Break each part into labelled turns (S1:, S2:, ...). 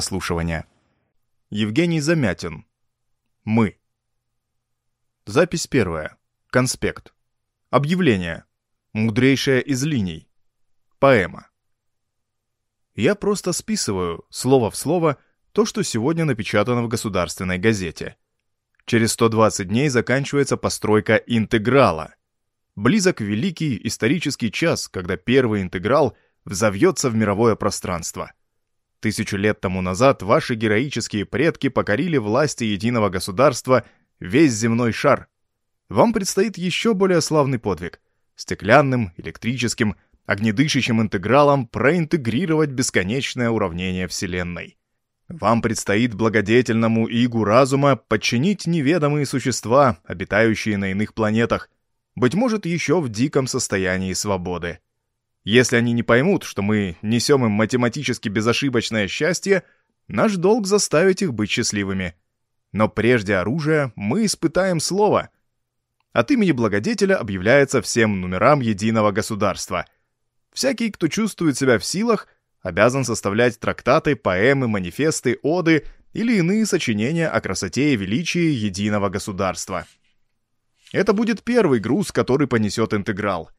S1: прослушивания. Евгений Замятин. Мы. Запись первая. Конспект. Объявление. Мудрейшая из линий. Поэма. Я просто списываю, слово в слово, то, что сегодня напечатано в государственной газете. Через 120 дней заканчивается постройка интеграла. Близок великий исторический час, когда первый интеграл взовьется в мировое пространство. Тысячу лет тому назад ваши героические предки покорили власти единого государства весь земной шар. Вам предстоит еще более славный подвиг — стеклянным, электрическим, огнедышащим интегралом проинтегрировать бесконечное уравнение Вселенной. Вам предстоит благодетельному игу разума подчинить неведомые существа, обитающие на иных планетах, быть может, еще в диком состоянии свободы. Если они не поймут, что мы несем им математически безошибочное счастье, наш долг заставить их быть счастливыми. Но прежде оружия мы испытаем слово. От имени благодетеля объявляется всем номерам единого государства — Всякий, кто чувствует себя в силах, обязан составлять трактаты, поэмы, манифесты, оды или иные сочинения о красоте и величии единого государства. Это будет первый груз, который понесет интеграл.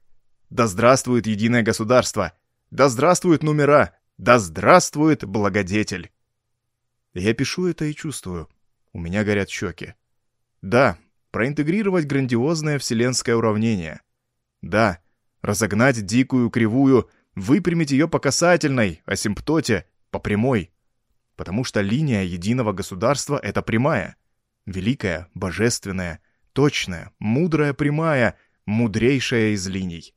S1: Да здравствует единое государство! Да здравствуют номера! Да здравствует благодетель! Я пишу это и чувствую. У меня горят щеки. Да, проинтегрировать грандиозное вселенское уравнение. Да, разогнать дикую кривую, выпрямить ее по касательной, асимптоте, по прямой. Потому что линия единого государства — это прямая. Великая, божественная, точная, мудрая прямая, мудрейшая из линий.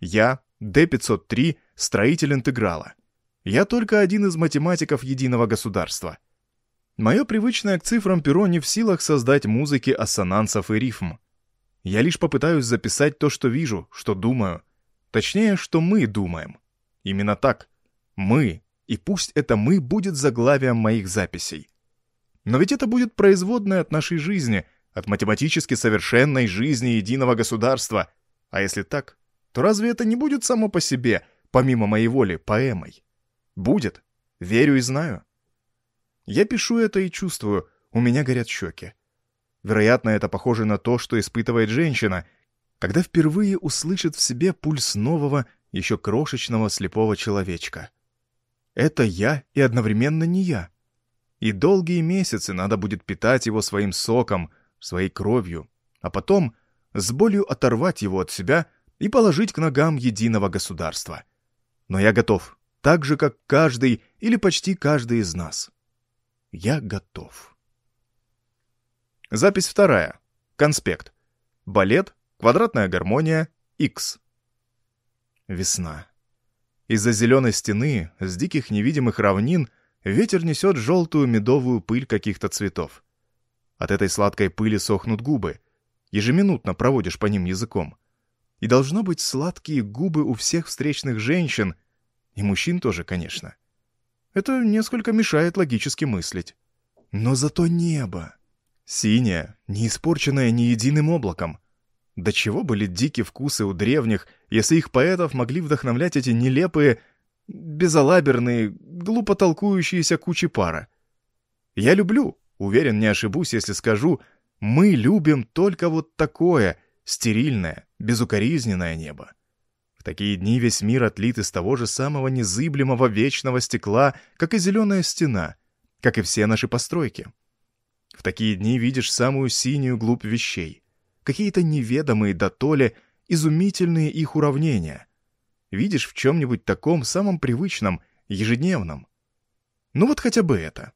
S1: Я, D503, строитель интеграла. Я только один из математиков единого государства. Мое привычное к цифрам перо не в силах создать музыки ассонансов и рифм. Я лишь попытаюсь записать то, что вижу, что думаю. Точнее, что мы думаем. Именно так. Мы. И пусть это «мы» будет заглавием моих записей. Но ведь это будет производное от нашей жизни, от математически совершенной жизни единого государства. А если так, то разве это не будет само по себе, помимо моей воли, поэмой? Будет. Верю и знаю. Я пишу это и чувствую, у меня горят щеки. Вероятно, это похоже на то, что испытывает женщина, когда впервые услышит в себе пульс нового, еще крошечного слепого человечка. Это я и одновременно не я. И долгие месяцы надо будет питать его своим соком, своей кровью, а потом с болью оторвать его от себя и положить к ногам единого государства. Но я готов, так же, как каждый или почти каждый из нас. Я готов. Запись вторая. Конспект. Балет, квадратная гармония, X. Весна. Из-за зеленой стены, с диких невидимых равнин, ветер несет желтую медовую пыль каких-то цветов. От этой сладкой пыли сохнут губы. Ежеминутно проводишь по ним языком. И должно быть сладкие губы у всех встречных женщин, и мужчин тоже, конечно. Это несколько мешает логически мыслить. Но зато небо. Синяя, не испорченная ни единым облаком. До чего были дикие вкусы у древних, если их поэтов могли вдохновлять эти нелепые, безалаберные, глупо толкующиеся кучи пара. Я люблю, уверен, не ошибусь, если скажу, мы любим только вот такое, стерильное, безукоризненное небо. В такие дни весь мир отлит из того же самого незыблемого вечного стекла, как и зеленая стена, как и все наши постройки. В такие дни видишь самую синюю глубь вещей, какие-то неведомые до толи изумительные их уравнения. Видишь в чем-нибудь таком самом привычном, ежедневном. Ну вот хотя бы это.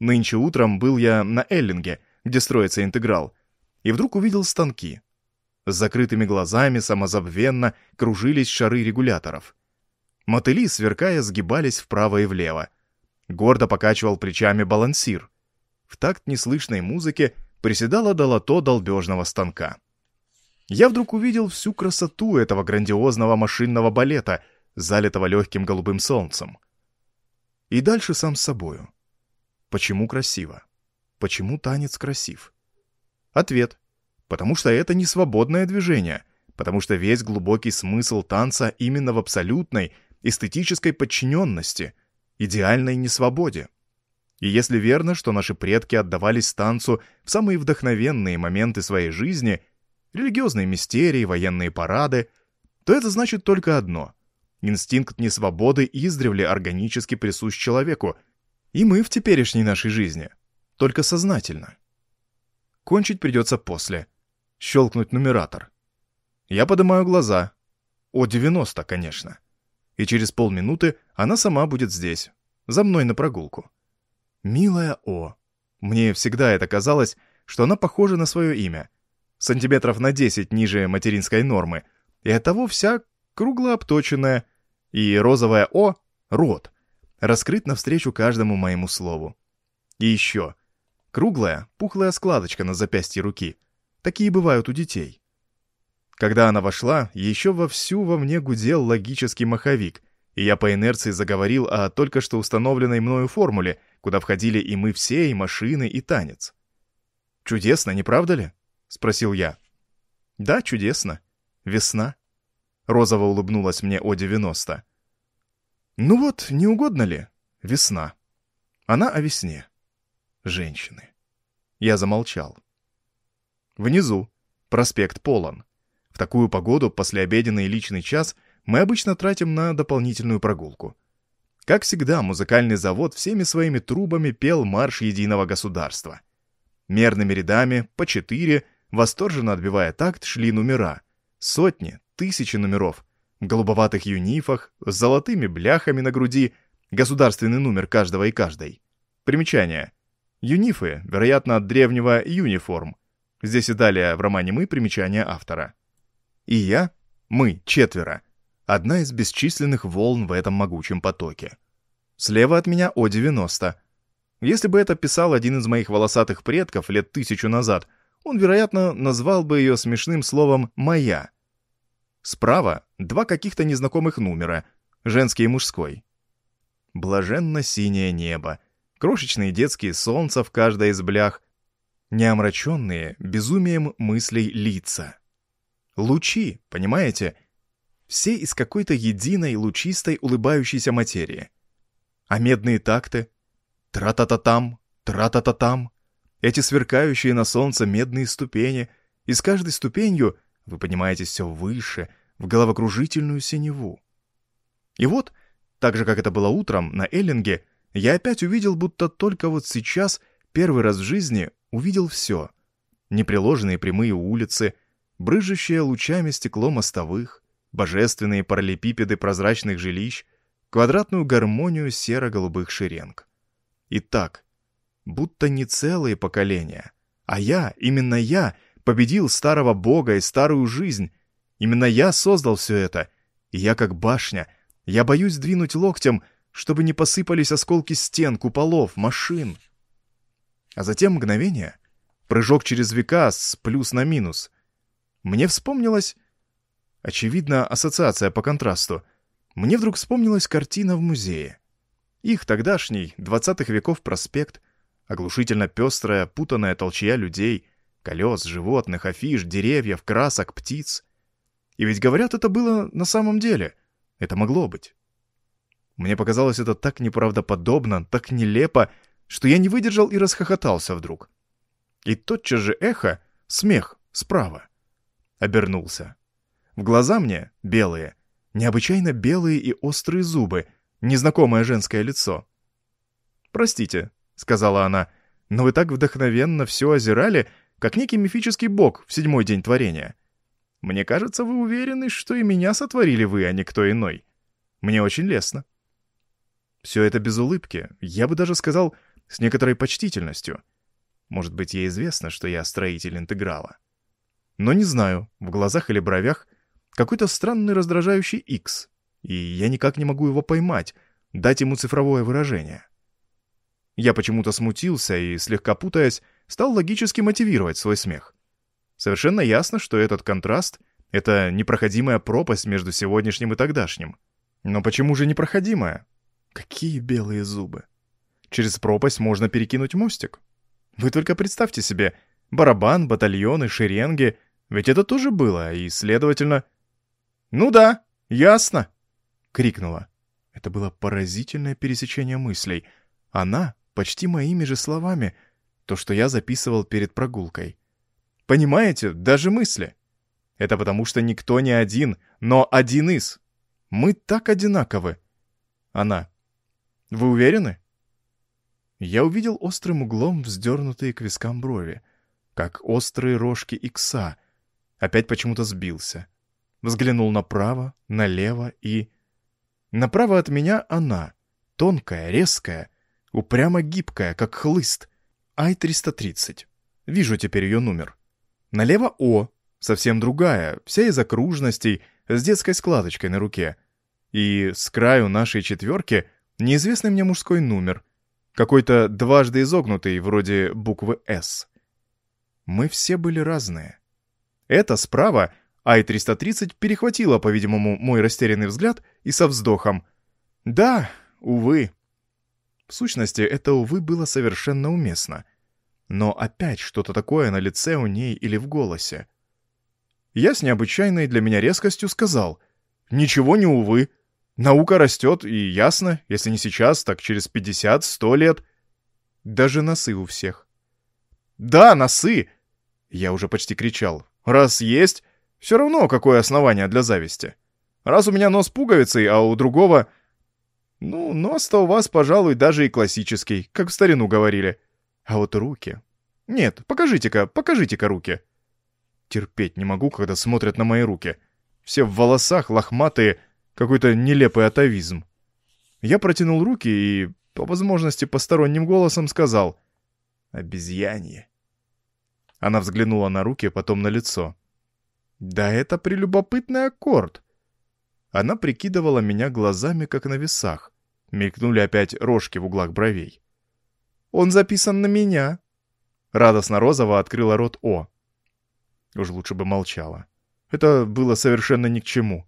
S1: Нынче утром был я на Эллинге, где строится интеграл, и вдруг увидел станки. С закрытыми глазами самозабвенно кружились шары регуляторов. Мотыли, сверкая, сгибались вправо и влево. Гордо покачивал плечами балансир в такт неслышной музыке приседала до лото долбежного станка. Я вдруг увидел всю красоту этого грандиозного машинного балета, залитого легким голубым солнцем. И дальше сам с собою. Почему красиво? Почему танец красив? Ответ. Потому что это не свободное движение, потому что весь глубокий смысл танца именно в абсолютной, эстетической подчиненности, идеальной несвободе. И если верно, что наши предки отдавались танцу в самые вдохновенные моменты своей жизни, религиозные мистерии, военные парады, то это значит только одно — инстинкт несвободы издревле органически присущ человеку, и мы в теперешней нашей жизни, только сознательно. Кончить придется после. Щелкнуть нумератор. Я поднимаю глаза. О 90, конечно. И через полминуты она сама будет здесь, за мной на прогулку. Милая О. Мне всегда это казалось, что она похожа на свое имя. Сантиметров на 10 ниже материнской нормы. И оттого вся кругло обточенная. И розовая О — рот. Раскрыт навстречу каждому моему слову. И еще. Круглая, пухлая складочка на запястье руки. Такие бывают у детей. Когда она вошла, еще вовсю во мне гудел логический маховик, и я по инерции заговорил о только что установленной мною формуле, куда входили и мы все, и машины, и танец. «Чудесно, не правда ли?» — спросил я. «Да, чудесно. Весна». Розово улыбнулась мне О-90. «Ну вот, не угодно ли? Весна. Она о весне. Женщины». Я замолчал. Внизу. Проспект полон. В такую погоду послеобеденный личный час мы обычно тратим на дополнительную прогулку. Как всегда, музыкальный завод всеми своими трубами пел марш единого государства. Мерными рядами, по четыре, восторженно отбивая такт, шли номера. Сотни, тысячи номеров. В голубоватых юнифах, с золотыми бляхами на груди, государственный номер каждого и каждой. Примечание. Юнифы, вероятно, от древнего «юниформ». Здесь и далее в романе «Мы» примечание автора. И я, мы, четверо. Одна из бесчисленных волн в этом могучем потоке. Слева от меня О-90. Если бы это писал один из моих волосатых предков лет тысячу назад, он, вероятно, назвал бы ее смешным словом «моя». Справа два каких-то незнакомых номера, женский и мужской. Блаженно-синее небо, крошечные детские солнца в каждой из блях, неомраченные безумием мыслей лица. Лучи, понимаете? Все из какой-то единой лучистой улыбающейся материи. А медные такты? Тра-та-та-там, тра-та-та-там. Эти сверкающие на солнце медные ступени, и с каждой ступенью, вы понимаете, все выше, в головокружительную синеву. И вот, так же, как это было утром на Эллинге, я опять увидел, будто только вот сейчас, первый раз в жизни, увидел все. Непреложные прямые улицы — брыжущее лучами стекло мостовых, божественные параллелепипеды прозрачных жилищ, квадратную гармонию серо-голубых шеренг. И так, будто не целые поколения, а я, именно я, победил старого бога и старую жизнь. Именно я создал все это, и я как башня. Я боюсь двинуть локтем, чтобы не посыпались осколки стен, куполов, машин. А затем мгновение, прыжок через века с плюс на минус, мне вспомнилась... Очевидно, ассоциация по контрасту. Мне вдруг вспомнилась картина в музее. Их тогдашний, двадцатых веков проспект, оглушительно пестрая, путанная толчья людей, колес, животных, афиш, деревьев, красок, птиц. И ведь говорят, это было на самом деле. Это могло быть. Мне показалось это так неправдоподобно, так нелепо, что я не выдержал и расхохотался вдруг. И тотчас же эхо, смех, справа обернулся. В глаза мне белые, необычайно белые и острые зубы, незнакомое женское лицо. «Простите», — сказала она, — «но вы так вдохновенно все озирали, как некий мифический бог в седьмой день творения. Мне кажется, вы уверены, что и меня сотворили вы, а не кто иной. Мне очень лестно». Все это без улыбки, я бы даже сказал, с некоторой почтительностью. Может быть, ей известно, что я строитель интеграла. Но не знаю, в глазах или бровях какой-то странный раздражающий X, и я никак не могу его поймать, дать ему цифровое выражение. Я почему-то смутился и, слегка путаясь, стал логически мотивировать свой смех. Совершенно ясно, что этот контраст — это непроходимая пропасть между сегодняшним и тогдашним. Но почему же непроходимая? Какие белые зубы! Через пропасть можно перекинуть мостик. Вы только представьте себе, барабан, батальоны, шеренги, ведь это тоже было, и, следовательно... «Ну да, ясно!» — крикнула. Это было поразительное пересечение мыслей. Она почти моими же словами, то, что я записывал перед прогулкой. Понимаете, даже мысли. Это потому, что никто не один, но один из. Мы так одинаковы. Она. Вы уверены? Я увидел острым углом вздернутые к вискам брови, как острые рожки икса. Опять почему-то сбился. Взглянул направо, налево и... Направо от меня она, тонкая, резкая, упрямо гибкая, как хлыст. Ай-330. Вижу теперь ее номер. Налево О, совсем другая, вся из окружностей, с детской складочкой на руке. И с краю нашей четверки неизвестный мне мужской номер, какой-то дважды изогнутый, вроде буквы «С». Мы все были разные. Это справа Ай-330 перехватила, по-видимому, мой растерянный взгляд и со вздохом. «Да, увы». В сущности, это, увы, было совершенно уместно. Но опять что-то такое на лице у ней или в голосе. Я с необычайной для меня резкостью сказал «Ничего не увы. Наука растет, и ясно, если не сейчас, так через 50-100 лет. Даже носы у всех». «Да, носы!» Я уже почти кричал. «Раз есть, все равно какое основание для зависти. Раз у меня нос пуговицей, а у другого... Ну, нос-то у вас, пожалуй, даже и классический, как в старину говорили. А вот руки... Нет, покажите-ка, покажите-ка руки. Терпеть не могу, когда смотрят на мои руки. Все в волосах, лохматые, какой-то нелепый атовизм. Я протянул руки и, по возможности посторонним голосом, сказал «Обезьянье». Она взглянула на руки, потом на лицо. «Да это прелюбопытный аккорд!» Она прикидывала меня глазами, как на весах. Мелькнули опять рожки в углах бровей. «Он записан на меня!» Радостно Розова открыла рот О. Уж лучше бы молчала. Это было совершенно ни к чему.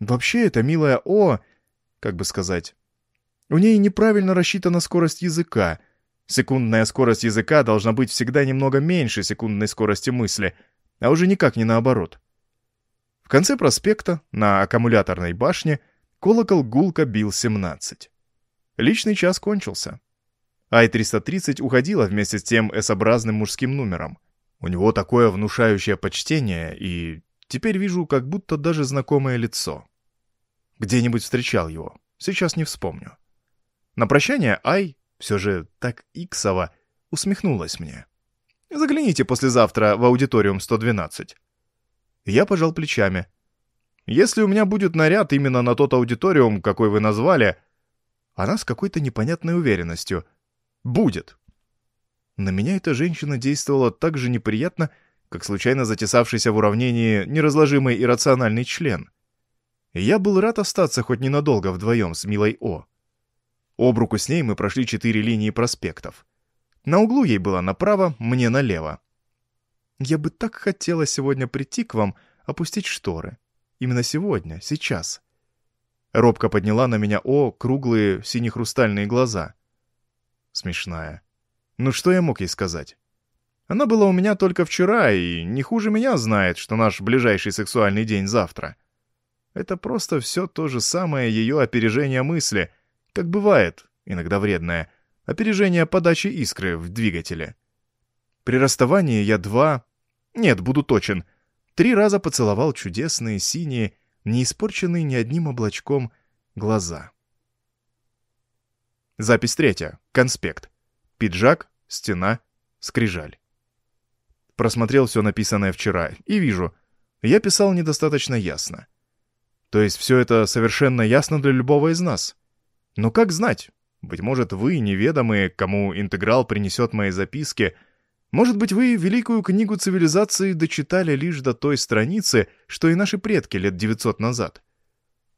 S1: Вообще, эта милая О, как бы сказать, у ней неправильно рассчитана скорость языка. Секундная скорость языка должна быть всегда немного меньше секундной скорости мысли, а уже никак не наоборот. В конце проспекта, на аккумуляторной башне, колокол гулко бил 17. Личный час кончился. Ай-330 уходила вместе с тем S-образным мужским номером. У него такое внушающее почтение, и теперь вижу как будто даже знакомое лицо. Где-нибудь встречал его, сейчас не вспомню. На прощание Ай, все же так иксово, усмехнулась мне. «Загляните послезавтра в аудиториум 112». Я пожал плечами. «Если у меня будет наряд именно на тот аудиториум, какой вы назвали...» Она с какой-то непонятной уверенностью — Будет. На меня эта женщина действовала так же неприятно, как случайно затесавшийся в уравнении неразложимый иррациональный член. Я был рад остаться хоть ненадолго вдвоем с милой О. Об руку с ней мы прошли четыре линии проспектов. На углу ей было направо, мне налево. Я бы так хотела сегодня прийти к вам, опустить шторы. Именно сегодня, сейчас. Робко подняла на меня О круглые сине-хрустальные глаза — Смешная. Ну что я мог ей сказать? Она была у меня только вчера и не хуже меня знает, что наш ближайший сексуальный день завтра. Это просто все то же самое ее опережение мысли, как бывает, иногда вредное, опережение подачи искры в двигателе. При расставании я два... Нет, буду точен. Три раза поцеловал чудесные, синие, не испорченные ни одним облачком глаза. Запись третья. Конспект. Пиджак, стена, скрижаль. Просмотрел все написанное вчера и вижу, я писал недостаточно ясно. То есть все это совершенно ясно для любого из нас. Но как знать? Быть может, вы, неведомые, кому интеграл принесет мои записки, может быть, вы великую книгу цивилизации дочитали лишь до той страницы, что и наши предки лет 900 назад.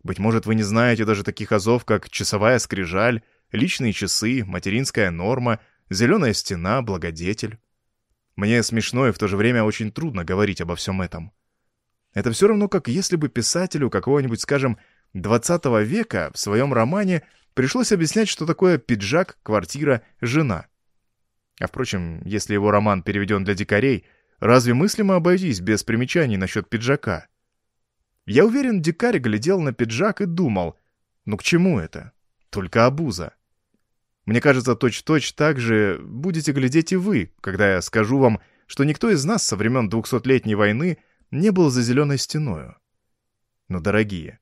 S1: Быть может, вы не знаете даже таких азов, как часовая скрижаль, личные часы, материнская норма, зеленая стена, благодетель. Мне смешно и в то же время очень трудно говорить обо всем этом. Это все равно, как если бы писателю какого-нибудь, скажем, 20 века в своем романе пришлось объяснять, что такое пиджак, квартира, жена. А впрочем, если его роман переведен для дикарей, разве мыслимо обойтись без примечаний насчет пиджака? Я уверен, дикарь глядел на пиджак и думал, Ну к чему это? Только обуза. Мне кажется, точь-точь так же будете глядеть и вы, когда я скажу вам, что никто из нас со времен двухсотлетней войны не был за зеленой стеною. Но, дорогие,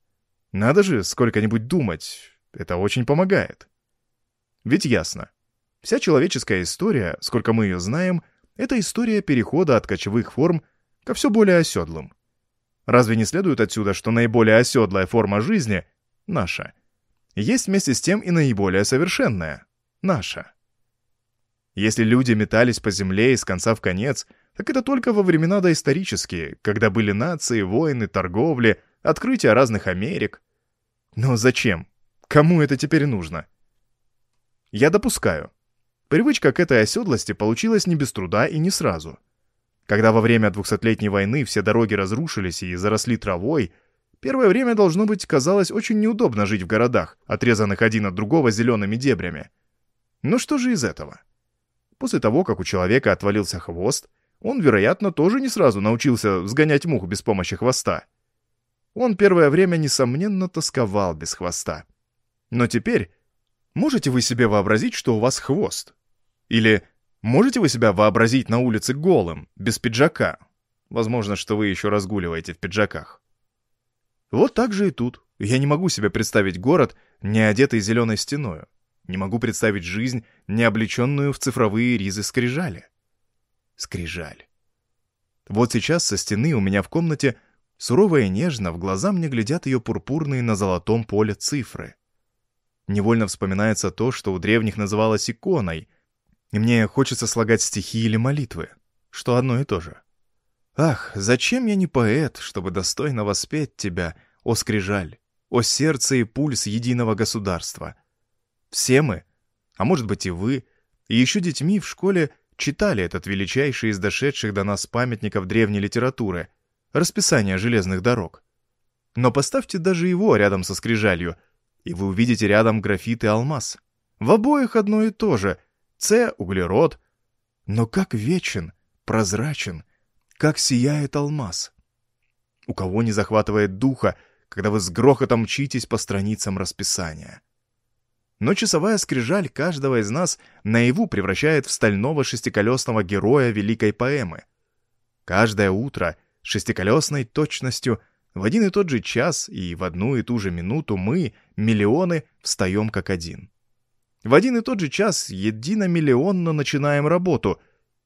S1: надо же сколько-нибудь думать, это очень помогает. Ведь ясно, вся человеческая история, сколько мы ее знаем, это история перехода от кочевых форм ко все более оседлым. Разве не следует отсюда, что наиболее оседлая форма жизни — наша? Есть вместе с тем и наиболее совершенная — наша. Если люди метались по земле из конца в конец, так это только во времена доисторические, когда были нации, войны, торговли, открытия разных Америк. Но зачем? Кому это теперь нужно? Я допускаю. Привычка к этой оседлости получилась не без труда и не сразу — когда во время двухсотлетней войны все дороги разрушились и заросли травой, первое время, должно быть, казалось очень неудобно жить в городах, отрезанных один от другого зелеными дебрями. Но что же из этого? После того, как у человека отвалился хвост, он, вероятно, тоже не сразу научился сгонять мух без помощи хвоста. Он первое время, несомненно, тосковал без хвоста. Но теперь можете вы себе вообразить, что у вас хвост? Или Можете вы себя вообразить на улице голым, без пиджака? Возможно, что вы еще разгуливаете в пиджаках. Вот так же и тут. Я не могу себе представить город, не одетый зеленой стеною. Не могу представить жизнь, не облеченную в цифровые ризы скрижали. Скрижаль. Вот сейчас со стены у меня в комнате сурово и нежно в глаза мне глядят ее пурпурные на золотом поле цифры. Невольно вспоминается то, что у древних называлось иконой — и мне хочется слагать стихи или молитвы, что одно и то же. Ах, зачем я не поэт, чтобы достойно воспеть тебя, о скрижаль, о сердце и пульс единого государства? Все мы, а может быть и вы, и еще детьми в школе читали этот величайший из дошедших до нас памятников древней литературы, расписание железных дорог. Но поставьте даже его рядом со скрижалью, и вы увидите рядом графит и алмаз. В обоих одно и то же — с — углерод. Но как вечен, прозрачен, как сияет алмаз. У кого не захватывает духа, когда вы с грохотом мчитесь по страницам расписания. Но часовая скрижаль каждого из нас наяву превращает в стального шестиколесного героя великой поэмы. Каждое утро шестиколесной точностью в один и тот же час и в одну и ту же минуту мы, миллионы, встаем как один. В один и тот же час единомиллионно начинаем работу,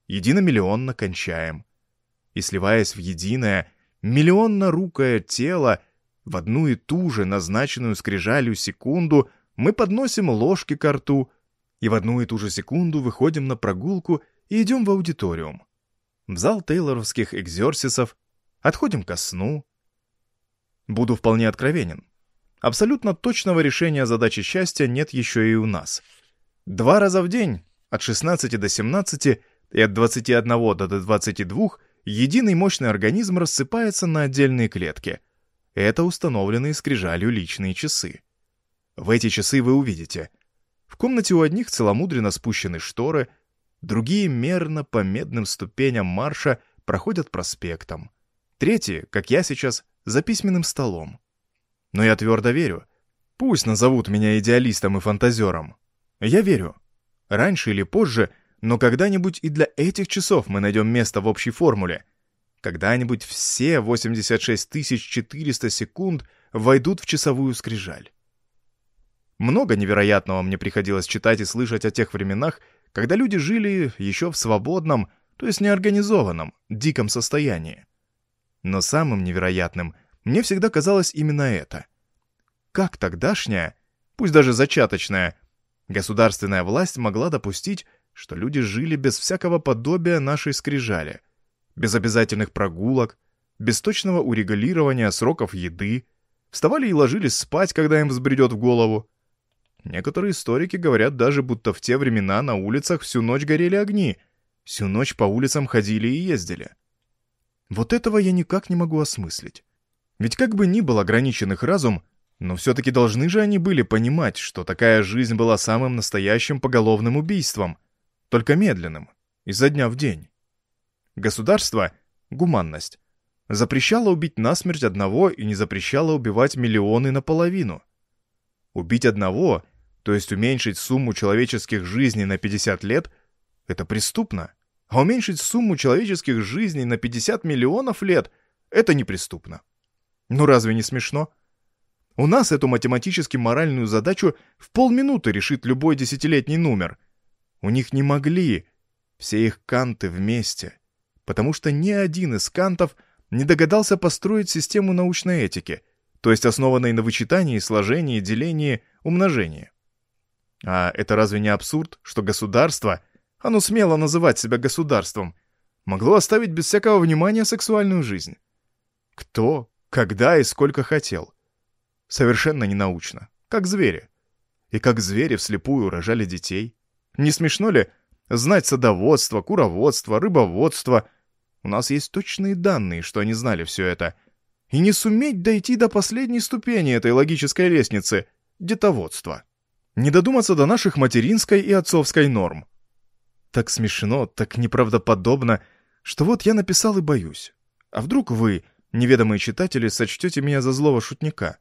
S1: единомиллионно кончаем. И сливаясь в единое, миллионно-рукое тело, в одну и ту же назначенную скрижалью секунду мы подносим ложки к рту, и в одну и ту же секунду выходим на прогулку и идем в аудиториум. В зал тейлоровских экзерсисов, отходим ко сну. Буду вполне откровенен. Абсолютно точного решения задачи счастья нет еще и у нас. Два раза в день, от 16 до 17 и от 21 до 22, единый мощный организм рассыпается на отдельные клетки. Это установленные скрижалью личные часы. В эти часы вы увидите. В комнате у одних целомудренно спущены шторы, другие мерно по медным ступеням марша проходят проспектом. Третьи, как я сейчас, за письменным столом. Но я твердо верю. Пусть назовут меня идеалистом и фантазером. Я верю. Раньше или позже, но когда-нибудь и для этих часов мы найдем место в общей формуле. Когда-нибудь все 86 400 секунд войдут в часовую скрижаль. Много невероятного мне приходилось читать и слышать о тех временах, когда люди жили еще в свободном, то есть неорганизованном, диком состоянии. Но самым невероятным мне всегда казалось именно это. Как тогдашняя, пусть даже зачаточная, государственная власть могла допустить, что люди жили без всякого подобия нашей скрижали, без обязательных прогулок, без точного урегулирования сроков еды, вставали и ложились спать, когда им взбредет в голову. Некоторые историки говорят даже, будто в те времена на улицах всю ночь горели огни, всю ночь по улицам ходили и ездили. Вот этого я никак не могу осмыслить. Ведь как бы ни был ограничен их разум, но все-таки должны же они были понимать, что такая жизнь была самым настоящим поголовным убийством, только медленным, изо дня в день. Государство, гуманность, запрещало убить насмерть одного и не запрещало убивать миллионы наполовину. Убить одного, то есть уменьшить сумму человеческих жизней на 50 лет, это преступно. А уменьшить сумму человеческих жизней на 50 миллионов лет – это неприступно. Ну разве не смешно? У нас эту математически-моральную задачу в полминуты решит любой десятилетний номер. У них не могли все их канты вместе, потому что ни один из кантов не догадался построить систему научной этики, то есть основанной на вычитании, сложении, делении, умножении. А это разве не абсурд, что государство, оно смело называть себя государством, могло оставить без всякого внимания сексуальную жизнь? Кто, когда и сколько хотел. Совершенно ненаучно, как звери. И как звери вслепую рожали детей. Не смешно ли знать садоводство, куроводство, рыбоводство? У нас есть точные данные, что они знали все это. И не суметь дойти до последней ступени этой логической лестницы — детоводства. Не додуматься до наших материнской и отцовской норм. Так смешно, так неправдоподобно, что вот я написал и боюсь. А вдруг вы, неведомые читатели, сочтете меня за злого шутника?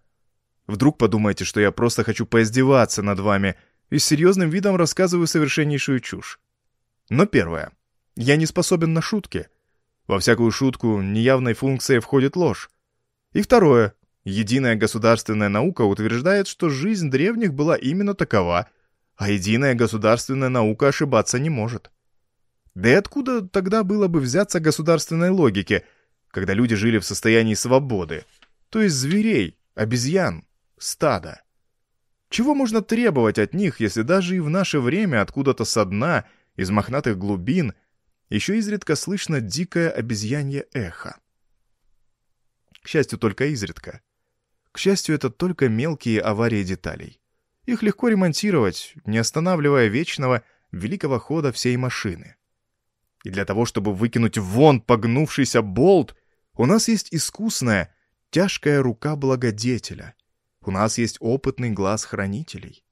S1: Вдруг подумаете, что я просто хочу поиздеваться над вами и с серьезным видом рассказываю совершеннейшую чушь. Но первое. Я не способен на шутки. Во всякую шутку неявной функцией входит ложь. И второе. Единая государственная наука утверждает, что жизнь древних была именно такова, а единая государственная наука ошибаться не может. Да и откуда тогда было бы взяться государственной логике, когда люди жили в состоянии свободы, то есть зверей, обезьян, стада? Чего можно требовать от них, если даже и в наше время откуда-то со дна, из мохнатых глубин, еще изредка слышно дикое обезьянье эхо? К счастью, только изредка. К счастью, это только мелкие аварии деталей. Их легко ремонтировать, не останавливая вечного великого хода всей машины. И для того, чтобы выкинуть вон погнувшийся болт, у нас есть искусная, тяжкая рука благодетеля. У нас есть опытный глаз хранителей.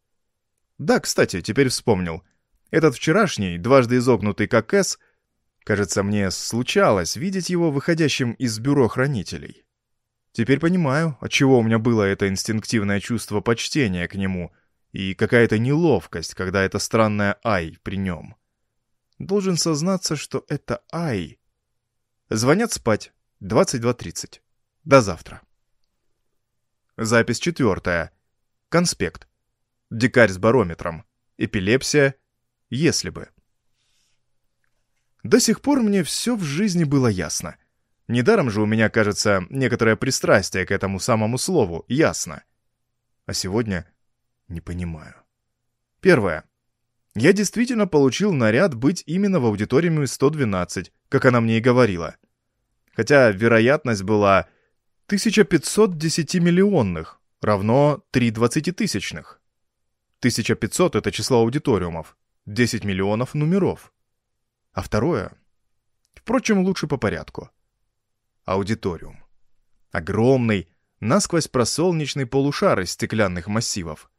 S1: Да, кстати, теперь вспомнил. Этот вчерашний, дважды изогнутый как «С», кажется, мне случалось видеть его выходящим из бюро хранителей. Теперь понимаю, отчего у меня было это инстинктивное чувство почтения к нему и какая-то неловкость, когда это странное «ай» при нем. Должен сознаться, что это «ай». Звонят спать. 22.30. До завтра. Запись четвертая. Конспект. Дикарь с барометром. Эпилепсия. Если бы. До сих пор мне все в жизни было ясно. Недаром же у меня, кажется, некоторое пристрастие к этому самому слову «ясно». А сегодня не понимаю. Первое. Я действительно получил наряд быть именно в аудиториуме 112, как она мне и говорила. Хотя вероятность была 1510 миллионных, равно 3 двадцатитысячных. 1500 — это число аудиториумов, 10 миллионов номеров. А второе? Впрочем, лучше по порядку аудиториум. Огромный, насквозь просолнечный полушар из стеклянных массивов.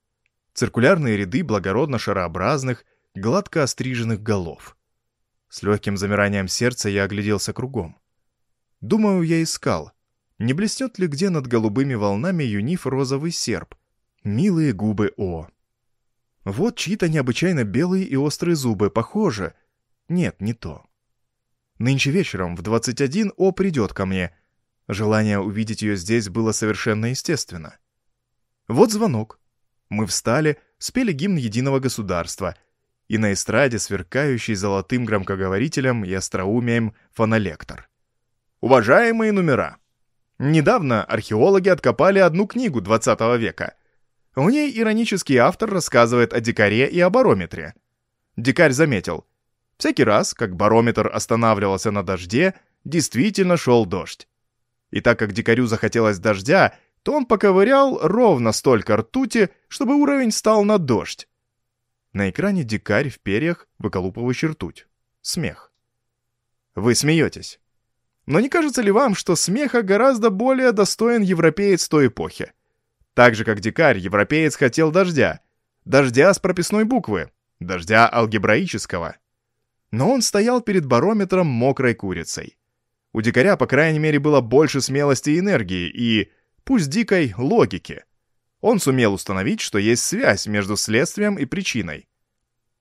S1: Циркулярные ряды благородно шарообразных, гладко остриженных голов. С легким замиранием сердца я огляделся кругом. Думаю, я искал, не блеснет ли где над голубыми волнами юниф розовый серп. Милые губы О. Вот чьи-то необычайно белые и острые зубы, похоже. Нет, не то. Нынче вечером в 21 О придет ко мне. Желание увидеть ее здесь было совершенно естественно. Вот звонок. Мы встали, спели гимн единого государства, и на эстраде сверкающий золотым громкоговорителем и остроумием фонолектор. Уважаемые номера! Недавно археологи откопали одну книгу 20 века. В ней иронический автор рассказывает о дикаре и о барометре. Дикарь заметил — Всякий раз, как барометр останавливался на дожде, действительно шел дождь. И так как дикарю захотелось дождя, то он поковырял ровно столько ртути, чтобы уровень стал на дождь. На экране дикарь в перьях, выколупывающий ртуть. Смех. Вы смеетесь. Но не кажется ли вам, что смеха гораздо более достоин европеец той эпохи? Так же, как дикарь, европеец хотел дождя. Дождя с прописной буквы. Дождя алгебраического но он стоял перед барометром мокрой курицей. У дикаря, по крайней мере, было больше смелости и энергии и, пусть дикой, логики. он сумел установить, что есть связь между следствием и причиной.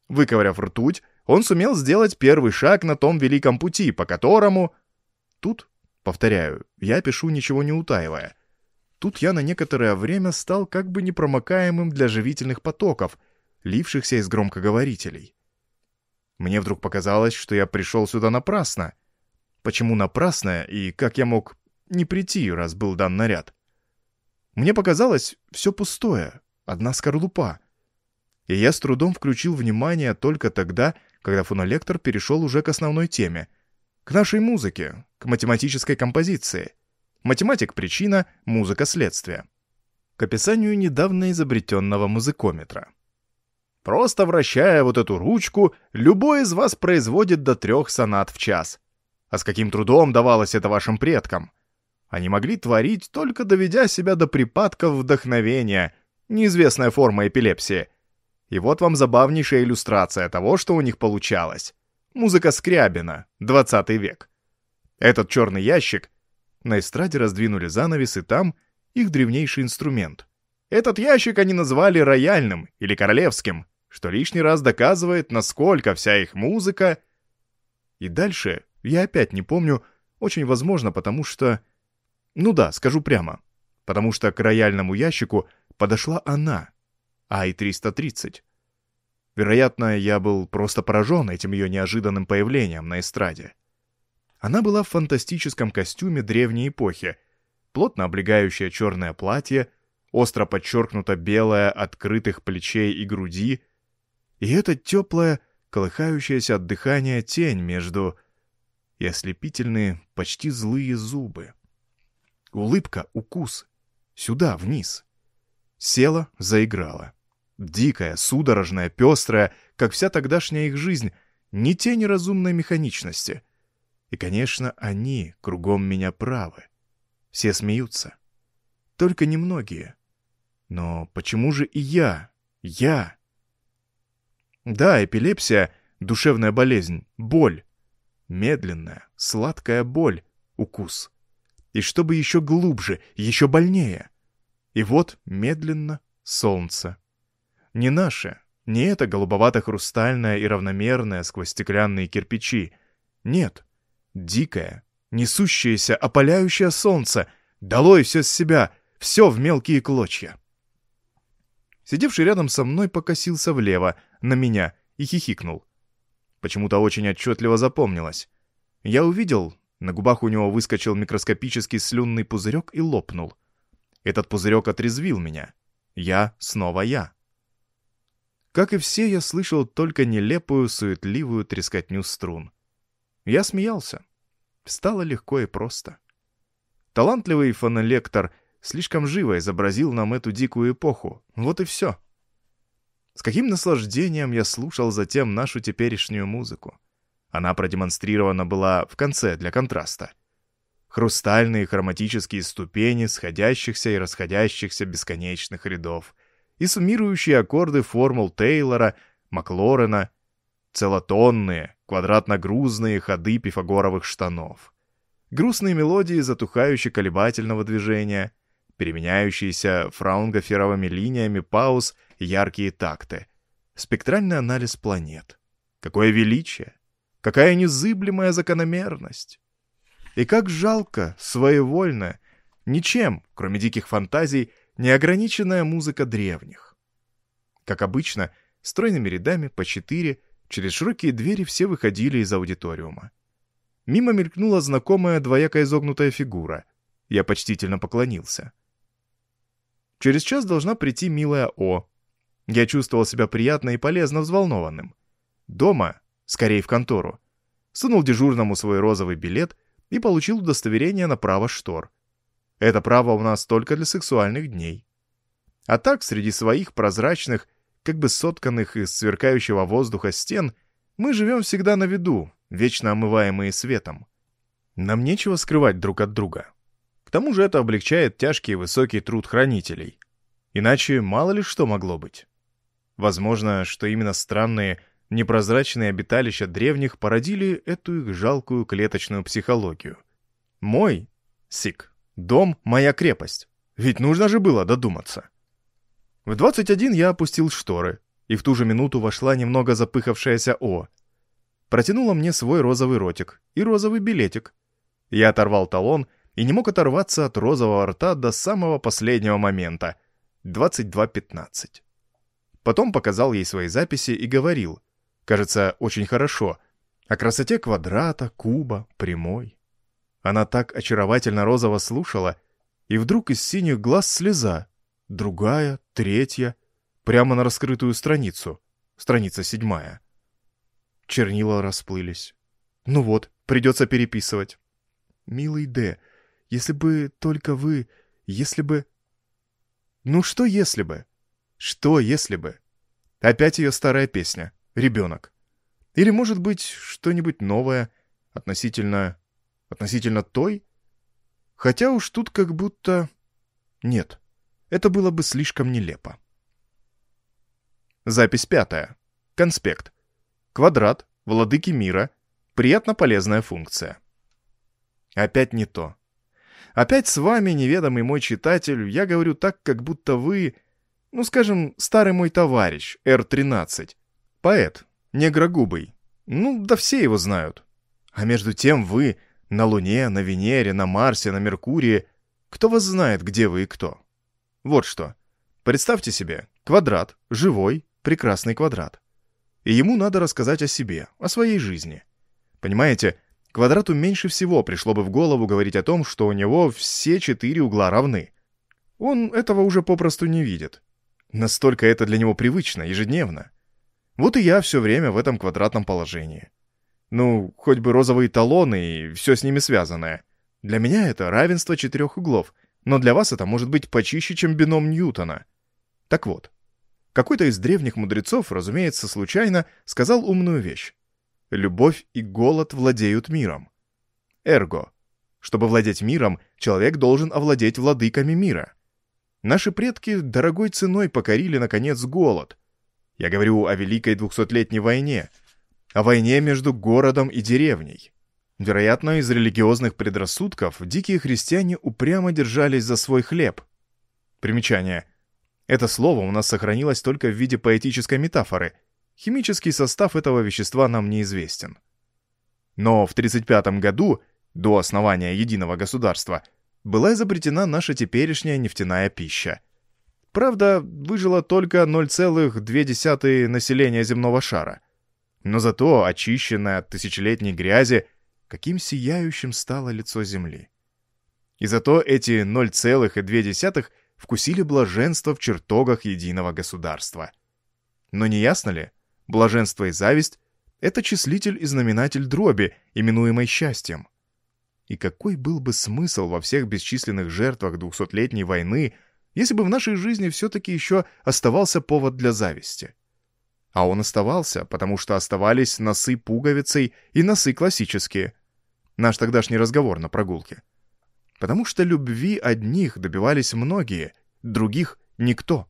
S1: Выковыряв ртуть, он сумел сделать первый шаг на том великом пути, по которому... Тут, повторяю, я пишу ничего не утаивая. Тут я на некоторое время стал как бы непромокаемым для живительных потоков, лившихся из громкоговорителей. Мне вдруг показалось, что я пришел сюда напрасно. Почему напрасно и как я мог не прийти, раз был дан наряд? Мне показалось все пустое, одна скорлупа. И я с трудом включил внимание только тогда, когда фонолектор перешел уже к основной теме, к нашей музыке, к математической композиции. Математик — причина, музыка — следствие. К описанию недавно изобретенного музыкометра. Просто вращая вот эту ручку, любой из вас производит до трех сонат в час. А с каким трудом давалось это вашим предкам? Они могли творить, только доведя себя до припадков вдохновения, неизвестная форма эпилепсии. И вот вам забавнейшая иллюстрация того, что у них получалось. Музыка Скрябина, 20 век. Этот черный ящик... На эстраде раздвинули занавес, и там их древнейший инструмент. Этот ящик они назвали рояльным или королевским, что лишний раз доказывает, насколько вся их музыка... И дальше я опять не помню, очень возможно, потому что... Ну да, скажу прямо. Потому что к рояльному ящику подошла она, Ай-330. Вероятно, я был просто поражен этим ее неожиданным появлением на эстраде. Она была в фантастическом костюме древней эпохи, плотно облегающее черное платье, остро подчеркнуто белое открытых плечей и груди, и эта теплая, колыхающаяся от дыхания тень между... и ослепительные, почти злые зубы. Улыбка, укус. Сюда, вниз. Села, заиграла. Дикая, судорожная, пестрая, как вся тогдашняя их жизнь, ни тени разумной механичности. И, конечно, они кругом меня правы. Все смеются. Только немногие. Но почему же и я? Я? Да, эпилепсия — душевная болезнь, боль. Медленная, сладкая боль, укус и чтобы еще глубже, еще больнее. И вот медленно солнце. Не наше, не это голубовато-хрустальное и равномерное сквозь стеклянные кирпичи. Нет, дикое, несущееся, опаляющее солнце, долой все с себя, все в мелкие клочья. Сидевший рядом со мной покосился влево, на меня, и хихикнул. Почему-то очень отчетливо запомнилось. Я увидел, на губах у него выскочил микроскопический слюнный пузырек и лопнул. Этот пузырек отрезвил меня. Я снова я. Как и все, я слышал только нелепую, суетливую трескотню струн. Я смеялся. Стало легко и просто. Талантливый фонолектор слишком живо изобразил нам эту дикую эпоху. Вот и все. С каким наслаждением я слушал затем нашу теперешнюю музыку. Она продемонстрирована была в конце для контраста. Хрустальные хроматические ступени сходящихся и расходящихся бесконечных рядов и суммирующие аккорды формул Тейлора, Маклорена, целотонные, квадратно-грузные ходы пифагоровых штанов, грустные мелодии затухающе-колебательного движения, переменяющиеся фраунгоферовыми линиями пауз яркие такты, спектральный анализ планет. Какое величие! Какая незыблемая закономерность! И как жалко, своевольно, ничем, кроме диких фантазий, неограниченная музыка древних. Как обычно, стройными рядами по четыре, через широкие двери все выходили из аудиториума. Мимо мелькнула знакомая двояко изогнутая фигура. Я почтительно поклонился. Через час должна прийти милая О. Я чувствовал себя приятно и полезно взволнованным. Дома скорее в контору, сунул дежурному свой розовый билет и получил удостоверение на право штор. Это право у нас только для сексуальных дней. А так, среди своих прозрачных, как бы сотканных из сверкающего воздуха стен, мы живем всегда на виду, вечно омываемые светом. Нам нечего скрывать друг от друга. Тому же это облегчает тяжкий и высокий труд хранителей. Иначе мало ли что могло быть. Возможно, что именно странные Непрозрачные обиталища древних породили эту их жалкую клеточную психологию. Мой, Сик, дом — моя крепость. Ведь нужно же было додуматься. В 21 я опустил шторы, и в ту же минуту вошла немного запыхавшаяся О. Протянула мне свой розовый ротик и розовый билетик. Я оторвал талон и не мог оторваться от розового рта до самого последнего момента — 22.15. Потом показал ей свои записи и говорил, кажется, очень хорошо, о красоте квадрата, куба, прямой. Она так очаровательно розово слушала, и вдруг из синих глаз слеза, другая, третья, прямо на раскрытую страницу, страница седьмая. Чернила расплылись. Ну вот, придется переписывать. Милый Д, если бы только вы, если бы... Ну что если бы? Что если бы? Опять ее старая песня «Ребенок». Или, может быть, что-нибудь новое относительно... относительно той? Хотя уж тут как будто... Нет, это было бы слишком нелепо. Запись пятая. Конспект. Квадрат, владыки мира, приятно полезная функция. Опять не то. Опять с вами, неведомый мой читатель, я говорю так, как будто вы ну, скажем, старый мой товарищ, Р-13. Поэт, негрогубый. Ну, да все его знают. А между тем вы на Луне, на Венере, на Марсе, на Меркурии. Кто вас знает, где вы и кто? Вот что. Представьте себе, квадрат, живой, прекрасный квадрат. И ему надо рассказать о себе, о своей жизни. Понимаете, квадрату меньше всего пришло бы в голову говорить о том, что у него все четыре угла равны. Он этого уже попросту не видит. Настолько это для него привычно, ежедневно. Вот и я все время в этом квадратном положении. Ну, хоть бы розовые талоны и все с ними связанное. Для меня это равенство четырех углов, но для вас это может быть почище, чем бином Ньютона. Так вот, какой-то из древних мудрецов, разумеется, случайно сказал умную вещь. Любовь и голод владеют миром. Эрго. Чтобы владеть миром, человек должен овладеть владыками мира. Наши предки дорогой ценой покорили, наконец, голод. Я говорю о Великой двухсотлетней войне, о войне между городом и деревней. Вероятно, из религиозных предрассудков дикие христиане упрямо держались за свой хлеб. Примечание. Это слово у нас сохранилось только в виде поэтической метафоры. Химический состав этого вещества нам неизвестен. Но в 1935 году, до основания единого государства, была изобретена наша теперешняя нефтяная пища. Правда, выжило только 0,2 населения земного шара. Но зато, очищенное от тысячелетней грязи, каким сияющим стало лицо Земли. И зато эти 0,2 вкусили блаженство в чертогах единого государства. Но не ясно ли, блаженство и зависть — это числитель и знаменатель дроби, именуемой счастьем. И какой был бы смысл во всех бесчисленных жертвах двухсотлетней войны, если бы в нашей жизни все-таки еще оставался повод для зависти? А он оставался, потому что оставались носы пуговицей и носы классические. Наш тогдашний разговор на прогулке. Потому что любви одних добивались многие, других — никто.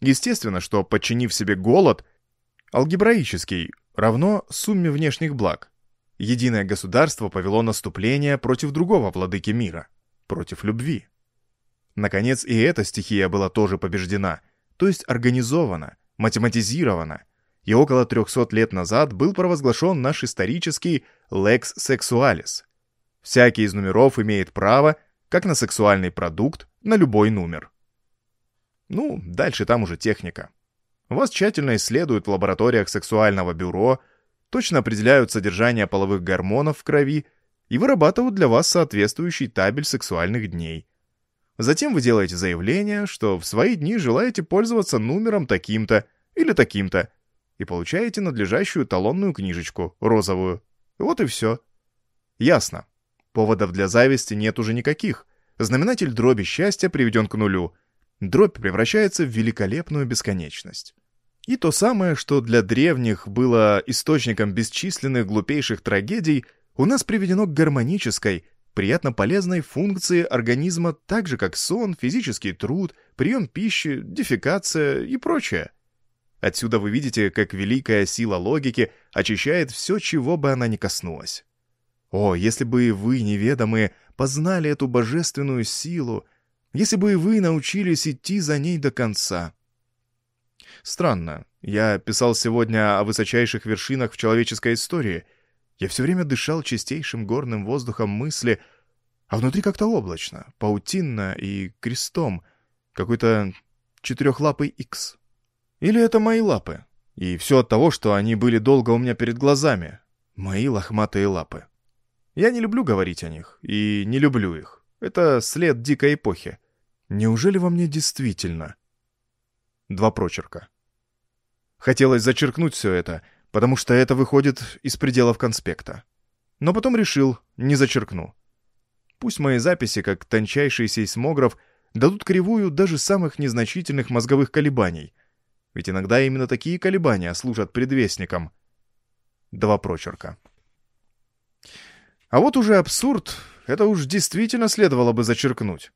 S1: Естественно, что, подчинив себе голод, алгебраический равно сумме внешних благ, единое государство повело наступление против другого владыки мира, против любви. Наконец, и эта стихия была тоже побеждена, то есть организована, математизирована, и около 300 лет назад был провозглашен наш исторический «lex sexualis». Всякий из номеров имеет право, как на сексуальный продукт, на любой номер. Ну, дальше там уже техника. Вас тщательно исследуют в лабораториях сексуального бюро – точно определяют содержание половых гормонов в крови и вырабатывают для вас соответствующий табель сексуальных дней. Затем вы делаете заявление, что в свои дни желаете пользоваться номером таким-то или таким-то, и получаете надлежащую талонную книжечку, розовую. Вот и все. Ясно. Поводов для зависти нет уже никаких. Знаменатель дроби счастья приведен к нулю. Дробь превращается в великолепную бесконечность. И то самое, что для древних было источником бесчисленных глупейших трагедий, у нас приведено к гармонической, приятно полезной функции организма так же, как сон, физический труд, прием пищи, дефекация и прочее. Отсюда вы видите, как великая сила логики очищает все, чего бы она ни коснулась. О, если бы вы, неведомые, познали эту божественную силу, Если бы и вы научились идти за ней до конца. Странно. Я писал сегодня о высочайших вершинах в человеческой истории. Я все время дышал чистейшим горным воздухом мысли, а внутри как-то облачно, паутинно и крестом. Какой-то четырехлапый икс. Или это мои лапы? И все от того, что они были долго у меня перед глазами. Мои лохматые лапы. Я не люблю говорить о них, и не люблю их. Это след дикой эпохи. Неужели во мне действительно? Два прочерка. Хотелось зачеркнуть все это, потому что это выходит из пределов конспекта. Но потом решил, не зачеркну. Пусть мои записи, как тончайший сейсмограф, дадут кривую даже самых незначительных мозговых колебаний. Ведь иногда именно такие колебания служат предвестником. Два прочерка. А вот уже абсурд, это уж действительно следовало бы зачеркнуть.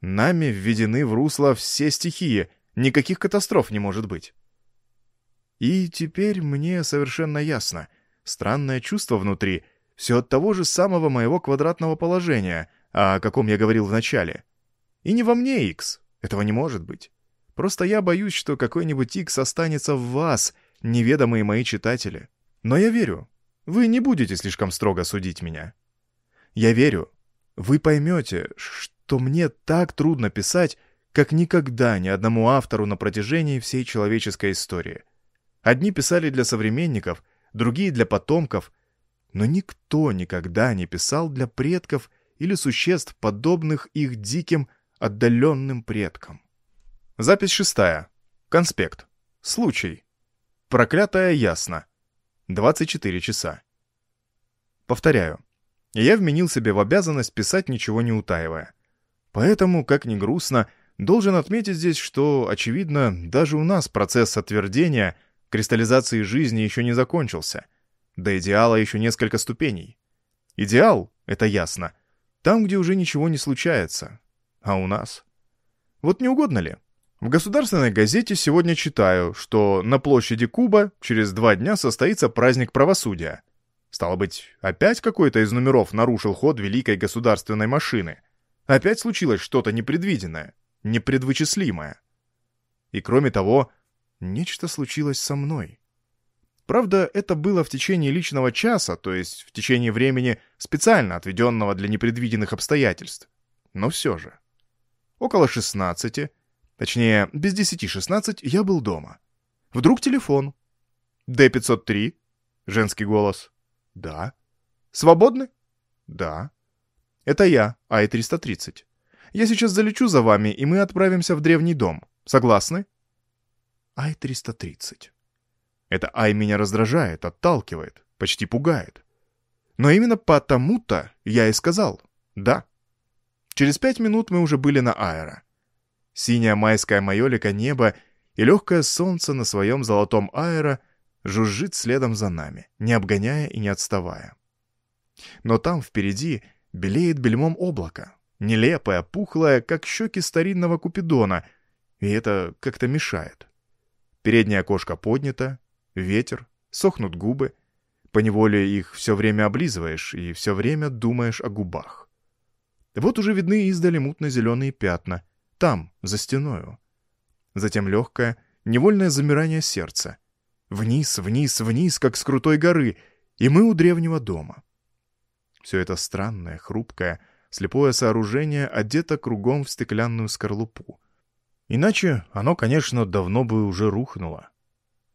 S1: Нами введены в русло все стихии, никаких катастроф не может быть. И теперь мне совершенно ясно. Странное чувство внутри, все от того же самого моего квадратного положения, о каком я говорил в начале. И не во мне, Икс, этого не может быть. Просто я боюсь, что какой-нибудь Икс останется в вас, неведомые мои читатели. Но я верю, вы не будете слишком строго судить меня. Я верю, вы поймете, что мне так трудно писать, как никогда ни одному автору на протяжении всей человеческой истории. Одни писали для современников, другие для потомков, но никто никогда не писал для предков или существ, подобных их диким, отдаленным предкам. Запись шестая. Конспект. Случай. Проклятая ясно. 24 часа. Повторяю. Я вменил себе в обязанность писать, ничего не утаивая. Поэтому, как ни грустно, должен отметить здесь, что, очевидно, даже у нас процесс отвердения, кристаллизации жизни еще не закончился. До идеала еще несколько ступеней. Идеал, это ясно, там, где уже ничего не случается. А у нас? Вот не угодно ли? В государственной газете сегодня читаю, что на площади Куба через два дня состоится праздник правосудия. Стало быть, опять какой-то из номеров нарушил ход великой государственной машины. Опять случилось что-то непредвиденное, непредвычислимое. И кроме того, нечто случилось со мной. Правда, это было в течение личного часа, то есть в течение времени, специально отведенного для непредвиденных обстоятельств. Но все же. Около 16, точнее, без 10-16 я был дома. Вдруг телефон. Д-503, женский голос. Да. Свободны? Да. Это я, Ай-330. Я сейчас залечу за вами, и мы отправимся в древний дом. Согласны? Ай-330. Это Ай меня раздражает, отталкивает, почти пугает. Но именно потому-то я и сказал «да». Через пять минут мы уже были на аэро. Синяя майская майолика неба и легкое солнце на своем золотом аэро жужжит следом за нами, не обгоняя и не отставая. Но там впереди белеет бельмом облако, нелепое, пухлое, как щеки старинного купидона, и это как-то мешает. Переднее окошко поднято, ветер, сохнут губы. Поневоле их все время облизываешь и все время думаешь о губах. Вот уже видны издали мутно-зеленые пятна, там, за стеною. Затем легкое, невольное замирание сердца. Вниз, вниз, вниз, как с крутой горы, и мы у древнего дома. Все это странное, хрупкое, слепое сооружение одето кругом в стеклянную скорлупу. Иначе оно, конечно, давно бы уже рухнуло.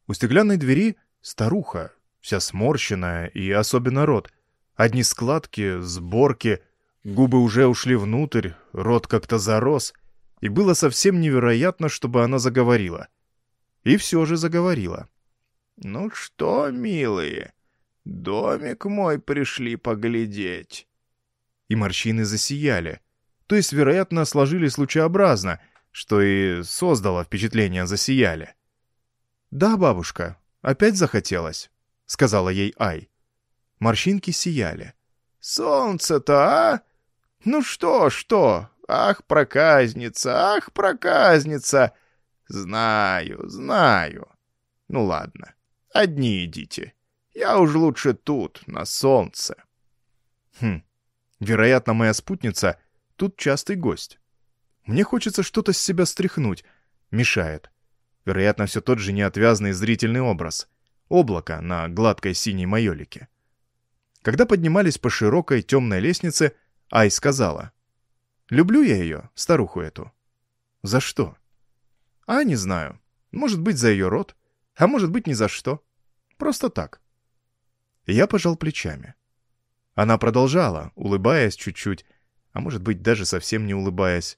S1: У стеклянной двери старуха, вся сморщенная и особенно рот. Одни складки, сборки, губы уже ушли внутрь, рот как-то зарос, и было совсем невероятно, чтобы она заговорила. И все же заговорила. «Ну что, милые, домик мой пришли поглядеть». И морщины засияли, то есть, вероятно, сложились лучеобразно, что и создало впечатление «засияли». «Да, бабушка, опять захотелось», — сказала ей Ай. Морщинки сияли. «Солнце-то, а? Ну что, что? Ах, проказница, ах, проказница! Знаю, знаю. Ну ладно, одни идите. Я уж лучше тут, на солнце». Хм, вероятно, моя спутница тут частый гость. Мне хочется что-то с себя стряхнуть. Мешает. Вероятно, все тот же неотвязный зрительный образ. Облако на гладкой синей майолике. Когда поднимались по широкой темной лестнице, Ай сказала. «Люблю я ее, старуху эту». «За что?» «А, не знаю. Может быть, за ее рот, а может быть, ни за что. Просто так». Я пожал плечами. Она продолжала, улыбаясь чуть-чуть, а может быть, даже совсем не улыбаясь.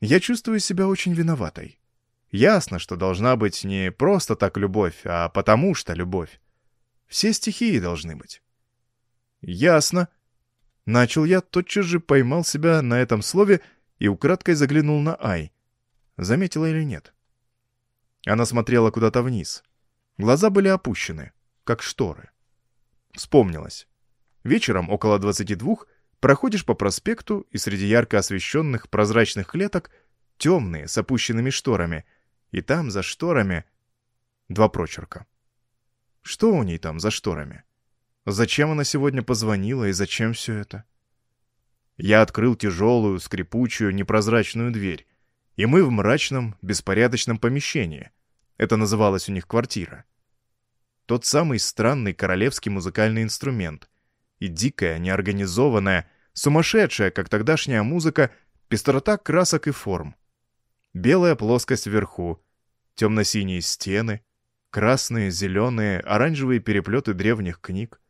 S1: Я чувствую себя очень виноватой. Ясно, что должна быть не просто так любовь, а потому что любовь. Все стихии должны быть. Ясно. Начал я, тотчас же поймал себя на этом слове и украдкой заглянул на Ай. Заметила или нет? Она смотрела куда-то вниз. Глаза были опущены, как шторы. Вспомнилось. Вечером около двадцати двух проходишь по проспекту, и среди ярко освещенных прозрачных клеток темные, с опущенными шторами, и там, за шторами, два прочерка. Что у ней там за шторами? Зачем она сегодня позвонила и зачем все это? Я открыл тяжелую, скрипучую, непрозрачную дверь, и мы в мрачном, беспорядочном помещении. Это называлось у них квартира. Тот самый странный королевский музыкальный инструмент. И дикая, неорганизованная, сумасшедшая, как тогдашняя музыка, пестрота красок и форм. Белая плоскость вверху, темно-синие стены, красные, зеленые, оранжевые переплеты древних книг,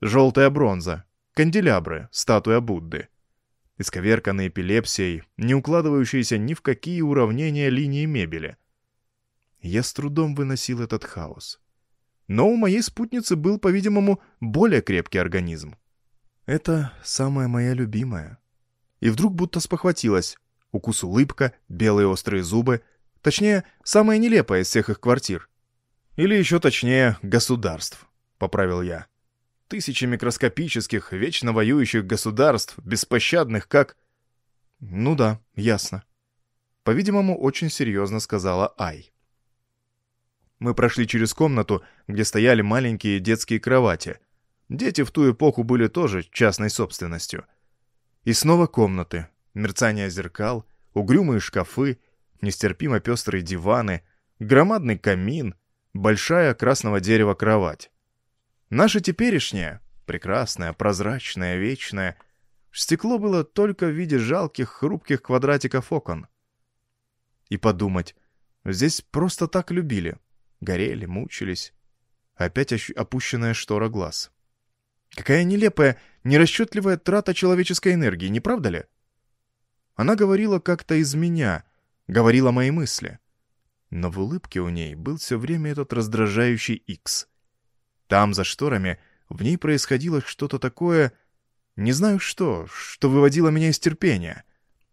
S1: желтая бронза, канделябры, статуя Будды, исковерканные эпилепсией, не укладывающиеся ни в какие уравнения линии мебели. Я с трудом выносил этот хаос. Но у моей спутницы был, по-видимому, более крепкий организм. Это самая моя любимая. И вдруг будто спохватилась. Укус улыбка, белые острые зубы. Точнее, самая нелепая из всех их квартир. Или еще точнее, государств, поправил я. Тысячи микроскопических, вечно воюющих государств, беспощадных как... Ну да, ясно. По-видимому, очень серьезно сказала Ай. Мы прошли через комнату, где стояли маленькие детские кровати. Дети в ту эпоху были тоже частной собственностью. И снова комнаты, мерцание зеркал, угрюмые шкафы, нестерпимо пестрые диваны, громадный камин, большая красного дерева кровать. Наша теперешняя, прекрасная, прозрачная, вечная, стекло было только в виде жалких, хрупких квадратиков окон. И подумать, здесь просто так любили — горели, мучились. Опять опущенная штора глаз. Какая нелепая, нерасчетливая трата человеческой энергии, не правда ли? Она говорила как-то из меня, говорила мои мысли. Но в улыбке у ней был все время этот раздражающий икс. Там, за шторами, в ней происходило что-то такое, не знаю что, что выводило меня из терпения.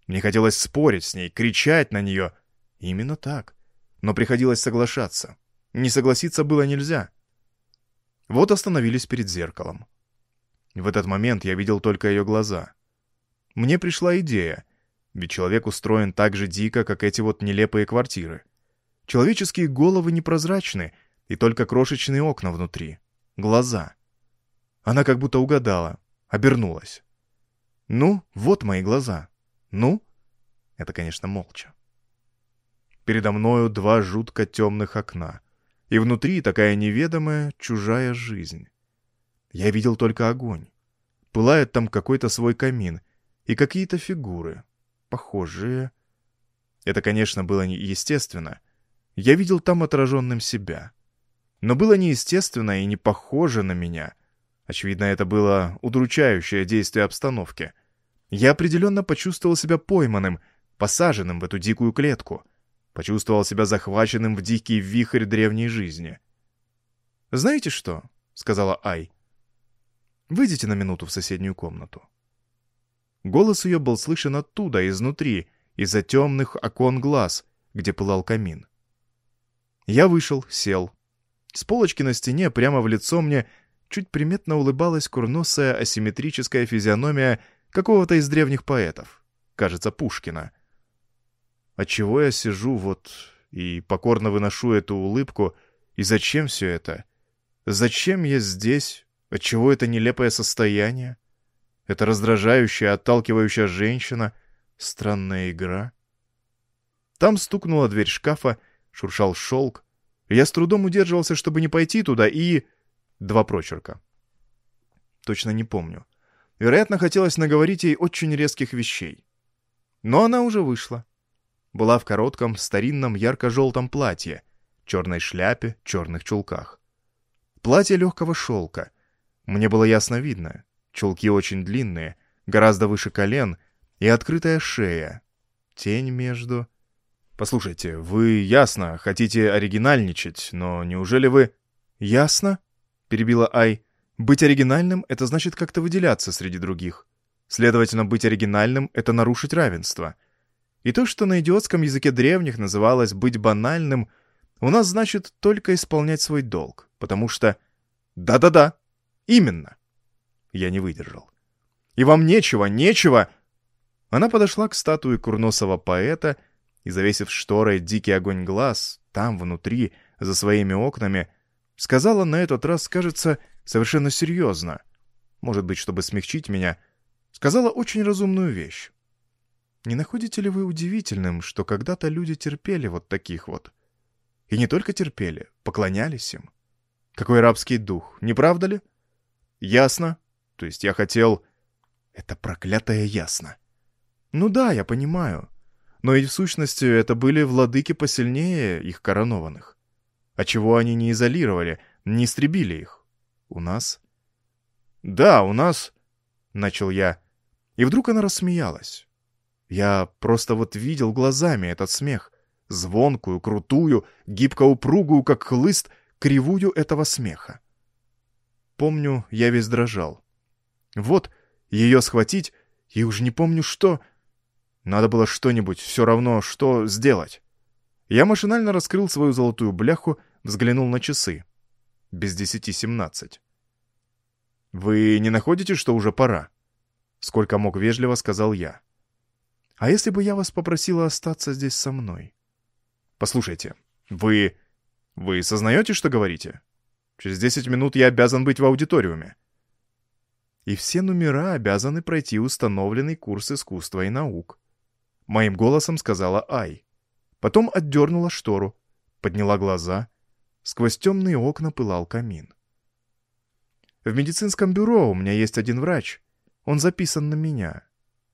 S1: Мне хотелось спорить с ней, кричать на нее. Именно так. Но приходилось соглашаться. Не согласиться было нельзя. Вот остановились перед зеркалом. В этот момент я видел только ее глаза. Мне пришла идея, ведь человек устроен так же дико, как эти вот нелепые квартиры. Человеческие головы непрозрачны, и только крошечные окна внутри. Глаза. Она как будто угадала, обернулась. «Ну, вот мои глаза. Ну?» Это, конечно, молча. Передо мною два жутко темных окна — и внутри такая неведомая, чужая жизнь. Я видел только огонь. Пылает там какой-то свой камин и какие-то фигуры, похожие. Это, конечно, было неестественно. Я видел там отраженным себя. Но было неестественно и не похоже на меня. Очевидно, это было удручающее действие обстановки. Я определенно почувствовал себя пойманным, посаженным в эту дикую клетку — Почувствовал себя захваченным в дикий вихрь древней жизни. «Знаете что?» — сказала Ай. «Выйдите на минуту в соседнюю комнату». Голос ее был слышен оттуда, изнутри, из-за темных окон глаз, где пылал камин. Я вышел, сел. С полочки на стене прямо в лицо мне чуть приметно улыбалась курносая асимметрическая физиономия какого-то из древних поэтов, кажется, Пушкина — Отчего я сижу вот и покорно выношу эту улыбку, и зачем все это? Зачем я здесь? Отчего это нелепое состояние? Это раздражающая, отталкивающая женщина? Странная игра? Там стукнула дверь шкафа, шуршал шелк. Я с трудом удерживался, чтобы не пойти туда, и... Два прочерка. Точно не помню. Вероятно, хотелось наговорить ей очень резких вещей. Но она уже вышла. Была в коротком, старинном, ярко-желтом платье, черной шляпе, черных чулках. Платье легкого шелка. Мне было ясно видно. Чулки очень длинные, гораздо выше колен, и открытая шея. Тень между... Послушайте, вы ясно хотите оригинальничать, но неужели вы... Ясно? Перебила Ай. Быть оригинальным — это значит как-то выделяться среди других. Следовательно, быть оригинальным — это нарушить равенство. И то, что на идиотском языке древних называлось «быть банальным», у нас значит только исполнять свой долг, потому что... Да-да-да, именно. Я не выдержал. И вам нечего, нечего... Она подошла к статуе курносого поэта и, завесив шторой дикий огонь глаз, там, внутри, за своими окнами, сказала на этот раз, кажется, совершенно серьезно, может быть, чтобы смягчить меня, сказала очень разумную вещь. Не находите ли вы удивительным, что когда-то люди терпели вот таких вот? И не только терпели, поклонялись им. Какой рабский дух, не правда ли? Ясно. То есть я хотел... Это проклятое ясно. Ну да, я понимаю. Но и в сущности это были владыки посильнее их коронованных. А чего они не изолировали, не истребили их? У нас? Да, у нас, начал я. И вдруг она рассмеялась. Я просто вот видел глазами этот смех. Звонкую, крутую, гибко-упругую, как хлыст, кривую этого смеха. Помню, я весь дрожал. Вот, ее схватить, и уж не помню что. Надо было что-нибудь, все равно, что сделать. Я машинально раскрыл свою золотую бляху, взглянул на часы. Без десяти семнадцать. «Вы не находите, что уже пора?» Сколько мог вежливо, сказал я. «А если бы я вас попросила остаться здесь со мной?» «Послушайте, вы... вы сознаете, что говорите? Через десять минут я обязан быть в аудиториуме». «И все номера обязаны пройти установленный курс искусства и наук», — моим голосом сказала Ай. Потом отдернула штору, подняла глаза. Сквозь темные окна пылал камин. В медицинском бюро у меня есть один врач. Он записан на меня.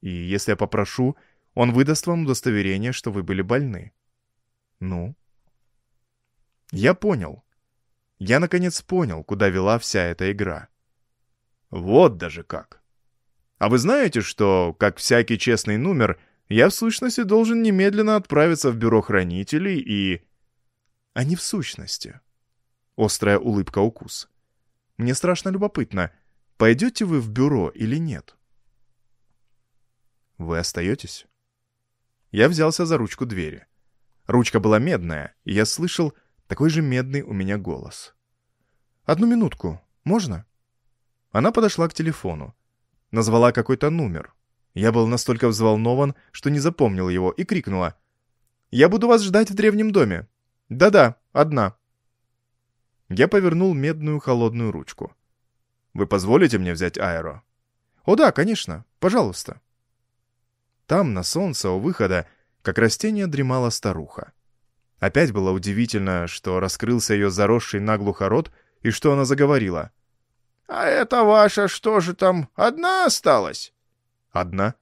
S1: И если я попрошу, он выдаст вам удостоверение, что вы были больны. Ну? Я понял. Я, наконец, понял, куда вела вся эта игра. Вот даже как. А вы знаете, что, как всякий честный номер, я в сущности должен немедленно отправиться в бюро хранителей и... А не в сущности. Острая улыбка-укус. Мне страшно любопытно, пойдете вы в бюро или нет? Вы остаетесь? Я взялся за ручку двери. Ручка была медная, и я слышал такой же медный у меня голос. «Одну минутку, можно?» Она подошла к телефону. Назвала какой-то номер. Я был настолько взволнован, что не запомнил его, и крикнула. «Я буду вас ждать в древнем доме. Да-да, одна». Я повернул медную холодную ручку. «Вы позволите мне взять аэро?» «О да, конечно. Пожалуйста». Там, на солнце, у выхода, как растение дремала старуха. Опять было удивительно, что раскрылся ее заросший наглухо рот, и что она заговорила. «А это ваша что же там, одна осталась?» «Одна?»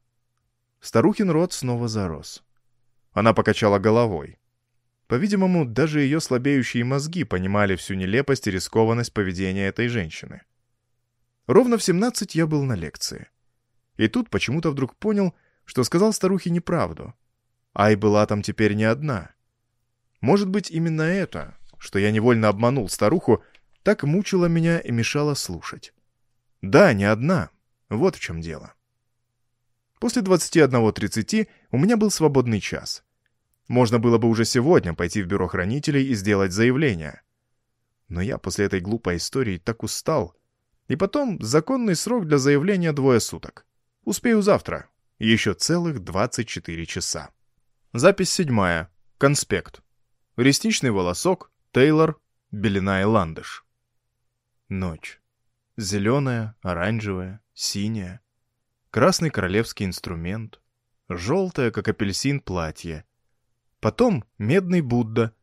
S1: Старухин рот снова зарос. Она покачала головой. По-видимому, даже ее слабеющие мозги понимали всю нелепость и рискованность поведения этой женщины. Ровно в 17 я был на лекции. И тут почему-то вдруг понял, что сказал старухе неправду. Ай была там теперь не одна. Может быть, именно это, что я невольно обманул старуху, так мучило меня и мешало слушать. Да, не одна. Вот в чем дело. После 21.30 у меня был свободный час. Можно было бы уже сегодня пойти в бюро хранителей и сделать заявление. Но я после этой глупой истории так устал. И потом законный срок для заявления двое суток. Успею завтра. Еще целых 24 часа. Запись седьмая. Конспект. Ресничный волосок, Тейлор, белина и ландыш. Ночь. Зеленая, оранжевая, синяя. Красный королевский инструмент. Желтое, как апельсин, платье Потом медный Будда.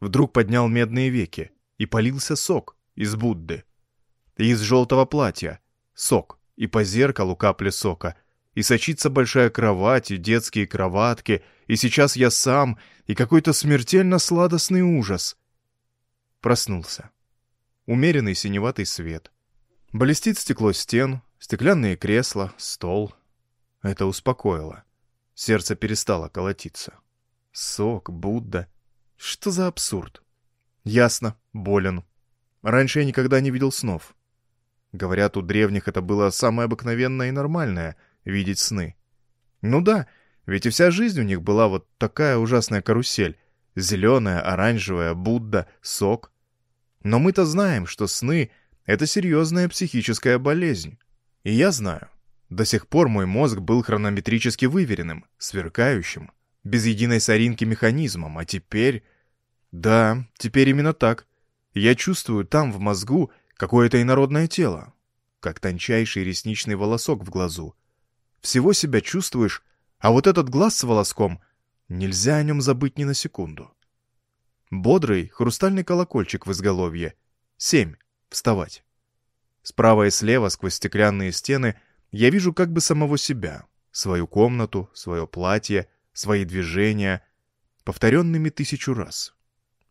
S1: Вдруг поднял медные веки, и полился сок из Будды. И из желтого платья сок, и по зеркалу капли сока, и сочится большая кровать, и детские кроватки, и сейчас я сам, и какой-то смертельно сладостный ужас. Проснулся. Умеренный синеватый свет. Блестит стекло стен, стеклянные кресла, стол. Это успокоило. Сердце перестало колотиться. Сок, Будда. Что за абсурд? Ясно, болен. Раньше я никогда не видел снов. Говорят, у древних это было самое обыкновенное и нормальное — видеть сны. Ну да, ведь и вся жизнь у них была вот такая ужасная карусель. Зеленая, оранжевая, Будда, сок. Но мы-то знаем, что сны — это серьезная психическая болезнь. И я знаю. До сих пор мой мозг был хронометрически выверенным, сверкающим, без единой соринки механизмом, а теперь... Да, теперь именно так. Я чувствую там, в мозгу, какое-то инородное тело, как тончайший ресничный волосок в глазу. Всего себя чувствуешь, а вот этот глаз с волоском, нельзя о нем забыть ни на секунду. Бодрый хрустальный колокольчик в изголовье. Семь. Вставать. Справа и слева, сквозь стеклянные стены, я вижу как бы самого себя, свою комнату, свое платье, свои движения, повторенными тысячу раз.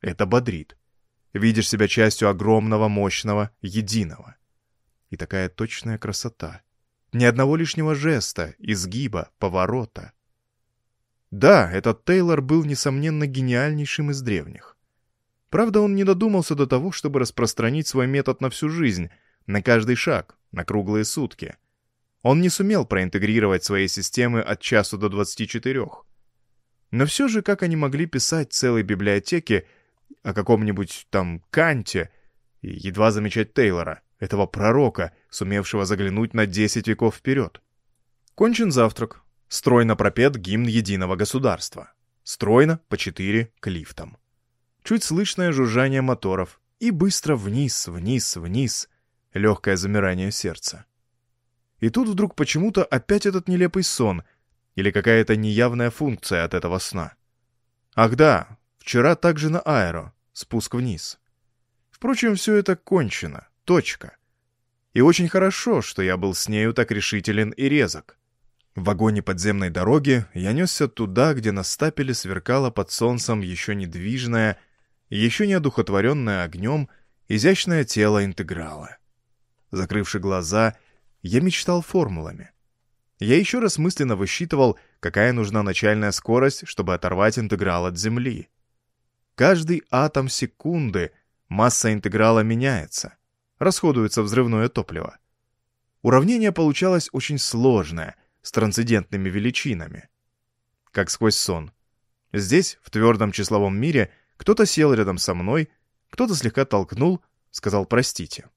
S1: Это бодрит. Видишь себя частью огромного, мощного, единого. И такая точная красота. Ни одного лишнего жеста, изгиба, поворота. Да, этот Тейлор был, несомненно, гениальнейшим из древних. Правда, он не додумался до того, чтобы распространить свой метод на всю жизнь, на каждый шаг, на круглые сутки. Он не сумел проинтегрировать свои системы от часу до 24. Но все же, как они могли писать целой библиотеке о каком-нибудь там Канте и едва замечать Тейлора, этого пророка, сумевшего заглянуть на 10 веков вперед. Кончен завтрак. Стройно пропет гимн единого государства. Стройно по четыре к лифтам. Чуть слышное жужжание моторов. И быстро вниз, вниз, вниз. Легкое замирание сердца. И тут вдруг почему-то опять этот нелепый сон или какая-то неявная функция от этого сна. Ах да, Вчера также на аэро, спуск вниз. Впрочем, все это кончено, точка. И очень хорошо, что я был с нею так решителен и резок. В вагоне подземной дороги я несся туда, где на стапеле сверкало под солнцем еще недвижное, еще не одухотворенное огнем, изящное тело интеграла. Закрывши глаза, я мечтал формулами. Я еще раз мысленно высчитывал, какая нужна начальная скорость, чтобы оторвать интеграл от Земли. Каждый атом секунды масса интеграла меняется. Расходуется взрывное топливо. Уравнение получалось очень сложное, с трансцендентными величинами. Как сквозь сон. Здесь, в твердом числовом мире, кто-то сел рядом со мной, кто-то слегка толкнул, сказал «простите».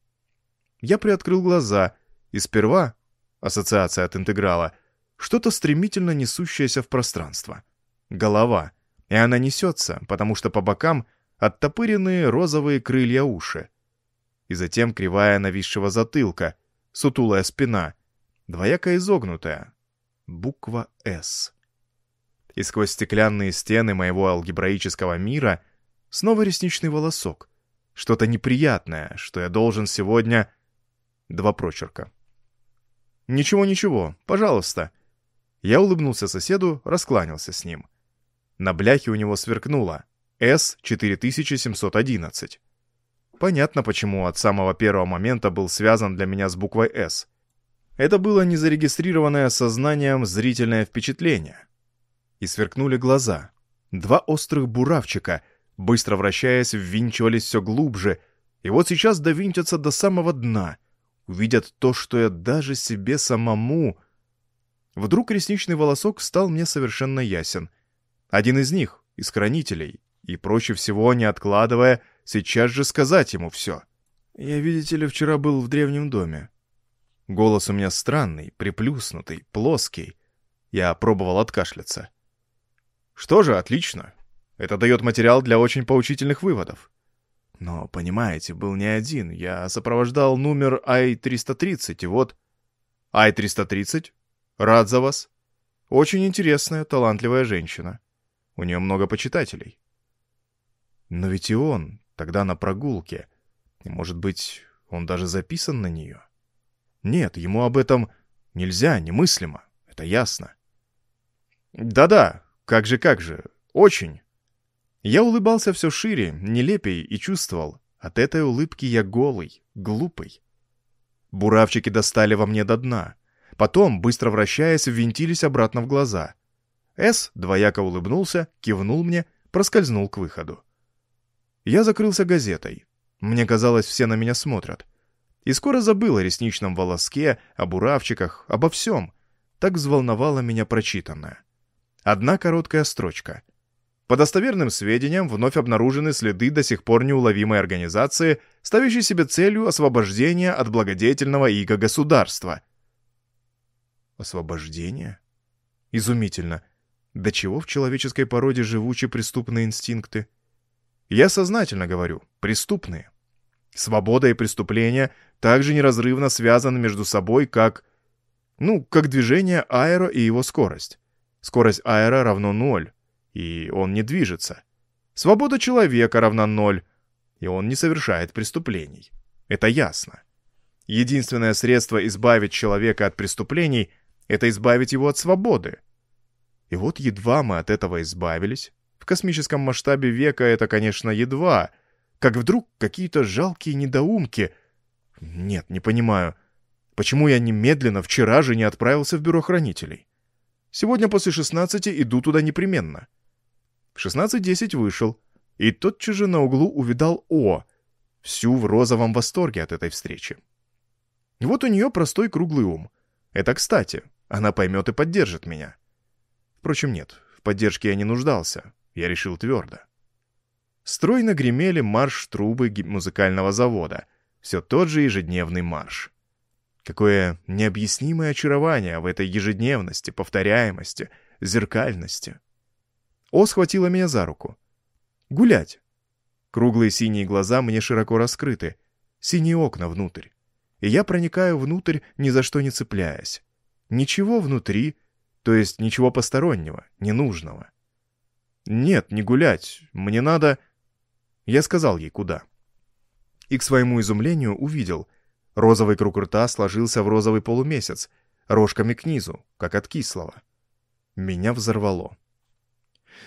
S1: Я приоткрыл глаза, и сперва, ассоциация от интеграла, что-то стремительно несущееся в пространство. Голова — и она несется, потому что по бокам оттопыренные розовые крылья уши. И затем кривая нависшего затылка, сутулая спина, двояко изогнутая. Буква «С». И сквозь стеклянные стены моего алгебраического мира снова ресничный волосок. Что-то неприятное, что я должен сегодня... Два прочерка. «Ничего-ничего, пожалуйста». Я улыбнулся соседу, раскланялся с ним. На бляхе у него сверкнуло С-4711. Понятно, почему от самого первого момента был связан для меня с буквой «С». Это было незарегистрированное сознанием зрительное впечатление. И сверкнули глаза. Два острых буравчика, быстро вращаясь, ввинчивались все глубже, и вот сейчас довинтятся до самого дна, увидят то, что я даже себе самому... Вдруг ресничный волосок стал мне совершенно ясен — один из них, из хранителей, и проще всего, не откладывая, сейчас же сказать ему все. «Я, видите ли, вчера был в древнем доме». Голос у меня странный, приплюснутый, плоский. Я пробовал откашляться. «Что же, отлично. Это дает материал для очень поучительных выводов». Но, понимаете, был не один. Я сопровождал номер Ай-330, и вот... Ай-330? Рад за вас. Очень интересная, талантливая женщина. У нее много почитателей. Но ведь и он тогда на прогулке. Может быть, он даже записан на нее? Нет, ему об этом нельзя, немыслимо. Это ясно. Да-да, как же, как же. Очень. Я улыбался все шире, нелепей и чувствовал, от этой улыбки я голый, глупый. Буравчики достали во мне до дна. Потом, быстро вращаясь, ввинтились обратно в глаза. С двояко улыбнулся, кивнул мне, проскользнул к выходу. Я закрылся газетой. Мне казалось, все на меня смотрят. И скоро забыл о ресничном волоске, о буравчиках, обо всем. Так взволновало меня прочитанное. Одна короткая строчка. По достоверным сведениям, вновь обнаружены следы до сих пор неуловимой организации, ставящей себе целью освобождения от благодетельного иго государства. Освобождение? Изумительно. До чего в человеческой породе живучи преступные инстинкты? Я сознательно говорю, преступные. Свобода и преступление также неразрывно связаны между собой, как... Ну, как движение аэро и его скорость. Скорость аэро равно ноль, и он не движется. Свобода человека равна ноль, и он не совершает преступлений. Это ясно. Единственное средство избавить человека от преступлений — это избавить его от свободы. И вот едва мы от этого избавились, в космическом масштабе века это, конечно, едва. Как вдруг какие-то жалкие недоумки... Нет, не понимаю. Почему я немедленно вчера же не отправился в бюро хранителей? Сегодня после 16 иду туда непременно. В 16.10 вышел, и тотчас же на углу увидал О, всю в розовом восторге от этой встречи. Вот у нее простой круглый ум. Это кстати, она поймет и поддержит меня. Впрочем, нет, в поддержке я не нуждался. Я решил твердо. Стройно гремели марш трубы музыкального завода. Все тот же ежедневный марш. Какое необъяснимое очарование в этой ежедневности, повторяемости, зеркальности. О схватила меня за руку. «Гулять!» Круглые синие глаза мне широко раскрыты, синие окна внутрь. И я проникаю внутрь, ни за что не цепляясь. Ничего внутри, то есть ничего постороннего, ненужного. «Нет, не гулять. Мне надо...» Я сказал ей, куда. И к своему изумлению увидел. Розовый круг рта сложился в розовый полумесяц, рожками к низу, как от кислого. Меня взорвало.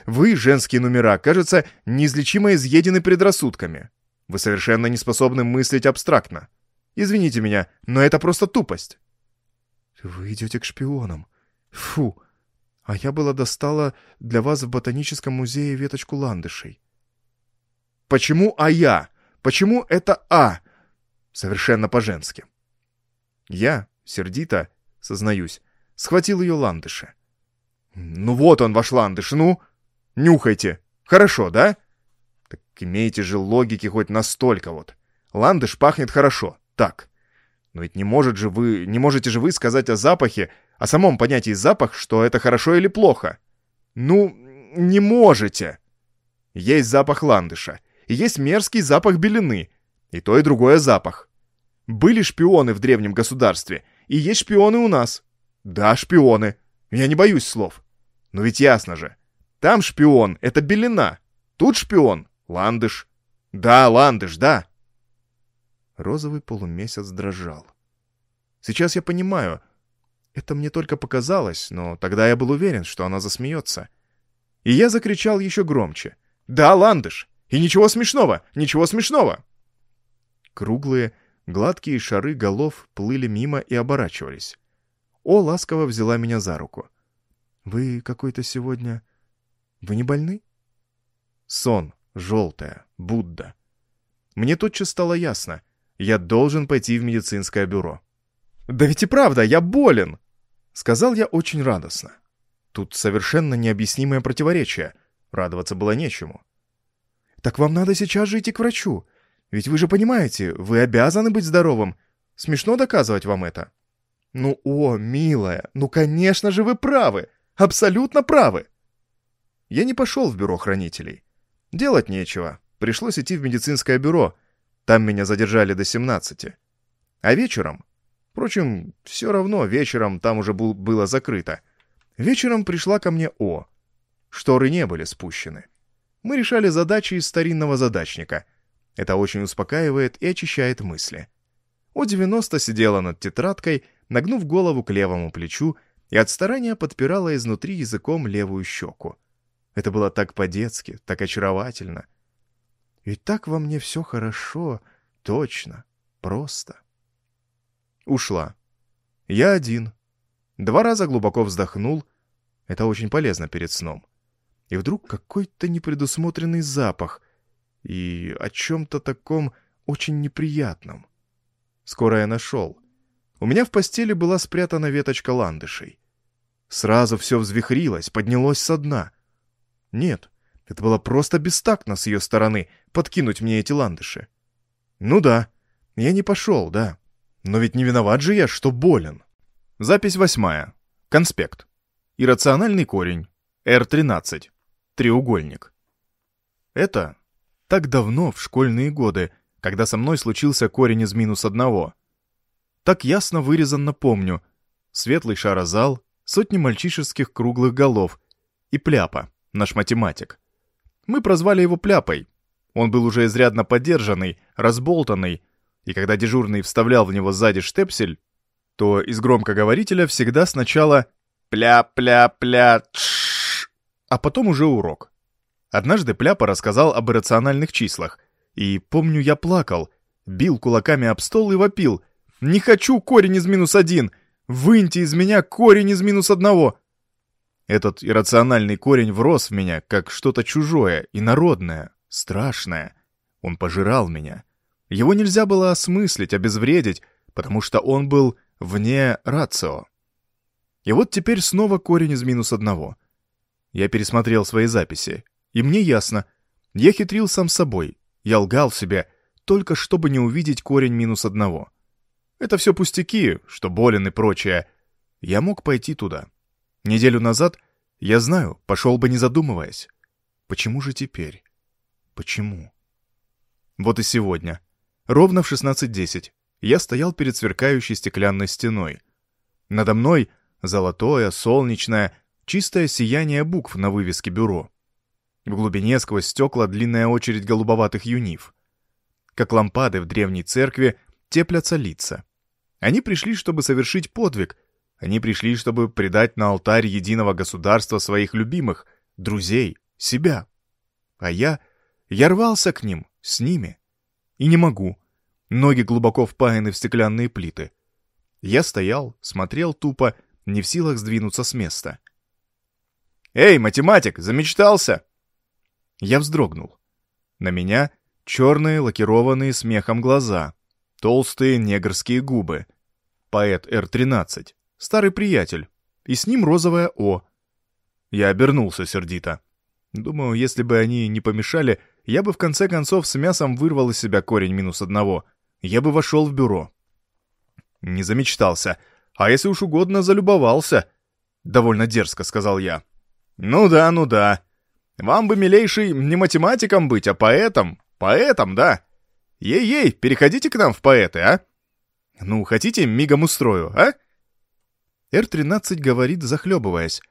S1: «Вы, женские номера, кажется, неизлечимо изъедены предрассудками. Вы совершенно не способны мыслить абстрактно. Извините меня, но это просто тупость». «Вы идете к шпионам. Фу!» А я была достала для вас в ботаническом музее веточку ландышей. Почему «а я»? Почему это «а»? Совершенно по-женски. Я, сердито, сознаюсь, схватил ее ландыши. Ну вот он, ваш ландыш, ну! Нюхайте. Хорошо, да? Так имейте же логики хоть настолько вот. Ландыш пахнет хорошо, так. Но ведь не может же вы, не можете же вы сказать о запахе, о самом понятии запах, что это хорошо или плохо. Ну, не можете. Есть запах ландыша, и есть мерзкий запах белины, и то и другое запах. Были шпионы в древнем государстве, и есть шпионы у нас. Да, шпионы. Я не боюсь слов. Но ведь ясно же. Там шпион — это белина. Тут шпион — ландыш. Да, ландыш, да. Розовый полумесяц дрожал. Сейчас я понимаю, это мне только показалось, но тогда я был уверен, что она засмеется. И я закричал еще громче. «Да, ландыш! И ничего смешного! Ничего смешного!» Круглые, гладкие шары голов плыли мимо и оборачивались. О ласково взяла меня за руку. «Вы какой-то сегодня... Вы не больны?» Сон, желтая, Будда. Мне тотчас стало ясно. Я должен пойти в медицинское бюро. «Да ведь и правда, я болен!» Сказал я очень радостно. Тут совершенно необъяснимое противоречие. Радоваться было нечему. «Так вам надо сейчас же идти к врачу. Ведь вы же понимаете, вы обязаны быть здоровым. Смешно доказывать вам это». «Ну, о, милая, ну, конечно же, вы правы. Абсолютно правы». Я не пошел в бюро хранителей. Делать нечего. Пришлось идти в медицинское бюро. Там меня задержали до 17. А вечером Впрочем, все равно вечером там уже был, было закрыто. Вечером пришла ко мне О. Шторы не были спущены. Мы решали задачи из старинного задачника. Это очень успокаивает и очищает мысли. О-90 сидела над тетрадкой, нагнув голову к левому плечу и от старания подпирала изнутри языком левую щеку. Это было так по-детски, так очаровательно. И так во мне все хорошо, точно, просто. Ушла. Я один. Два раза глубоко вздохнул. Это очень полезно перед сном. И вдруг какой-то непредусмотренный запах. И о чем-то таком очень неприятном. Скоро я нашел. У меня в постели была спрятана веточка ландышей. Сразу все взвихрилось, поднялось со дна. Нет, это было просто бестактно с ее стороны подкинуть мне эти ландыши. Ну да, я не пошел, да. Но ведь не виноват же я, что болен. Запись восьмая. Конспект. Иррациональный корень. R13. Треугольник. Это так давно, в школьные годы, когда со мной случился корень из минус одного. Так ясно вырезанно помню. Светлый шарозал, сотни мальчишеских круглых голов и Пляпа, наш математик. Мы прозвали его Пляпой. Он был уже изрядно подержанный, разболтанный, и когда дежурный вставлял в него сзади штепсель, то из громкоговорителя всегда сначала «пля-пля-пля», а потом уже урок. Однажды Пляпа рассказал об иррациональных числах, и, помню, я плакал, бил кулаками об стол и вопил «Не хочу корень из минус один! Выньте из меня корень из минус одного!» Этот иррациональный корень врос в меня, как что-то чужое, инородное, страшное. Он пожирал меня. Его нельзя было осмыслить, обезвредить, потому что он был вне рацио. И вот теперь снова корень из минус одного. Я пересмотрел свои записи, и мне ясно, я хитрил сам собой, я лгал себе, только чтобы не увидеть корень минус одного. Это все пустяки, что болен и прочее. Я мог пойти туда. Неделю назад, я знаю, пошел бы не задумываясь. Почему же теперь? Почему? Вот и сегодня. Ровно в 16.10 я стоял перед сверкающей стеклянной стеной. Надо мной золотое, солнечное, чистое сияние букв на вывеске бюро. В глубине сквозь стекла длинная очередь голубоватых юнив. Как лампады в древней церкви теплятся лица. Они пришли, чтобы совершить подвиг. Они пришли, чтобы предать на алтарь единого государства своих любимых, друзей, себя. А я... Я рвался к ним, с ними. И не могу. Ноги глубоко впаяны в стеклянные плиты. Я стоял, смотрел тупо, не в силах сдвинуться с места. «Эй, математик, замечтался?» Я вздрогнул. На меня черные, лакированные смехом глаза, толстые негрские губы. Поэт Р-13, старый приятель, и с ним розовое О. Я обернулся сердито. Думаю, если бы они не помешали, я бы в конце концов с мясом вырвал из себя корень минус одного. Я бы вошел в бюро. Не замечтался. А если уж угодно, залюбовался. Довольно дерзко сказал я. Ну да, ну да. Вам бы, милейший, не математиком быть, а поэтом. Поэтом, да. Ей-ей, переходите к нам в поэты, а? Ну, хотите, мигом устрою, а? Р-13 говорит, захлебываясь.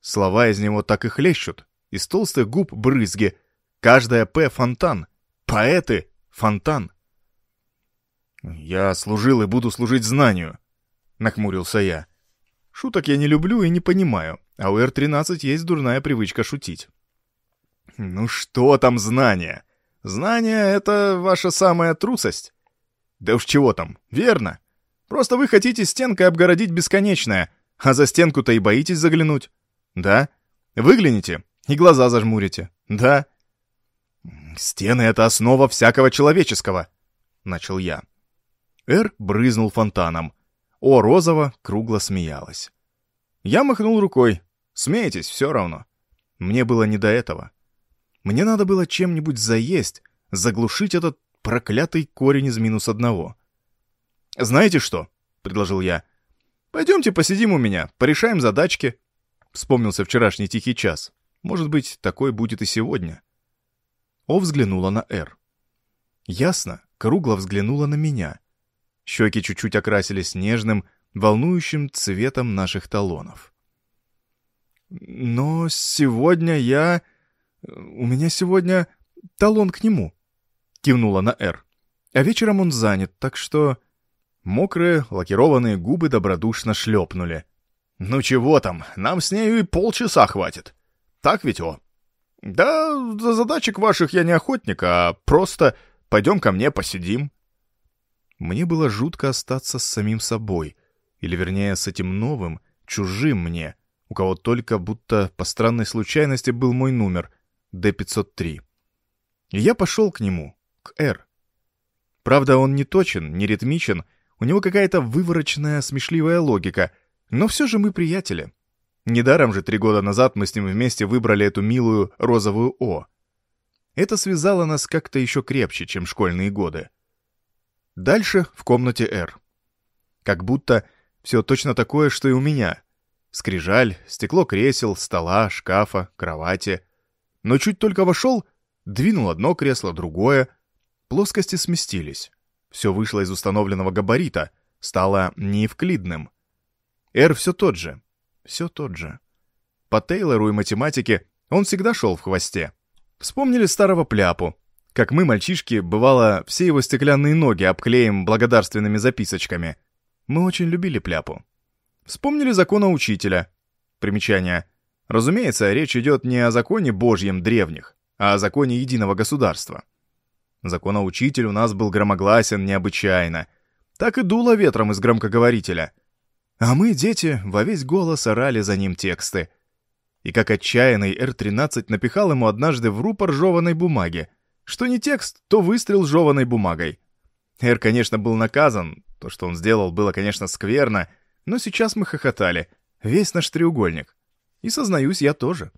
S1: Слова из него так и хлещут. Из толстых губ брызги — Каждая «П» — фонтан. Поэты — фонтан. «Я служил и буду служить знанию», — нахмурился я. Шуток я не люблю и не понимаю, а у Р-13 есть дурная привычка шутить. «Ну что там знание? Знание — это ваша самая трусость?» «Да уж чего там, верно. Просто вы хотите стенкой обгородить бесконечное, а за стенку-то и боитесь заглянуть. Да? Выгляните и глаза зажмурите. Да? «Стены — это основа всякого человеческого», — начал я. Эр брызнул фонтаном. О, Розова кругло смеялась. Я махнул рукой. Смейтесь, все равно. Мне было не до этого. Мне надо было чем-нибудь заесть, заглушить этот проклятый корень из минус одного. «Знаете что?» — предложил я. «Пойдемте посидим у меня, порешаем задачки». Вспомнился вчерашний тихий час. Может быть, такой будет и сегодня. О взглянула на Р. Ясно, кругло взглянула на меня. Щеки чуть-чуть окрасились нежным, волнующим цветом наших талонов. Но сегодня я... У меня сегодня талон к нему», — кивнула на «Р». «А вечером он занят, так что...» Мокрые, лакированные губы добродушно шлепнули. «Ну чего там, нам с нею и полчаса хватит. Так ведь, о?» «Да, за задачек ваших я не охотник, а просто пойдем ко мне посидим». Мне было жутко остаться с самим собой, или вернее с этим новым, чужим мне, у кого только будто по странной случайности был мой номер, Д-503. И я пошел к нему, к Р. Правда, он не точен, не ритмичен, у него какая-то выворочная, смешливая логика, но все же мы приятели. Недаром же три года назад мы с ним вместе выбрали эту милую розовую О. Это связало нас как-то еще крепче, чем школьные годы. Дальше в комнате Р. Как будто все точно такое, что и у меня. Скрижаль, стекло кресел, стола, шкафа, кровати. Но чуть только вошел, двинул одно кресло, другое. Плоскости сместились. Все вышло из установленного габарита, стало неевклидным. Р все тот же, все тот же. По Тейлору и математике он всегда шел в хвосте. Вспомнили старого пляпу. Как мы, мальчишки, бывало, все его стеклянные ноги обклеим благодарственными записочками. Мы очень любили пляпу. Вспомнили закона учителя. Примечание. Разумеется, речь идет не о законе Божьем древних, а о законе единого государства. Законоучитель у нас был громогласен необычайно. Так и дуло ветром из громкоговорителя. А мы, дети, во весь голос орали за ним тексты. И как отчаянный Р-13 напихал ему однажды в рупор жеваной бумаги. Что не текст, то выстрел жеваной бумагой. Р, конечно, был наказан. То, что он сделал, было, конечно, скверно. Но сейчас мы хохотали. Весь наш треугольник. И сознаюсь, я тоже.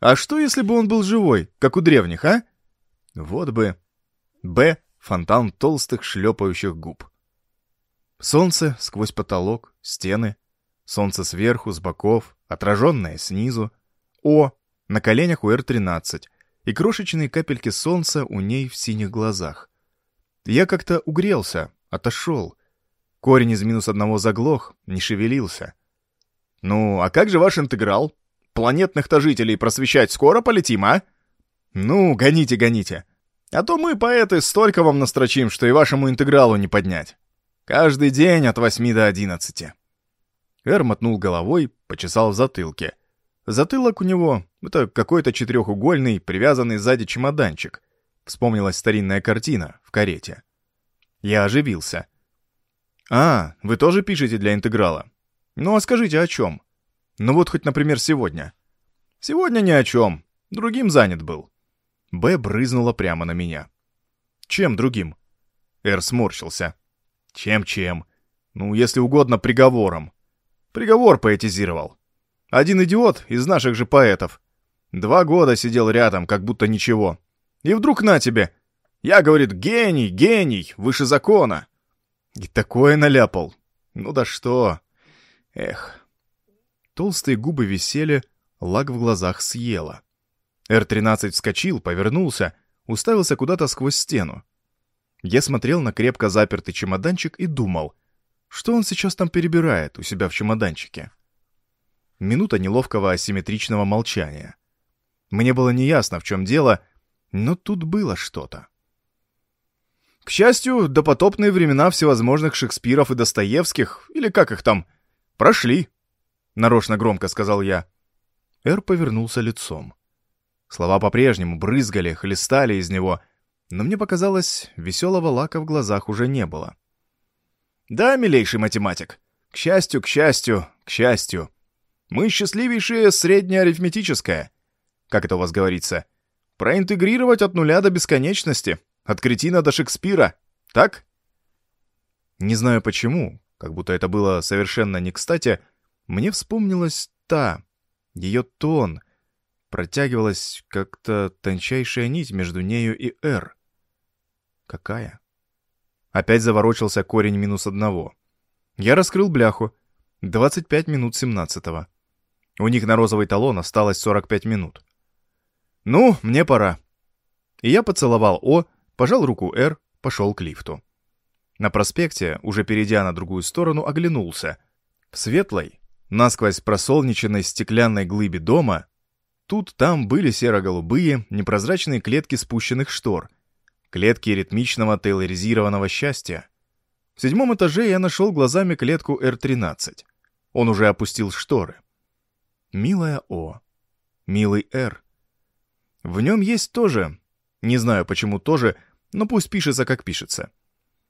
S1: А что, если бы он был живой, как у древних, а? Вот бы. Б. Фонтан толстых шлепающих губ. Солнце сквозь потолок, стены. Солнце сверху, с боков, отраженное снизу. О. На коленях у Р-13. И крошечные капельки солнца у ней в синих глазах. Я как-то угрелся, отошел. Корень из минус одного заглох, не шевелился. «Ну, а как же ваш интеграл? Планетных-то жителей просвещать скоро полетим, а?» «Ну, гоните, гоните. А то мы, поэты, столько вам настрочим, что и вашему интегралу не поднять. Каждый день от восьми до одиннадцати». Эр мотнул головой, почесал в затылке. Затылок у него — это какой-то четырехугольный, привязанный сзади чемоданчик. Вспомнилась старинная картина в карете. Я оживился. «А, вы тоже пишете для интеграла? Ну а скажите, о чем? Ну вот хоть, например, сегодня». «Сегодня ни о чем. Другим занят был». Б брызнула прямо на меня. «Чем другим?» Р сморщился. «Чем-чем? Ну, если угодно, приговором». Приговор поэтизировал. Один идиот из наших же поэтов. Два года сидел рядом, как будто ничего. И вдруг на тебе. Я, говорит, гений, гений, выше закона. И такое наляпал. Ну да что. Эх. Толстые губы висели, лак в глазах съела. Р-13 вскочил, повернулся, уставился куда-то сквозь стену. Я смотрел на крепко запертый чемоданчик и думал, что он сейчас там перебирает у себя в чемоданчике. Минута неловкого асимметричного молчания. Мне было неясно, в чем дело, но тут было что-то. К счастью, допотопные времена всевозможных Шекспиров и Достоевских, или как их там, прошли, — нарочно громко сказал я. Эр повернулся лицом. Слова по-прежнему брызгали, хлестали из него, но мне показалось, веселого лака в глазах уже не было. «Да, милейший математик, к счастью, к счастью, к счастью. Мы счастливейшие среднее арифметическое. Как это у вас говорится? Проинтегрировать от нуля до бесконечности, от кретина до Шекспира, так?» Не знаю почему, как будто это было совершенно не кстати, мне вспомнилась та, ее тон, протягивалась как-то тончайшая нить между нею и «Р». Какая? Опять заворочился корень минус одного. Я раскрыл бляху. 25 минут 17-го. У них на розовый талон осталось 45 минут. Ну, мне пора. И я поцеловал О, пожал руку Р, пошел к лифту. На проспекте, уже перейдя на другую сторону, оглянулся. В светлой, насквозь просолнеченной стеклянной глыбе дома, тут-там были серо-голубые, непрозрачные клетки спущенных штор, клетки ритмичного тейлоризированного счастья. В седьмом этаже я нашел глазами клетку R13. Он уже опустил шторы. Милая О. Милый Р. В нем есть тоже, не знаю почему тоже, но пусть пишется как пишется.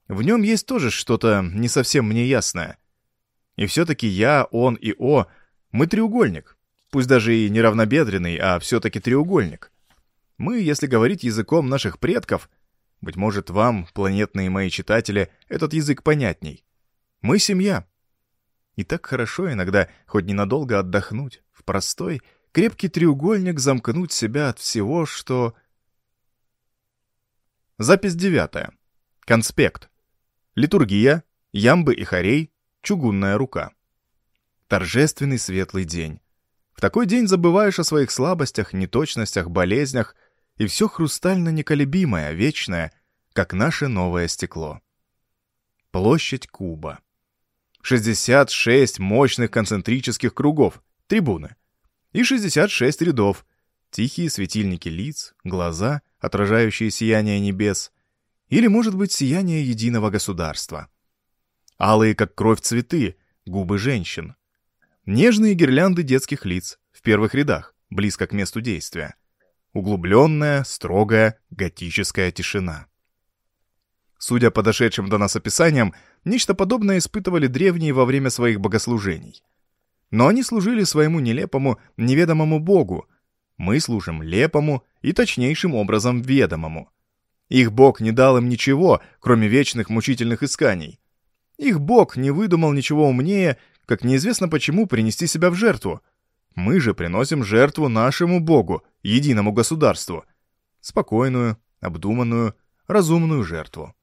S1: В нем есть тоже что-то не совсем мне ясное. И все-таки я, он и О, мы треугольник. Пусть даже и не равнобедренный, а все-таки треугольник. Мы, если говорить языком наших предков, быть может, вам, планетные мои читатели, этот язык понятней. Мы семья. И так хорошо иногда хоть ненадолго отдохнуть, в простой, крепкий треугольник замкнуть себя от всего, что... Запись девятая. Конспект. Литургия, ямбы и хорей, чугунная рука. Торжественный светлый день. В такой день забываешь о своих слабостях, неточностях, болезнях, и все хрустально неколебимое, вечное, как наше новое стекло. Площадь куба. 66 мощных концентрических кругов, трибуны. И 66 рядов, тихие светильники лиц, глаза, отражающие сияние небес, или, может быть, сияние единого государства. Алые, как кровь, цветы, губы женщин. Нежные гирлянды детских лиц в первых рядах, близко к месту действия. Углубленная, строгая, готическая тишина. Судя по дошедшим до нас описаниям, нечто подобное испытывали древние во время своих богослужений. Но они служили своему нелепому, неведомому богу. Мы служим лепому и точнейшим образом ведомому. Их бог не дал им ничего, кроме вечных мучительных исканий. Их бог не выдумал ничего умнее, как неизвестно почему принести себя в жертву. Мы же приносим жертву нашему богу, единому государству. Спокойную, обдуманную, разумную жертву.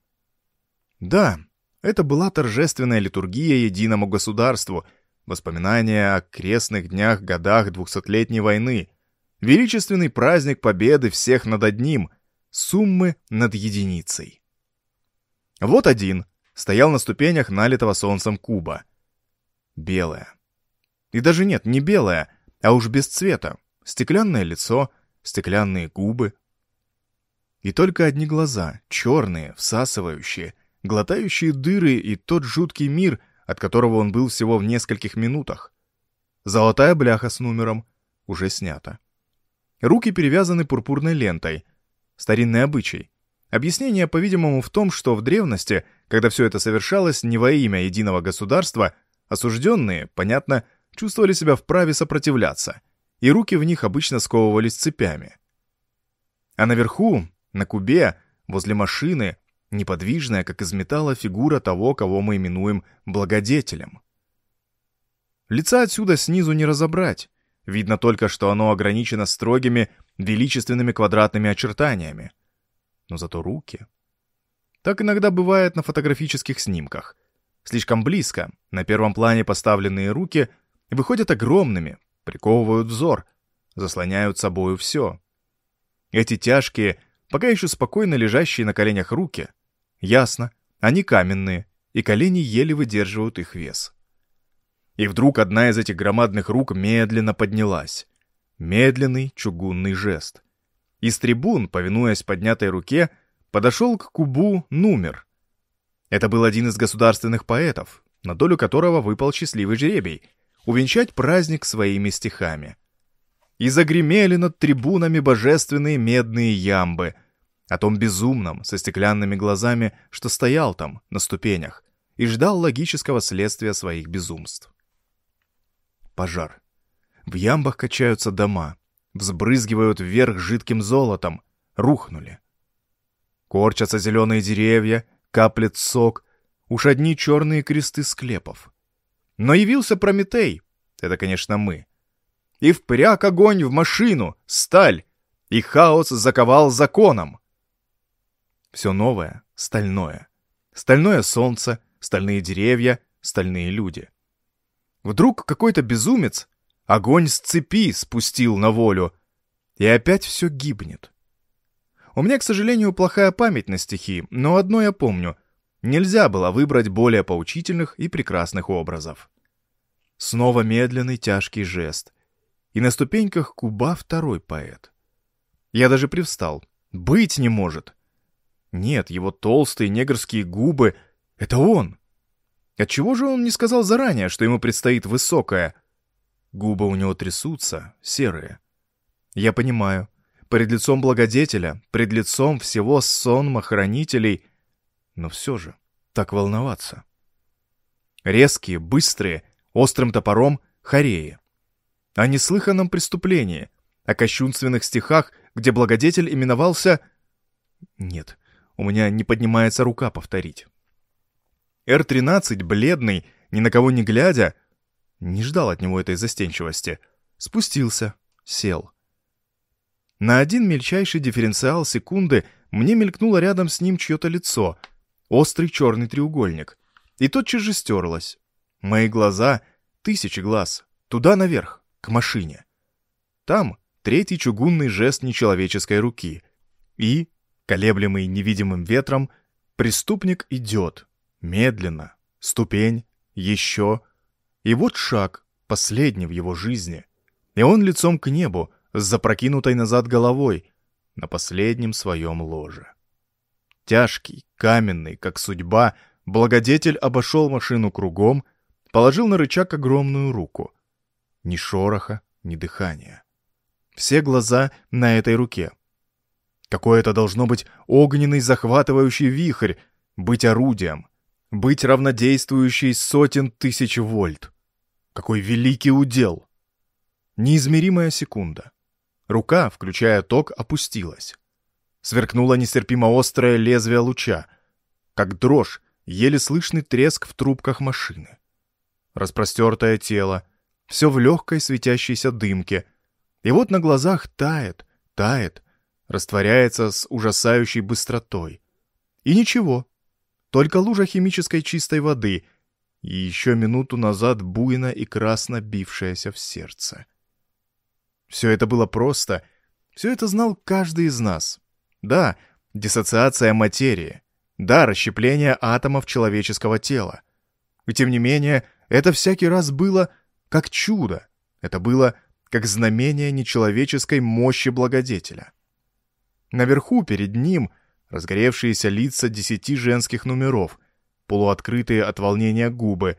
S1: Да, это была торжественная литургия единому государству, воспоминания о крестных днях годах двухсотлетней войны, величественный праздник победы всех над одним — суммы над единицей. Вот один стоял на ступенях налитого солнцем куба. Белая. И даже нет, не белая, а уж без цвета. Стеклянное лицо, стеклянные губы. И только одни глаза, черные, всасывающие, глотающие дыры и тот жуткий мир, от которого он был всего в нескольких минутах. Золотая бляха с номером уже снята. Руки перевязаны пурпурной лентой, старинный обычай. Объяснение, по-видимому, в том, что в древности, когда все это совершалось не во имя единого государства, осужденные, понятно, чувствовали себя вправе сопротивляться, и руки в них обычно сковывались цепями. А наверху, на кубе, возле машины, неподвижная, как из металла, фигура того, кого мы именуем благодетелем. Лица отсюда снизу не разобрать. Видно только, что оно ограничено строгими, величественными квадратными очертаниями. Но зато руки... Так иногда бывает на фотографических снимках. Слишком близко, на первом плане поставленные руки выходят огромными, приковывают взор, заслоняют собою все. Эти тяжкие, пока еще спокойно лежащие на коленях руки, ясно, они каменные, и колени еле выдерживают их вес. И вдруг одна из этих громадных рук медленно поднялась. Медленный чугунный жест. Из трибун, повинуясь поднятой руке, подошел к кубу Нумер. Это был один из государственных поэтов, на долю которого выпал счастливый жребий — увенчать праздник своими стихами. И загремели над трибунами божественные медные ямбы о том безумном, со стеклянными глазами, что стоял там, на ступенях, и ждал логического следствия своих безумств пожар. В ямбах качаются дома, взбрызгивают вверх жидким золотом, рухнули. Корчатся зеленые деревья, каплет сок, уж одни черные кресты склепов. Но явился Прометей, это, конечно, мы. И впряг огонь в машину, сталь, и хаос заковал законом. Все новое, стальное. Стальное солнце, стальные деревья, стальные люди. Вдруг какой-то безумец огонь с цепи спустил на волю, и опять все гибнет. У меня, к сожалению, плохая память на стихи, но одно я помню. Нельзя было выбрать более поучительных и прекрасных образов. Снова медленный тяжкий жест. И на ступеньках куба второй поэт. Я даже привстал. Быть не может. Нет, его толстые негрские губы — это он. Отчего же он не сказал заранее, что ему предстоит высокое? Губы у него трясутся, серые. Я понимаю. Пред лицом благодетеля, пред лицом всего сонма хранителей. Но все же, так волноваться. Резкие, быстрые, острым топором — хореи. О неслыханном преступлении, о кощунственных стихах, где благодетель именовался... Нет, у меня не поднимается рука повторить. Р-13, бледный, ни на кого не глядя, не ждал от него этой застенчивости. Спустился, сел. На один мельчайший дифференциал секунды мне мелькнуло рядом с ним чье-то лицо, острый черный треугольник, и тотчас же стерлось. Мои глаза, тысячи глаз, туда наверх, к машине. Там третий чугунный жест нечеловеческой руки. И, колеблемый невидимым ветром, преступник идет, медленно, ступень, еще. И вот шаг, последний в его жизни. И он лицом к небу, с запрокинутой назад головой, на последнем своем ложе. Тяжкий, каменный, как судьба, благодетель обошел машину кругом, положил на рычаг огромную руку. Ни шороха, ни дыхания. Все глаза на этой руке — какой это должно быть огненный захватывающий вихрь, быть орудием, быть равнодействующей сотен тысяч вольт. Какой великий удел! Неизмеримая секунда. Рука, включая ток, опустилась. Сверкнуло нестерпимо острое лезвие луча. Как дрожь, еле слышный треск в трубках машины. Распростертое тело, все в легкой светящейся дымке. И вот на глазах тает, тает, растворяется с ужасающей быстротой. И ничего, только лужа химической чистой воды и еще минуту назад буйно и красно бившаяся в сердце. Все это было просто, все это знал каждый из нас. Да, диссоциация материи, да, расщепление атомов человеческого тела. И тем не менее, это всякий раз было как чудо, это было как знамение нечеловеческой мощи благодетеля. Наверху, перед ним, разгоревшиеся лица десяти женских номеров, полуоткрытые от волнения губы,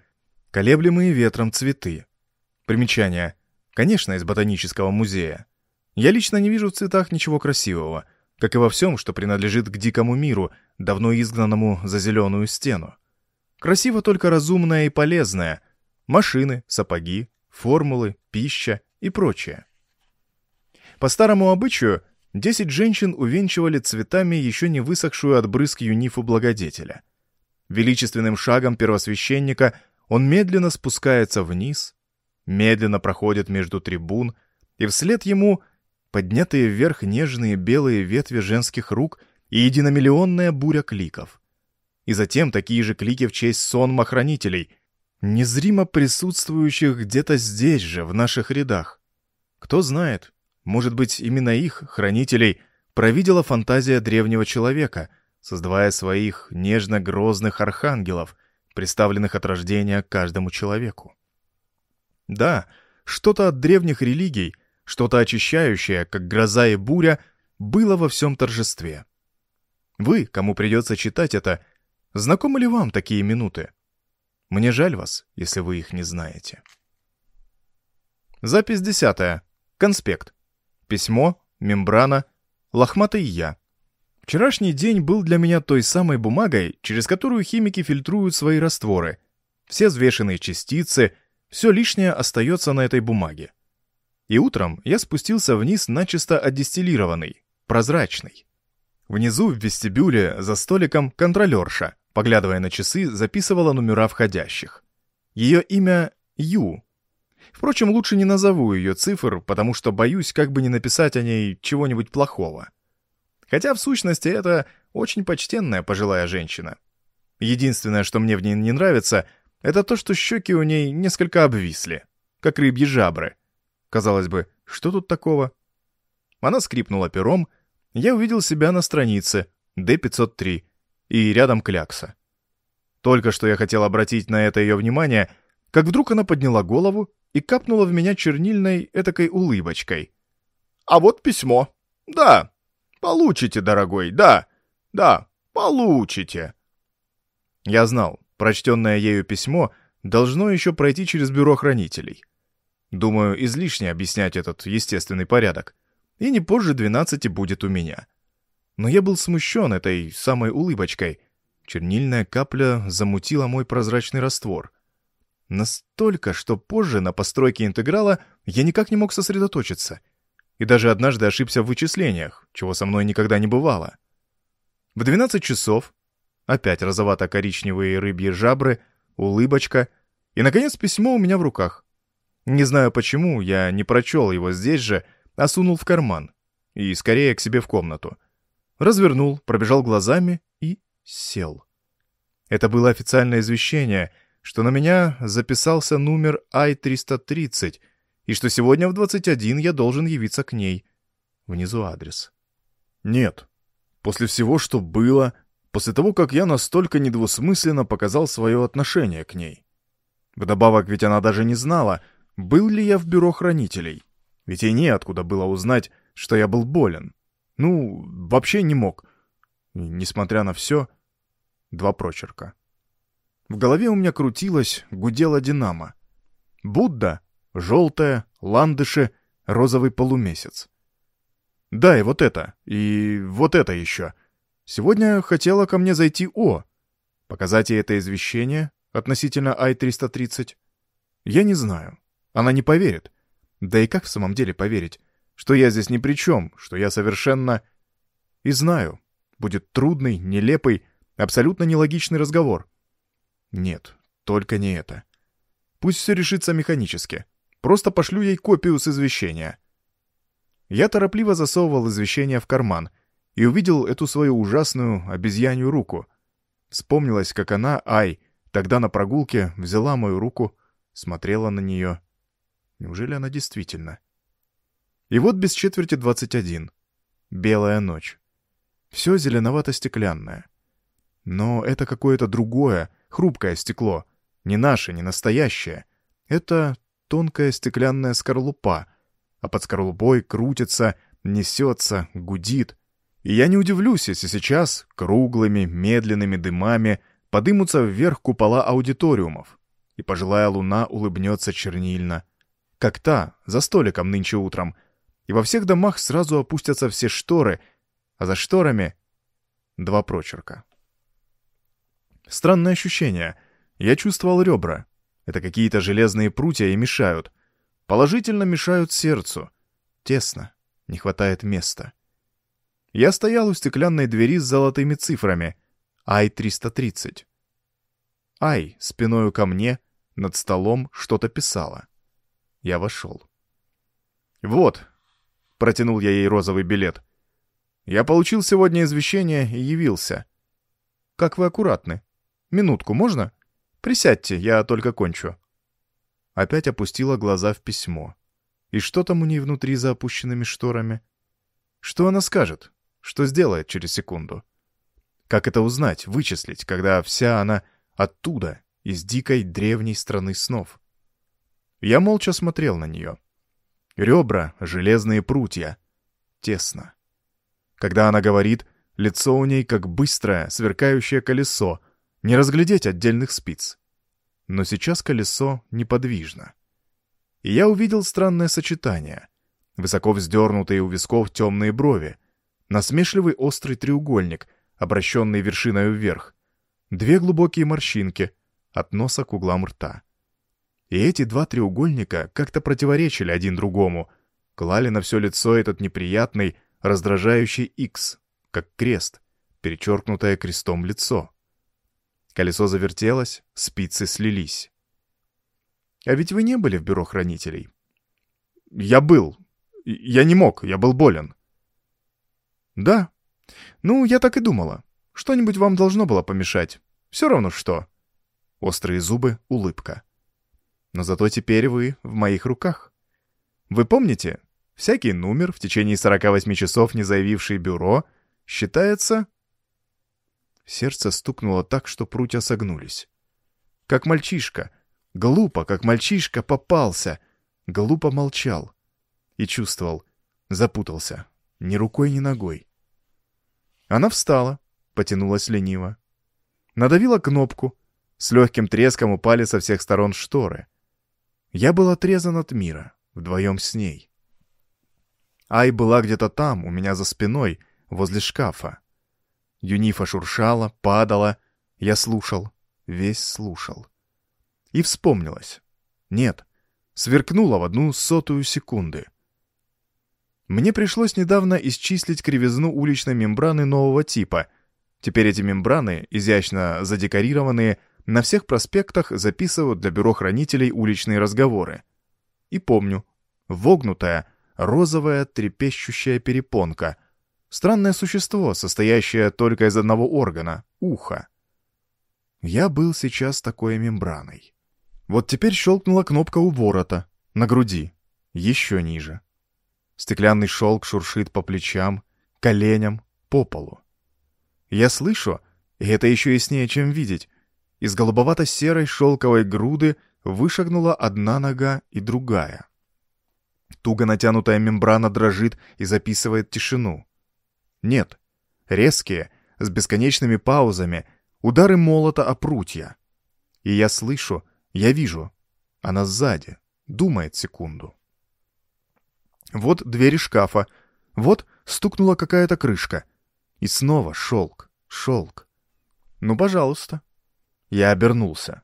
S1: колеблемые ветром цветы. Примечание. Конечно, из ботанического музея. Я лично не вижу в цветах ничего красивого, как и во всем, что принадлежит к дикому миру, давно изгнанному за зеленую стену. Красиво только разумное и полезное. Машины, сапоги, формулы, пища и прочее. По старому обычаю, Десять женщин увенчивали цветами еще не высохшую от брызг юнифу благодетеля. Величественным шагом первосвященника он медленно спускается вниз, медленно проходит между трибун, и вслед ему поднятые вверх нежные белые ветви женских рук и единомиллионная буря кликов. И затем такие же клики в честь сонма хранителей, незримо присутствующих где-то здесь же, в наших рядах. Кто знает, может быть, именно их, хранителей, провидела фантазия древнего человека, создавая своих нежно-грозных архангелов, представленных от рождения каждому человеку. Да, что-то от древних религий, что-то очищающее, как гроза и буря, было во всем торжестве. Вы, кому придется читать это, знакомы ли вам такие минуты? Мне жаль вас, если вы их не знаете. Запись десятая. Конспект. Письмо, мембрана, лохматый я. Вчерашний день был для меня той самой бумагой, через которую химики фильтруют свои растворы. Все взвешенные частицы, все лишнее остается на этой бумаге. И утром я спустился вниз начисто отдистиллированный, прозрачный. Внизу в вестибюле за столиком контролерша, поглядывая на часы, записывала номера входящих. Ее имя Ю, Впрочем, лучше не назову ее цифр, потому что боюсь как бы не написать о ней чего-нибудь плохого. Хотя, в сущности, это очень почтенная пожилая женщина. Единственное, что мне в ней не нравится, это то, что щеки у ней несколько обвисли, как рыбьи жабры. Казалось бы, что тут такого? Она скрипнула пером, я увидел себя на странице D503 и рядом клякса. Только что я хотел обратить на это ее внимание — как вдруг она подняла голову и капнула в меня чернильной этакой улыбочкой. «А вот письмо. Да, получите, дорогой, да, да, получите». Я знал, прочтенное ею письмо должно еще пройти через бюро хранителей. Думаю, излишне объяснять этот естественный порядок. И не позже двенадцати будет у меня. Но я был смущен этой самой улыбочкой. Чернильная капля замутила мой прозрачный раствор. Настолько, что позже на постройке интеграла я никак не мог сосредоточиться. И даже однажды ошибся в вычислениях, чего со мной никогда не бывало. В 12 часов опять розовато-коричневые рыбьи жабры, улыбочка и, наконец, письмо у меня в руках. Не знаю почему, я не прочел его здесь же, а сунул в карман. И скорее к себе в комнату. Развернул, пробежал глазами и сел. Это было официальное извещение — что на меня записался номер Ай-330, и что сегодня в 21 я должен явиться к ней. Внизу адрес. Нет. После всего, что было, после того, как я настолько недвусмысленно показал свое отношение к ней. Вдобавок, ведь она даже не знала, был ли я в бюро хранителей. Ведь ей неоткуда было узнать, что я был болен. Ну, вообще не мог. И, несмотря на все, два прочерка. В голове у меня крутилось, гудела динамо. Будда, желтая, ландыши, розовый полумесяц. Да, и вот это, и вот это еще. Сегодня хотела ко мне зайти О. Показать ей это извещение относительно Ай-330. Я не знаю. Она не поверит. Да и как в самом деле поверить, что я здесь ни при чем, что я совершенно... И знаю, будет трудный, нелепый, абсолютно нелогичный разговор. Нет, только не это. Пусть все решится механически. Просто пошлю ей копию с извещения. Я торопливо засовывал извещение в карман и увидел эту свою ужасную обезьянью руку. Вспомнилось, как она, Ай, тогда на прогулке взяла мою руку, смотрела на нее. Неужели она действительно? И вот без четверти двадцать один. Белая ночь. Все зеленовато-стеклянное. Но это какое-то другое, хрупкое стекло. Не наше, не настоящее. Это тонкая стеклянная скорлупа, а под скорлупой крутится, несется, гудит. И я не удивлюсь, если сейчас круглыми, медленными дымами подымутся вверх купола аудиториумов, и пожилая луна улыбнется чернильно, как та, за столиком нынче утром, и во всех домах сразу опустятся все шторы, а за шторами — два прочерка. Странное ощущение. Я чувствовал ребра. Это какие-то железные прутья и мешают. Положительно мешают сердцу. Тесно. Не хватает места. Я стоял у стеклянной двери с золотыми цифрами. Ай-330. Ай, спиною ко мне, над столом что-то писала. Я вошел. «Вот», — протянул я ей розовый билет. «Я получил сегодня извещение и явился. Как вы аккуратны. Минутку, можно? Присядьте, я только кончу». Опять опустила глаза в письмо. И что там у ней внутри за опущенными шторами? Что она скажет? Что сделает через секунду? Как это узнать, вычислить, когда вся она оттуда, из дикой древней страны снов? Я молча смотрел на нее. Ребра, железные прутья. Тесно. Когда она говорит, лицо у ней как быстрое, сверкающее колесо — не разглядеть отдельных спиц. Но сейчас колесо неподвижно. И я увидел странное сочетание. Высоко вздернутые у висков темные брови, насмешливый острый треугольник, обращенный вершиной вверх, две глубокие морщинки от носа к углам рта. И эти два треугольника как-то противоречили один другому, клали на все лицо этот неприятный, раздражающий X, как крест, перечеркнутое крестом лицо. Колесо завертелось, спицы слились. «А ведь вы не были в бюро хранителей?» «Я был. Я не мог, я был болен». «Да. Ну, я так и думала. Что-нибудь вам должно было помешать. Все равно что». Острые зубы, улыбка. «Но зато теперь вы в моих руках. Вы помните, всякий номер, в течение 48 часов не заявивший бюро, считается Сердце стукнуло так, что прутья согнулись. Как мальчишка, Глупо, как мальчишка, попался. Глупо молчал. И чувствовал. Запутался. Ни рукой, ни ногой. Она встала, потянулась лениво. Надавила кнопку. С легким треском упали со всех сторон шторы. Я был отрезан от мира, вдвоем с ней. Ай была где-то там, у меня за спиной, возле шкафа. Юнифа шуршала, падала. Я слушал, весь слушал. И вспомнилось. Нет, сверкнула в одну сотую секунды. Мне пришлось недавно исчислить кривизну уличной мембраны нового типа. Теперь эти мембраны, изящно задекорированные, на всех проспектах записывают для бюро хранителей уличные разговоры. И помню, вогнутая, розовая трепещущая перепонка. Странное существо, состоящее только из одного органа — уха. Я был сейчас такой мембраной. Вот теперь щелкнула кнопка у ворота, на груди, еще ниже. Стеклянный шелк шуршит по плечам, коленям, по полу. Я слышу, и это еще яснее, чем видеть, из голубовато-серой шелковой груды вышагнула одна нога и другая. Туго натянутая мембрана дрожит и записывает тишину. Нет, резкие, с бесконечными паузами, удары молота о прутья. И я слышу, я вижу, она сзади, думает секунду. Вот двери шкафа. Вот стукнула какая-то крышка. И снова шелк, шелк. Ну, пожалуйста. Я обернулся.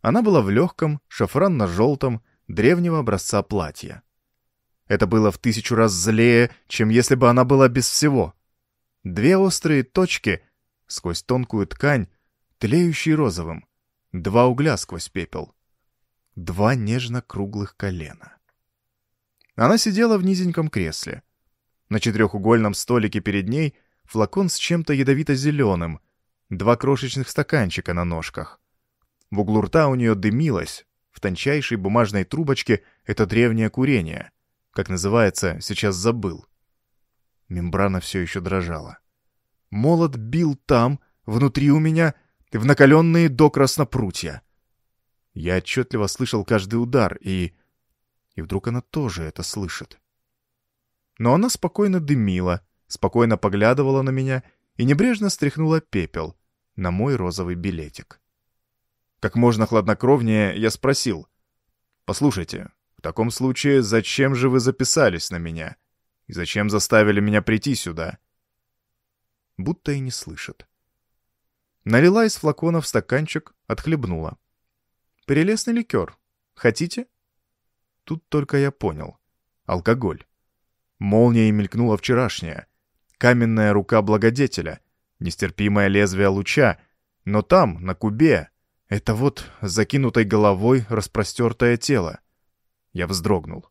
S1: Она была в легком, шафранно-желтом, древнего образца платья. Это было в тысячу раз злее, чем если бы она была без всего. Две острые точки сквозь тонкую ткань, тлеющие розовым. Два угля сквозь пепел. Два нежно-круглых колена. Она сидела в низеньком кресле. На четырехугольном столике перед ней флакон с чем-то ядовито-зеленым, два крошечных стаканчика на ножках. В углу рта у нее дымилось, в тончайшей бумажной трубочке это древнее курение. Как называется, сейчас забыл. Мембрана все еще дрожала. Молот бил там, внутри у меня, в накаленные до краснопрутья. Я отчетливо слышал каждый удар и и вдруг она тоже это слышит. Но она спокойно дымила, спокойно поглядывала на меня и небрежно стряхнула пепел на мой розовый билетик. Как можно хладнокровнее я спросил. «Послушайте, в таком случае зачем же вы записались на меня? И зачем заставили меня прийти сюда?» Будто и не слышит. Налила из флакона в стаканчик, отхлебнула. «Прелестный ликер. Хотите?» Тут только я понял. Алкоголь. Молнией мелькнула вчерашняя. Каменная рука благодетеля. Нестерпимое лезвие луча. Но там, на кубе, это вот закинутой головой распростертое тело. Я вздрогнул.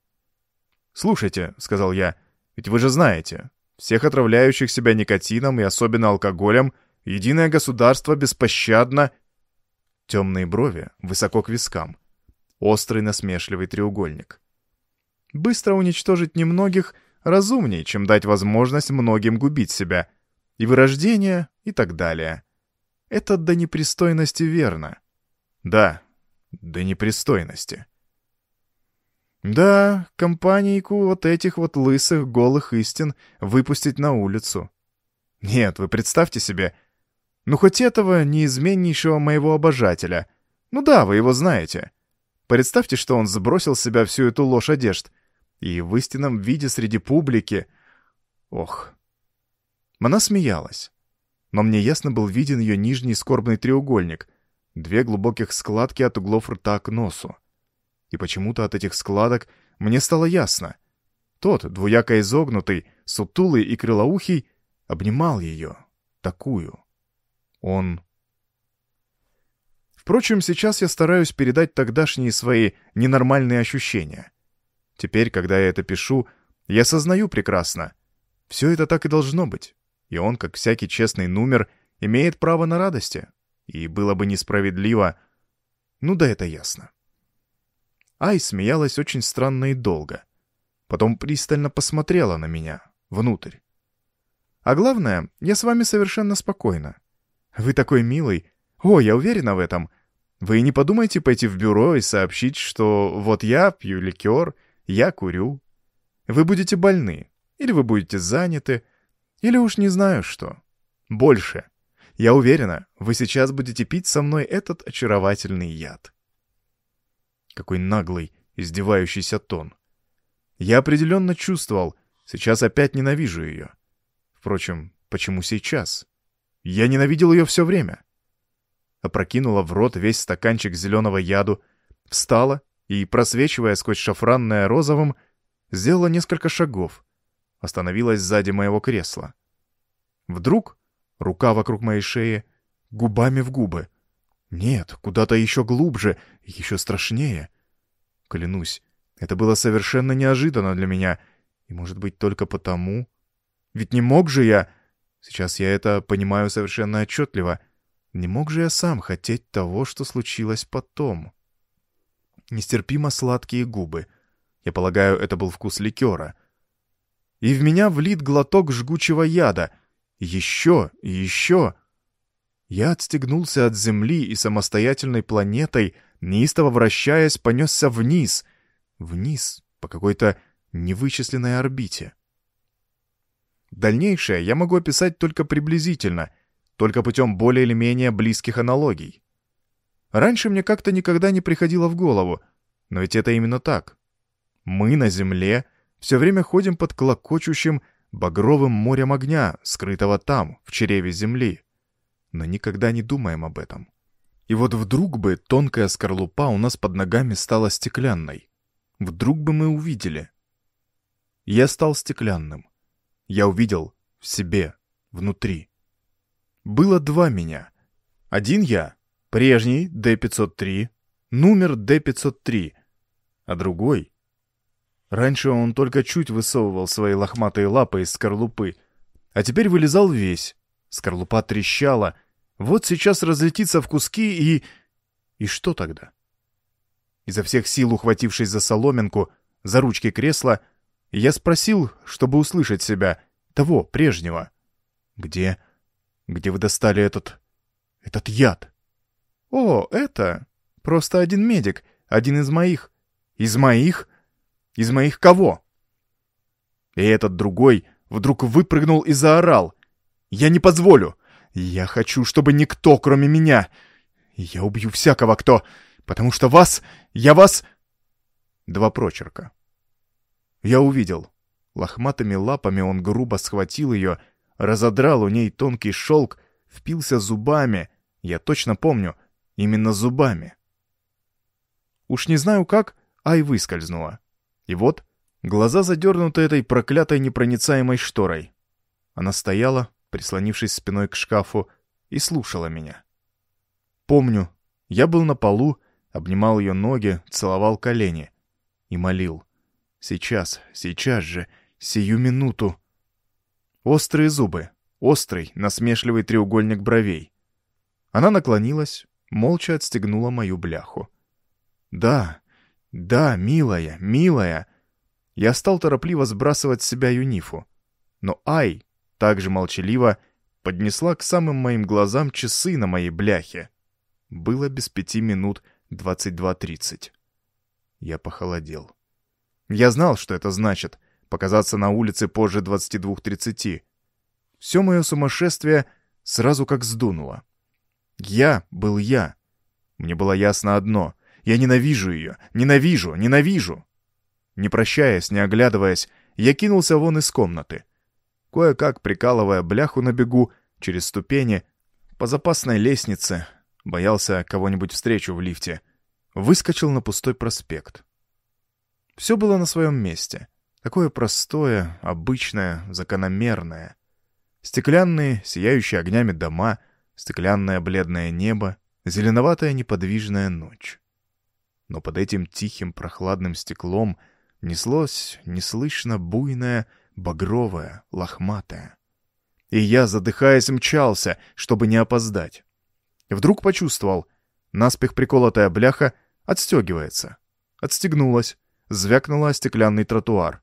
S1: «Слушайте», — сказал я, — «ведь вы же знаете, всех отравляющих себя никотином и особенно алкоголем единое государство беспощадно...» Темные брови, высоко к вискам острый насмешливый треугольник. Быстро уничтожить немногих разумнее, чем дать возможность многим губить себя. И вырождение, и так далее. Это до непристойности верно. Да, до непристойности. Да, компанийку вот этих вот лысых голых истин выпустить на улицу. Нет, вы представьте себе, ну хоть этого неизменнейшего моего обожателя. Ну да, вы его знаете. Представьте, что он сбросил с себя всю эту ложь одежд. И в истинном виде среди публики... Ох. Она смеялась. Но мне ясно был виден ее нижний скорбный треугольник, две глубоких складки от углов рта к носу. И почему-то от этих складок мне стало ясно. Тот, двуяко изогнутый, сутулый и крылоухий, обнимал ее, такую. Он Впрочем, сейчас я стараюсь передать тогдашние свои ненормальные ощущения. Теперь, когда я это пишу, я сознаю прекрасно. Все это так и должно быть. И он, как всякий честный номер, имеет право на радости. И было бы несправедливо... Ну да, это ясно. Ай смеялась очень странно и долго. Потом пристально посмотрела на меня, внутрь. А главное, я с вами совершенно спокойна. Вы такой милый. О, я уверена в этом. Вы не подумайте пойти в бюро и сообщить, что вот я пью ликер, я курю. Вы будете больны, или вы будете заняты, или уж не знаю что. Больше. Я уверена, вы сейчас будете пить со мной этот очаровательный яд. Какой наглый, издевающийся тон. Я определенно чувствовал, сейчас опять ненавижу ее. Впрочем, почему сейчас? Я ненавидел ее все время. Опрокинула в рот весь стаканчик зеленого яду, встала и, просвечивая сквозь шафранное розовым, сделала несколько шагов, остановилась сзади моего кресла. Вдруг рука вокруг моей шеи, губами в губы. Нет, куда-то еще глубже, еще страшнее. Клянусь, это было совершенно неожиданно для меня, и, может быть, только потому... Ведь не мог же я... Сейчас я это понимаю совершенно отчетливо. Не мог же я сам хотеть того, что случилось потом. Нестерпимо сладкие губы. Я полагаю, это был вкус ликера. И в меня влит глоток жгучего яда. Еще и еще. Я отстегнулся от Земли и самостоятельной планетой, неистово вращаясь, понесся вниз. Вниз, по какой-то невычисленной орбите. Дальнейшее я могу описать только приблизительно, только путем более или менее близких аналогий. Раньше мне как-то никогда не приходило в голову, но ведь это именно так. Мы на Земле все время ходим под клокочущим багровым морем огня, скрытого там, в чреве Земли, но никогда не думаем об этом. И вот вдруг бы тонкая скорлупа у нас под ногами стала стеклянной. Вдруг бы мы увидели. Я стал стеклянным. Я увидел в себе, внутри. Было два меня. Один я, прежний D503, номер D503, а другой... Раньше он только чуть высовывал свои лохматые лапы из скорлупы, а теперь вылезал весь. Скорлупа трещала. Вот сейчас разлетится в куски и... И что тогда? Изо всех сил ухватившись за соломинку, за ручки кресла, я спросил, чтобы услышать себя, того, прежнего. «Где? Где вы достали этот... этот яд?» «О, это... просто один медик, один из моих». «Из моих? Из моих кого?» И этот другой вдруг выпрыгнул и заорал. «Я не позволю! Я хочу, чтобы никто, кроме меня! Я убью всякого, кто... Потому что вас... Я вас...» Два прочерка. Я увидел. Лохматыми лапами он грубо схватил ее, разодрал у ней тонкий шелк, впился зубами. Я точно помню, именно зубами. Уж не знаю как, а и выскользнула. И вот, глаза задернуты этой проклятой непроницаемой шторой. Она стояла, прислонившись спиной к шкафу, и слушала меня. Помню, я был на полу, обнимал ее ноги, целовал колени и молил. Сейчас, сейчас же, сию минуту. Острые зубы, острый, насмешливый треугольник бровей. Она наклонилась, молча отстегнула мою бляху. «Да, да, милая, милая!» Я стал торопливо сбрасывать с себя юнифу. Но Ай, также молчаливо, поднесла к самым моим глазам часы на моей бляхе. Было без пяти минут двадцать два тридцать. Я похолодел. Я знал, что это значит — показаться на улице позже 22.30. Все мое сумасшествие сразу как сдунуло. Я был я. Мне было ясно одно — я ненавижу ее, ненавижу, ненавижу. Не прощаясь, не оглядываясь, я кинулся вон из комнаты. Кое-как прикалывая бляху на бегу, через ступени, по запасной лестнице, боялся кого-нибудь встречу в лифте, выскочил на пустой проспект. Все было на своем месте. Такое простое, обычное, закономерное. Стеклянные, сияющие огнями дома, стеклянное бледное небо, зеленоватая неподвижная ночь. Но под этим тихим прохладным стеклом неслось неслышно буйное, багровое, лохматое. И я, задыхаясь, мчался, чтобы не опоздать. Вдруг почувствовал, наспех приколотая бляха отстегивается. Отстегнулась, звякнула стеклянный тротуар.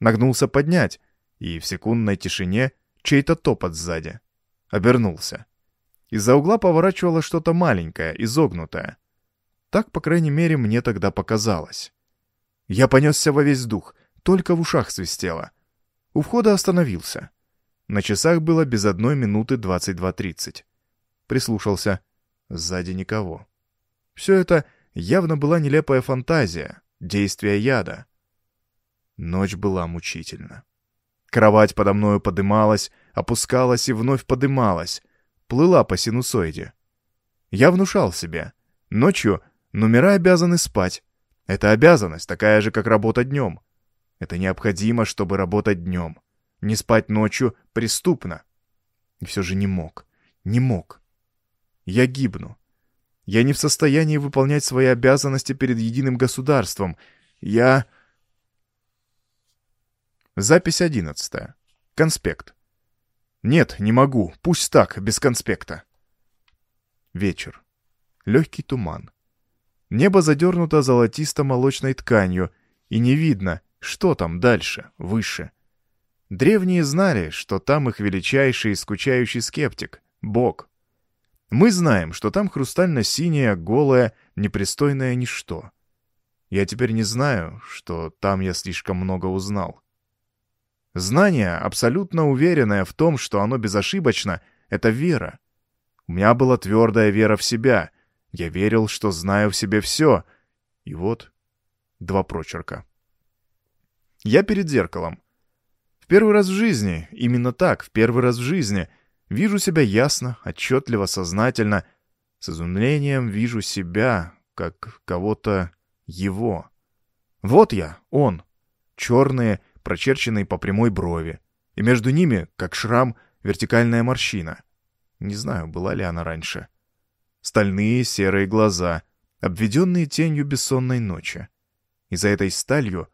S1: Нагнулся поднять, и в секундной тишине чей-то топот сзади. Обернулся. Из-за угла поворачивало что-то маленькое, изогнутое. Так, по крайней мере, мне тогда показалось. Я понесся во весь дух, только в ушах свистело. У входа остановился. На часах было без одной минуты 22.30. Прислушался. Сзади никого. Все это явно была нелепая фантазия, действие яда. Ночь была мучительна. Кровать подо мною подымалась, опускалась и вновь подымалась, плыла по синусоиде. Я внушал себе. Ночью номера обязаны спать. Это обязанность, такая же, как работа днем. Это необходимо, чтобы работать днем. Не спать ночью преступно. И все же не мог. Не мог. Я гибну. Я не в состоянии выполнять свои обязанности перед единым государством. Я... Запись одиннадцатая. Конспект. Нет, не могу. Пусть так, без конспекта. Вечер. Легкий туман. Небо задернуто золотисто-молочной тканью, и не видно, что там дальше, выше. Древние знали, что там их величайший и скучающий скептик — Бог. Мы знаем, что там хрустально-синее, голое, непристойное ничто. Я теперь не знаю, что там я слишком много узнал. Знание, абсолютно уверенное в том, что оно безошибочно, — это вера. У меня была твердая вера в себя. Я верил, что знаю в себе все. И вот два прочерка. Я перед зеркалом. В первый раз в жизни, именно так, в первый раз в жизни, вижу себя ясно, отчетливо, сознательно. С изумлением вижу себя, как кого-то его. Вот я, он. Черные, прочерченные по прямой брови. И между ними, как шрам, вертикальная морщина. Не знаю, была ли она раньше. Стальные серые глаза, обведенные тенью бессонной ночи. И за этой сталью,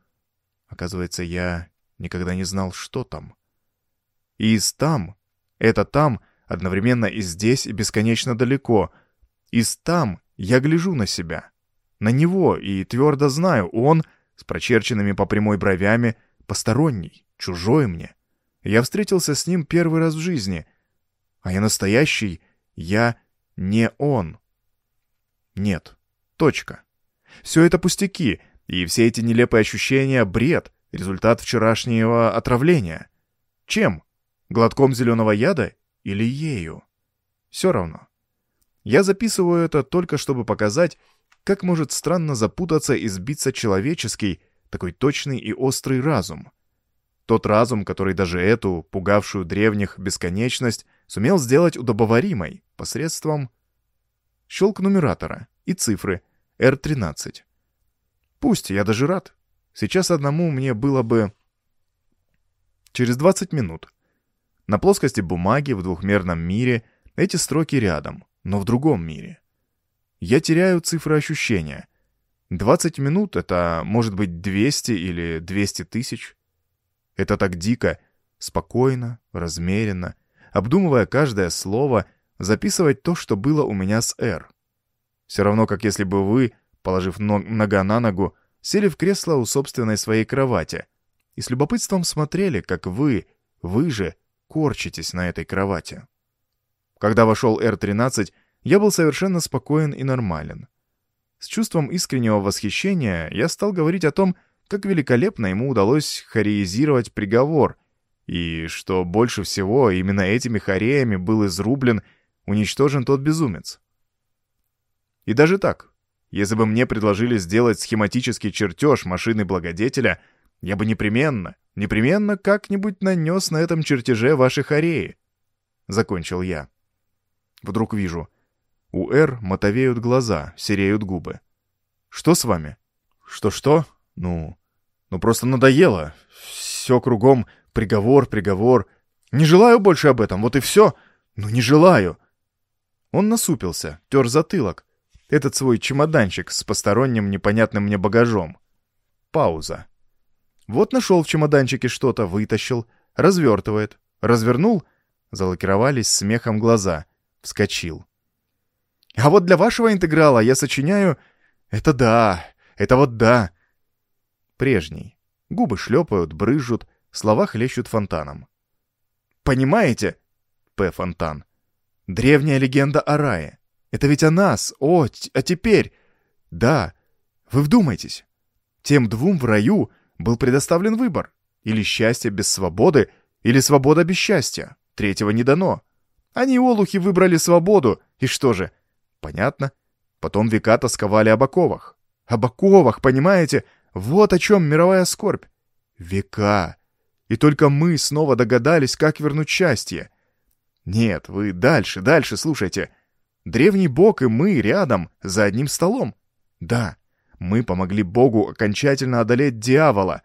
S1: оказывается, я никогда не знал, что там. И из там, это там, одновременно и здесь, и бесконечно далеко. Из там я гляжу на себя, на него, и твердо знаю, он, с прочерченными по прямой бровями, посторонний, чужой мне. Я встретился с ним первый раз в жизни, а я настоящий, я не он. Нет. Точка. Все это пустяки, и все эти нелепые ощущения — бред, результат вчерашнего отравления. Чем? Глотком зеленого яда или ею? Все равно. Я записываю это только чтобы показать, как может странно запутаться и сбиться человеческий, такой точный и острый разум. Тот разум, который даже эту, пугавшую древних, бесконечность, сумел сделать удобоваримой посредством щелк нумератора и цифры R13. Пусть, я даже рад. Сейчас одному мне было бы... Через 20 минут. На плоскости бумаги в двухмерном мире эти строки рядом, но в другом мире. Я теряю цифры ощущения — 20 минут — это, может быть, 200 или 200 тысяч. Это так дико, спокойно, размеренно, обдумывая каждое слово, записывать то, что было у меня с «Р». Все равно, как если бы вы, положив нога на ногу, сели в кресло у собственной своей кровати и с любопытством смотрели, как вы, вы же, корчитесь на этой кровати. Когда вошел Р-13, я был совершенно спокоен и нормален. С чувством искреннего восхищения я стал говорить о том, как великолепно ему удалось хореизировать приговор, и что больше всего именно этими хореями был изрублен, уничтожен тот безумец. И даже так, если бы мне предложили сделать схематический чертеж машины благодетеля, я бы непременно, непременно как-нибудь нанес на этом чертеже ваши хореи. Закончил я. Вдруг вижу — у Р мотовеют глаза, сереют губы. «Что с вами?» «Что-что? Ну... Ну просто надоело. Все кругом приговор, приговор. Не желаю больше об этом, вот и все. Ну не желаю». Он насупился, тер затылок. Этот свой чемоданчик с посторонним непонятным мне багажом. Пауза. Вот нашел в чемоданчике что-то, вытащил, развертывает. Развернул, залакировались смехом глаза. Вскочил. А вот для вашего интеграла я сочиняю... Это да, это вот да. Прежний. Губы шлепают, брызжут, слова хлещут фонтаном. Понимаете? П. Фонтан. Древняя легенда о рае. Это ведь о нас, о, а теперь... Да, вы вдумайтесь. Тем двум в раю был предоставлен выбор. Или счастье без свободы, или свобода без счастья. Третьего не дано. Они, олухи, выбрали свободу. И что же? Понятно. Потом века тосковали об оковах. Об оковах, понимаете? Вот о чем мировая скорбь. Века. И только мы снова догадались, как вернуть счастье. Нет, вы дальше, дальше слушайте. Древний бог и мы рядом, за одним столом. Да, мы помогли богу окончательно одолеть дьявола.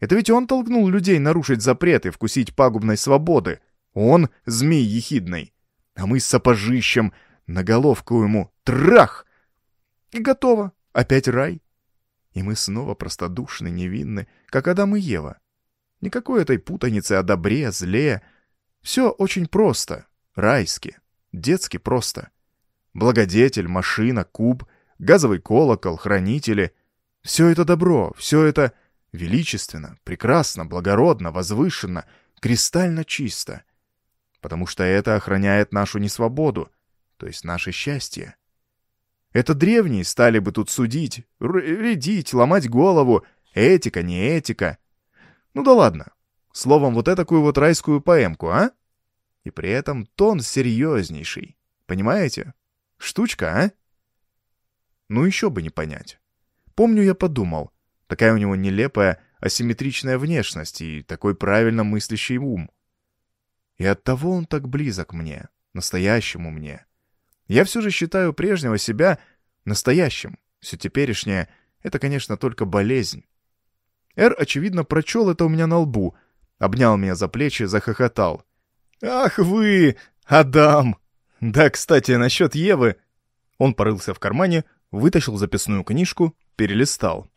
S1: Это ведь он толкнул людей нарушить запреты, вкусить пагубной свободы. Он — змей ехидный. А мы с сапожищем на головку ему трах! И готово. Опять рай. И мы снова простодушны, невинны, как Адам и Ева. Никакой этой путаницы о добре, зле. Все очень просто, райски, детски просто. Благодетель, машина, куб, газовый колокол, хранители. Все это добро, все это величественно, прекрасно, благородно, возвышенно, кристально чисто. Потому что это охраняет нашу несвободу, то есть наше счастье. Это древние стали бы тут судить, рядить, ломать голову, этика, не этика. Ну да ладно. Словом, вот этакую вот райскую поэмку, а? И при этом тон серьезнейший. Понимаете? Штучка, а? Ну еще бы не понять. Помню, я подумал, такая у него нелепая, асимметричная внешность и такой правильно мыслящий ум. И оттого он так близок мне, настоящему мне. Я все же считаю прежнего себя настоящим. Все теперешнее — это, конечно, только болезнь. Эр, очевидно, прочел это у меня на лбу, обнял меня за плечи, захохотал. «Ах вы, Адам! Да, кстати, насчет Евы...» Он порылся в кармане, вытащил записную книжку, перелистал.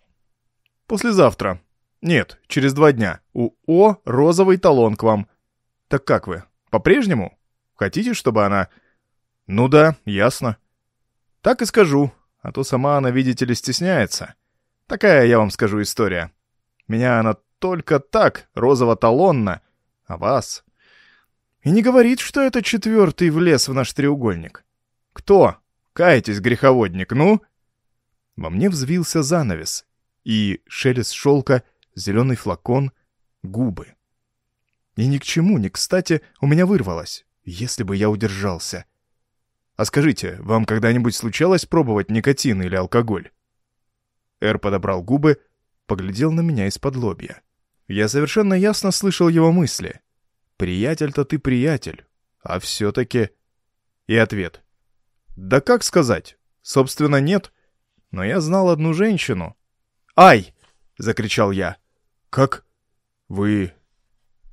S1: «Послезавтра. Нет, через два дня. У О розовый талон к вам. Так как вы, по-прежнему? Хотите, чтобы она...» «Ну да, ясно». «Так и скажу, а то сама она, видите ли, стесняется. Такая, я вам скажу, история. Меня она только так, розово-талонно, а вас... И не говорит, что это четвертый влез в наш треугольник. Кто? Кайтесь, греховодник, ну? Во мне взвился занавес, и шелест шелка, зеленый флакон, губы. И ни к чему, ни кстати, у меня вырвалось, если бы я удержался. А скажите, вам когда-нибудь случалось пробовать никотин или алкоголь? Эр подобрал губы, поглядел на меня из-под лобья. Я совершенно ясно слышал его мысли. «Приятель-то ты приятель, а все-таки...» И ответ. «Да как сказать? Собственно, нет. Но я знал одну женщину». «Ай!» — закричал я. «Как? Вы...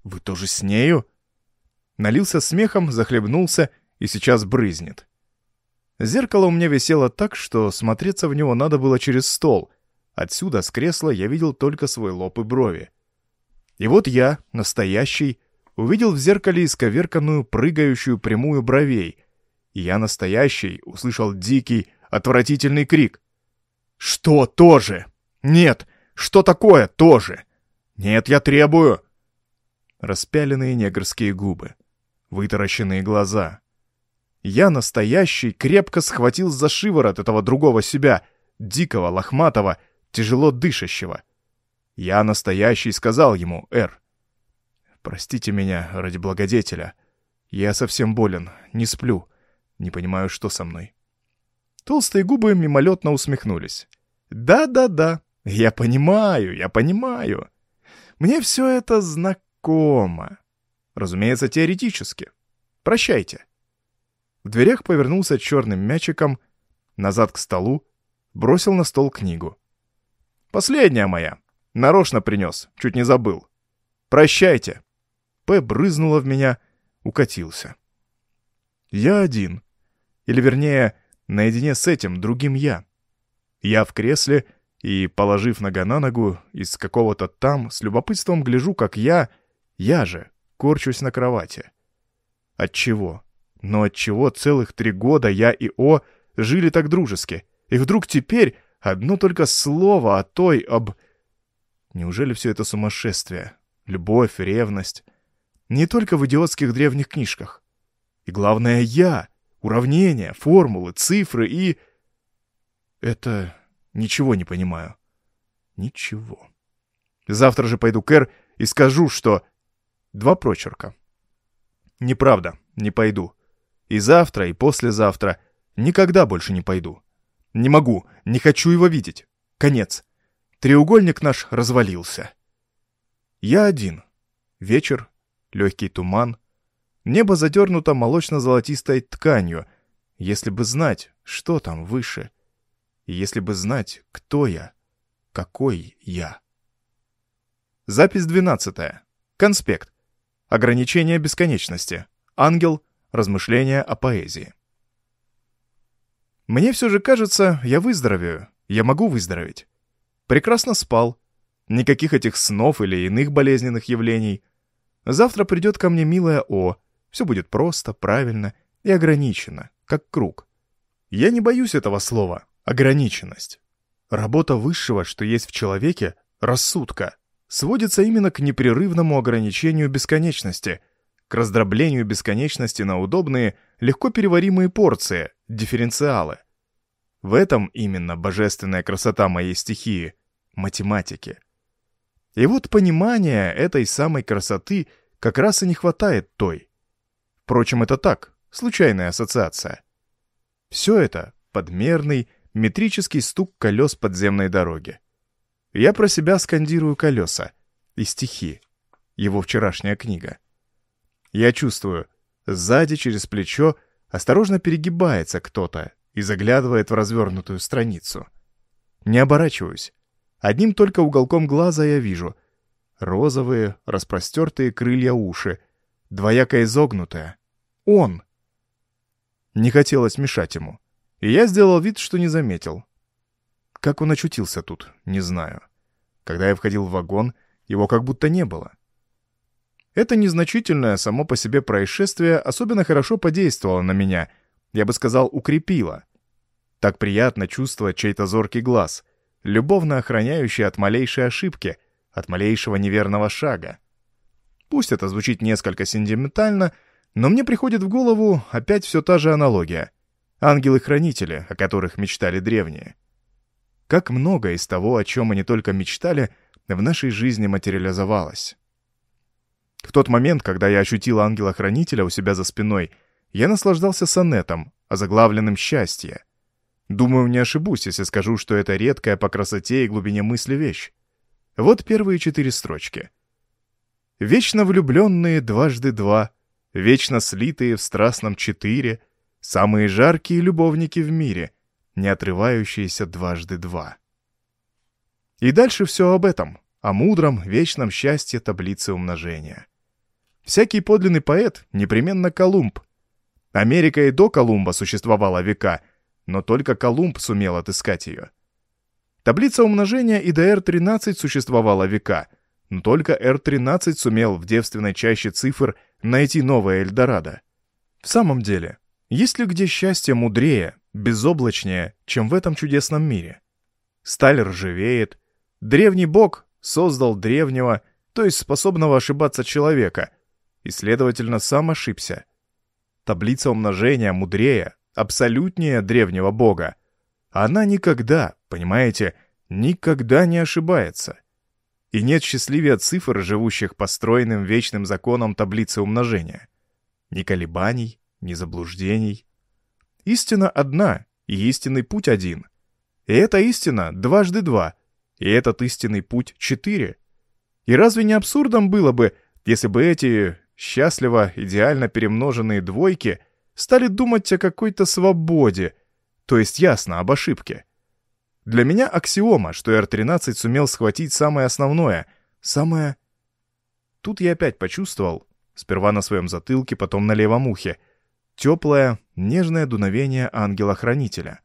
S1: вы тоже с нею?» Налился смехом, захлебнулся и сейчас брызнет. Зеркало у меня висело так, что смотреться в него надо было через стол, Отсюда, с кресла, я видел только свой лоб и брови. И вот я, настоящий, увидел в зеркале исковерканную, прыгающую прямую бровей. И я, настоящий, услышал дикий, отвратительный крик. «Что тоже? Нет! Что такое тоже? Нет, я требую!» Распяленные негрские губы, вытаращенные глаза. Я, настоящий, крепко схватил за шиворот этого другого себя, дикого, лохматого, тяжело дышащего. Я настоящий сказал ему, «Эр, простите меня ради благодетеля. Я совсем болен, не сплю, не понимаю, что со мной». Толстые губы мимолетно усмехнулись. «Да-да-да, я понимаю, я понимаю. Мне все это знакомо. Разумеется, теоретически. Прощайте». В дверях повернулся черным мячиком, назад к столу, бросил на стол книгу. Последняя моя. Нарочно принес, чуть не забыл. Прощайте. П брызнула в меня, укатился. Я один. Или вернее, наедине с этим другим я. Я в кресле и, положив нога на ногу, из какого-то там, с любопытством гляжу, как я, я же, корчусь на кровати. Отчего? Но отчего целых три года я и О жили так дружески, и вдруг теперь Одно только слово о той, об... Неужели все это сумасшествие? Любовь, ревность? Не только в идиотских древних книжках. И главное, я. Уравнения, формулы, цифры и... Это ничего не понимаю. Ничего. Завтра же пойду к Эр и скажу, что... Два прочерка. Неправда, не пойду. И завтра, и послезавтра. Никогда больше не пойду. Не могу, не хочу его видеть. Конец. Треугольник наш развалился. Я один. Вечер, легкий туман. Небо задернуто молочно-золотистой тканью. Если бы знать, что там выше. И если бы знать, кто я, какой я. Запись 12. Конспект. Ограничение бесконечности. Ангел. Размышления о поэзии. Мне все же кажется, я выздоровею. Я могу выздороветь. Прекрасно спал. Никаких этих снов или иных болезненных явлений. Завтра придет ко мне милая О. Все будет просто, правильно и ограничено, как круг. Я не боюсь этого слова «ограниченность». Работа высшего, что есть в человеке, рассудка — сводится именно к непрерывному ограничению бесконечности, к раздроблению бесконечности на удобные, легко переваримые порции, дифференциалы. В этом именно божественная красота моей стихии — математики. И вот понимания этой самой красоты как раз и не хватает той. Впрочем, это так, случайная ассоциация. Все это — подмерный, метрический стук колес подземной дороги. Я про себя скандирую колеса и стихи. Его вчерашняя книга. Я чувствую, сзади через плечо осторожно перегибается кто-то и заглядывает в развернутую страницу. Не оборачиваюсь. Одним только уголком глаза я вижу. Розовые, распростертые крылья уши, двояко изогнутые. Он! Не хотелось мешать ему. И я сделал вид, что не заметил. Как он очутился тут, не знаю. Когда я входил в вагон, его как будто не было. Это незначительное само по себе происшествие особенно хорошо подействовало на меня, я бы сказал, укрепило. Так приятно чувствовать чей-то зоркий глаз, любовно охраняющий от малейшей ошибки, от малейшего неверного шага. Пусть это звучит несколько сентиментально, но мне приходит в голову опять все та же аналогия. Ангелы-хранители, о которых мечтали древние. Как много из того, о чем не только мечтали, в нашей жизни материализовалось. В тот момент, когда я ощутил ангела-хранителя у себя за спиной, я наслаждался сонетом, озаглавленным «Счастье». Думаю, не ошибусь, если скажу, что это редкая по красоте и глубине мысли вещь. Вот первые четыре строчки. «Вечно влюбленные дважды два, вечно слитые в страстном четыре, самые жаркие любовники в мире, не отрывающиеся дважды два. И дальше все об этом, о мудром, вечном счастье таблицы умножения. Всякий подлинный поэт непременно Колумб. Америка и до Колумба существовала века, но только Колумб сумел отыскать ее. Таблица умножения и до R13 существовала века, но только R13 сумел в девственной чаще цифр найти новое Эльдорадо. В самом деле, есть ли где счастье мудрее, безоблачнее, чем в этом чудесном мире. Сталь ржавеет. Древний бог создал древнего, то есть способного ошибаться человека, и, следовательно, сам ошибся. Таблица умножения мудрее, абсолютнее древнего бога. Она никогда, понимаете, никогда не ошибается. И нет счастливее цифр, живущих по стройным вечным законам таблицы умножения. Ни колебаний, ни заблуждений, Истина одна, и истинный путь один. И эта истина дважды два, и этот истинный путь четыре. И разве не абсурдом было бы, если бы эти счастливо, идеально перемноженные двойки стали думать о какой-то свободе, то есть ясно, об ошибке? Для меня аксиома, что R13 сумел схватить самое основное, самое... Тут я опять почувствовал, сперва на своем затылке, потом на левом ухе, теплое, нежное дуновение ангела-хранителя.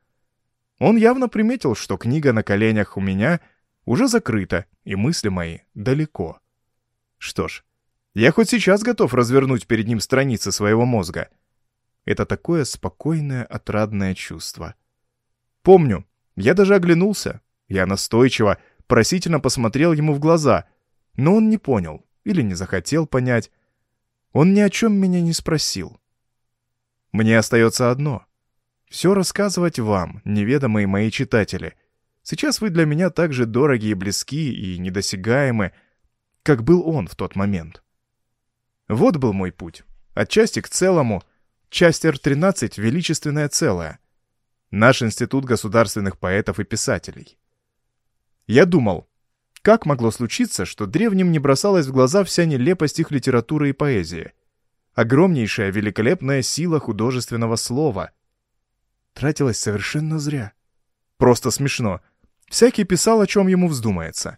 S1: Он явно приметил, что книга на коленях у меня уже закрыта, и мысли мои далеко. Что ж, я хоть сейчас готов развернуть перед ним страницы своего мозга. Это такое спокойное, отрадное чувство. Помню, я даже оглянулся. Я настойчиво, просительно посмотрел ему в глаза, но он не понял или не захотел понять. Он ни о чем меня не спросил. Мне остается одно — все рассказывать вам, неведомые мои читатели, Сейчас вы для меня так же дороги и близки и недосягаемы, как был он в тот момент. Вот был мой путь. Отчасти к целому. Часть Р-13 — величественное целое. Наш институт государственных поэтов и писателей. Я думал, как могло случиться, что древним не бросалась в глаза вся нелепость их литературы и поэзии? Огромнейшая великолепная сила художественного слова. Тратилась совершенно зря. Просто смешно. Всякий писал, о чем ему вздумается.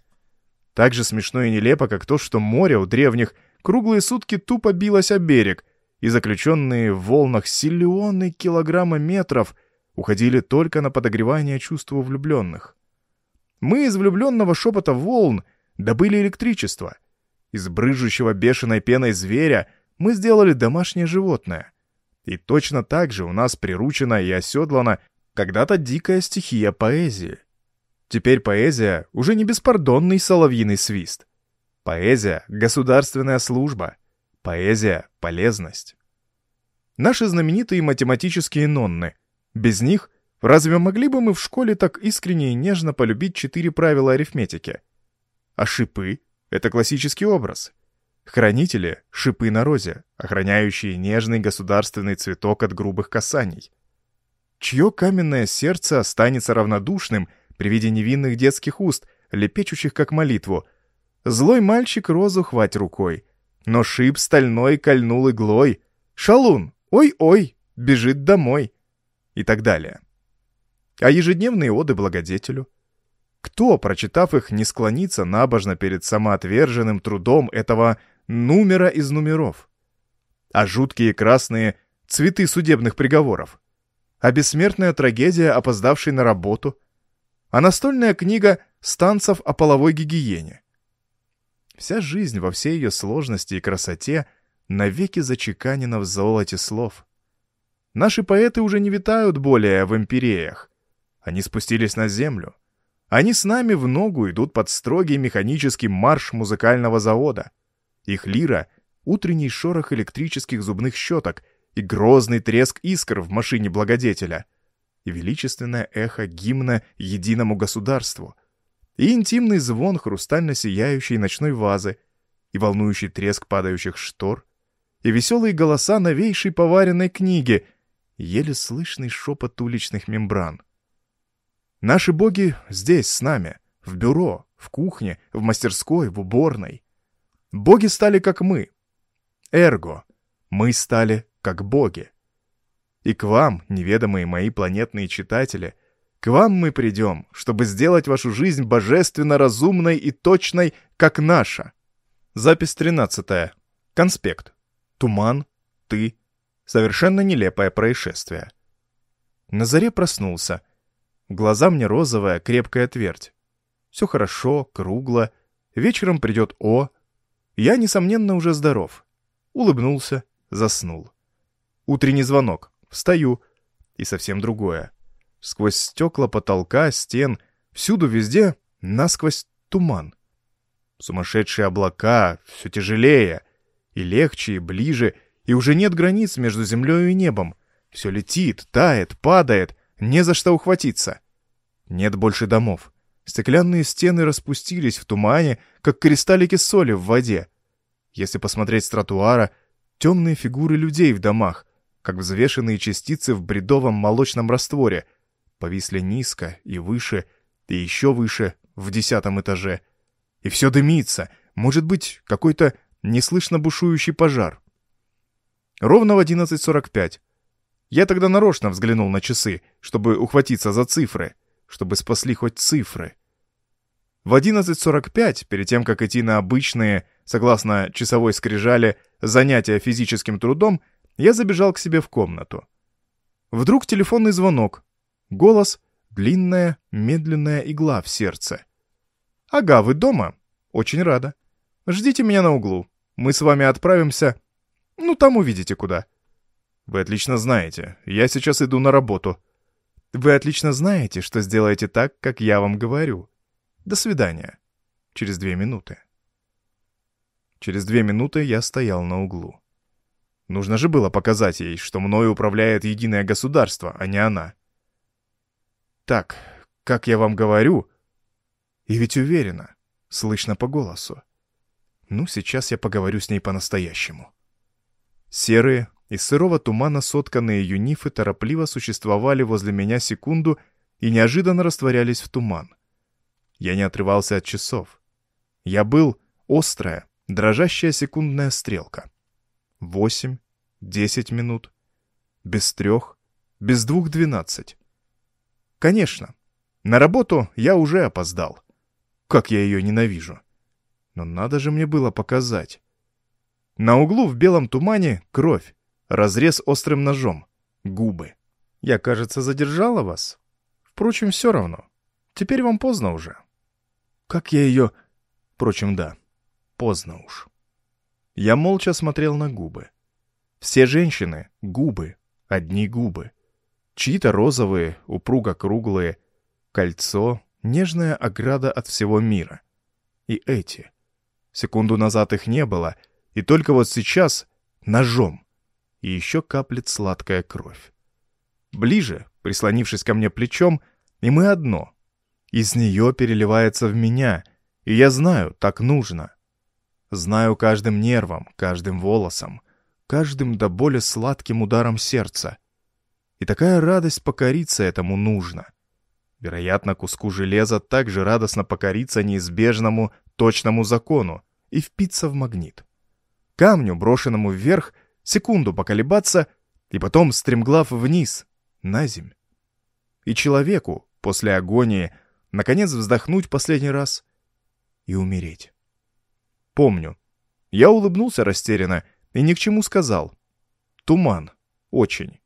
S1: Так же смешно и нелепо, как то, что море у древних круглые сутки тупо билось о берег, и заключенные в волнах силлионы килограмма метров уходили только на подогревание чувства влюбленных. Мы из влюбленного шепота волн добыли электричество. Из брыжущего бешеной пеной зверя мы сделали домашнее животное. И точно так же у нас приручена и оседлана когда-то дикая стихия поэзии. Теперь поэзия уже не беспардонный соловьиный свист. Поэзия — государственная служба. Поэзия — полезность. Наши знаменитые математические нонны. Без них разве могли бы мы в школе так искренне и нежно полюбить четыре правила арифметики? А шипы — это классический образ. Хранители — шипы на розе, охраняющие нежный государственный цветок от грубых касаний. Чье каменное сердце останется равнодушным — при виде невинных детских уст, лепечущих как молитву. Злой мальчик розу хвать рукой, но шип стальной кольнул иглой. Шалун, ой-ой, бежит домой. И так далее. А ежедневные оды благодетелю? Кто, прочитав их, не склонится набожно перед самоотверженным трудом этого номера из номеров? А жуткие красные цветы судебных приговоров? А бессмертная трагедия, опоздавшей на работу? А настольная книга станцев о половой гигиене. Вся жизнь во всей ее сложности и красоте навеки зачеканена в золоте слов. Наши поэты уже не витают более в империях. Они спустились на землю. Они с нами в ногу идут под строгий механический марш музыкального завода. Их лира — утренний шорох электрических зубных щеток и грозный треск искр в машине благодетеля — и величественное эхо гимна единому государству, и интимный звон хрустально сияющей ночной вазы, и волнующий треск падающих штор, и веселые голоса новейшей поваренной книги, еле слышный шепот уличных мембран. Наши боги здесь, с нами, в бюро, в кухне, в мастерской, в уборной. Боги стали как мы. Эрго. Мы стали как боги. И к вам, неведомые мои планетные читатели, к вам мы придем, чтобы сделать вашу жизнь божественно разумной и точной, как наша. Запись 13. Конспект. Туман. Ты. Совершенно нелепое происшествие. На заре проснулся. Глаза мне розовая, крепкая твердь. Все хорошо, кругло. Вечером придет О. Я, несомненно, уже здоров. Улыбнулся, заснул. Утренний звонок. Встаю. И совсем другое. Сквозь стекла потолка, стен, всюду везде насквозь туман. Сумасшедшие облака, все тяжелее. И легче, и ближе, и уже нет границ между землей и небом. Все летит, тает, падает, не за что ухватиться. Нет больше домов. Стеклянные стены распустились в тумане, как кристаллики соли в воде. Если посмотреть с тротуара, темные фигуры людей в домах, как взвешенные частицы в бредовом молочном растворе, повисли низко и выше, и еще выше, в десятом этаже. И все дымится, может быть, какой-то неслышно бушующий пожар. Ровно в 11.45. Я тогда нарочно взглянул на часы, чтобы ухватиться за цифры, чтобы спасли хоть цифры. В 11.45, перед тем, как идти на обычные, согласно часовой скрижали, занятия физическим трудом, я забежал к себе в комнату. Вдруг телефонный звонок. Голос — длинная, медленная игла в сердце. «Ага, вы дома? Очень рада. Ждите меня на углу. Мы с вами отправимся... Ну, там увидите куда». «Вы отлично знаете. Я сейчас иду на работу». «Вы отлично знаете, что сделаете так, как я вам говорю. До свидания. Через две минуты». Через две минуты я стоял на углу. Нужно же было показать ей, что мною управляет единое государство, а не она. Так, как я вам говорю. И ведь уверена, слышно по голосу. Ну, сейчас я поговорю с ней по-настоящему. Серые, из сырого тумана сотканные юнифы торопливо существовали возле меня секунду и неожиданно растворялись в туман. Я не отрывался от часов. Я был острая, дрожащая секундная стрелка. Восемь, десять минут. Без трех, без двух двенадцать. Конечно, на работу я уже опоздал. Как я ее ненавижу. Но надо же мне было показать. На углу в белом тумане кровь, разрез острым ножом, губы. Я, кажется, задержала вас. Впрочем, все равно. Теперь вам поздно уже. Как я ее... Впрочем, да, поздно уж. Я молча смотрел на губы. Все женщины — губы, одни губы. Чьи-то розовые, упруго круглые, кольцо, нежная ограда от всего мира. И эти. Секунду назад их не было, и только вот сейчас ножом. И еще каплет сладкая кровь. Ближе, прислонившись ко мне плечом, и мы одно. Из нее переливается в меня, и я знаю, так нужно. Знаю каждым нервом, каждым волосом, каждым до боли сладким ударом сердца. И такая радость покориться этому нужно. Вероятно, куску железа также радостно покориться неизбежному, точному закону и впиться в магнит. Камню, брошенному вверх, секунду поколебаться и потом стремглав вниз, на земь. И человеку, после агонии, наконец вздохнуть последний раз и умереть. Помню. Я улыбнулся растерянно и ни к чему сказал. Туман. Очень.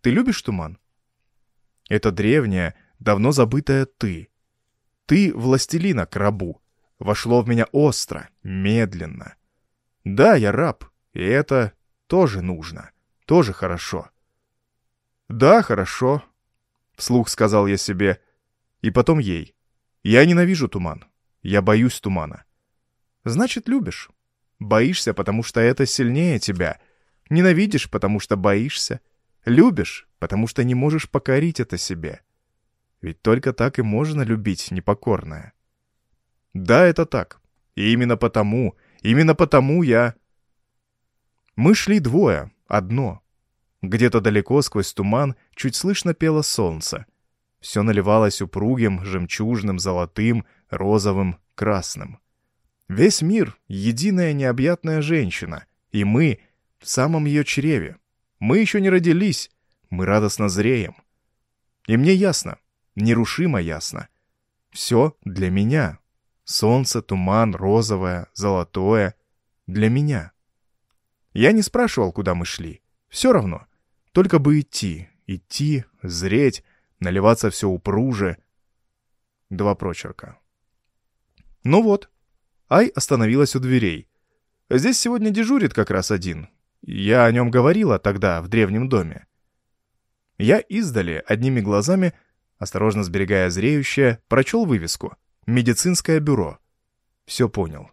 S1: Ты любишь туман? Это древняя, давно забытая ты. Ты властелина к рабу. Вошло в меня остро, медленно. Да, я раб, и это тоже нужно, тоже хорошо. Да, хорошо, вслух сказал я себе, и потом ей. Я ненавижу туман, я боюсь тумана. Значит, любишь. Боишься, потому что это сильнее тебя. Ненавидишь, потому что боишься. Любишь, потому что не можешь покорить это себе. Ведь только так и можно любить непокорное. Да, это так. И именно потому, именно потому я... Мы шли двое, одно. Где-то далеко сквозь туман чуть слышно пело солнце. Все наливалось упругим, жемчужным, золотым, розовым, красным. Весь мир — единая необъятная женщина, и мы в самом ее чреве. Мы еще не родились, мы радостно зреем. И мне ясно, нерушимо ясно. Все для меня. Солнце, туман, розовое, золотое. Для меня. Я не спрашивал, куда мы шли. Все равно. Только бы идти, идти, зреть, наливаться все упруже. Два прочерка. Ну вот. Ай остановилась у дверей. Здесь сегодня дежурит как раз один. Я о нем говорила тогда, в древнем доме. Я издали, одними глазами, осторожно сберегая зреющее, прочел вывеску «Медицинское бюро». Все понял.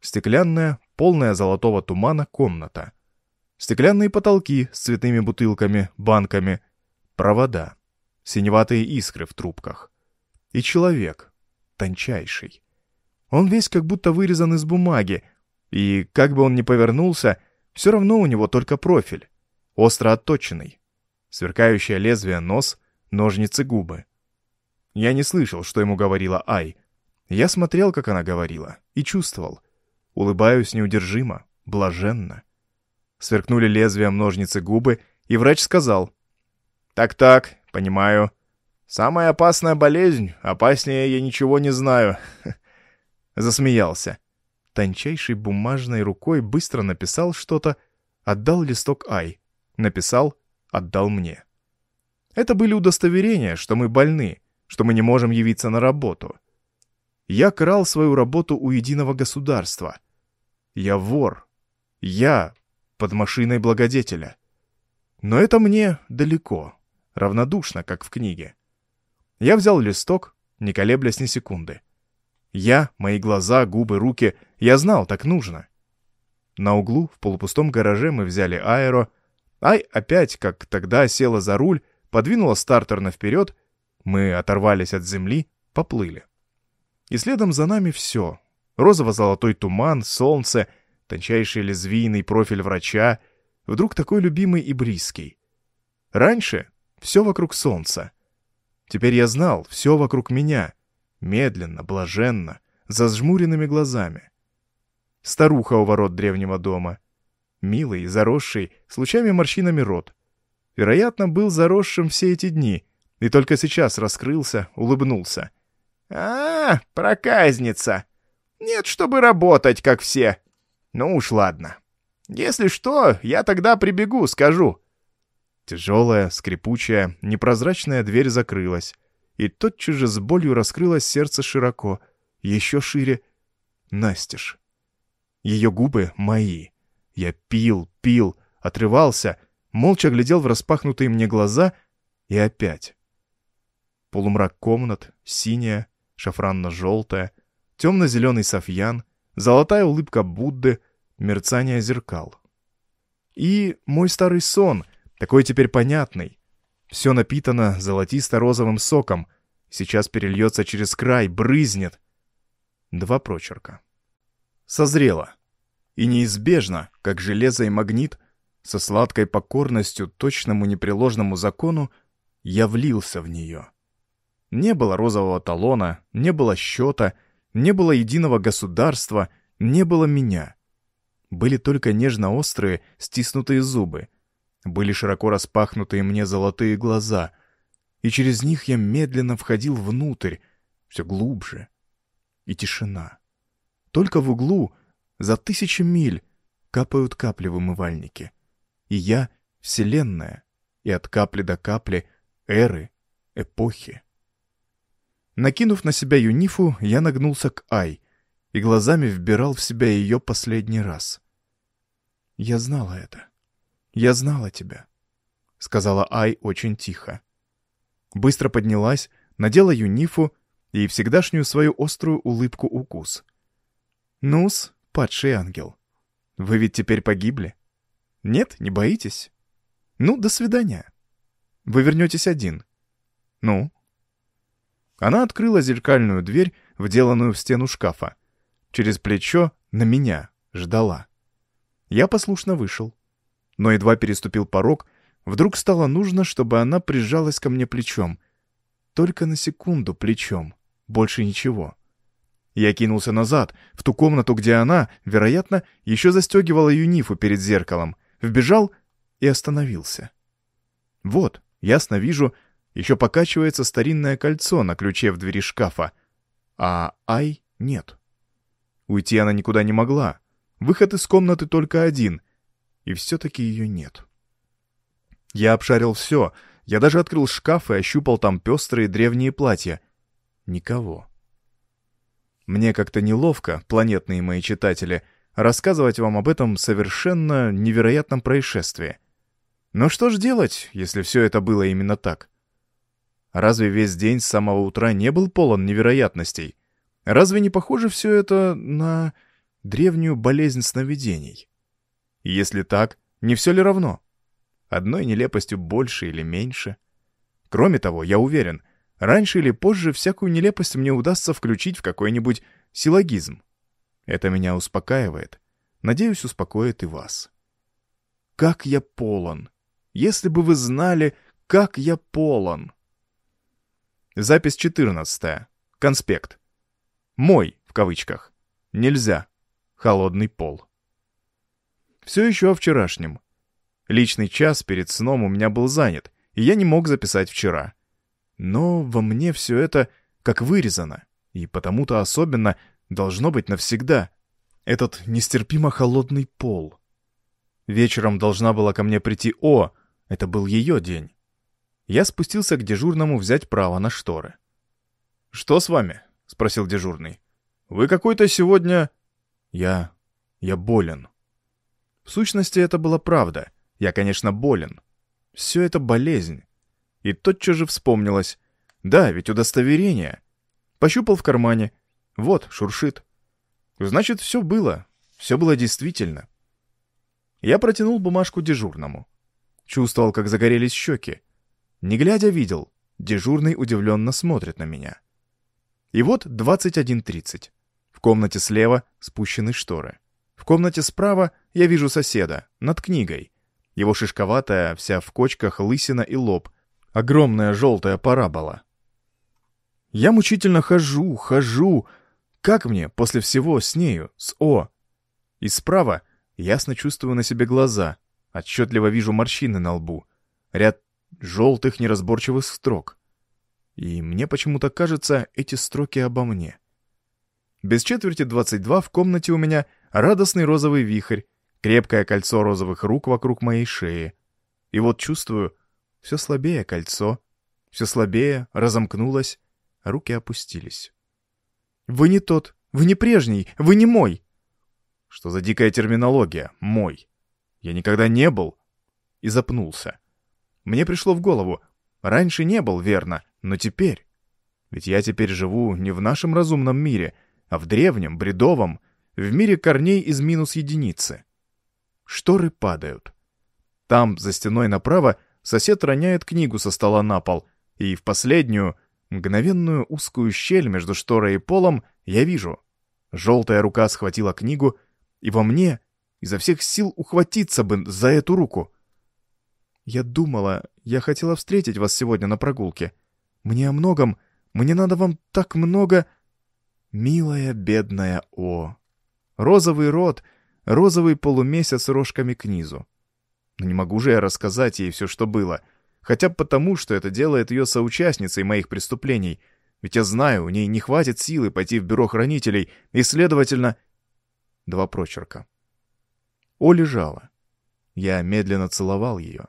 S1: Стеклянная, полная золотого тумана комната. Стеклянные потолки с цветными бутылками, банками, провода, синеватые искры в трубках. И человек, тончайший. Он весь как будто вырезан из бумаги, и как бы он ни повернулся, все равно у него только профиль, остро отточенный. Сверкающее лезвие нос, ножницы губы. Я не слышал, что ему говорила Ай. Я смотрел, как она говорила, и чувствовал. Улыбаюсь неудержимо, блаженно. Сверкнули лезвием ножницы губы, и врач сказал. «Так-так, понимаю. Самая опасная болезнь, опаснее я ничего не знаю. засмеялся. Тончайшей бумажной рукой быстро написал что-то, отдал листок Ай. Написал, отдал мне. Это были удостоверения, что мы больны, что мы не можем явиться на работу. Я крал свою работу у единого государства. Я вор. Я под машиной благодетеля. Но это мне далеко, равнодушно, как в книге. Я взял листок, не колеблясь ни секунды. Я, мои глаза, губы, руки, я знал, так нужно. На углу, в полупустом гараже мы взяли аэро. Ай опять, как тогда, села за руль, подвинула стартер на вперед. Мы оторвались от земли, поплыли. И следом за нами все. Розово-золотой туман, солнце, тончайший лезвийный профиль врача, вдруг такой любимый и близкий. Раньше все вокруг солнца. Теперь я знал, все вокруг меня. Медленно, блаженно, за зажмуренными глазами. Старуха у ворот древнего дома. Милый, заросший, с лучами морщинами рот. Вероятно, был заросшим все эти дни, и только сейчас раскрылся, улыбнулся. «А, проказница! Нет, чтобы работать, как все. Ну уж ладно. Если что, я тогда прибегу, скажу». Тяжелая, скрипучая, непрозрачная дверь закрылась, и тотчас же с болью раскрылось сердце широко, еще шире, настежь. Ее губы мои. Я пил, пил, отрывался, молча глядел в распахнутые мне глаза и опять. Полумрак комнат, синяя, шафранно-желтая, темно-зеленый софьян, золотая улыбка Будды, мерцание зеркал. И мой старый сон, такой теперь понятный. Все напитано золотисто-розовым соком, сейчас перельется через край, брызнет. Два прочерка. Созрело. И неизбежно, как железо и магнит, со сладкой покорностью точному непреложному закону, я влился в нее. Не было розового талона, не было счета, не было единого государства, не было меня. Были только нежно-острые, стиснутые зубы. Были широко распахнутые мне золотые глаза. И через них я медленно входил внутрь, все глубже. И тишина. Только в углу, за тысячи миль, капают капли в умывальнике. И я — вселенная, и от капли до капли — эры, эпохи. Накинув на себя юнифу, я нагнулся к Ай и глазами вбирал в себя ее последний раз. «Я знала это. Я знала тебя», — сказала Ай очень тихо. Быстро поднялась, надела юнифу и всегдашнюю свою острую улыбку-укус. «Ну-с, падший ангел, вы ведь теперь погибли? Нет, не боитесь? Ну, до свидания. Вы вернетесь один. Ну, она открыла зеркальную дверь, вделанную в стену шкафа. Через плечо на меня ждала. Я послушно вышел. Но едва переступил порог, вдруг стало нужно, чтобы она прижалась ко мне плечом. Только на секунду плечом, больше ничего. Я кинулся назад, в ту комнату, где она, вероятно, еще застегивала юнифу перед зеркалом, вбежал и остановился. Вот, ясно вижу, еще покачивается старинное кольцо на ключе в двери шкафа. А Ай нет. Уйти она никуда не могла. Выход из комнаты только один. И все-таки ее нет. Я обшарил все. Я даже открыл шкаф и ощупал там пестрые древние платья. Никого. Мне как-то неловко, планетные мои читатели, рассказывать вам об этом совершенно невероятном происшествии. Но что ж делать, если все это было именно так? Разве весь день с самого утра не был полон невероятностей? Разве не похоже все это на древнюю болезнь сновидений? Если так, не все ли равно? Одной нелепостью больше или меньше? Кроме того, я уверен, раньше или позже всякую нелепость мне удастся включить в какой-нибудь силлогизм. Это меня успокаивает. Надеюсь, успокоит и вас. Как я полон! Если бы вы знали, как я полон! Запись 14. Конспект. «Мой» в кавычках. Нельзя. Холодный пол. Все еще о вчерашнем. Личный час перед сном у меня был занят, и я не мог записать вчера. Но во мне все это как вырезано, и потому-то особенно должно быть навсегда. Этот нестерпимо холодный пол. Вечером должна была ко мне прийти О, это был ее день. Я спустился к дежурному взять право на шторы. «Что с вами?» — спросил дежурный. «Вы какой-то сегодня...» «Я... я болен». В сущности, это была правда. Я, конечно, болен. Все это болезнь. И тотчас же вспомнилось. Да, ведь удостоверение. Пощупал в кармане. Вот, шуршит. Значит, все было. Все было действительно. Я протянул бумажку дежурному. Чувствовал, как загорелись щеки. Не глядя видел. Дежурный удивленно смотрит на меня. И вот 21.30. В комнате слева спущены шторы. Комнате справа я вижу соседа, над книгой. Его шишковатая, вся в кочках, лысина и лоб. Огромная желтая парабола. Я мучительно хожу, хожу. Как мне после всего с нею, с О? И справа ясно чувствую на себе глаза. Отчетливо вижу морщины на лбу. Ряд желтых неразборчивых строк. И мне почему-то кажется, эти строки обо мне. Без четверти 22 в комнате у меня радостный розовый вихрь, крепкое кольцо розовых рук вокруг моей шеи. И вот чувствую, все слабее кольцо, все слабее разомкнулось, руки опустились. «Вы не тот, вы не прежний, вы не мой!» Что за дикая терминология «мой»? Я никогда не был. И запнулся. Мне пришло в голову. Раньше не был, верно, но теперь... Ведь я теперь живу не в нашем разумном мире, а в древнем, бредовом, в мире корней из минус единицы. Шторы падают. Там, за стеной направо, сосед роняет книгу со стола на пол, и в последнюю, мгновенную узкую щель между шторой и полом я вижу. Желтая рука схватила книгу, и во мне изо всех сил ухватиться бы за эту руку. Я думала, я хотела встретить вас сегодня на прогулке. Мне о многом, мне надо вам так много... Милая бедная О. Розовый рот, розовый полумесяц рожками к низу. Но не могу же я рассказать ей все, что было. Хотя потому, что это делает ее соучастницей моих преступлений. Ведь я знаю, у ней не хватит силы пойти в бюро хранителей, и, следовательно... Два прочерка. О лежала. Я медленно целовал ее.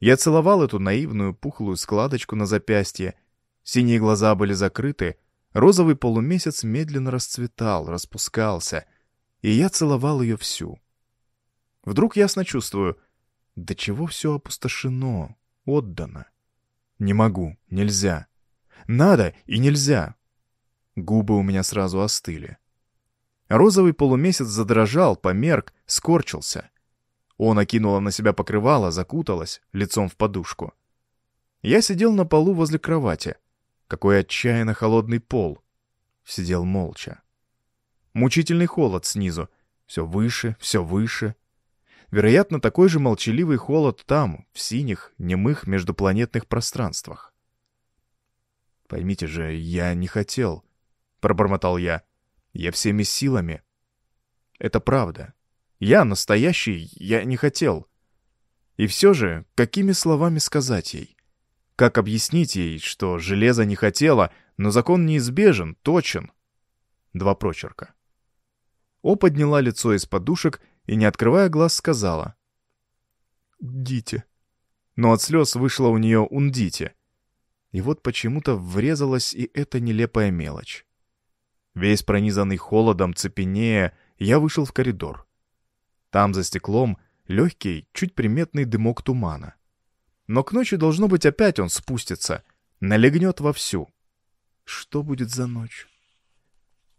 S1: Я целовал эту наивную пухлую складочку на запястье. Синие глаза были закрыты, розовый полумесяц медленно расцветал, распускался, и я целовал ее всю. Вдруг ясно чувствую, до чего все опустошено, отдано. Не могу, нельзя. Надо и нельзя. Губы у меня сразу остыли. Розовый полумесяц задрожал, померк, скорчился. Он окинула на себя покрывало, закуталась, лицом в подушку. Я сидел на полу возле кровати. Какой отчаянно холодный пол. Сидел молча. Мучительный холод снизу. Все выше, все выше. Вероятно, такой же молчаливый холод там, в синих, немых междупланетных пространствах. «Поймите же, я не хотел», — пробормотал я. «Я всеми силами». «Это правда. Я настоящий, я не хотел. И все же, какими словами сказать ей? Как объяснить ей, что железо не хотело, но закон неизбежен, точен? Два прочерка. О подняла лицо из подушек и, не открывая глаз, сказала. «Дите». Но от слез вышло у нее «ундите». И вот почему-то врезалась и эта нелепая мелочь. Весь пронизанный холодом, цепенея, я вышел в коридор. Там за стеклом легкий, чуть приметный дымок тумана. Но к ночи, должно быть, опять он спустится, налегнет вовсю. Что будет за ночь?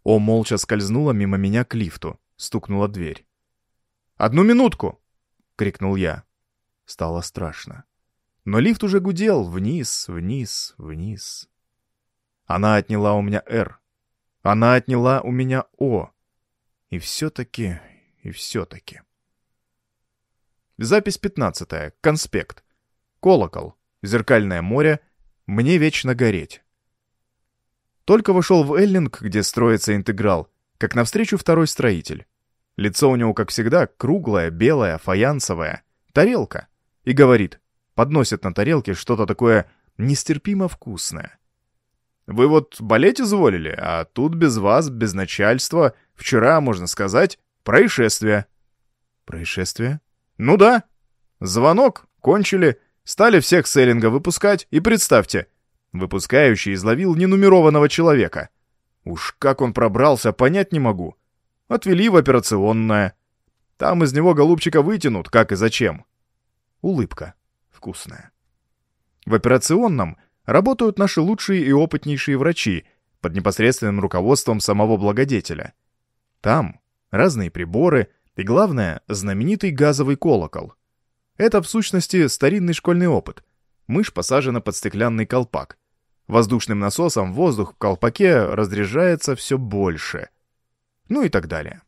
S1: О молча скользнула мимо меня к лифту, стукнула дверь. «Одну минутку!» — крикнул я. Стало страшно. Но лифт уже гудел вниз, вниз, вниз. Она отняла у меня «Р». Она отняла у меня «О». И все-таки, и все-таки. Запись 15. Конспект. Колокол. Зеркальное море. Мне вечно гореть. Только вошел в Эллинг, где строится интеграл, как навстречу второй строитель. Лицо у него, как всегда, круглое, белое, фаянсовое. Тарелка. И говорит, подносит на тарелке что-то такое нестерпимо вкусное. «Вы вот болеть изволили, а тут без вас, без начальства, вчера, можно сказать, происшествие». «Происшествие?» Ну да. Звонок, кончили, стали всех с Эллинга выпускать, и представьте, выпускающий изловил ненумерованного человека. Уж как он пробрался, понять не могу. Отвели в операционное. Там из него голубчика вытянут, как и зачем. Улыбка. Вкусная. В операционном работают наши лучшие и опытнейшие врачи под непосредственным руководством самого благодетеля. Там разные приборы, и главное, знаменитый газовый колокол. Это, в сущности, старинный школьный опыт. Мышь посажена под стеклянный колпак. Воздушным насосом воздух в колпаке разряжается все больше. Ну и так далее.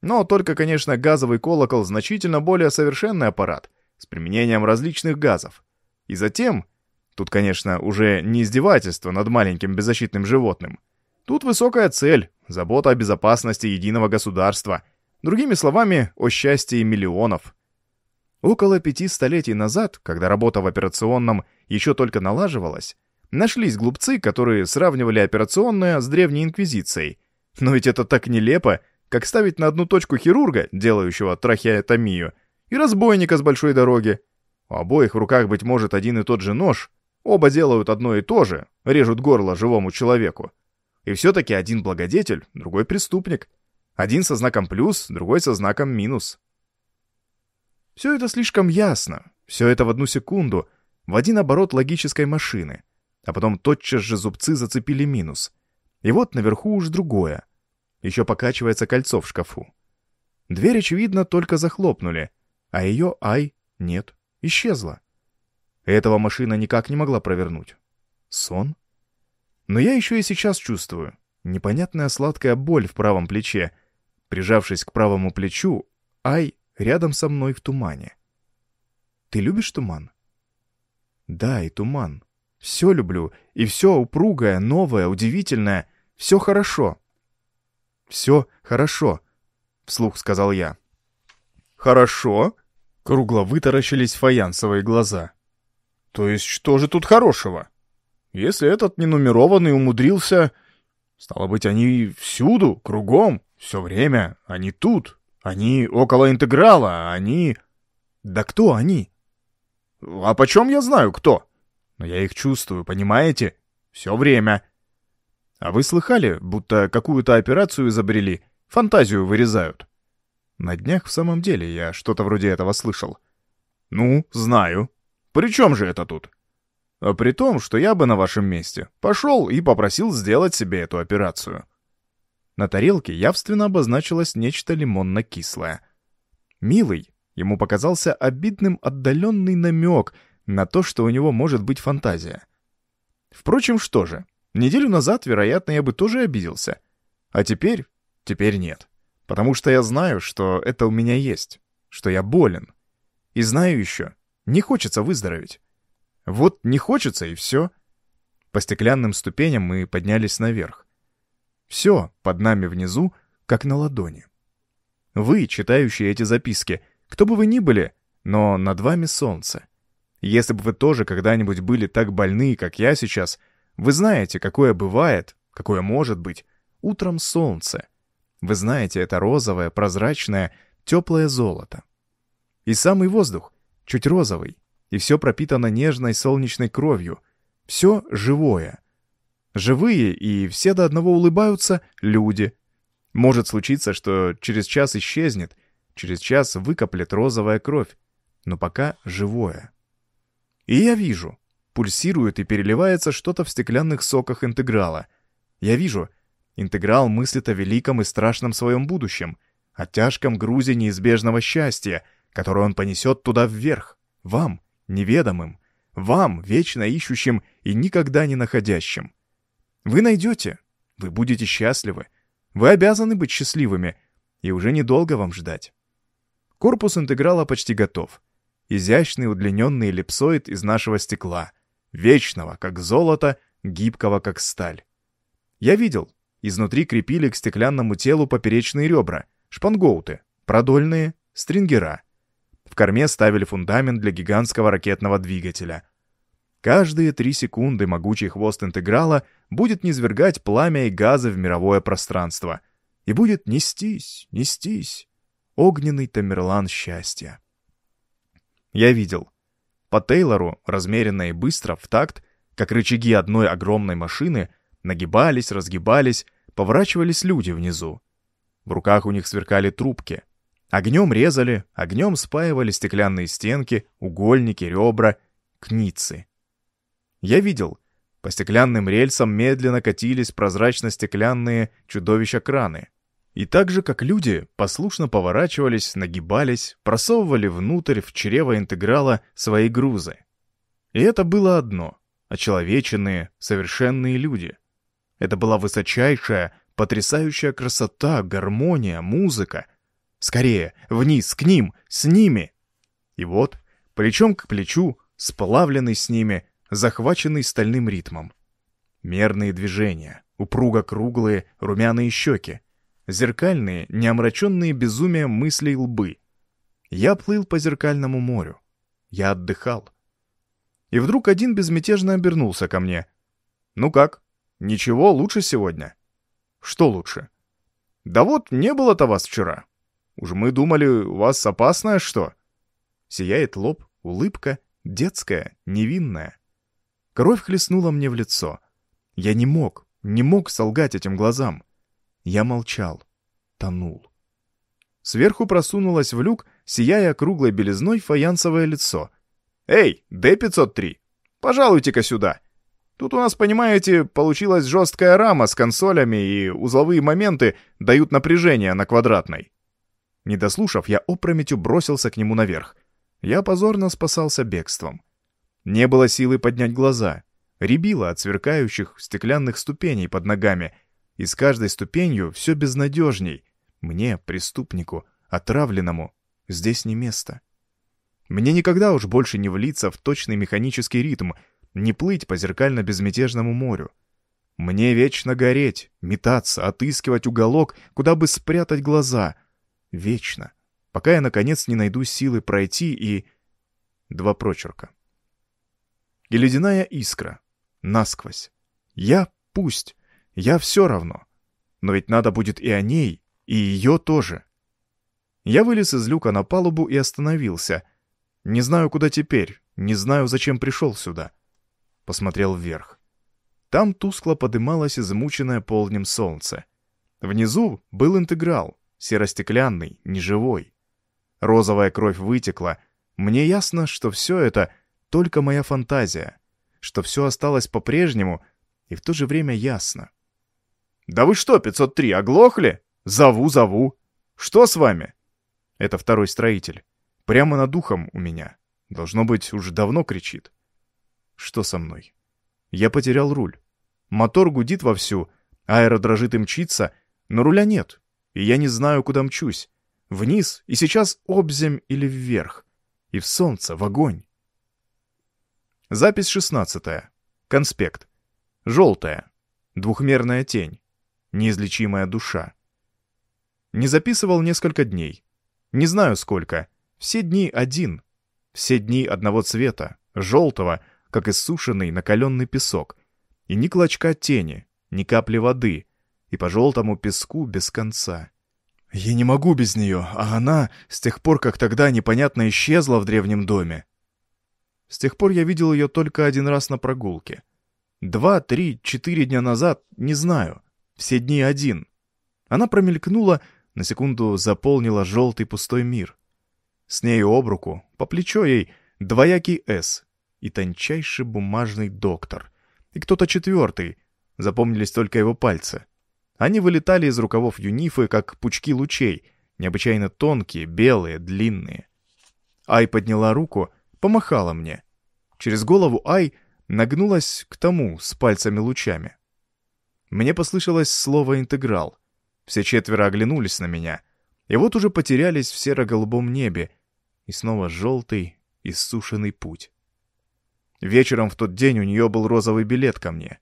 S1: Но только, конечно, газовый колокол значительно более совершенный аппарат с применением различных газов. И затем, тут, конечно, уже не издевательство над маленьким беззащитным животным. Тут высокая цель, забота о безопасности единого государства. Другими словами, о счастье миллионов. Около пяти столетий назад, когда работа в операционном еще только налаживалась, нашлись глупцы, которые сравнивали операционное с древней инквизицией. Но ведь это так нелепо, как ставить на одну точку хирурга, делающего трахеотомию, и разбойника с большой дороги. У обоих в руках, быть может, один и тот же нож. Оба делают одно и то же, режут горло живому человеку. И все-таки один благодетель, другой преступник. Один со знаком плюс, другой со знаком минус. Все это слишком ясно, все это в одну секунду, в один оборот логической машины. А потом тотчас же зубцы зацепили минус. И вот наверху уж другое. Еще покачивается кольцо в шкафу. Дверь, очевидно, только захлопнули, а ее, ай, нет, исчезла. Этого машина никак не могла провернуть. Сон? Но я еще и сейчас чувствую. Непонятная сладкая боль в правом плече. Прижавшись к правому плечу, ай, рядом со мной в тумане. Ты любишь туман? Да, и туман. Все люблю, и все упругое, новое, удивительное. Все хорошо. Все хорошо, вслух сказал я. Хорошо? Кругло вытаращились фаянсовые глаза. То есть что же тут хорошего? Если этот ненумерованный умудрился... Стало быть, они всюду, кругом, все время, они тут, они около интеграла, они... Да кто они? А почем я знаю, кто? Но я их чувствую, понимаете? Все время. А вы слыхали, будто какую-то операцию изобрели, фантазию вырезают? На днях в самом деле я что-то вроде этого слышал. Ну, знаю. При чем же это тут? А при том, что я бы на вашем месте пошел и попросил сделать себе эту операцию. На тарелке явственно обозначилось нечто лимонно-кислое. Милый, ему показался обидным отдаленный намек на то, что у него может быть фантазия. Впрочем, что же, неделю назад, вероятно, я бы тоже обиделся. А теперь? Теперь нет. Потому что я знаю, что это у меня есть, что я болен. И знаю еще, не хочется выздороветь. Вот не хочется, и все. По стеклянным ступеням мы поднялись наверх. Все под нами внизу, как на ладони. Вы, читающие эти записки, кто бы вы ни были, но над вами солнце. Если бы вы тоже когда-нибудь были так больны, как я сейчас, вы знаете, какое бывает, какое может быть, утром солнце. Вы знаете, это розовое, прозрачное, теплое золото. И самый воздух, чуть розовый, и все пропитано нежной солнечной кровью, все живое — Живые и все до одного улыбаются люди. Может случиться, что через час исчезнет, через час выкоплет розовая кровь, но пока живое. И я вижу, пульсирует и переливается что-то в стеклянных соках интеграла. Я вижу, интеграл мыслит о великом и страшном своем будущем, о тяжком грузе неизбежного счастья, которое он понесет туда вверх, вам, неведомым, вам, вечно ищущим и никогда не находящим. Вы найдете, вы будете счастливы, вы обязаны быть счастливыми, и уже недолго вам ждать. Корпус интеграла почти готов. Изящный удлиненный эллипсоид из нашего стекла, вечного, как золото, гибкого, как сталь. Я видел, изнутри крепили к стеклянному телу поперечные ребра, шпангоуты, продольные, стрингера. В корме ставили фундамент для гигантского ракетного двигателя — Каждые три секунды могучий хвост интеграла будет низвергать пламя и газы в мировое пространство. И будет нестись, нестись. Огненный Тамерлан счастья. Я видел. По Тейлору, размеренно и быстро, в такт, как рычаги одной огромной машины, нагибались, разгибались, поворачивались люди внизу. В руках у них сверкали трубки. Огнем резали, огнем спаивали стеклянные стенки, угольники, ребра, кницы. Я видел. По стеклянным рельсам медленно катились прозрачно-стеклянные чудовища-краны. И так же, как люди, послушно поворачивались, нагибались, просовывали внутрь в чрево интеграла свои грузы. И это было одно — очеловеченные, совершенные люди. Это была высочайшая, потрясающая красота, гармония, музыка. Скорее, вниз, к ним, с ними. И вот, плечом к плечу, сплавленный с ними, захваченный стальным ритмом. Мерные движения, упруго круглые, румяные щеки, зеркальные, неомраченные безумием мыслей лбы. Я плыл по зеркальному морю. Я отдыхал. И вдруг один безмятежно обернулся ко мне. «Ну как? Ничего, лучше сегодня?» «Что лучше?» «Да вот, не было-то вас вчера. Уж мы думали, у вас опасное что?» Сияет лоб, улыбка, детская, невинная. Кровь хлестнула мне в лицо. Я не мог, не мог солгать этим глазам. Я молчал, тонул. Сверху просунулось в люк, сияя круглой белизной, фаянсовое лицо. «Эй, Д-503, пожалуйте-ка сюда. Тут у нас, понимаете, получилась жесткая рама с консолями, и узловые моменты дают напряжение на квадратной». Не дослушав, я опрометью бросился к нему наверх. Я позорно спасался бегством. Не было силы поднять глаза рябило от сверкающих стеклянных ступеней под ногами, и с каждой ступенью все безнадежней. Мне, преступнику, отравленному, здесь не место. Мне никогда уж больше не влиться в точный механический ритм, не плыть по зеркально-безмятежному морю. Мне вечно гореть, метаться, отыскивать уголок, куда бы спрятать глаза. Вечно. Пока я, наконец, не найду силы пройти и... Два прочерка. И ледяная искра, насквозь. Я пусть, я все равно. Но ведь надо будет и о ней, и ее тоже. Я вылез из люка на палубу и остановился. Не знаю, куда теперь, не знаю, зачем пришел сюда. Посмотрел вверх. Там тускло подымалось измученное полднем солнце. Внизу был интеграл, серостеклянный, неживой. Розовая кровь вытекла. Мне ясно, что все это только моя фантазия что все осталось по-прежнему, и в то же время ясно. «Да вы что, 503, оглохли? Зову, зову. Что с вами?» Это второй строитель. Прямо над ухом у меня. Должно быть, уже давно кричит. Что со мной? Я потерял руль. Мотор гудит вовсю, аэро дрожит и мчится, но руля нет, и я не знаю, куда мчусь. Вниз, и сейчас обзем или вверх. И в солнце, в огонь. Запись 16. Конспект. Желтая. Двухмерная тень. Неизлечимая душа. Не записывал несколько дней. Не знаю сколько. Все дни один. Все дни одного цвета, желтого, как иссушенный накаленный песок. И ни клочка тени, ни капли воды. И по желтому песку без конца. Я не могу без нее, а она, с тех пор, как тогда непонятно исчезла в древнем доме, с тех пор я видел ее только один раз на прогулке. Два, три, четыре дня назад, не знаю. Все дни один. Она промелькнула, на секунду заполнила желтый пустой мир. С нею об руку, по плечо ей, двоякий «С» и тончайший бумажный доктор. И кто-то четвертый, запомнились только его пальцы. Они вылетали из рукавов юнифы, как пучки лучей, необычайно тонкие, белые, длинные. Ай подняла руку — помахала мне. Через голову Ай нагнулась к тому с пальцами-лучами. Мне послышалось слово «интеграл». Все четверо оглянулись на меня. И вот уже потерялись в серо-голубом небе. И снова желтый, иссушенный путь. Вечером в тот день у нее был розовый билет ко мне.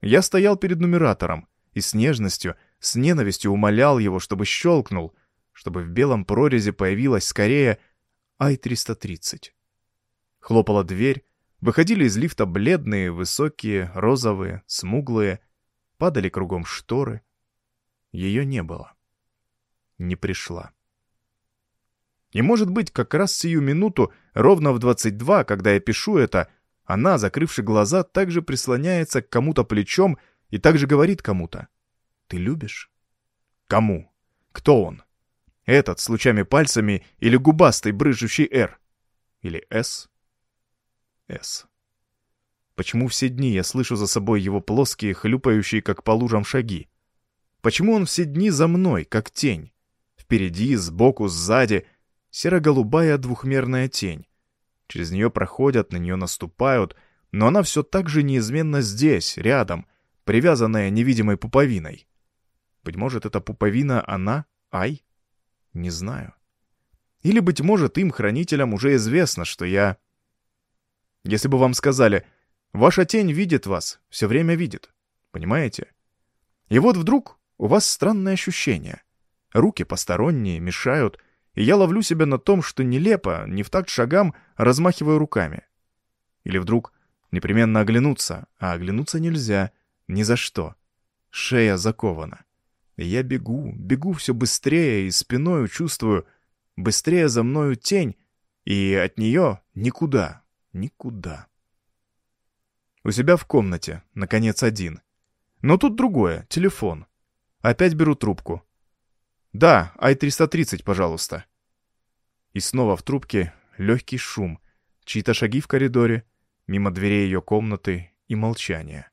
S1: Я стоял перед нумератором и с нежностью, с ненавистью умолял его, чтобы щелкнул, чтобы в белом прорезе появилась скорее Ай-330. Хлопала дверь, выходили из лифта бледные, высокие, розовые, смуглые, падали кругом шторы. Ее не было. Не пришла. И, может быть, как раз сию минуту, ровно в 22, когда я пишу это, она, закрывши глаза, также прислоняется к кому-то плечом и также говорит кому-то. «Ты любишь?» «Кому? Кто он? Этот с лучами пальцами или губастый брыжущий «Р»? Или «С»?» С. Почему все дни я слышу за собой его плоские, хлюпающие, как по лужам, шаги? Почему он все дни за мной, как тень? Впереди, сбоку, сзади. Серо-голубая двухмерная тень. через нее проходят, на нее наступают, но она все так же неизменно здесь, рядом, привязанная невидимой пуповиной. Быть может, эта пуповина она, Ай? Не знаю. Или, быть может, им, хранителям, уже известно, что я... Если бы вам сказали, ваша тень видит вас, все время видит. Понимаете? И вот вдруг у вас странное ощущение. Руки посторонние, мешают, и я ловлю себя на том, что нелепо, не в такт шагам, размахиваю руками. Или вдруг непременно оглянуться, а оглянуться нельзя, ни за что. Шея закована. И я бегу, бегу все быстрее, и спиною чувствую, быстрее за мною тень, и от нее никуда, никуда. У себя в комнате, наконец, один. Но тут другое, телефон. Опять беру трубку. «Да, Ай-330, пожалуйста». И снова в трубке легкий шум, чьи-то шаги в коридоре, мимо дверей ее комнаты и молчание.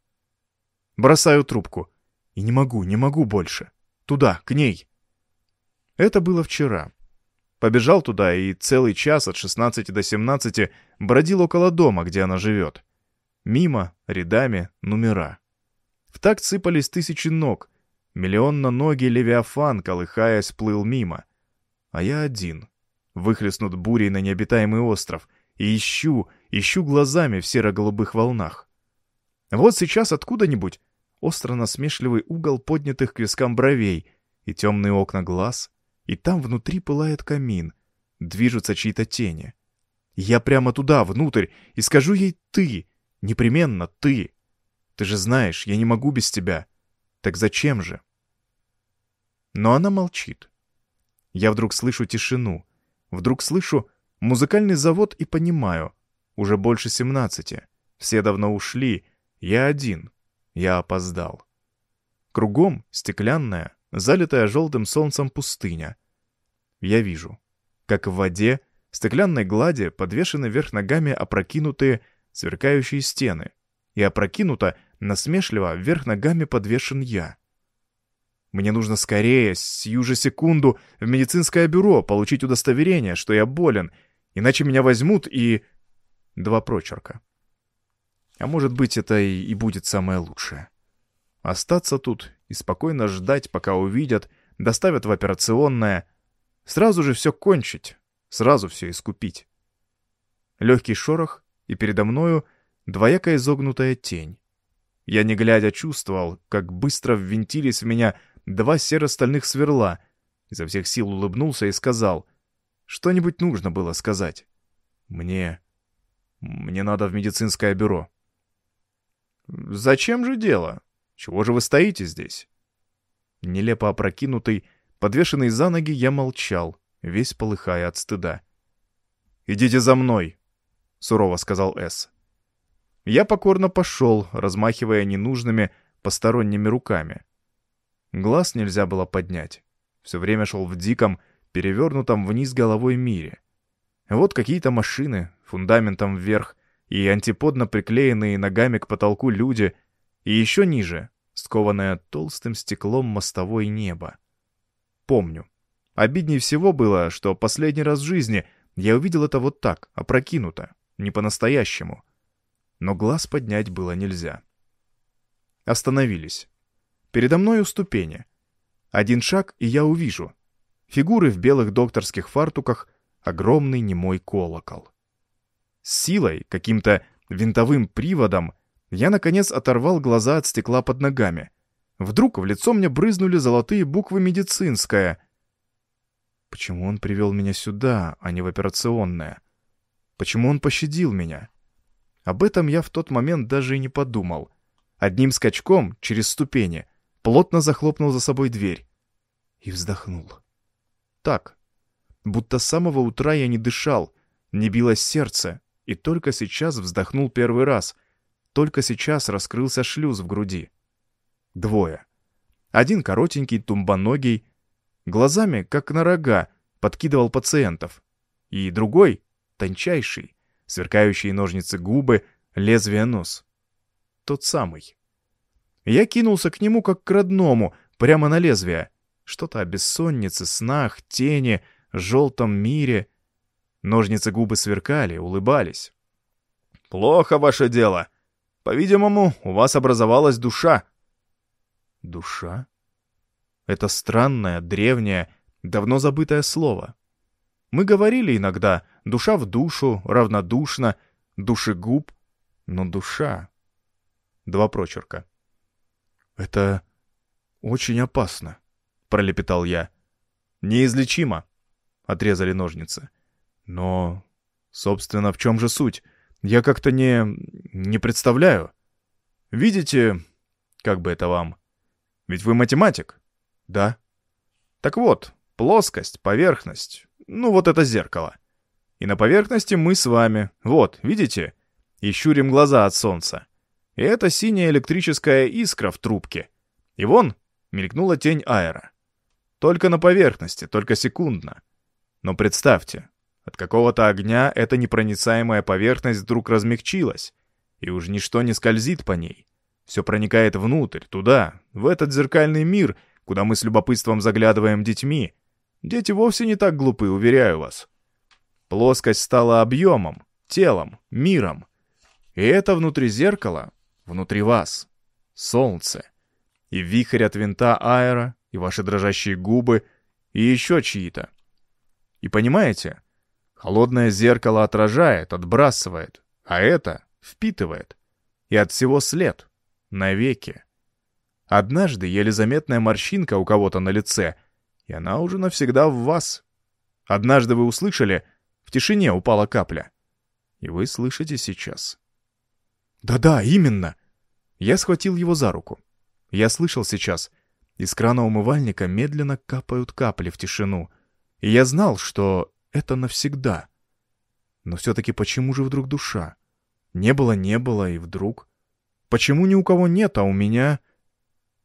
S1: Бросаю трубку. И не могу, не могу больше. Туда, к ней. Это было вчера. Побежал туда и целый час от 16 до 17 бродил около дома, где она живет. Мимо, рядами, номера. В такт сыпались тысячи ног. Миллионно-ногий левиафан, колыхаясь, плыл мимо. А я один. Выхлестнут бурей на необитаемый остров. И ищу, ищу глазами в серо-голубых волнах. Вот сейчас откуда-нибудь остро-насмешливый угол поднятых к вискам бровей и темные окна глаз, и там внутри пылает камин, движутся чьи-то тени. Я прямо туда, внутрь, и скажу ей «ты», непременно «ты». Ты же знаешь, я не могу без тебя. Так зачем же? Но она молчит. Я вдруг слышу тишину, вдруг слышу музыкальный завод и понимаю, уже больше семнадцати, все давно ушли, я один, я опоздал. Кругом стеклянная, залитая желтым солнцем пустыня. Я вижу, как в воде, стеклянной глади подвешены вверх ногами опрокинутые, сверкающие стены, и опрокинуто, насмешливо, вверх ногами подвешен я. Мне нужно скорее, сию же секунду, в медицинское бюро получить удостоверение, что я болен, иначе меня возьмут и... Два прочерка. А может быть, это и, и будет самое лучшее. Остаться тут и спокойно ждать, пока увидят, доставят в операционное. Сразу же все кончить, сразу все искупить. Легкий шорох, и передо мною двояко изогнутая тень. Я не глядя чувствовал, как быстро ввинтились в меня два серо-стальных сверла, изо всех сил улыбнулся и сказал, что-нибудь нужно было сказать. Мне... мне надо в медицинское бюро. «Зачем же дело? Чего же вы стоите здесь?» Нелепо опрокинутый, подвешенный за ноги, я молчал, весь полыхая от стыда. «Идите за мной», — сурово сказал С. Я покорно пошел, размахивая ненужными, посторонними руками. Глаз нельзя было поднять. Все время шел в диком, перевернутом вниз головой мире. Вот какие-то машины, фундаментом вверх, и антиподно приклеенные ногами к потолку люди, и еще ниже, скованное толстым стеклом мостовое небо. Помню. Обиднее всего было, что последний раз в жизни я увидел это вот так, опрокинуто, не по-настоящему. Но глаз поднять было нельзя. Остановились. Передо мною ступени. Один шаг, и я увижу. Фигуры в белых докторских фартуках, огромный немой колокол. С силой, каким-то винтовым приводом, я, наконец, оторвал глаза от стекла под ногами. Вдруг в лицо мне брызнули золотые буквы «медицинская». Почему он привел меня сюда, а не в операционное? Почему он пощадил меня? Об этом я в тот момент даже и не подумал. Одним скачком, через ступени, плотно захлопнул за собой дверь. И вздохнул. Так, будто с самого утра я не дышал, не билось сердце, и только сейчас вздохнул первый раз. Только сейчас раскрылся шлюз в груди. Двое. Один коротенький, тумбоногий, глазами, как на рога, подкидывал пациентов. И другой, тончайший, сверкающие ножницы губы, лезвие нос. Тот самый. Я кинулся к нему как к родному, прямо на лезвие. Что-то о бессоннице, снах, тени, желтом мире — Ножницы губы сверкали, улыбались. «Плохо ваше дело. По-видимому, у вас образовалась душа». «Душа?» Это странное, древнее, давно забытое слово. Мы говорили иногда «душа в душу», «равнодушно», «душегуб», но душа... Два прочерка. «Это очень опасно», — пролепетал я. «Неизлечимо», — отрезали ножницы. «Но, собственно, в чем же суть? Я как-то не... не представляю. Видите, как бы это вам? Ведь вы математик, да? Так вот, плоскость, поверхность, ну вот это зеркало. И на поверхности мы с вами, вот, видите? И щурим глаза от солнца. И это синяя электрическая искра в трубке. И вон мелькнула тень аэро. Только на поверхности, только секундно. Но представьте, от какого-то огня эта непроницаемая поверхность вдруг размягчилась, и уж ничто не скользит по ней. Все проникает внутрь, туда, в этот зеркальный мир, куда мы с любопытством заглядываем детьми. Дети вовсе не так глупы, уверяю вас. Плоскость стала объемом, телом, миром. И это внутри зеркала, внутри вас, солнце. И вихрь от винта аэро, и ваши дрожащие губы, и еще чьи-то. И понимаете, холодное зеркало отражает, отбрасывает, а это впитывает. И от всего след, навеки. Однажды еле заметная морщинка у кого-то на лице, и она уже навсегда в вас. Однажды вы услышали, в тишине упала капля. И вы слышите сейчас. «Да-да, именно!» Я схватил его за руку. Я слышал сейчас. Из крана умывальника медленно капают капли в тишину. И я знал, что это навсегда. Но все-таки почему же вдруг душа? Не было, не было, и вдруг... Почему ни у кого нет, а у меня...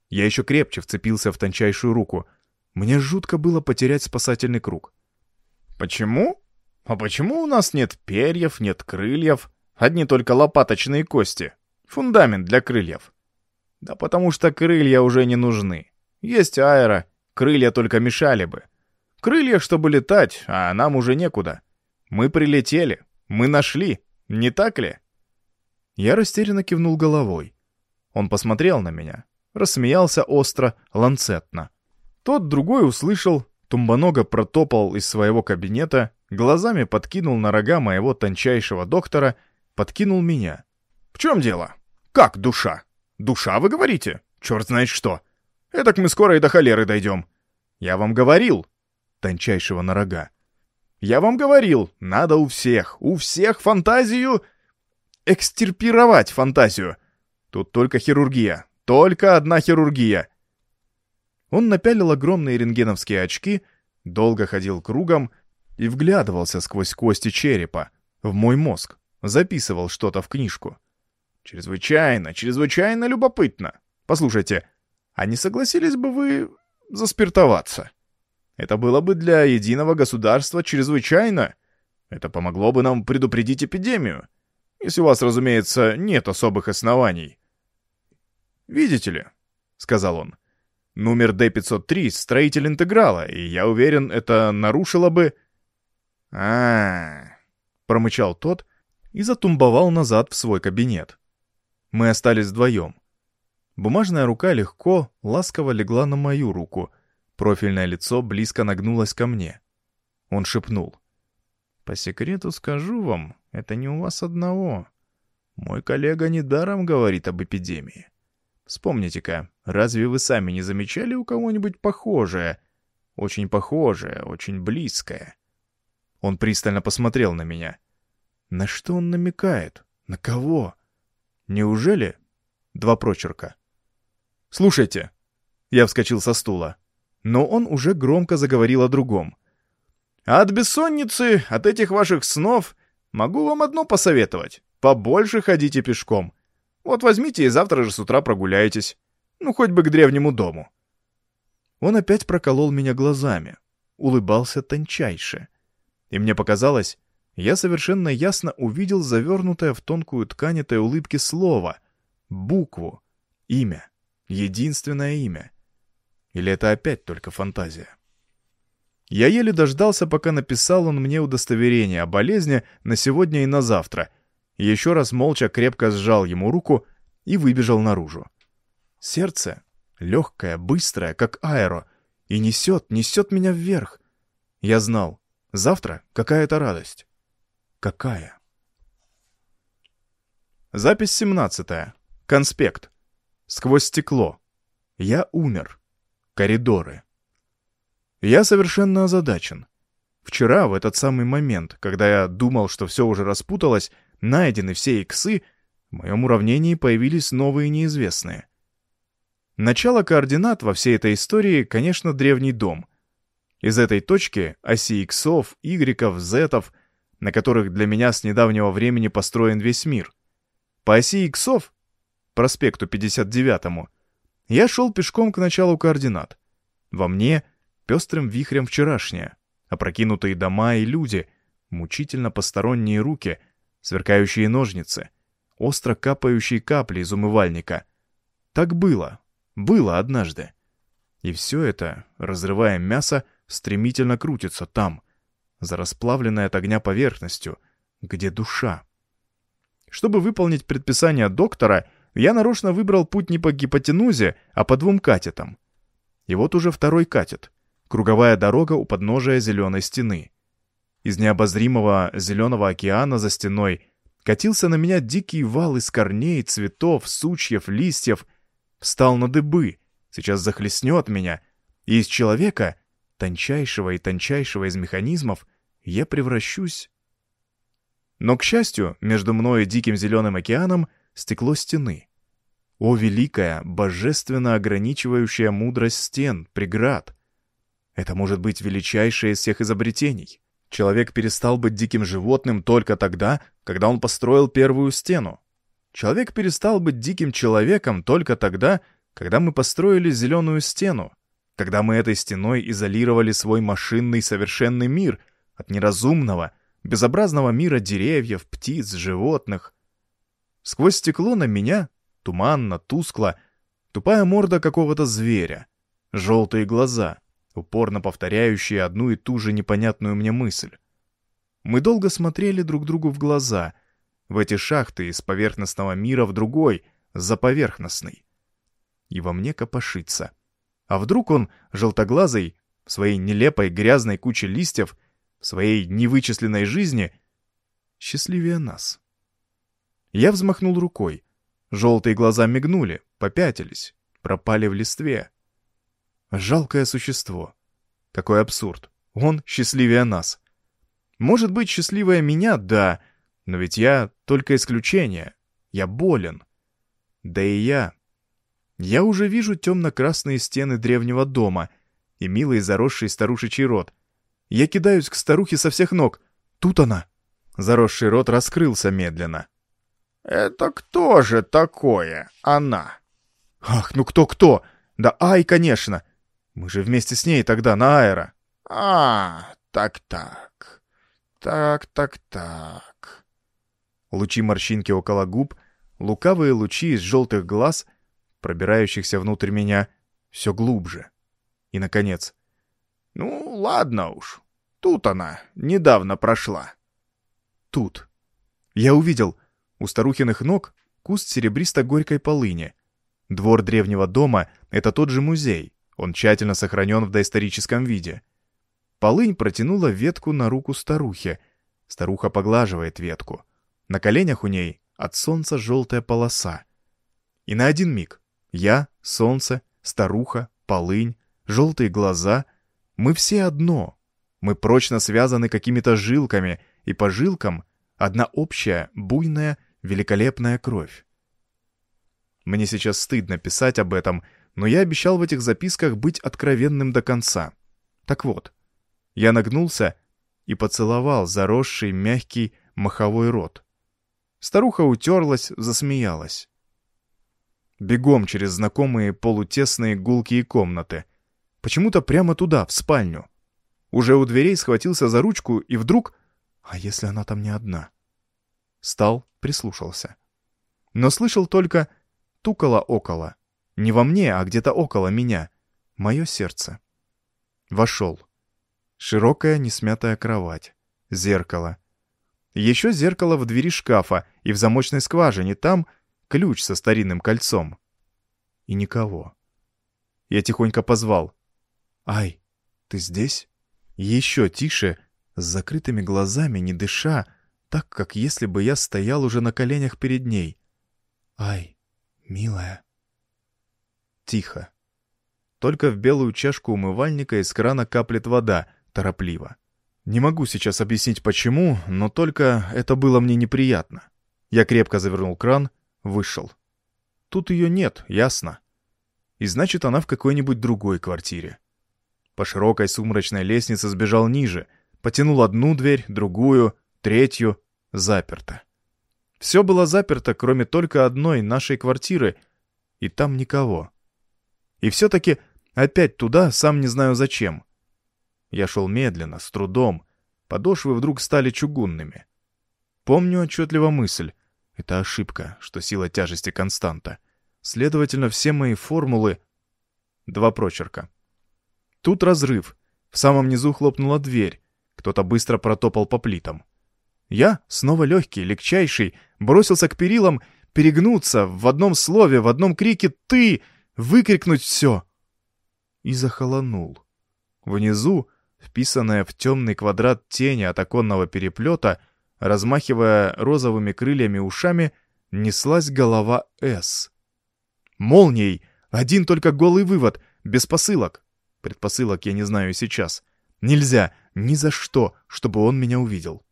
S1: Я еще крепче вцепился в тончайшую руку. Мне жутко было потерять спасательный круг. «Почему? А почему у нас нет перьев, нет крыльев? Одни только лопаточные кости. Фундамент для крыльев». «Да потому что крылья уже не нужны. Есть аэро, крылья только мешали бы. Крылья, чтобы летать, а нам уже некуда. Мы прилетели, мы нашли, не так ли?» Я растерянно кивнул головой. Он посмотрел на меня, рассмеялся остро, ланцетно. Тот другой услышал, тумбонога протопал из своего кабинета, глазами подкинул на рога моего тончайшего доктора, подкинул меня. «В чем дело? Как душа? Душа, вы говорите? Черт знает что. Этак мы скоро и до холеры дойдем. Я вам говорил!» Тончайшего на рога. «Я вам говорил, надо у всех, у всех фантазию...» «Экстирпировать фантазию. Тут только хирургия, только одна хирургия. Он напялил огромные рентгеновские очки, долго ходил кругом и вглядывался сквозь кости черепа в мой мозг, записывал что-то в книжку. Чрезвычайно, чрезвычайно любопытно. Послушайте, а не согласились бы вы заспиртоваться? Это было бы для единого государства чрезвычайно. Это помогло бы нам предупредить эпидемию. Если у вас, разумеется, нет особых оснований. «Видите ли», — сказал он, — «номер D503 — строитель интеграла, и я уверен, это нарушило бы...» а, -а, -а промычал тот и затумбовал назад в свой кабинет. Мы остались вдвоем. Бумажная рука легко, ласково легла на мою руку, профильное лицо близко нагнулось ко мне. Он шепнул. «По секрету скажу вам, это не у вас одного. Мой коллега недаром говорит об эпидемии. Вспомните-ка, разве вы сами не замечали у кого-нибудь похожее? Очень похожее, очень близкое. Он пристально посмотрел на меня. На что он намекает? На кого? Неужели? Два прочерка. «Слушайте!» Я вскочил со стула. Но он уже громко заговорил о другом. «А от бессонницы, от этих ваших снов, могу вам одно посоветовать. Побольше ходите пешком. Вот возьмите и завтра же с утра прогуляйтесь. Ну, хоть бы к древнему дому». Он опять проколол меня глазами, улыбался тончайше. И мне показалось, я совершенно ясно увидел завернутое в тонкую ткань этой улыбки слово, букву, имя, единственное имя. Или это опять только фантазия? Я еле дождался, пока написал он мне удостоверение о болезни на сегодня и на завтра. Еще раз молча крепко сжал ему руку и выбежал наружу. Сердце легкое, быстрое, как аэро, и несет, несет меня вверх. Я знал, завтра какая-то радость. Какая? Запись 17. Конспект. Сквозь стекло. Я умер. Коридоры. Я совершенно озадачен. Вчера, в этот самый момент, когда я думал, что все уже распуталось, найдены все иксы, в моем уравнении появились новые неизвестные. Начало координат во всей этой истории, конечно, древний дом. Из этой точки оси иксов, игреков, зетов, на которых для меня с недавнего времени построен весь мир. По оси иксов, проспекту 59-му, я шел пешком к началу координат. Во мне пестрым вихрем вчерашнее, опрокинутые дома и люди, мучительно посторонние руки, сверкающие ножницы, остро капающие капли из умывальника. Так было, было однажды. И все это, разрывая мясо, стремительно крутится там, за расплавленной от огня поверхностью, где душа. Чтобы выполнить предписание доктора, я нарочно выбрал путь не по гипотенузе, а по двум катетам. И вот уже второй катет круговая дорога у подножия зеленой стены. Из необозримого зеленого океана за стеной катился на меня дикий вал из корней, цветов, сучьев, листьев. Встал на дыбы, сейчас захлестнет меня, и из человека, тончайшего и тончайшего из механизмов, я превращусь. Но, к счастью, между мной и диким зеленым океаном стекло стены. О, великая, божественно ограничивающая мудрость стен, преград! Это может быть величайшее из всех изобретений. Человек перестал быть диким животным только тогда, когда он построил первую стену. Человек перестал быть диким человеком только тогда, когда мы построили зеленую стену, когда мы этой стеной изолировали свой машинный совершенный мир от неразумного, безобразного мира деревьев, птиц, животных. Сквозь стекло на меня, туманно, тускло, тупая морда какого-то зверя, желтые глаза — упорно повторяющие одну и ту же непонятную мне мысль. Мы долго смотрели друг другу в глаза, в эти шахты из поверхностного мира в другой, за поверхностный. И во мне копошится. А вдруг он, желтоглазый, в своей нелепой грязной куче листьев, в своей невычисленной жизни, счастливее нас? Я взмахнул рукой. Желтые глаза мигнули, попятились, пропали в листве. Жалкое существо. Какой абсурд. Он счастливее нас. Может быть, счастливее меня, да, но ведь я только исключение. Я болен. Да и я. Я уже вижу темно-красные стены древнего дома и милый заросший старушечий рот. Я кидаюсь к старухе со всех ног. Тут она. Заросший рот раскрылся медленно.
S2: «Это кто же такое она?»
S1: «Ах, ну кто-кто? Да ай, конечно! Мы же вместе с ней тогда на аэро.
S2: А, так-так. Так-так-так.
S1: Лучи морщинки около губ, лукавые лучи из желтых глаз, пробирающихся внутрь меня, все глубже. И, наконец,
S2: ну, ладно уж. Тут она, недавно прошла.
S1: Тут. Я увидел у старухиных ног куст серебристо-горькой полыни. Двор древнего дома — это тот же музей, он тщательно сохранен в доисторическом виде. Полынь протянула ветку на руку старухе. Старуха поглаживает ветку. На коленях у ней от солнца желтая полоса. И на один миг я, солнце, старуха, полынь, желтые глаза — мы все одно. Мы прочно связаны какими-то жилками, и по жилкам одна общая, буйная, великолепная кровь. Мне сейчас стыдно писать об этом — но я обещал в этих записках быть откровенным до конца. Так вот, я нагнулся и поцеловал заросший мягкий маховой рот. Старуха утерлась, засмеялась. Бегом через знакомые полутесные гулкие комнаты. Почему-то прямо туда, в спальню. Уже у дверей схватился за ручку и вдруг... А если она там не одна? Стал, прислушался. Но слышал только тукало около. Не во мне, а где-то около меня. Мое сердце. Вошел. Широкая несмятая кровать. Зеркало. Еще зеркало в двери шкафа и в замочной скважине. Там ключ со старинным кольцом. И никого. Я тихонько позвал. «Ай, ты здесь?» Еще тише, с закрытыми глазами, не дыша, так, как если бы я стоял уже на коленях перед ней. «Ай, милая». Тихо. Только в белую чашку умывальника из крана каплет вода, торопливо. Не могу сейчас объяснить почему, но только это было мне неприятно. Я крепко завернул кран, вышел. Тут ее нет, ясно. И значит, она в какой-нибудь другой квартире. По широкой сумрачной лестнице сбежал ниже, потянул одну дверь, другую, третью, заперто. Все было заперто, кроме только одной нашей квартиры, и там никого. И все-таки опять туда, сам не знаю зачем. Я шел медленно, с трудом. Подошвы вдруг стали чугунными. Помню отчетливо мысль. Это ошибка, что сила тяжести константа. Следовательно, все мои формулы... Два прочерка. Тут разрыв. В самом низу хлопнула дверь. Кто-то быстро протопал по плитам. Я, снова легкий, легчайший, бросился к перилам, перегнуться в одном слове, в одном крике «ты!» выкрикнуть все. И захолонул. Внизу, вписанная в темный квадрат тени от оконного переплета, размахивая розовыми крыльями ушами, неслась голова «С». Молнией! Один только голый вывод, без посылок. Предпосылок я не знаю сейчас. Нельзя, ни за что, чтобы он меня увидел.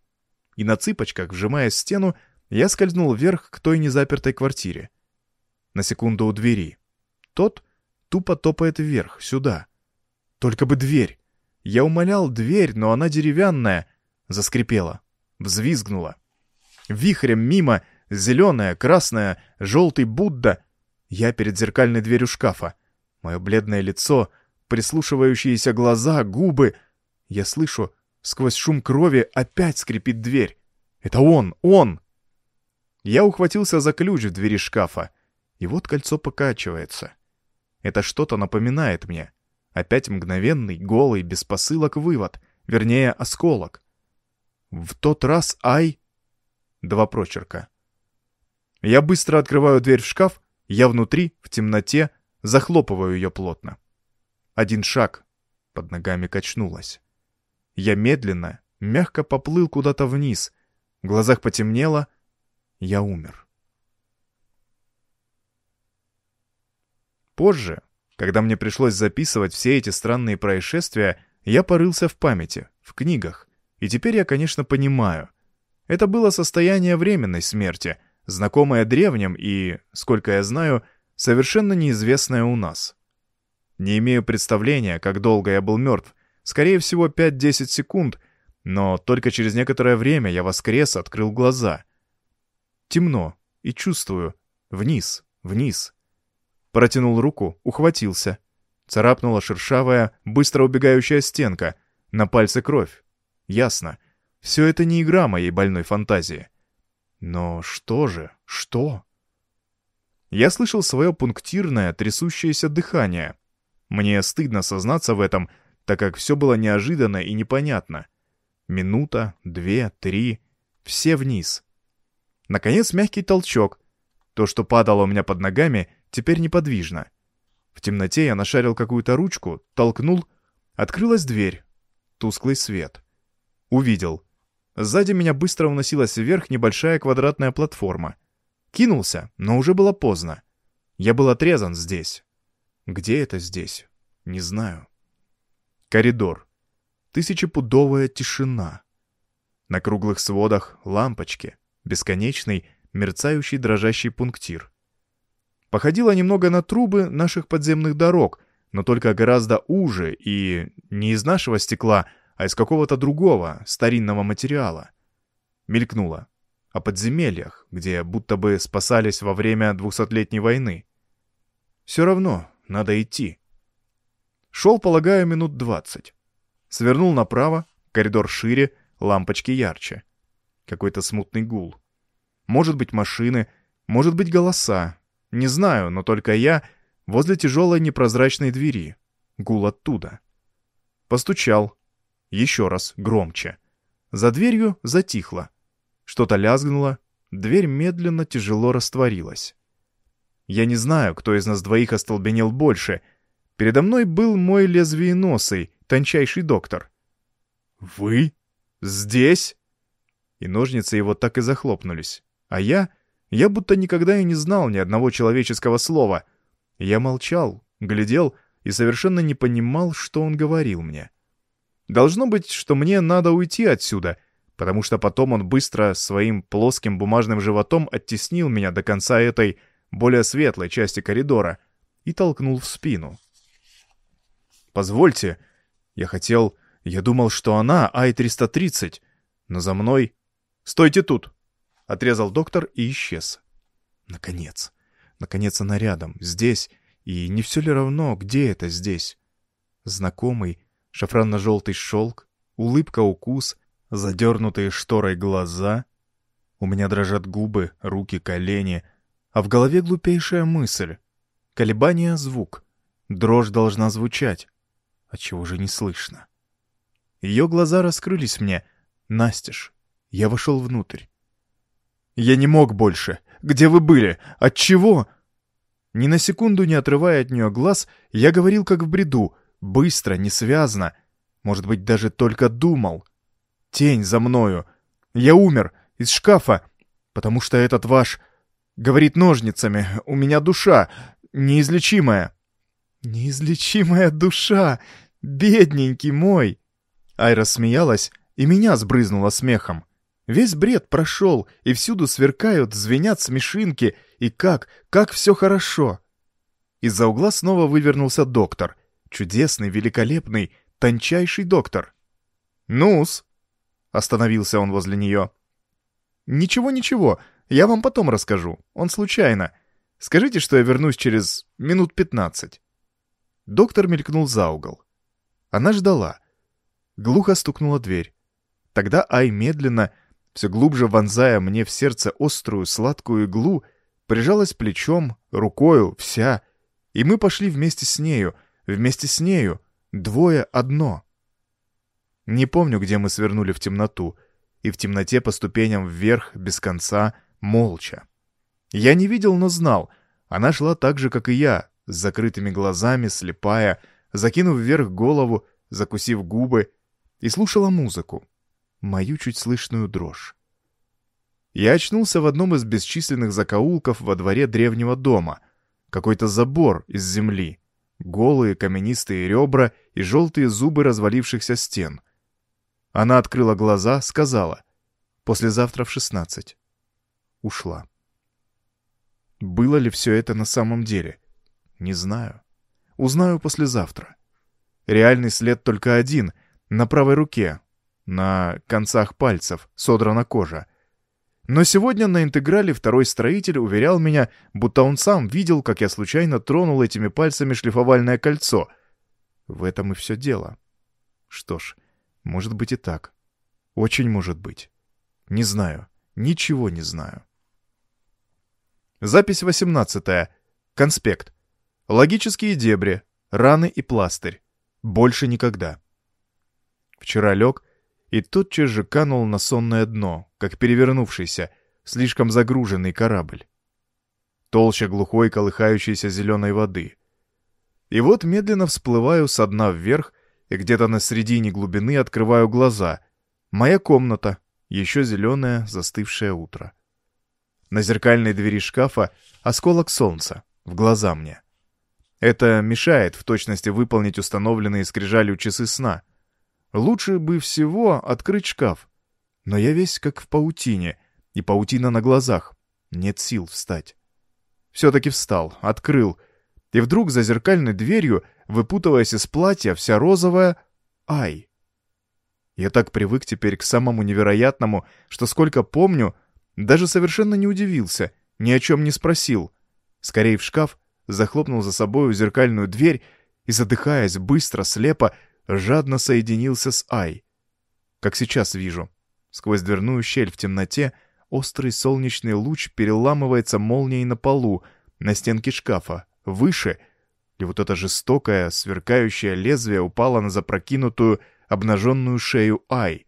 S1: И на цыпочках, вжимая стену, я скользнул вверх к той незапертой квартире. На секунду у двери. Тот тупо топает вверх, сюда. Только бы дверь. Я умолял дверь, но она деревянная. Заскрипела. Взвизгнула. Вихрем мимо, зеленая, красная, желтый Будда. Я перед зеркальной дверью шкафа. Мое бледное лицо, прислушивающиеся глаза, губы. Я слышу, сквозь шум крови опять скрипит дверь. Это он, он! Я ухватился за ключ в двери шкафа, и вот кольцо покачивается. Это что-то напоминает мне. Опять мгновенный, голый, без посылок вывод, вернее, осколок. В тот раз Ай... Два прочерка. Я быстро открываю дверь в шкаф, я внутри, в темноте, захлопываю ее плотно. Один шаг. Под ногами качнулось. Я медленно, мягко поплыл куда-то вниз. В глазах потемнело. Я умер. Позже, когда мне пришлось записывать все эти странные происшествия, я порылся в памяти, в книгах. И теперь я, конечно, понимаю. Это было состояние временной смерти, знакомое древним и, сколько я знаю, совершенно неизвестное у нас. Не имею представления, как долго я был мертв. Скорее всего, 5-10 секунд, но только через некоторое время я воскрес, открыл глаза. Темно, и чувствую. Вниз, вниз. Протянул руку, ухватился. Царапнула шершавая, быстро убегающая стенка. На пальце кровь. Ясно. Все это не игра моей больной фантазии. Но что же? Что? Я слышал свое пунктирное, трясущееся дыхание. Мне стыдно сознаться в этом, так как все было неожиданно и непонятно. Минута, две, три, все вниз. Наконец мягкий толчок. То, что падало у меня под ногами, теперь неподвижно. В темноте я нашарил какую-то ручку, толкнул, открылась дверь. Тусклый свет. Увидел. Сзади меня быстро уносилась вверх небольшая квадратная платформа. Кинулся, но уже было поздно. Я был отрезан здесь. Где это здесь? Не знаю. Коридор. Тысячепудовая тишина. На круглых сводах лампочки. Бесконечный, мерцающий дрожащий пунктир. Походило немного на трубы наших подземных дорог, но только гораздо уже и не из нашего стекла, а из какого-то другого, старинного материала. Мелькнуло. О подземельях, где будто бы спасались во время двухсотлетней войны. Все равно, надо идти. Шел, полагаю, минут двадцать. Свернул направо, коридор шире, лампочки ярче. Какой-то смутный гул. Может быть, машины, может быть, голоса. Не знаю, но только я возле тяжелой непрозрачной двери. Гул оттуда. Постучал. Еще раз, громче. За дверью затихло. Что-то лязгнуло, дверь медленно тяжело растворилась. Я не знаю, кто из нас двоих остолбенел больше. Передо мной был мой лезвиеносый, тончайший доктор. «Вы? Здесь?» И ножницы его так и захлопнулись. А я... Я будто никогда и не знал ни одного человеческого слова. Я молчал, глядел и совершенно не понимал, что он говорил мне. Должно быть, что мне надо уйти отсюда, потому что потом он быстро своим плоским бумажным животом оттеснил меня до конца этой более светлой части коридора, и толкнул в спину. «Позвольте, я хотел... Я думал, что она Ай-330, но за мной... Стойте тут!» — отрезал доктор и исчез. Наконец. Наконец она рядом, здесь, и не все ли равно, где это здесь? Знакомый шафранно-желтый шелк, улыбка-укус, задернутые шторой глаза. У меня дрожат губы, руки, колени — а в голове глупейшая мысль. Колебание — звук. Дрожь должна звучать. А чего же не слышно? Ее глаза раскрылись мне. Настежь. Я вошел внутрь. Я не мог больше. Где вы были? От чего? Ни на секунду не отрывая от нее глаз, я говорил как в бреду, быстро, несвязно. Может быть, даже только думал. Тень за мною. Я умер. Из шкафа. Потому что этот ваш Говорит ножницами. У меня душа. Неизлечимая. Неизлечимая душа. Бедненький мой. Айра смеялась, и меня сбрызнула смехом. Весь бред прошел, и всюду сверкают, звенят смешинки, и как, как все хорошо. Из-за угла снова вывернулся доктор. Чудесный, великолепный, тончайший доктор. «Ну-с!» — остановился он возле нее. «Ничего-ничего, я вам потом расскажу. Он случайно. Скажите, что я вернусь через минут пятнадцать». Доктор мелькнул за угол. Она ждала. Глухо стукнула дверь. Тогда Ай медленно, все глубже вонзая мне в сердце острую сладкую иглу, прижалась плечом, рукою, вся. И мы пошли вместе с нею, вместе с нею, двое одно. Не помню, где мы свернули в темноту, и в темноте по ступеням вверх, без конца — молча. Я не видел, но знал. Она шла так же, как и я, с закрытыми глазами, слепая, закинув вверх голову, закусив губы, и слушала музыку, мою чуть слышную дрожь. Я очнулся в одном из бесчисленных закоулков во дворе древнего дома. Какой-то забор из земли, голые каменистые ребра и желтые зубы развалившихся стен. Она открыла глаза, сказала «Послезавтра в шестнадцать» ушла. Было ли все это на самом деле? Не знаю. Узнаю послезавтра. Реальный след только один, на правой руке, на концах пальцев, содрана кожа. Но сегодня на интеграле второй строитель уверял меня, будто он сам видел, как я случайно тронул этими пальцами шлифовальное кольцо. В этом и все дело. Что ж, может быть и так. Очень может быть. Не знаю. Ничего не знаю. Запись 18. Конспект. Логические дебри, раны и пластырь. Больше никогда. Вчера лег и тотчас же канул на сонное дно, как перевернувшийся, слишком загруженный корабль. Толща глухой колыхающейся зеленой воды. И вот медленно всплываю со дна вверх и где-то на середине глубины открываю глаза. Моя комната, еще зеленое застывшее утро. На зеркальной двери шкафа осколок солнца, в глаза мне. Это мешает в точности выполнить установленные скрижалью часы сна. Лучше бы всего открыть шкаф. Но я весь как в паутине, и паутина на глазах. Нет сил встать. Все-таки встал, открыл. И вдруг за зеркальной дверью, выпутываясь из платья, вся розовая... Ай! Я так привык теперь к самому невероятному, что сколько помню, даже совершенно не удивился, ни о чем не спросил. Скорее в шкаф, захлопнул за собою зеркальную дверь и, задыхаясь быстро, слепо, жадно соединился с Ай. Как сейчас вижу. Сквозь дверную щель в темноте острый солнечный луч переламывается молнией на полу, на стенке шкафа, выше, и вот это жестокое, сверкающее лезвие упало на запрокинутую, обнаженную шею Ай.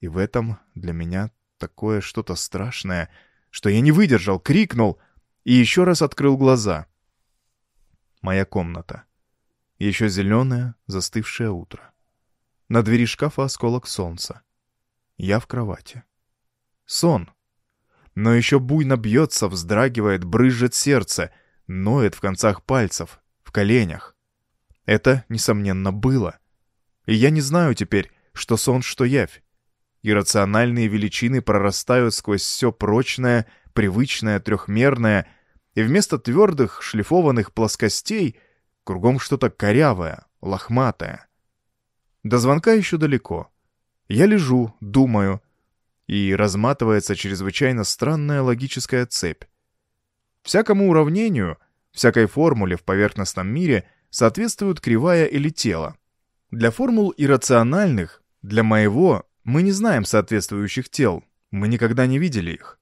S1: И в этом для меня такое что-то страшное, что я не выдержал, крикнул и еще раз открыл глаза. Моя комната. Еще зеленое, застывшее утро. На двери шкафа осколок солнца. Я в кровати. Сон. Но еще буйно бьется, вздрагивает, брызжет сердце, ноет в концах пальцев, в коленях. Это, несомненно, было. И я не знаю теперь, что сон, что явь. Иррациональные величины прорастают сквозь все прочное, привычное, трехмерное, и вместо твердых, шлифованных плоскостей кругом что-то корявое, лохматое. До звонка еще далеко. Я лежу, думаю, и разматывается чрезвычайно странная логическая цепь. Всякому уравнению, всякой формуле в поверхностном мире соответствует кривая или тело. Для формул иррациональных, для моего, мы не знаем соответствующих тел, мы никогда не видели их.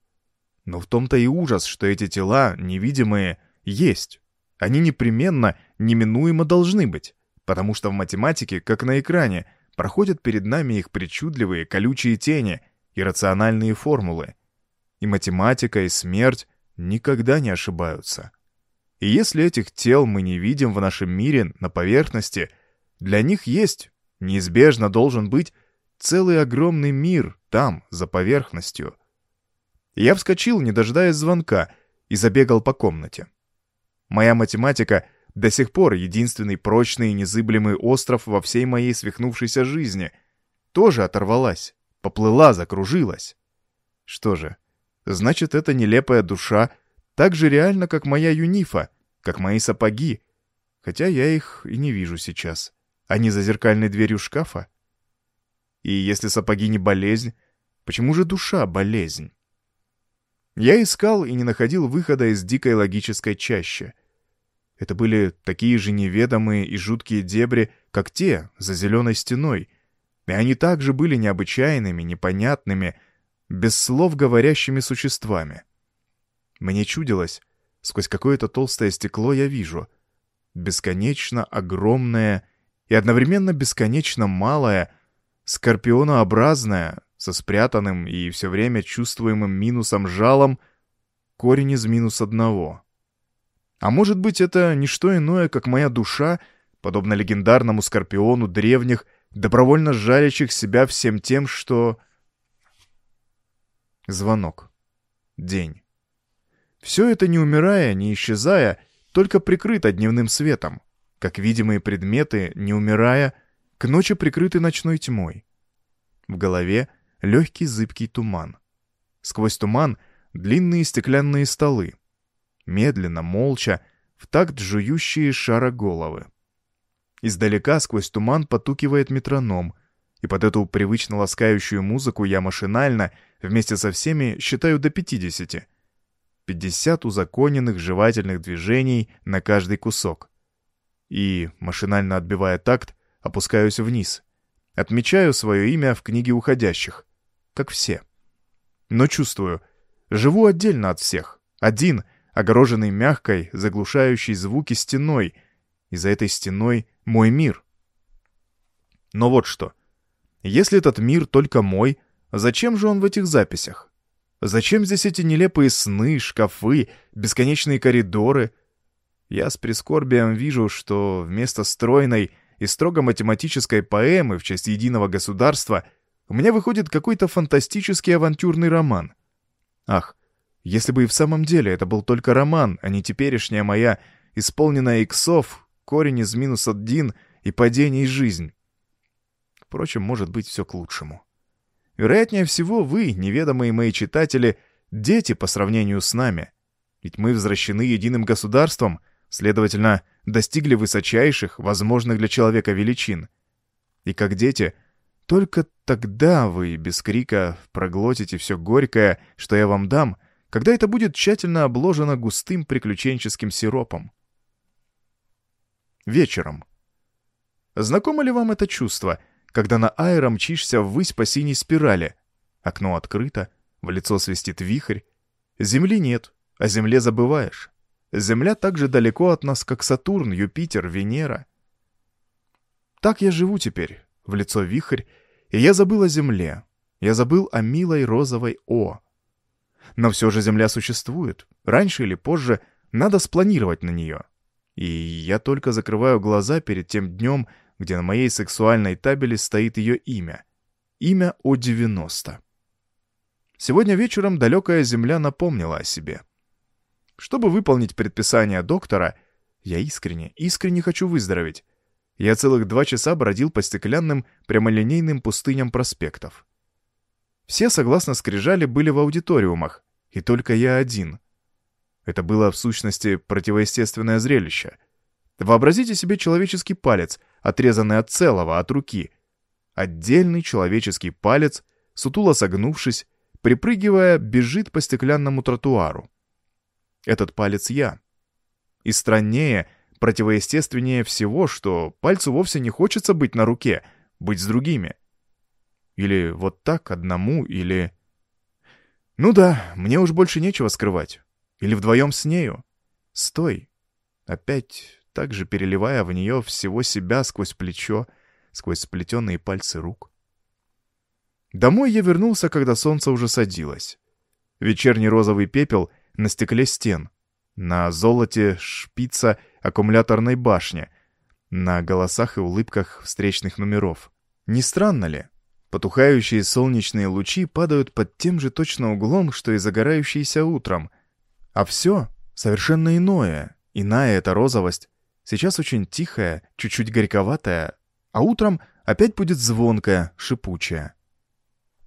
S1: Но в том-то и ужас, что эти тела, невидимые, есть. Они непременно, неминуемо должны быть, потому что в математике, как на экране, проходят перед нами их причудливые, колючие тени, иррациональные формулы. И математика, и смерть никогда не ошибаются. И если этих тел мы не видим в нашем мире на поверхности, для них есть, неизбежно должен быть, целый огромный мир там, за поверхностью. Я вскочил, не дожидаясь звонка, и забегал по комнате. Моя математика до сих пор единственный прочный и незыблемый остров во всей моей свихнувшейся жизни. Тоже оторвалась, поплыла, закружилась. Что же, значит, эта нелепая душа так же реальна, как моя юнифа, как мои сапоги, хотя я их и не вижу сейчас. Они за зеркальной дверью шкафа. И если сапоги не болезнь, почему же душа болезнь? Я искал и не находил выхода из дикой логической чащи. Это были такие же неведомые и жуткие дебри, как те, за зеленой стеной, и они также были необычайными, непонятными, без слов говорящими существами. Мне чудилось, сквозь какое-то толстое стекло я вижу бесконечно огромное и одновременно бесконечно малое, скорпионообразное, со спрятанным и все время чувствуемым минусом жалом, корень из минус одного. А может быть, это не что иное, как моя душа, подобно легендарному скорпиону древних, добровольно жалящих себя всем тем, что... Звонок. День. Все это не умирая, не исчезая, только прикрыто дневным светом, как видимые предметы, не умирая, к ночи прикрыты ночной тьмой. В голове легкий зыбкий туман. Сквозь туман длинные стеклянные столы. Медленно, молча, в такт жующие шара головы. Издалека сквозь туман потукивает метроном, и под эту привычно ласкающую музыку я машинально, вместе со всеми, считаю до пятидесяти — 50 узаконенных жевательных движений на каждый кусок. И, машинально отбивая такт, опускаюсь вниз. Отмечаю свое имя в книге уходящих, как все. Но чувствую, живу отдельно от всех, один, огороженный мягкой, заглушающей звуки стеной, и за этой стеной мой мир. Но вот что. Если этот мир только мой, зачем же он в этих записях? Зачем здесь эти нелепые сны, шкафы, бесконечные коридоры? Я с прискорбием вижу, что вместо стройной и строго математической поэмы в честь единого государства у меня выходит какой-то фантастический авантюрный роман. Ах, если бы и в самом деле это был только роман, а не теперешняя моя, исполненная иксов, корень из минус один и падений жизнь. Впрочем, может быть, все к лучшему. Вероятнее всего, вы, неведомые мои читатели, дети по сравнению с нами. Ведь мы возвращены единым государством, следовательно, достигли высочайших, возможных для человека величин. И как дети, только тогда вы без крика проглотите все горькое, что я вам дам, когда это будет тщательно обложено густым приключенческим сиропом. Вечером. Знакомо ли вам это чувство — когда на аэро мчишься ввысь по синей спирали. Окно открыто, в лицо свистит вихрь. Земли нет, о Земле забываешь. Земля так же далеко от нас, как Сатурн, Юпитер, Венера. Так я живу теперь, в лицо вихрь, и я забыл о земле. Я забыл о милой розовой О. Но все же земля существует. Раньше или позже надо спланировать на нее. И я только закрываю глаза перед тем днем, где на моей сексуальной табели стоит ее имя. Имя О-90. Сегодня вечером далекая земля напомнила о себе. Чтобы выполнить предписание доктора, я искренне, искренне хочу выздороветь. Я целых два часа бродил по стеклянным прямолинейным пустыням проспектов. Все, согласно скрижали, были в аудиториумах, и только я один. Это было, в сущности, противоестественное зрелище. Вообразите себе человеческий палец, отрезанный от целого, от руки. Отдельный человеческий палец, сутуло согнувшись, припрыгивая, бежит по стеклянному тротуару. Этот палец я. И страннее, противоестественнее всего, что пальцу вовсе не хочется быть на руке, быть с другими. Или вот так одному, или... Ну да, мне уж больше нечего скрывать. Или вдвоем с нею. Стой. Опять так же переливая в нее всего себя сквозь плечо, сквозь сплетенные пальцы рук. Домой я вернулся, когда солнце уже садилось. Вечерний розовый пепел на стекле стен, на золоте шпица аккумуляторной башни, на голосах и улыбках встречных номеров. Не странно ли? Потухающие солнечные лучи падают под тем же точно углом, что и загорающиеся утром. А все совершенно иное. Иная эта розовость. Сейчас очень тихая, чуть-чуть горьковатая, а утром опять будет звонкая, шипучая.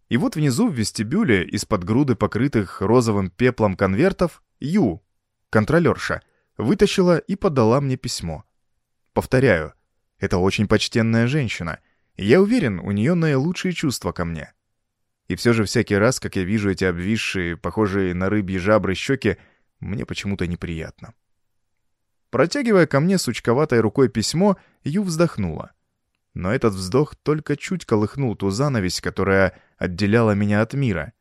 S1: И вот внизу в вестибюле, из-под груды покрытых розовым пеплом конвертов, Ю, контролерша, вытащила и подала мне письмо. Повторяю, это очень почтенная женщина — я уверен, у нее наилучшие чувства ко мне. И все же всякий раз, как я вижу эти обвисшие, похожие на рыбьи жабры щеки, мне почему-то неприятно. Протягивая ко мне сучковатой рукой письмо, Ю вздохнула. Но этот вздох только чуть колыхнул ту занавесь, которая отделяла меня от мира.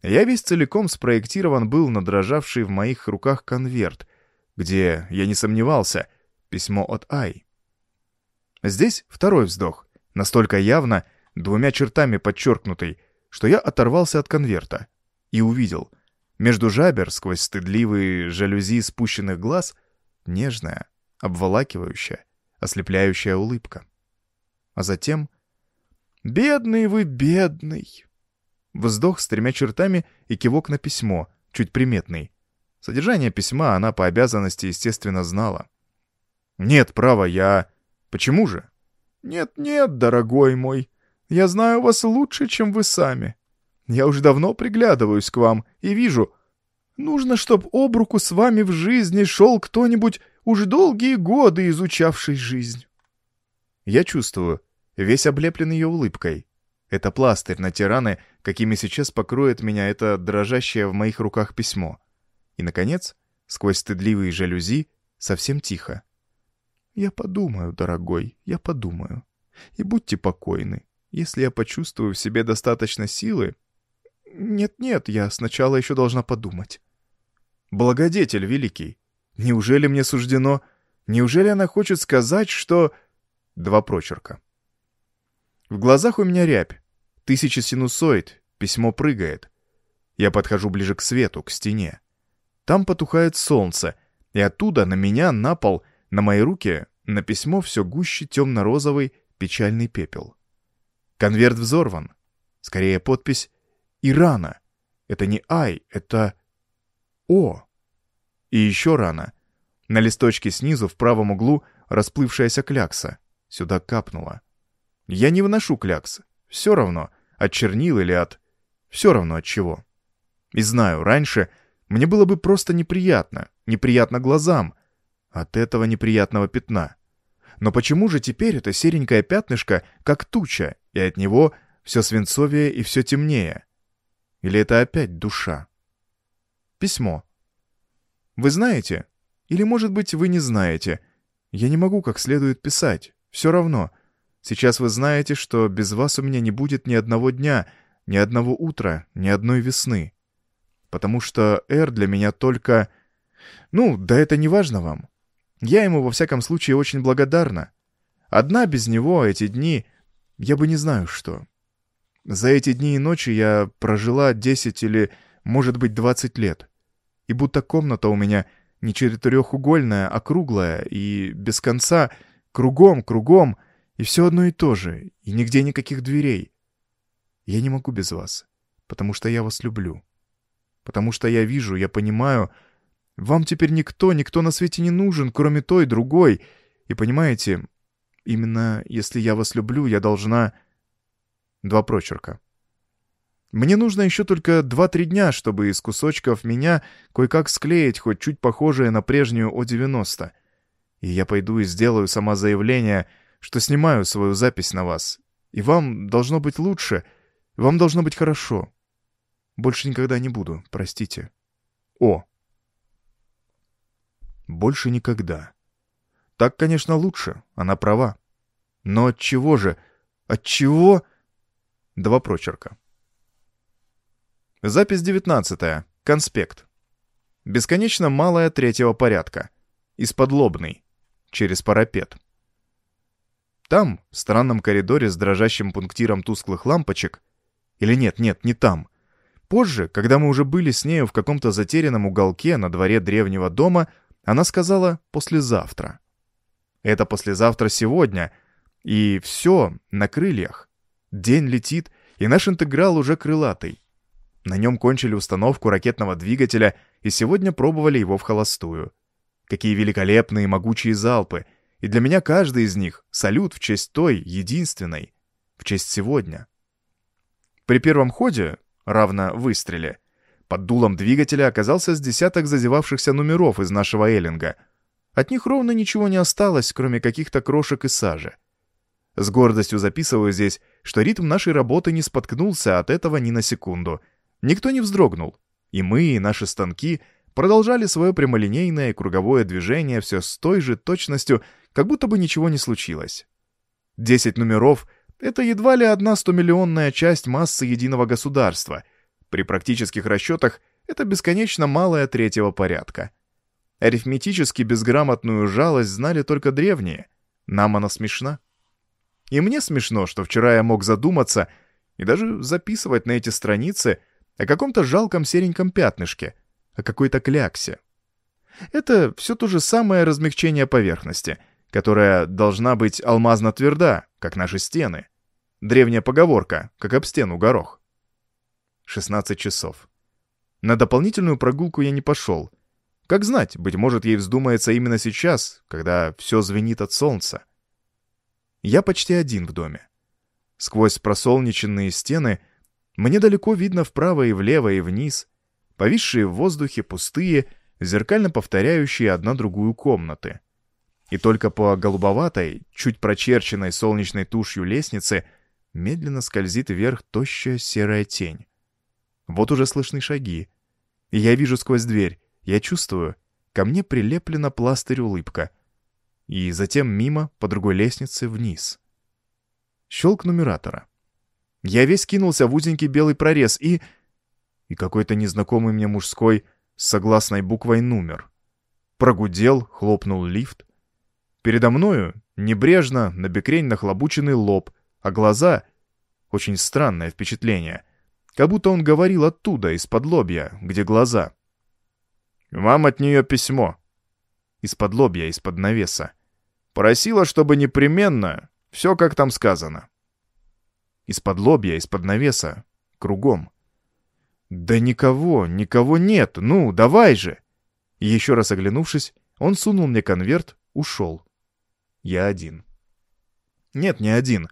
S1: Я весь целиком спроектирован был на дрожавший в моих руках конверт, где, я не сомневался, письмо от Ай. Здесь второй вздох, настолько явно, двумя чертами подчеркнутый, что я оторвался от конверта и увидел. Между жабер, сквозь стыдливые жалюзи спущенных глаз, нежная, обволакивающая, ослепляющая улыбка. А затем... «Бедный вы, бедный!» Вздох с тремя чертами и кивок на письмо, чуть приметный. Содержание письма она по обязанности, естественно, знала. «Нет, право, я... Почему же?» «Нет-нет, дорогой мой, я знаю вас лучше, чем вы сами. Я уже давно приглядываюсь к вам и вижу, нужно, чтоб об руку с вами в жизни шел кто-нибудь уж долгие годы изучавший жизнь». Я чувствую, весь облеплен ее улыбкой. Это пластырь на тираны, какими сейчас покроет меня это дрожащее в моих руках письмо. И, наконец, сквозь стыдливые жалюзи, совсем тихо. «Я подумаю, дорогой, я подумаю. И будьте покойны. Если я почувствую в себе достаточно силы... Нет-нет, я сначала еще должна подумать». «Благодетель великий, неужели мне суждено... Неужели она хочет сказать, что...» Два прочерка. В глазах у меня рябь. Тысяча синусоид, письмо прыгает. Я подхожу ближе к свету, к стене. Там потухает солнце, и оттуда на меня, на пол, на мои руки, на письмо все гуще темно-розовый печальный пепел. Конверт взорван. Скорее подпись «Ирана». Это не «Ай», это «О». И еще рано. На листочке снизу в правом углу расплывшаяся клякса. Сюда капнула. Я не выношу клякс. Все равно, от чернил или от... Все равно от чего. И знаю, раньше мне было бы просто неприятно, неприятно глазам, от этого неприятного пятна. Но почему же теперь это серенькое пятнышко, как туча, и от него все свинцовее и все темнее? Или это опять душа? Письмо. Вы знаете? Или, может быть, вы не знаете? Я не могу как следует писать. Все равно. Сейчас вы знаете, что без вас у меня не будет ни одного дня, ни одного утра, ни одной весны. Потому что «Р» для меня только... Ну, да это не важно вам. Я ему во всяком случае очень благодарна. Одна без него эти дни... Я бы не знаю, что. За эти дни и ночи я прожила 10 или, может быть, 20 лет. И будто комната у меня не четырехугольная, а круглая, и без конца, кругом, кругом, и все одно и то же, и нигде никаких дверей. Я не могу без вас, потому что я вас люблю. Потому что я вижу, я понимаю, вам теперь никто, никто на свете не нужен, кроме той, другой. И понимаете, именно если я вас люблю, я должна... Два прочерка. Мне нужно еще только два-три дня, чтобы из кусочков меня кое-как склеить хоть чуть похожее на прежнюю О-90. И я пойду и сделаю сама заявление, что снимаю свою запись на вас. И вам должно быть лучше, вам должно быть хорошо. Больше никогда не буду, простите. О. Больше никогда. Так, конечно, лучше, она права. Но от чего же? От чего? Два прочерка. Запись 19. Конспект. Бесконечно малая третьего порядка. Из-под Через парапет. Там, в странном коридоре с дрожащим пунктиром тусклых лампочек, или нет, нет, не там. Позже, когда мы уже были с нею в каком-то затерянном уголке на дворе древнего дома, она сказала «послезавтра». Это послезавтра сегодня, и все на крыльях. День летит, и наш интеграл уже крылатый. На нем кончили установку ракетного двигателя и сегодня пробовали его в холостую. Какие великолепные могучие залпы! И для меня каждый из них — салют в честь той, единственной, в честь сегодня. При первом ходе, равно выстреле, под дулом двигателя оказался с десяток зазевавшихся номеров из нашего эллинга. От них ровно ничего не осталось, кроме каких-то крошек и сажи. С гордостью записываю здесь, что ритм нашей работы не споткнулся от этого ни на секунду. Никто не вздрогнул. И мы, и наши станки продолжали свое прямолинейное круговое движение все с той же точностью, как будто бы ничего не случилось. Десять номеров — это едва ли одна стомиллионная часть массы единого государства. При практических расчетах это бесконечно малая третьего порядка. Арифметически безграмотную жалость знали только древние. Нам она смешна. И мне смешно, что вчера я мог задуматься и даже записывать на эти страницы о каком-то жалком сереньком пятнышке, о какой-то кляксе. Это все то же самое размягчение поверхности, которая должна быть алмазно тверда, как наши стены. Древняя поговорка, как об стену горох. 16 часов. На дополнительную прогулку я не пошел. Как знать, быть может, ей вздумается именно сейчас, когда все звенит от солнца. Я почти один в доме. Сквозь просолнеченные стены мне далеко видно вправо и влево и вниз, повисшие в воздухе пустые, зеркально повторяющие одна другую комнаты — и только по голубоватой, чуть прочерченной солнечной тушью лестнице медленно скользит вверх тощая серая тень. Вот уже слышны шаги. И я вижу сквозь дверь, я чувствую, ко мне прилеплена пластырь улыбка. И затем мимо, по другой лестнице, вниз. Щелк нумератора. Я весь кинулся в узенький белый прорез и... И какой-то незнакомый мне мужской с согласной буквой номер. Прогудел, хлопнул лифт. Передо мною небрежно, набекрень нахлобученный лоб, а глаза — очень странное впечатление. Как будто он говорил оттуда, из-под лобья, где глаза. «Вам от нее письмо». Из-под лобья, из-под навеса. Просила, чтобы непременно, все как там сказано. Из-под лобья, из-под навеса, кругом. «Да никого, никого нет, ну, давай же!» Еще раз оглянувшись, он сунул мне конверт, ушел. Я один. Нет, не один.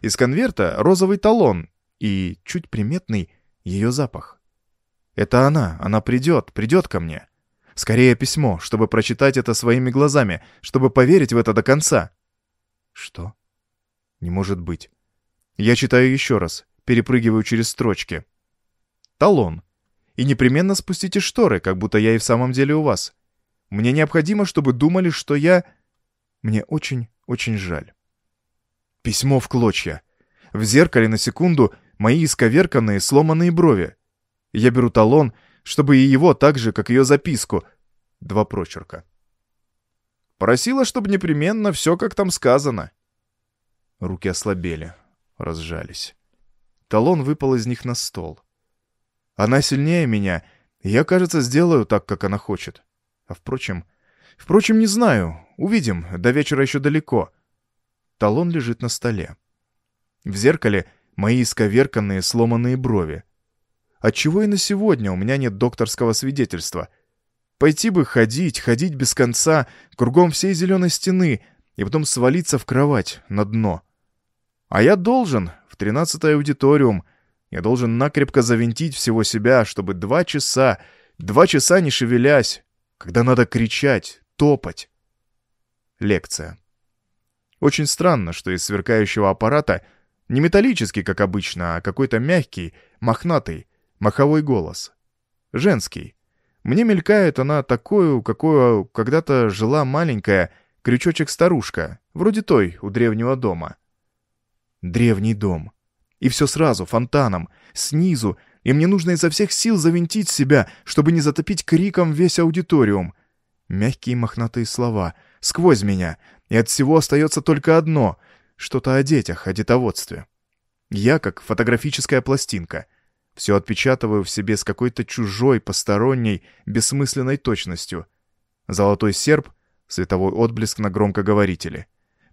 S1: Из конверта розовый талон и чуть приметный ее запах. Это она, она придет, придет ко мне. Скорее письмо, чтобы прочитать это своими глазами, чтобы поверить в это до конца. Что? Не может быть. Я читаю еще раз, перепрыгиваю через строчки. Талон. И непременно спустите шторы, как будто я и в самом деле у вас. Мне необходимо, чтобы думали, что я мне очень, очень жаль. Письмо в клочья. В зеркале на секунду мои исковерканные сломанные брови. Я беру талон, чтобы и его так же, как ее записку. Два прочерка. Просила, чтобы непременно все, как там сказано. Руки ослабели. разжались. Талон выпал из них на стол. Она сильнее меня, я, кажется, сделаю так, как она хочет. А впрочем... Впрочем, не знаю. Увидим. До вечера еще далеко. Талон лежит на столе. В зеркале мои исковерканные сломанные брови. Отчего и на сегодня у меня нет докторского свидетельства. Пойти бы ходить, ходить без конца, кругом всей зеленой стены, и потом свалиться в кровать, на дно. А я должен, в тринадцатый аудиториум, я должен накрепко завинтить всего себя, чтобы два часа, два часа не шевелясь, когда надо кричать, топать. Лекция. Очень странно, что из сверкающего аппарата не металлический, как обычно, а какой-то мягкий, мохнатый, маховой голос. Женский. Мне мелькает она такую, какую когда-то жила маленькая крючочек-старушка, вроде той у древнего дома. Древний дом. И все сразу, фонтаном, снизу, и мне нужно изо всех сил завинтить себя, чтобы не затопить криком весь аудиториум. Мягкие мохнатые слова, сквозь меня, и от всего остается только одно — что-то о детях, о детоводстве. Я как фотографическая пластинка. Все отпечатываю в себе с какой-то чужой, посторонней, бессмысленной точностью. Золотой серп, световой отблеск на громкоговорителе.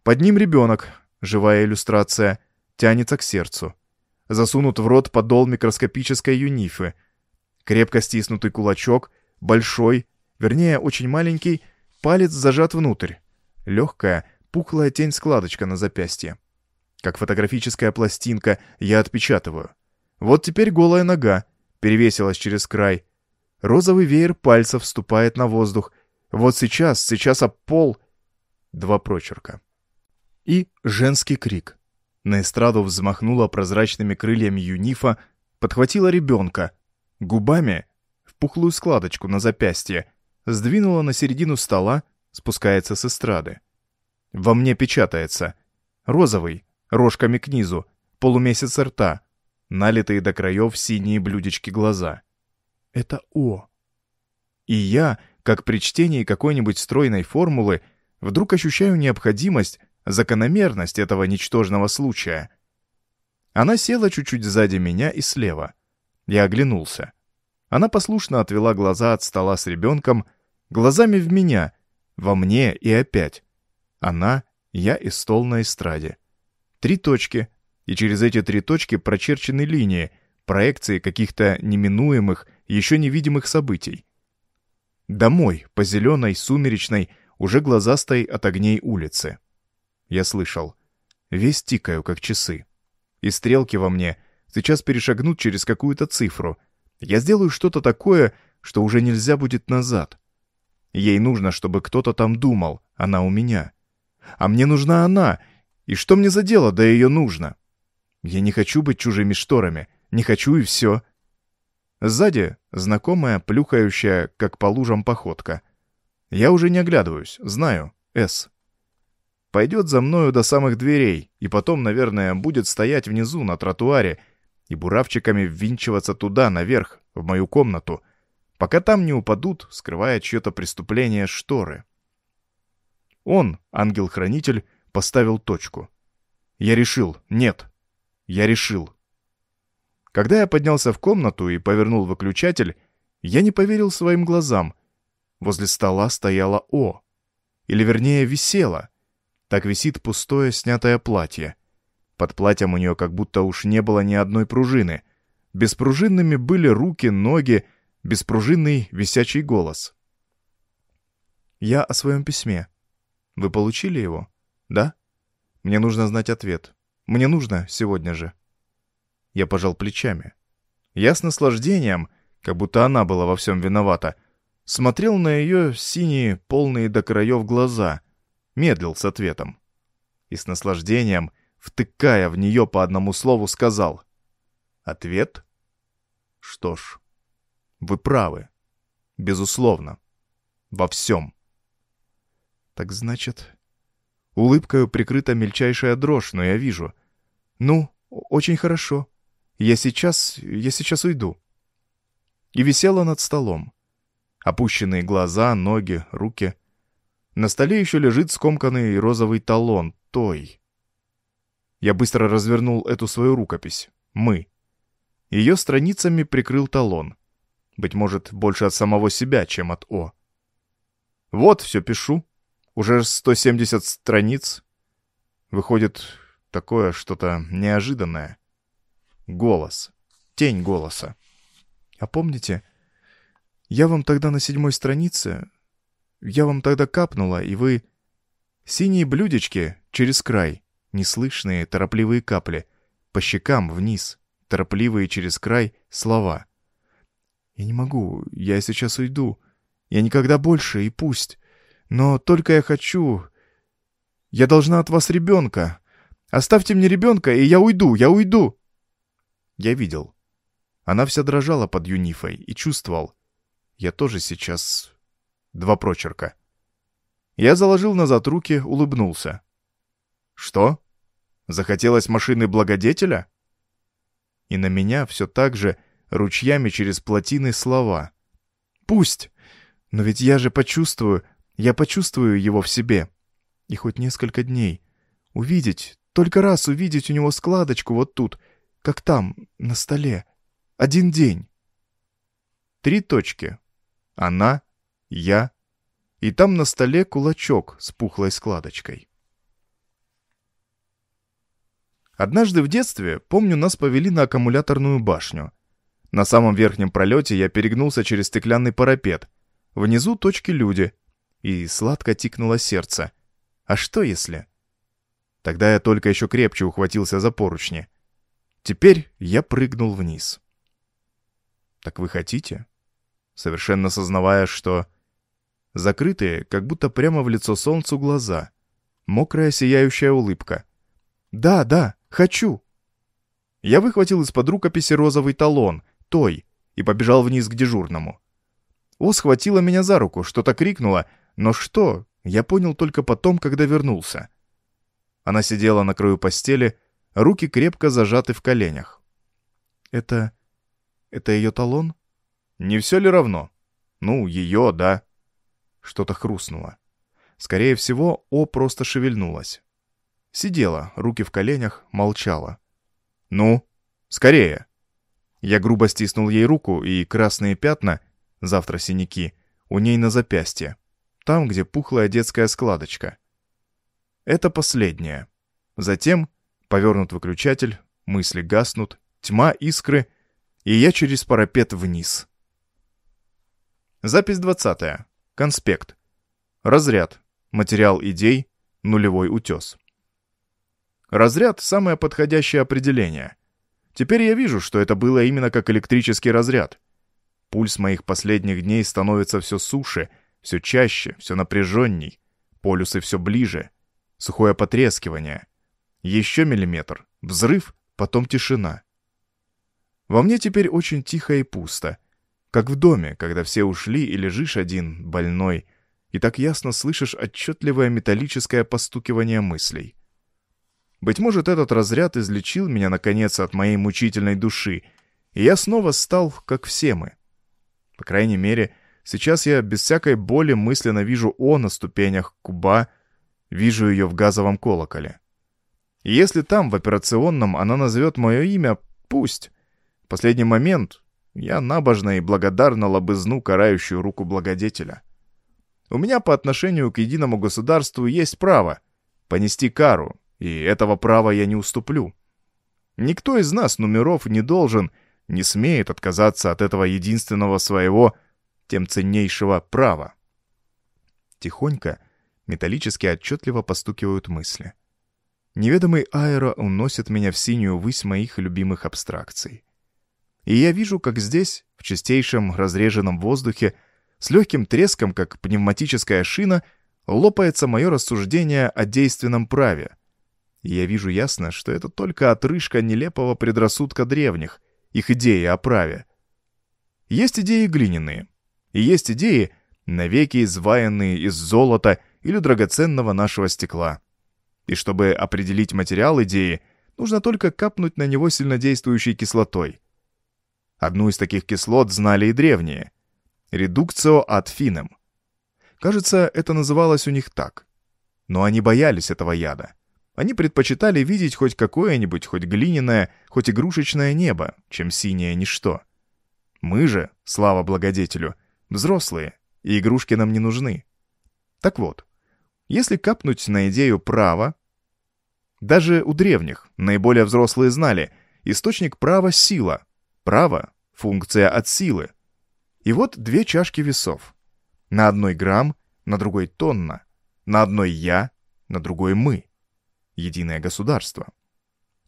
S1: Под ним ребенок, живая иллюстрация, тянется к сердцу засунут в рот подол микроскопической юнифы. Крепко стиснутый кулачок, большой, вернее, очень маленький, палец зажат внутрь. Легкая, пухлая тень-складочка на запястье. Как фотографическая пластинка я отпечатываю. Вот теперь голая нога, перевесилась через край. Розовый веер пальцев вступает на воздух. Вот сейчас, сейчас об пол... Два прочерка. И женский крик. На эстраду взмахнула прозрачными крыльями юнифа, подхватила ребенка, губами в пухлую складочку на запястье, сдвинула на середину стола, спускается с эстрады. Во мне печатается. Розовый, рожками к низу, полумесяц рта, налитые до краев синие блюдечки глаза. Это О. И я, как при чтении какой-нибудь стройной формулы, вдруг ощущаю необходимость закономерность этого ничтожного случая. Она села чуть-чуть сзади меня и слева. Я оглянулся. Она послушно отвела глаза от стола с ребенком, глазами в меня, во мне и опять. Она, я и стол на эстраде. Три точки, и через эти три точки прочерчены линии, проекции каких-то неминуемых, еще невидимых событий. Домой, по зеленой, сумеречной, уже глазастой от огней улицы. Я слышал. Весь тикаю, как часы. И стрелки во мне сейчас перешагнут через какую-то цифру. Я сделаю что-то такое, что уже нельзя будет назад. Ей нужно, чтобы кто-то там думал, она у меня. А мне нужна она, и что мне за дело, да ее нужно? Я не хочу быть чужими шторами, не хочу и все. Сзади знакомая, плюхающая, как по лужам походка. Я уже не оглядываюсь, знаю, С. Пойдет за мною до самых дверей, и потом, наверное, будет стоять внизу на тротуаре и буравчиками ввинчиваться туда, наверх, в мою комнату, пока там не упадут, скрывая чье-то преступление, шторы. Он, ангел-хранитель, поставил точку. Я решил, нет, я решил. Когда я поднялся в комнату и повернул выключатель, я не поверил своим глазам. Возле стола стояла О. Или вернее, висела — так висит пустое снятое платье. Под платьем у нее как будто уж не было ни одной пружины. Беспружинными были руки, ноги, беспружинный висячий голос. «Я о своем письме. Вы получили его? Да? Мне нужно знать ответ. Мне нужно сегодня же». Я пожал плечами. Я с наслаждением, как будто она была во всем виновата, смотрел на ее синие, полные до краев глаза — медлил с ответом. И с наслаждением, втыкая в нее по одному слову, сказал «Ответ? Что ж, вы правы. Безусловно. Во всем». «Так значит...» Улыбкою прикрыта мельчайшая дрожь, но я вижу. «Ну, очень хорошо. Я сейчас... я сейчас уйду». И висела над столом. Опущенные глаза, ноги, руки — на столе еще лежит скомканный розовый талон, той. Я быстро развернул эту свою рукопись. «Мы». Ее страницами прикрыл талон. Быть может, больше от самого себя, чем от О. Вот, все пишу. Уже 170 страниц. Выходит, такое что-то неожиданное. Голос. Тень голоса. А помните, я вам тогда на седьмой странице... Я вам тогда капнула, и вы... Синие блюдечки через край, неслышные, торопливые капли, по щекам вниз, торопливые через край слова. «Я не могу, я сейчас уйду. Я никогда больше, и пусть. Но только я хочу... Я должна от вас ребенка. Оставьте мне ребенка, и я уйду, я уйду!» Я видел. Она вся дрожала под юнифой и чувствовал. Я тоже сейчас... Два прочерка. Я заложил назад руки, улыбнулся. «Что? Захотелось машины благодетеля?» И на меня все так же ручьями через плотины слова. «Пусть! Но ведь я же почувствую, я почувствую его в себе. И хоть несколько дней. Увидеть, только раз увидеть у него складочку вот тут, как там, на столе. Один день. Три точки. Она, я, и там на столе кулачок с пухлой складочкой. Однажды в детстве, помню, нас повели на аккумуляторную башню. На самом верхнем пролете я перегнулся через стеклянный парапет. Внизу точки люди. И сладко тикнуло сердце. А что если... Тогда я только еще крепче ухватился за поручни. Теперь я прыгнул вниз. «Так вы хотите?» Совершенно сознавая, что... Закрытые, как будто прямо в лицо солнцу глаза. Мокрая сияющая улыбка. «Да, да, хочу!» Я выхватил из-под рукописи розовый талон, той, и побежал вниз к дежурному. О схватила меня за руку, что-то крикнула, но что, я понял только потом, когда вернулся. Она сидела на краю постели, руки крепко зажаты в коленях. «Это... это ее талон?» «Не все ли равно?» «Ну, ее, да». Что-то хрустнуло. Скорее всего, О просто шевельнулась. Сидела, руки в коленях, молчала. «Ну, скорее!» Я грубо стиснул ей руку, и красные пятна, завтра синяки, у ней на запястье, там, где пухлая детская складочка. Это последнее. Затем повернут выключатель, мысли гаснут, тьма, искры, и я через парапет вниз. Запись 20. Конспект. Разряд. Материал идей. Нулевой утес. Разряд — самое подходящее определение. Теперь я вижу, что это было именно как электрический разряд. Пульс моих последних дней становится все суше, все чаще, все напряженней. Полюсы все ближе. Сухое потрескивание. Еще миллиметр. Взрыв, потом тишина. Во мне теперь очень тихо и пусто. Как в доме, когда все ушли и лежишь один, больной, и так ясно слышишь отчетливое металлическое постукивание мыслей. Быть может, этот разряд излечил меня, наконец, от моей мучительной души, и я снова стал, как все мы. По крайней мере, сейчас я без всякой боли мысленно вижу О на ступенях куба, вижу ее в газовом колоколе. И если там, в операционном, она назовет мое имя, пусть. В последний момент я набожно и благодарно лобызну карающую руку благодетеля. У меня по отношению к единому государству есть право понести кару, и этого права я не уступлю. Никто из нас, номеров, не должен, не смеет отказаться от этого единственного своего, тем ценнейшего права. Тихонько, металлически отчетливо постукивают мысли. Неведомый аэро уносит меня в синюю высь моих любимых абстракций. И я вижу, как здесь, в чистейшем разреженном воздухе, с легким треском, как пневматическая шина, лопается мое рассуждение о действенном праве — и я вижу ясно, что это только отрыжка нелепого предрассудка древних, их идеи о праве. Есть идеи глиняные, и есть идеи, навеки изваянные из золота или драгоценного нашего стекла. И чтобы определить материал идеи, нужно только капнуть на него сильнодействующей кислотой. Одну из таких кислот знали и древние — редукцио ад финем. Кажется, это называлось у них так. Но они боялись этого яда. Они предпочитали видеть хоть какое-нибудь, хоть глиняное, хоть игрушечное небо, чем синее ничто. Мы же, слава благодетелю, взрослые, и игрушки нам не нужны. Так вот, если капнуть на идею права, даже у древних, наиболее взрослые знали, источник права — сила, право — функция от силы. И вот две чашки весов. На одной грамм, на другой тонна. На одной я, на другой мы единое государство.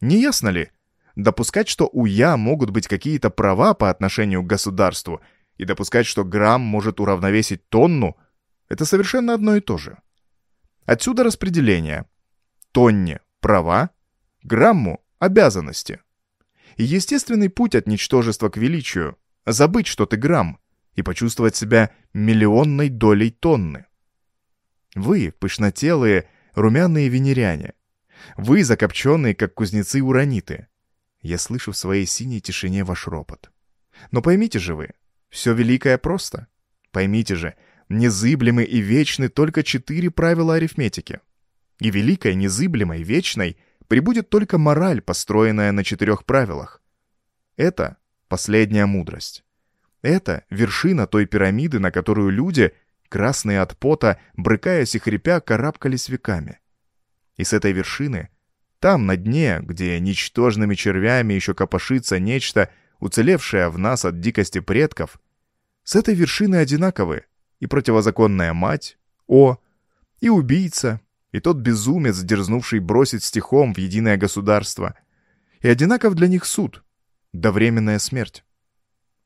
S1: Не ясно ли? Допускать, что у «я» могут быть какие-то права по отношению к государству, и допускать, что грамм может уравновесить тонну, это совершенно одно и то же. Отсюда распределение. Тонне – права, грамму – обязанности. И естественный путь от ничтожества к величию – забыть, что ты грамм, и почувствовать себя миллионной долей тонны. Вы, пышнотелые, румяные венеряне, вы закопченные, как кузнецы-ураниты. Я слышу в своей синей тишине ваш ропот. Но поймите же вы, все великое просто. Поймите же, незыблемы и вечны только четыре правила арифметики. И великой, незыблемой, вечной прибудет только мораль, построенная на четырех правилах. Это последняя мудрость. Это вершина той пирамиды, на которую люди, красные от пота, брыкаясь и хрипя, карабкались веками. И с этой вершины, там, на дне, где ничтожными червями еще копошится нечто, уцелевшее в нас от дикости предков, с этой вершины одинаковы и противозаконная мать, О, и убийца, и тот безумец, дерзнувший бросить стихом в единое государство. И одинаков для них суд, да временная смерть.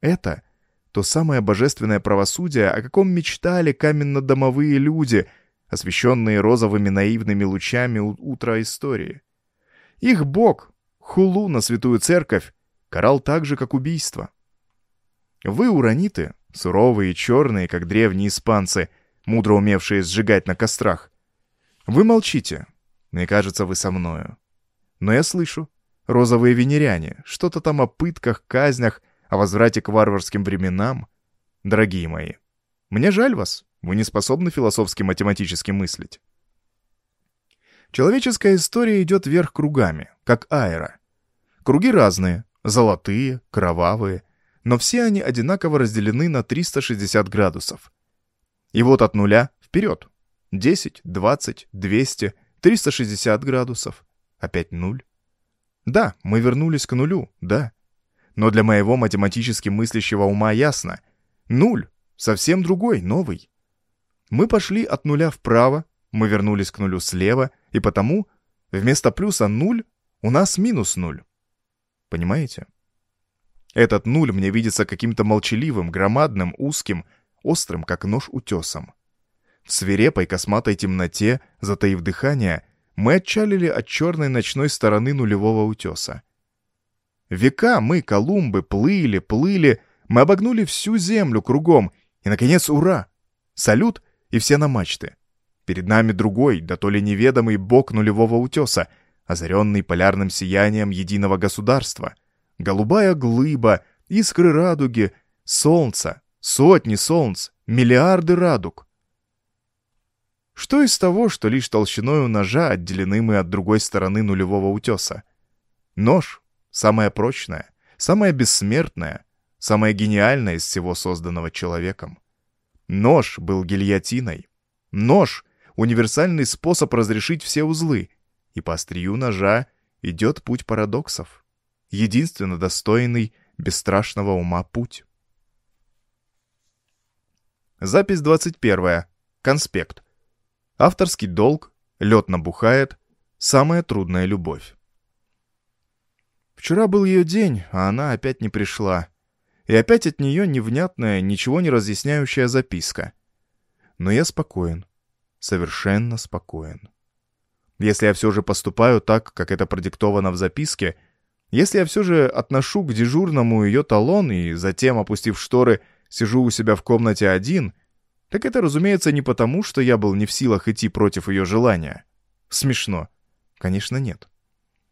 S1: Это то самое божественное правосудие, о каком мечтали каменно-домовые люди — освещенные розовыми наивными лучами утра истории. Их бог, хулу на святую церковь, карал так же, как убийство. Вы, ураниты, суровые и черные, как древние испанцы, мудро умевшие сжигать на кострах. Вы молчите. Мне кажется, вы со мною. Но я слышу. Розовые венеряне, что-то там о пытках, казнях, о возврате к варварским временам. Дорогие мои, мне жаль вас. Вы не способны философски-математически мыслить. Человеческая история идет вверх кругами, как аэро. Круги разные, золотые, кровавые, но все они одинаково разделены на 360 градусов. И вот от нуля вперед. 10, 20, 200, 360 градусов. Опять нуль. Да, мы вернулись к нулю, да. Но для моего математически мыслящего ума ясно. Нуль. Совсем другой, новый. Мы пошли от нуля вправо, мы вернулись к нулю слева, и потому вместо плюса нуль у нас минус нуль. Понимаете? Этот нуль мне видится каким-то молчаливым, громадным, узким, острым, как нож утесом. В свирепой косматой темноте, затаив дыхание, мы отчалили от черной ночной стороны нулевого утеса. Века мы, Колумбы, плыли, плыли, мы обогнули всю землю кругом, и, наконец, ура! Салют — и все на мачты. Перед нами другой, да то ли неведомый бок нулевого утеса, озаренный полярным сиянием единого государства. Голубая глыба, искры радуги, солнце, сотни солнц, миллиарды радуг. Что из того, что лишь толщиной у ножа отделены мы от другой стороны нулевого утеса? Нож — самое прочное, самое бессмертное, самое гениальное из всего созданного человеком. Нож был гильотиной. Нож — универсальный способ разрешить все узлы. И по острию ножа идет путь парадоксов. Единственно достойный бесстрашного ума путь. Запись 21. Конспект. Авторский долг, лед набухает, самая трудная любовь. Вчера был ее день, а она опять не пришла. И опять от нее невнятная, ничего не разъясняющая записка. Но я спокоен. Совершенно спокоен. Если я все же поступаю так, как это продиктовано в записке, если я все же отношу к дежурному ее талон и затем, опустив шторы, сижу у себя в комнате один, так это, разумеется, не потому, что я был не в силах идти против ее желания. Смешно. Конечно, нет.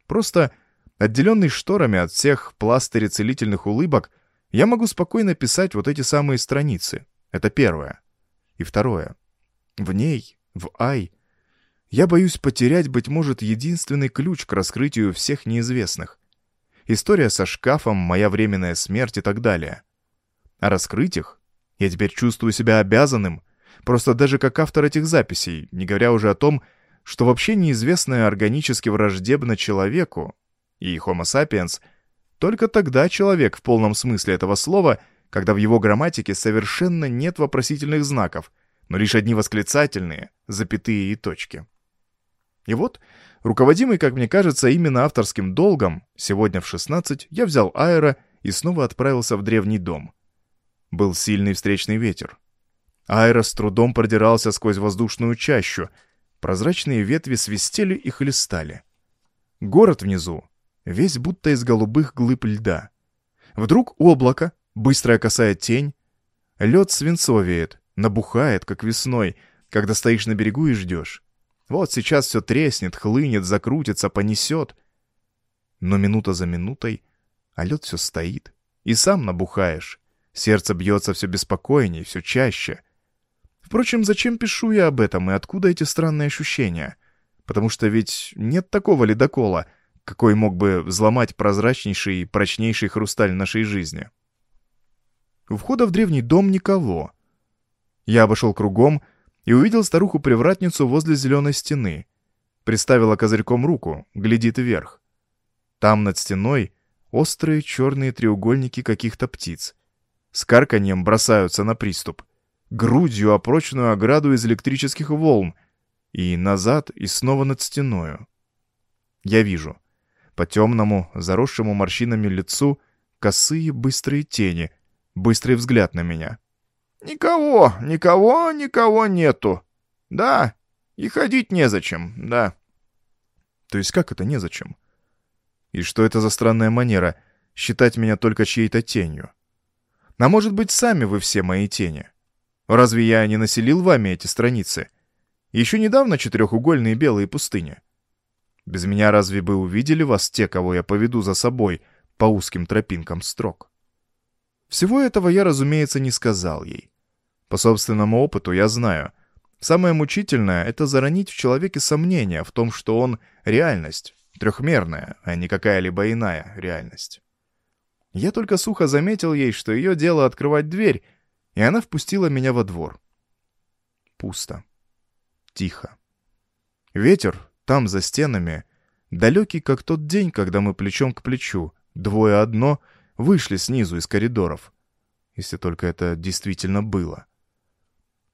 S1: Просто, отделенный шторами от всех пластырей целительных улыбок, я могу спокойно писать вот эти самые страницы. Это первое. И второе. В ней, в Ай, Я боюсь потерять, быть может, единственный ключ к раскрытию всех неизвестных. История со шкафом, моя временная смерть и так далее. А раскрыть их я теперь чувствую себя обязанным, просто даже как автор этих записей, не говоря уже о том, что вообще неизвестное органически враждебно человеку, и Homo sapiens, только тогда человек в полном смысле этого слова, когда в его грамматике совершенно нет вопросительных знаков, но лишь одни восклицательные, запятые и точки. И вот, руководимый, как мне кажется, именно авторским долгом, сегодня в 16 я взял аэро и снова отправился в древний дом. Был сильный встречный ветер. Аэро с трудом продирался сквозь воздушную чащу, прозрачные ветви свистели и хлестали. Город внизу, весь будто из голубых глыб льда. Вдруг облако, быстрая косая тень, лед свинцовеет, набухает, как весной, когда стоишь на берегу и ждешь. Вот сейчас все треснет, хлынет, закрутится, понесет. Но минута за минутой, а лед все стоит. И сам набухаешь. Сердце бьется все беспокойнее, все чаще. Впрочем, зачем пишу я об этом и откуда эти странные ощущения? Потому что ведь нет такого ледокола, какой мог бы взломать прозрачнейший и прочнейший хрусталь нашей жизни. У входа в древний дом никого. Я обошел кругом, и увидел старуху-привратницу возле зеленой стены. Приставила козырьком руку, глядит вверх. Там над стеной острые черные треугольники каких-то птиц. С карканьем бросаются на приступ. Грудью о прочную ограду из электрических волн. И назад, и снова над стеною. Я вижу. По темному, заросшему морщинами лицу косые быстрые тени, быстрый взгляд на меня.
S2: Никого, никого, никого нету. Да, и ходить незачем, да.
S1: То есть как это незачем? И что это за странная манера считать меня только чьей-то тенью? А может быть, сами вы все мои тени? Разве я не населил вами эти страницы? Еще недавно четырехугольные белые пустыни. Без меня разве бы увидели вас те, кого я поведу за собой по узким тропинкам строк? Всего этого я, разумеется, не сказал ей. По собственному опыту я знаю. Самое мучительное — это заронить в человеке сомнения в том, что он — реальность, трехмерная, а не какая-либо иная реальность. Я только сухо заметил ей, что ее дело открывать дверь, и она впустила меня во двор. Пусто. Тихо. Ветер там, за стенами, далекий, как тот день, когда мы плечом к плечу, двое одно — вышли снизу из коридоров. Если только это действительно было.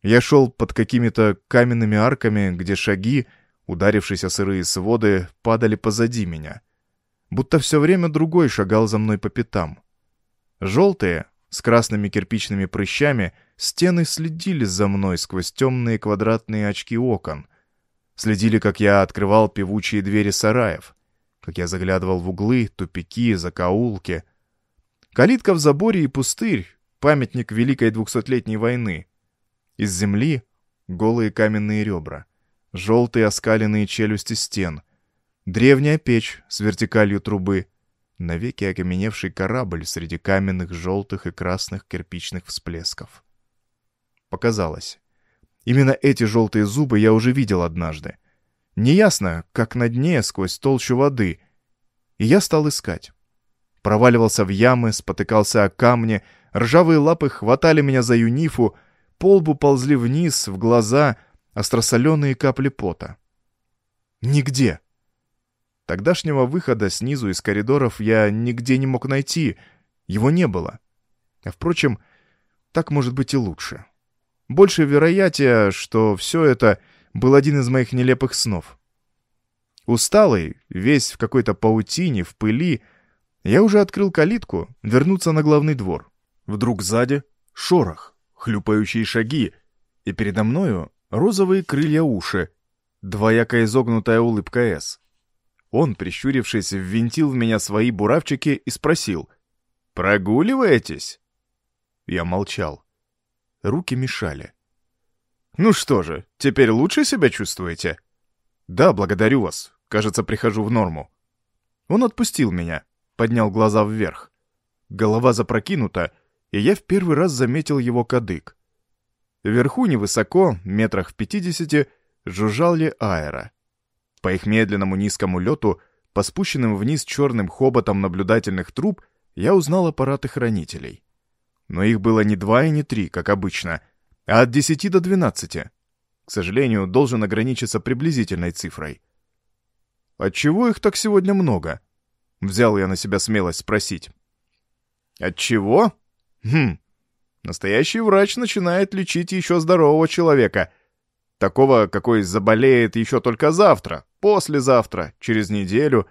S1: Я шел под какими-то каменными арками, где шаги, ударившись о сырые своды, падали позади меня. Будто все время другой шагал за мной по пятам. Желтые, с красными кирпичными прыщами, стены следили за мной сквозь темные квадратные очки окон. Следили, как я открывал певучие двери сараев, как я заглядывал в углы, тупики, закоулки — Калитка в заборе и пустырь, памятник Великой двухсотлетней войны. Из земли голые каменные ребра, желтые оскаленные челюсти стен, древняя печь с вертикалью трубы, навеки окаменевший корабль среди каменных желтых и красных кирпичных всплесков. Показалось. Именно эти желтые зубы я уже видел однажды. Неясно, как на дне сквозь толщу воды. И я стал искать проваливался в ямы, спотыкался о камни, ржавые лапы хватали меня за юнифу, по лбу ползли вниз, в глаза, остросоленые капли пота. Нигде. Тогдашнего выхода снизу из коридоров я нигде не мог найти, его не было. А впрочем, так может быть и лучше. Больше вероятия, что все это был один из моих нелепых снов. Усталый, весь в какой-то паутине, в пыли, я уже открыл калитку, вернуться на главный двор. Вдруг сзади шорох, хлюпающие шаги, и передо мною розовые крылья уши, двояко изогнутая улыбка «С». Он, прищурившись, ввинтил в меня свои буравчики и спросил «Прогуливаетесь?» Я молчал. Руки мешали. «Ну что же, теперь лучше себя чувствуете?» «Да, благодарю вас. Кажется, прихожу в норму». Он отпустил меня поднял глаза вверх. Голова запрокинута, и я в первый раз заметил его кадык. Вверху невысоко, метрах в пятидесяти, жужжал ли аэро. По их медленному низкому лету, по спущенным вниз черным хоботам наблюдательных труб, я узнал аппараты хранителей. Но их было не два и не три, как обычно, а от десяти до двенадцати. К сожалению, должен ограничиться приблизительной цифрой. «Отчего их так сегодня много?» Взял я на себя смелость спросить. «Отчего?» «Хм, настоящий врач начинает лечить еще здорового человека. Такого, какой заболеет еще только завтра, послезавтра, через неделю.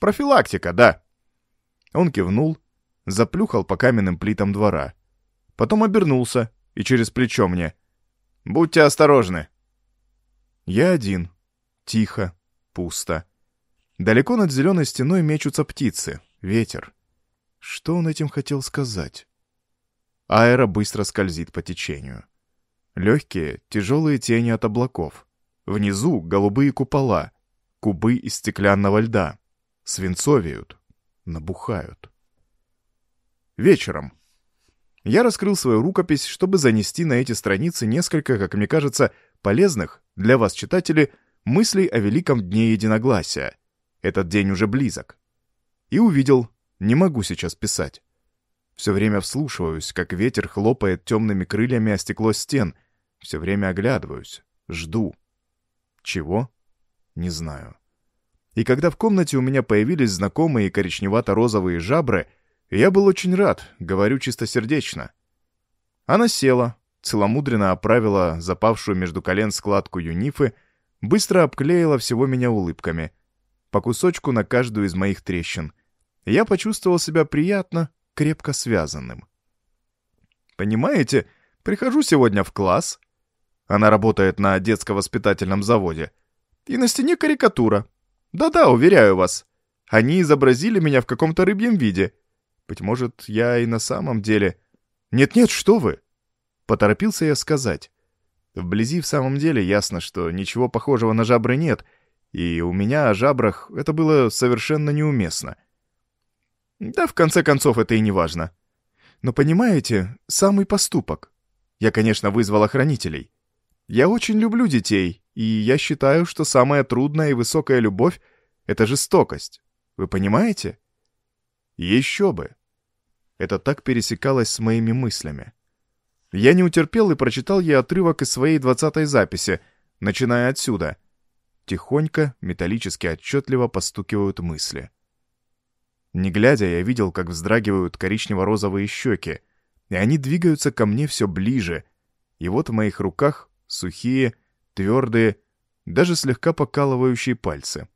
S1: Профилактика, да». Он кивнул, заплюхал по каменным плитам двора. Потом обернулся и через плечо мне. «Будьте осторожны». Я один. Тихо, пусто. Далеко над зеленой стеной мечутся птицы, ветер. Что он этим хотел сказать? Аэро быстро скользит по течению. Легкие, тяжелые тени от облаков. Внизу голубые купола, кубы из стеклянного льда. Свинцовеют, набухают. Вечером. Я раскрыл свою рукопись, чтобы занести на эти страницы несколько, как мне кажется, полезных для вас, читатели, мыслей о Великом Дне Единогласия — этот день уже близок. И увидел, не могу сейчас писать. Все время вслушиваюсь, как ветер хлопает темными крыльями о стекло стен. Все время оглядываюсь, жду. Чего? Не знаю. И когда в комнате у меня появились знакомые коричневато-розовые жабры, я был очень рад, говорю чистосердечно. Она села, целомудренно оправила запавшую между колен складку юнифы, быстро обклеила всего меня улыбками — по кусочку на каждую из моих трещин. Я почувствовал себя приятно, крепко связанным. «Понимаете, прихожу сегодня в класс...» Она работает на детско-воспитательном заводе. «И на стене карикатура. Да-да, уверяю вас. Они изобразили меня в каком-то рыбьем виде. Быть может, я и на самом деле... Нет-нет, что вы!» Поторопился я сказать. Вблизи в самом деле ясно, что ничего похожего на жабры нет — и у меня о жабрах это было совершенно неуместно. Да, в конце концов, это и не важно. Но понимаете, самый поступок. Я, конечно, вызвал охранителей. Я очень люблю детей, и я считаю, что самая трудная и высокая любовь — это жестокость. Вы понимаете? Еще бы. Это так пересекалось с моими мыслями. Я не утерпел и прочитал ей отрывок из своей двадцатой записи, начиная отсюда — Тихонько, металлически отчетливо постукивают мысли. Не глядя, я видел, как вздрагивают коричнево-розовые щеки, и они двигаются ко мне все ближе. И вот в моих руках сухие, твердые, даже слегка покалывающие пальцы.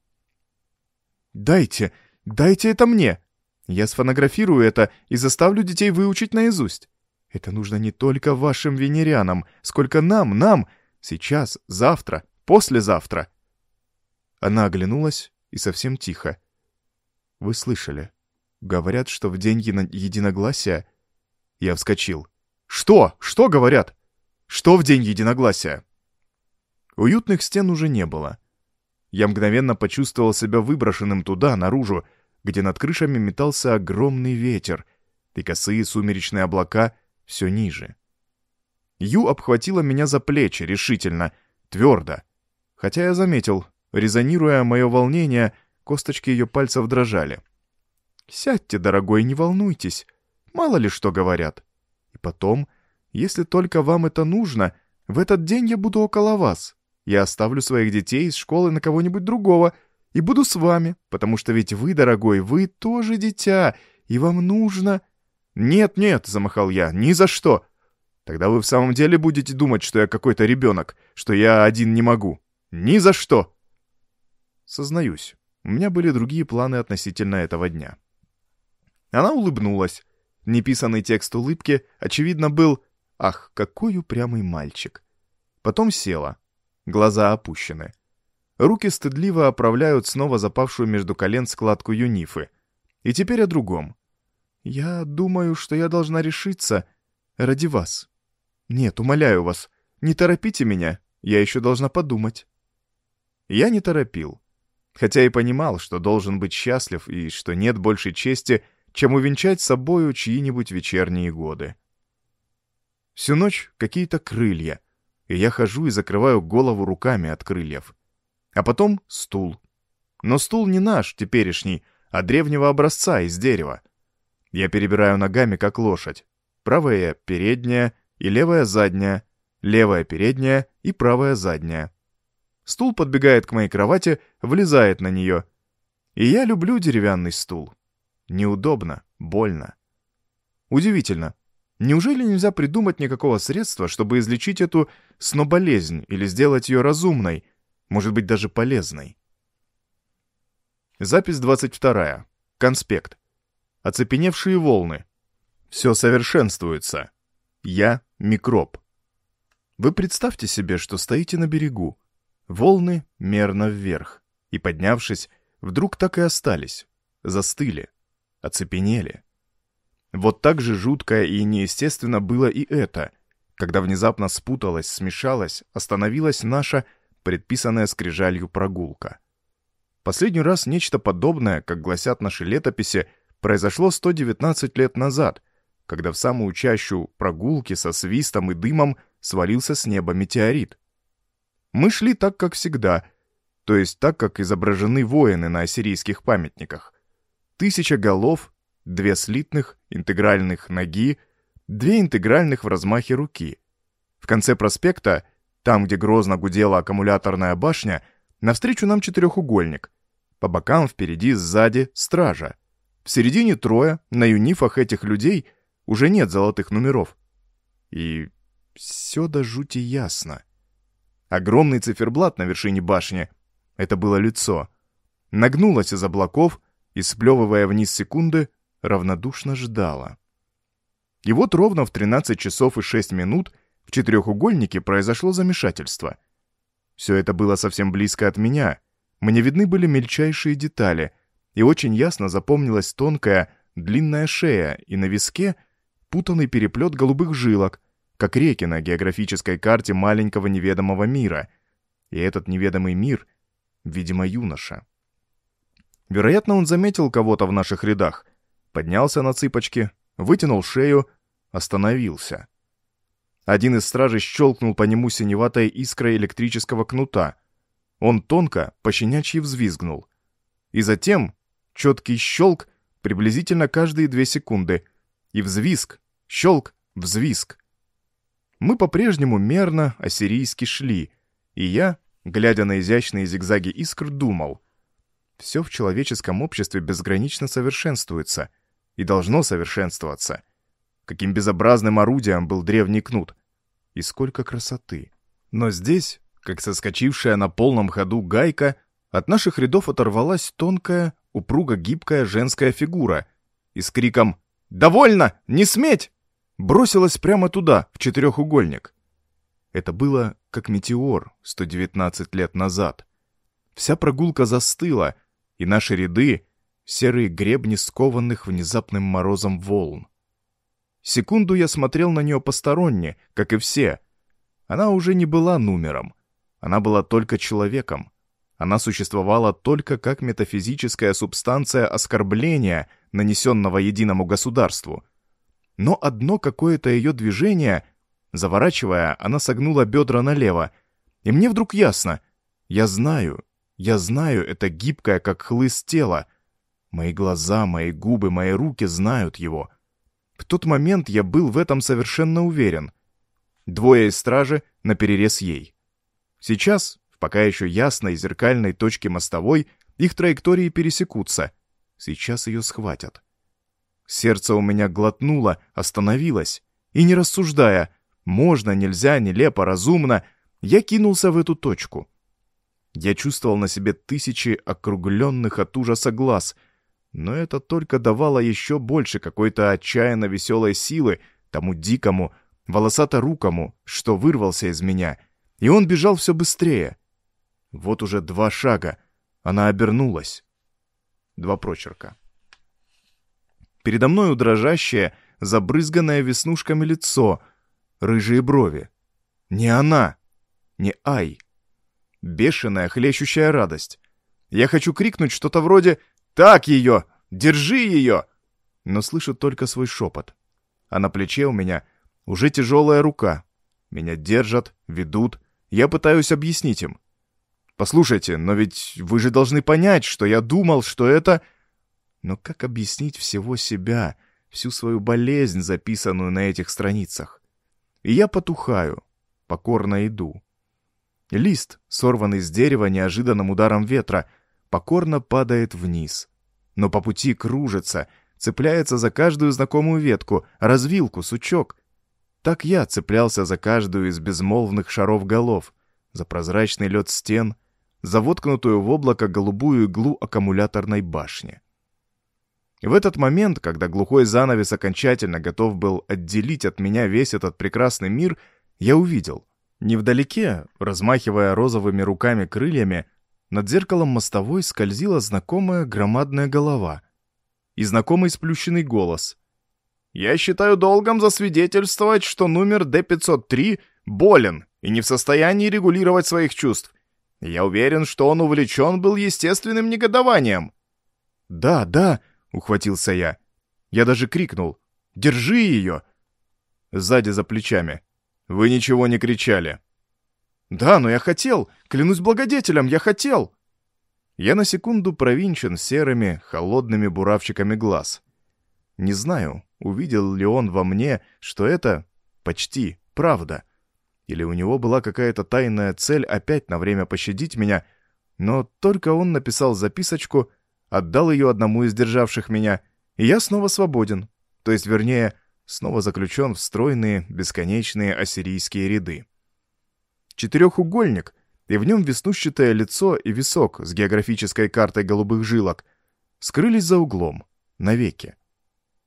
S1: «Дайте, дайте это мне! Я сфонографирую это и заставлю детей выучить наизусть. Это нужно не только вашим венерянам, сколько нам, нам, сейчас, завтра, послезавтра». Она оглянулась и совсем тихо. «Вы слышали? Говорят, что в день единогласия...» Я вскочил. «Что? Что говорят? Что в день единогласия?» Уютных стен уже не было. Я мгновенно почувствовал себя выброшенным туда, наружу, где над крышами метался огромный ветер, и косые сумеречные облака все ниже. Ю обхватила меня за плечи решительно, твердо. Хотя я заметил, Резонируя мое волнение, косточки ее пальцев дрожали. «Сядьте, дорогой, не волнуйтесь. Мало ли что говорят. И потом, если только вам это нужно, в этот день я буду около вас. Я оставлю своих детей из школы на кого-нибудь другого и буду с вами, потому что ведь вы, дорогой, вы тоже дитя, и вам нужно...» «Нет-нет», — замахал я, — «ни за что. Тогда вы в самом деле будете думать, что я какой-то ребенок, что я один не могу. Ни за что!» Сознаюсь, у меня были другие планы относительно этого дня. Она улыбнулась. Неписанный текст улыбки, очевидно, был «Ах, какой упрямый мальчик!» Потом села. Глаза опущены. Руки стыдливо оправляют снова запавшую между колен складку юнифы. И теперь о другом. «Я думаю, что я должна решиться ради вас. Нет, умоляю вас, не торопите меня, я еще должна подумать». Я не торопил хотя и понимал, что должен быть счастлив и что нет большей чести, чем увенчать собою чьи-нибудь вечерние годы. Всю ночь какие-то крылья, и я хожу и закрываю голову руками от крыльев. А потом стул. Но стул не наш, теперешний, а древнего образца из дерева. Я перебираю ногами, как лошадь. Правая передняя и левая задняя, левая передняя и правая задняя. Стул подбегает к моей кровати, влезает на нее. И я люблю деревянный стул. Неудобно, больно. Удивительно. Неужели нельзя придумать никакого средства, чтобы излечить эту сноболезнь или сделать ее разумной, может быть, даже полезной? Запись 22. Конспект. Оцепеневшие волны. Все совершенствуется. Я — микроб. Вы представьте себе, что стоите на берегу. Волны мерно вверх. И, поднявшись, вдруг так и остались. Застыли. Оцепенели. Вот так же жутко и неестественно было и это, когда внезапно спуталась, смешалась, остановилась наша предписанная скрижалью прогулка. Последний раз нечто подобное, как гласят наши летописи, произошло 119 лет назад, когда в самую чащу прогулки со свистом и дымом свалился с неба метеорит. Мы шли так, как всегда, то есть так, как изображены воины на ассирийских памятниках. Тысяча голов, две слитных, интегральных ноги, две интегральных в размахе руки. В конце проспекта, там, где грозно гудела аккумуляторная башня, навстречу нам четырехугольник. По бокам, впереди, сзади — стража. В середине трое, на юнифах этих людей уже нет золотых номеров. И все до жути ясно. Огромный циферблат на вершине башни — это было лицо. Нагнулось из облаков и, сплевывая вниз секунды, равнодушно ждала. И вот ровно в 13 часов и 6 минут в четырехугольнике произошло замешательство. Все это было совсем близко от меня. Мне видны были мельчайшие детали, и очень ясно запомнилась тонкая, длинная шея и на виске путанный переплет голубых жилок, как реки на географической карте маленького неведомого мира. И этот неведомый мир, видимо, юноша. Вероятно, он заметил кого-то в наших рядах, поднялся на цыпочки, вытянул шею, остановился. Один из стражей щелкнул по нему синеватой искрой электрического кнута. Он тонко, пощенячьи взвизгнул. И затем четкий щелк приблизительно каждые две секунды. И взвизг, щелк, взвизг. Мы по-прежнему мерно, ассирийски шли, и я, глядя на изящные зигзаги искр, думал. Все в человеческом обществе безгранично совершенствуется — и должно совершенствоваться. Каким безобразным орудием был древний кнут. И сколько красоты. Но здесь, как соскочившая на полном ходу гайка, от наших рядов оторвалась тонкая, упруго-гибкая женская фигура и с криком «Довольно! Не сметь!» бросилась прямо туда, в четырехугольник. Это было как метеор 119 лет назад. Вся прогулка застыла, и наши ряды, серые гребни скованных внезапным морозом волн. Секунду я смотрел на нее посторонне, как и все. Она уже не была номером. Она была только человеком. Она существовала только как метафизическая субстанция оскорбления, нанесенного единому государству. Но одно какое-то ее движение, заворачивая, она согнула бедра налево. И мне вдруг ясно. Я знаю, я знаю это гибкое, как хлыст тело, Мои глаза, мои губы, мои руки знают его. В тот момент я был в этом совершенно уверен. Двое из стражи наперерез ей. Сейчас, в пока еще ясной зеркальной точке мостовой, их траектории пересекутся. Сейчас ее схватят. Сердце у меня глотнуло, остановилось. И не рассуждая, можно, нельзя, нелепо, разумно, я кинулся в эту точку. Я чувствовал на себе тысячи округленных от ужаса глаз — но это только давало еще больше какой-то отчаянно веселой силы тому дикому, волосато-рукому, что вырвался из меня, и он бежал все быстрее. Вот уже два шага. Она обернулась. Два прочерка. Передо мною дрожащее, забрызганное веснушками лицо, рыжие брови. Не она, не Ай. Бешеная, хлещущая радость. Я хочу крикнуть что-то вроде так ее! Держи ее!» Но слышу только свой шепот. А на плече у меня уже тяжелая рука. Меня держат, ведут. Я пытаюсь объяснить им. Послушайте, но ведь вы же должны понять, что я думал, что это... Но как объяснить всего себя, всю свою болезнь, записанную на этих страницах? И я потухаю, покорно иду. Лист, сорванный с дерева неожиданным ударом ветра, покорно падает вниз. Но по пути кружится, цепляется за каждую знакомую ветку, развилку, сучок. Так я цеплялся за каждую из безмолвных шаров голов, за прозрачный лед стен, за воткнутую в облако голубую иглу аккумуляторной башни. В этот момент, когда глухой занавес окончательно готов был отделить от меня весь этот прекрасный мир, я увидел. Невдалеке, размахивая розовыми руками-крыльями, над зеркалом мостовой скользила знакомая громадная голова и знакомый сплющенный голос. «Я считаю долгом засвидетельствовать, что номер Д-503 болен и не в состоянии регулировать своих чувств. Я уверен, что он увлечен был естественным негодованием». «Да, да», — ухватился я. Я даже крикнул. «Держи ее!» Сзади за плечами. «Вы ничего не кричали». «Да, но я хотел! Клянусь благодетелем, я хотел!» Я на секунду провинчен серыми, холодными буравчиками глаз. Не знаю, увидел ли он во мне, что это почти правда. Или у него была какая-то тайная цель опять на время пощадить меня, но только он написал записочку, отдал ее одному из державших меня, и я снова свободен. То есть, вернее, снова заключен в стройные, бесконечные ассирийские ряды. Четырехугольник, и в нем веснущатое лицо и висок с географической картой голубых жилок скрылись за углом, навеки.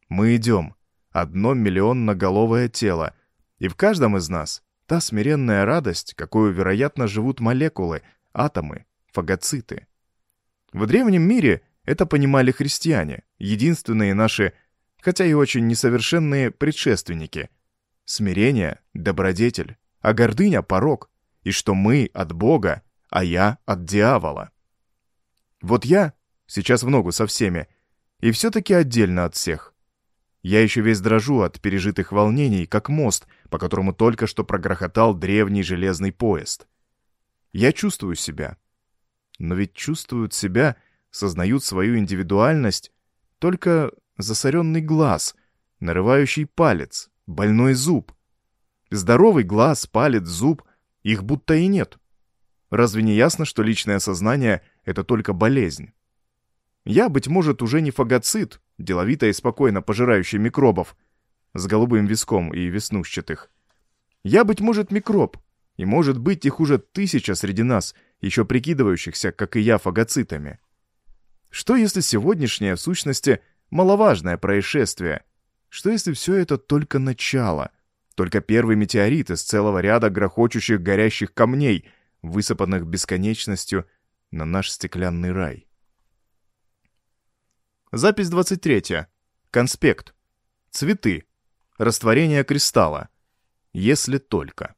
S1: Мы идем, одно миллионноголовое тело, и в каждом из нас та смиренная радость, какую, вероятно, живут молекулы, атомы, фагоциты. В древнем мире это понимали христиане, единственные наши хотя и очень несовершенные предшественники. Смирение — добродетель, а гордыня — порог, и что мы от Бога, а я от дьявола. Вот я сейчас в ногу со всеми, и все-таки отдельно от всех. Я еще весь дрожу от пережитых волнений, как мост, по которому только что прогрохотал древний железный поезд. Я чувствую себя. Но ведь чувствуют себя, сознают свою индивидуальность только засоренный глаз, нарывающий палец, больной зуб. Здоровый глаз, палец, зуб, их будто и нет. Разве не ясно, что личное сознание — это только болезнь? Я, быть может, уже не фагоцит, деловито и спокойно пожирающий микробов, с голубым виском и веснущатых. Я, быть может, микроб, и, может быть, их уже тысяча среди нас, еще прикидывающихся, как и я, фагоцитами. Что если сегодняшнее, в сущности, — маловажное происшествие. Что если все это только начало? Только первый метеорит из целого ряда грохочущих горящих камней, высыпанных бесконечностью на наш стеклянный рай. Запись 23. Конспект. Цветы. Растворение кристалла. Если только.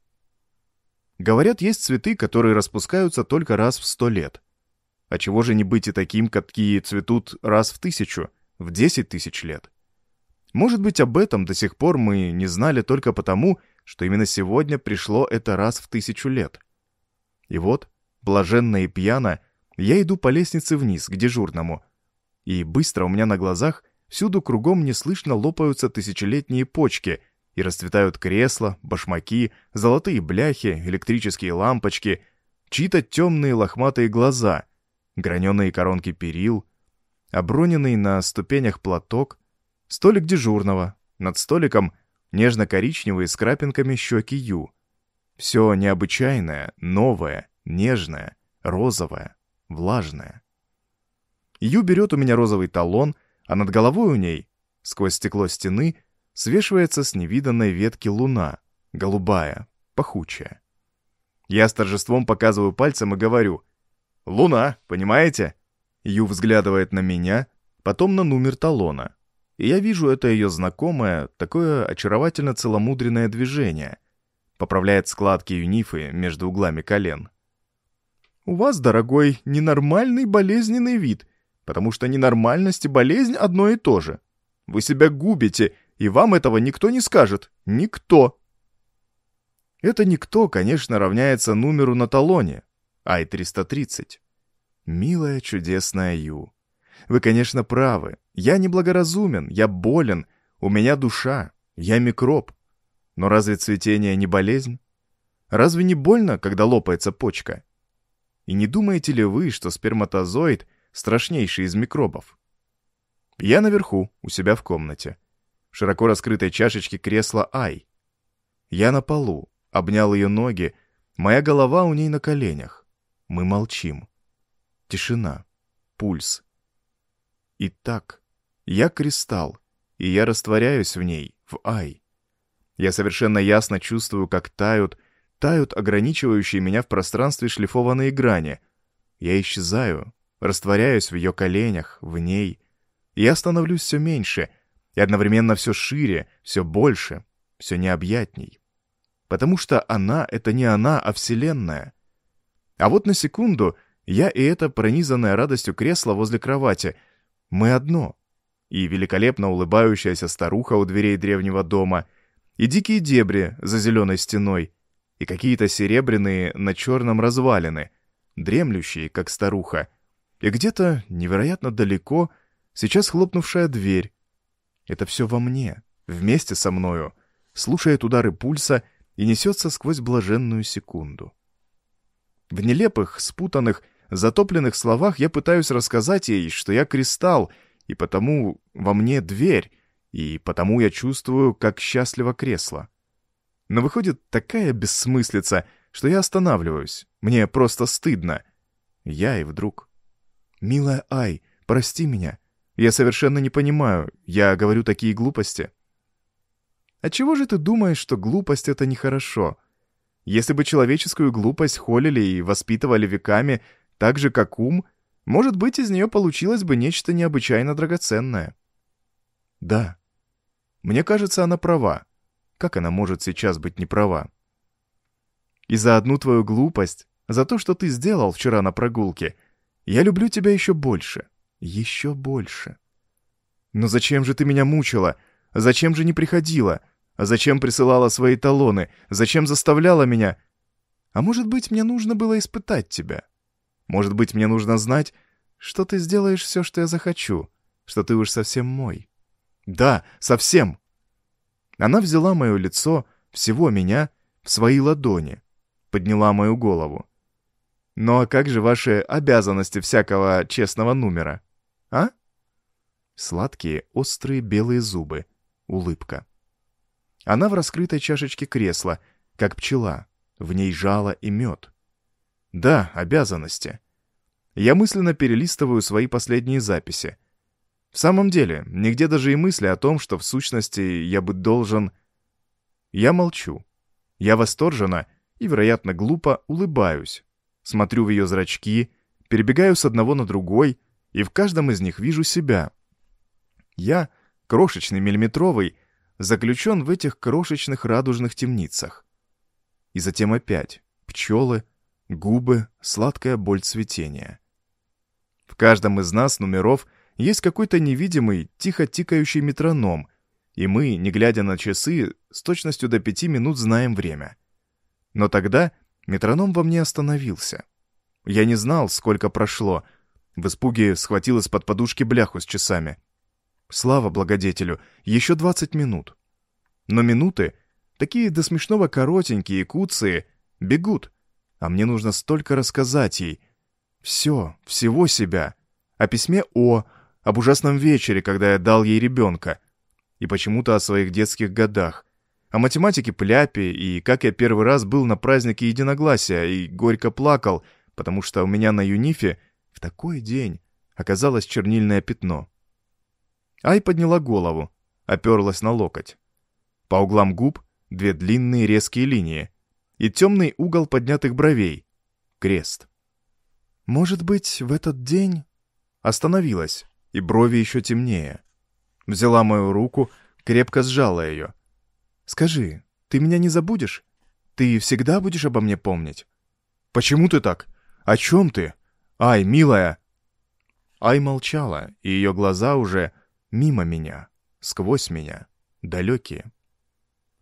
S1: Говорят, есть цветы, которые распускаются только раз в сто лет. А чего же не быть и таким, какие цветут раз в тысячу? в 10 тысяч лет. Может быть, об этом до сих пор мы не знали только потому, что именно сегодня пришло это раз в тысячу лет. И вот, блаженно и пьяно, я иду по лестнице вниз, к дежурному. И быстро у меня на глазах всюду кругом неслышно лопаются тысячелетние почки и расцветают кресла, башмаки, золотые бляхи, электрические лампочки, чьи-то темные лохматые глаза, граненые коронки перил — оброненный на ступенях платок, столик дежурного, над столиком нежно-коричневые с крапинками щеки Ю. Все необычайное, новое, нежное, розовое, влажное. Ю берет у меня розовый талон, а над головой у ней, сквозь стекло стены, свешивается с невиданной ветки луна, голубая, пахучая. Я с торжеством показываю пальцем и говорю «Луна, понимаете?» Ю взглядывает на меня, потом на номер талона. И я вижу это ее знакомое, такое очаровательно целомудренное движение. Поправляет складки юнифы между углами колен. «У вас, дорогой, ненормальный болезненный вид, потому что ненормальность и болезнь одно и то же. Вы себя губите, и вам этого никто не скажет. Никто!» Это никто, конечно, равняется номеру на талоне. Ай-330. Милая, чудесная Ю. Вы, конечно, правы. Я неблагоразумен, я болен, у меня душа, я микроб. Но разве цветение не болезнь? Разве не больно, когда лопается почка? И не думаете ли вы, что сперматозоид страшнейший из микробов? Я наверху, у себя в комнате. В широко раскрытой чашечке кресла Ай. Я на полу, обнял ее ноги, моя голова у ней на коленях. Мы молчим. Тишина. Пульс. И так, я кристалл, и я растворяюсь в ней, в Ай. Я совершенно ясно чувствую, как тают, тают ограничивающие меня в пространстве шлифованные грани. Я исчезаю, растворяюсь в ее коленях, в ней. Я становлюсь все меньше, и одновременно все шире, все больше, все необъятней. Потому что она — это не она, а Вселенная. А вот на секунду я и эта пронизанная радостью кресло возле кровати. Мы одно. И великолепно улыбающаяся старуха у дверей древнего дома, и дикие дебри за зеленой стеной, и какие-то серебряные на черном развалины, дремлющие, как старуха, и где-то невероятно далеко сейчас хлопнувшая дверь. Это все во мне, вместе со мною, слушает удары пульса и несется сквозь блаженную секунду. В нелепых, спутанных, затопленных словах я пытаюсь рассказать ей, что я кристалл, и потому во мне дверь, и потому я чувствую, как счастливо кресло. Но выходит такая бессмыслица, что я останавливаюсь. Мне просто стыдно. Я и вдруг. «Милая Ай, прости меня. Я совершенно не понимаю. Я говорю такие глупости». «А чего же ты думаешь, что глупость — это нехорошо? Если бы человеческую глупость холили и воспитывали веками так же, как ум, может быть, из нее получилось бы нечто необычайно драгоценное». «Да. Мне кажется, она права. Как она может сейчас быть не права? И за одну твою глупость, за то, что ты сделал вчера на прогулке, я люблю тебя еще больше. Еще больше. Но зачем же ты меня мучила? Зачем же не приходила? Зачем присылала свои талоны? Зачем заставляла меня? А может быть, мне нужно было испытать тебя? Может быть, мне нужно знать, что ты сделаешь все, что я захочу, что ты уж совсем мой. Да, совсем. Она взяла мое лицо, всего меня, в свои ладони, подняла мою голову. «Ну а как же ваши обязанности всякого честного номера, а?» Сладкие, острые белые зубы, улыбка. Она в раскрытой чашечке кресла, как пчела, в ней жало и мед. Да, обязанности. Я мысленно перелистываю свои последние записи. В самом деле, нигде даже и мысли о том, что в сущности я бы должен... Я молчу. Я восторженно и, вероятно, глупо улыбаюсь. Смотрю в ее зрачки, перебегаю с одного на другой, и в каждом из них вижу себя. Я, крошечный миллиметровый, заключен в этих крошечных радужных темницах. И затем опять пчелы, губы, сладкая боль цветения. В каждом из нас номеров есть какой-то невидимый, тихо тикающий метроном, и мы, не глядя на часы, с точностью до пяти минут знаем время. Но тогда метроном во мне остановился. Я не знал, сколько прошло. В испуге схватил из-под подушки бляху с часами. Слава благодетелю, еще двадцать минут. Но минуты, такие до смешного коротенькие и куцые, бегут, а мне нужно столько рассказать ей. Все, всего себя. О письме О, об ужасном вечере, когда я дал ей ребенка, и почему-то о своих детских годах, о математике Пляпе и как я первый раз был на празднике единогласия и горько плакал, потому что у меня на юнифе в такой день оказалось чернильное пятно. Ай подняла голову, оперлась на локоть. По углам губ две длинные резкие линии и темный угол поднятых бровей — крест. «Может быть, в этот день...» Остановилась, и брови еще темнее. Взяла мою руку, крепко сжала ее. «Скажи, ты меня не забудешь? Ты всегда будешь обо мне помнить?» «Почему ты так? О чем ты? Ай, милая!» Ай молчала, и ее глаза уже мимо меня, сквозь меня, далекие.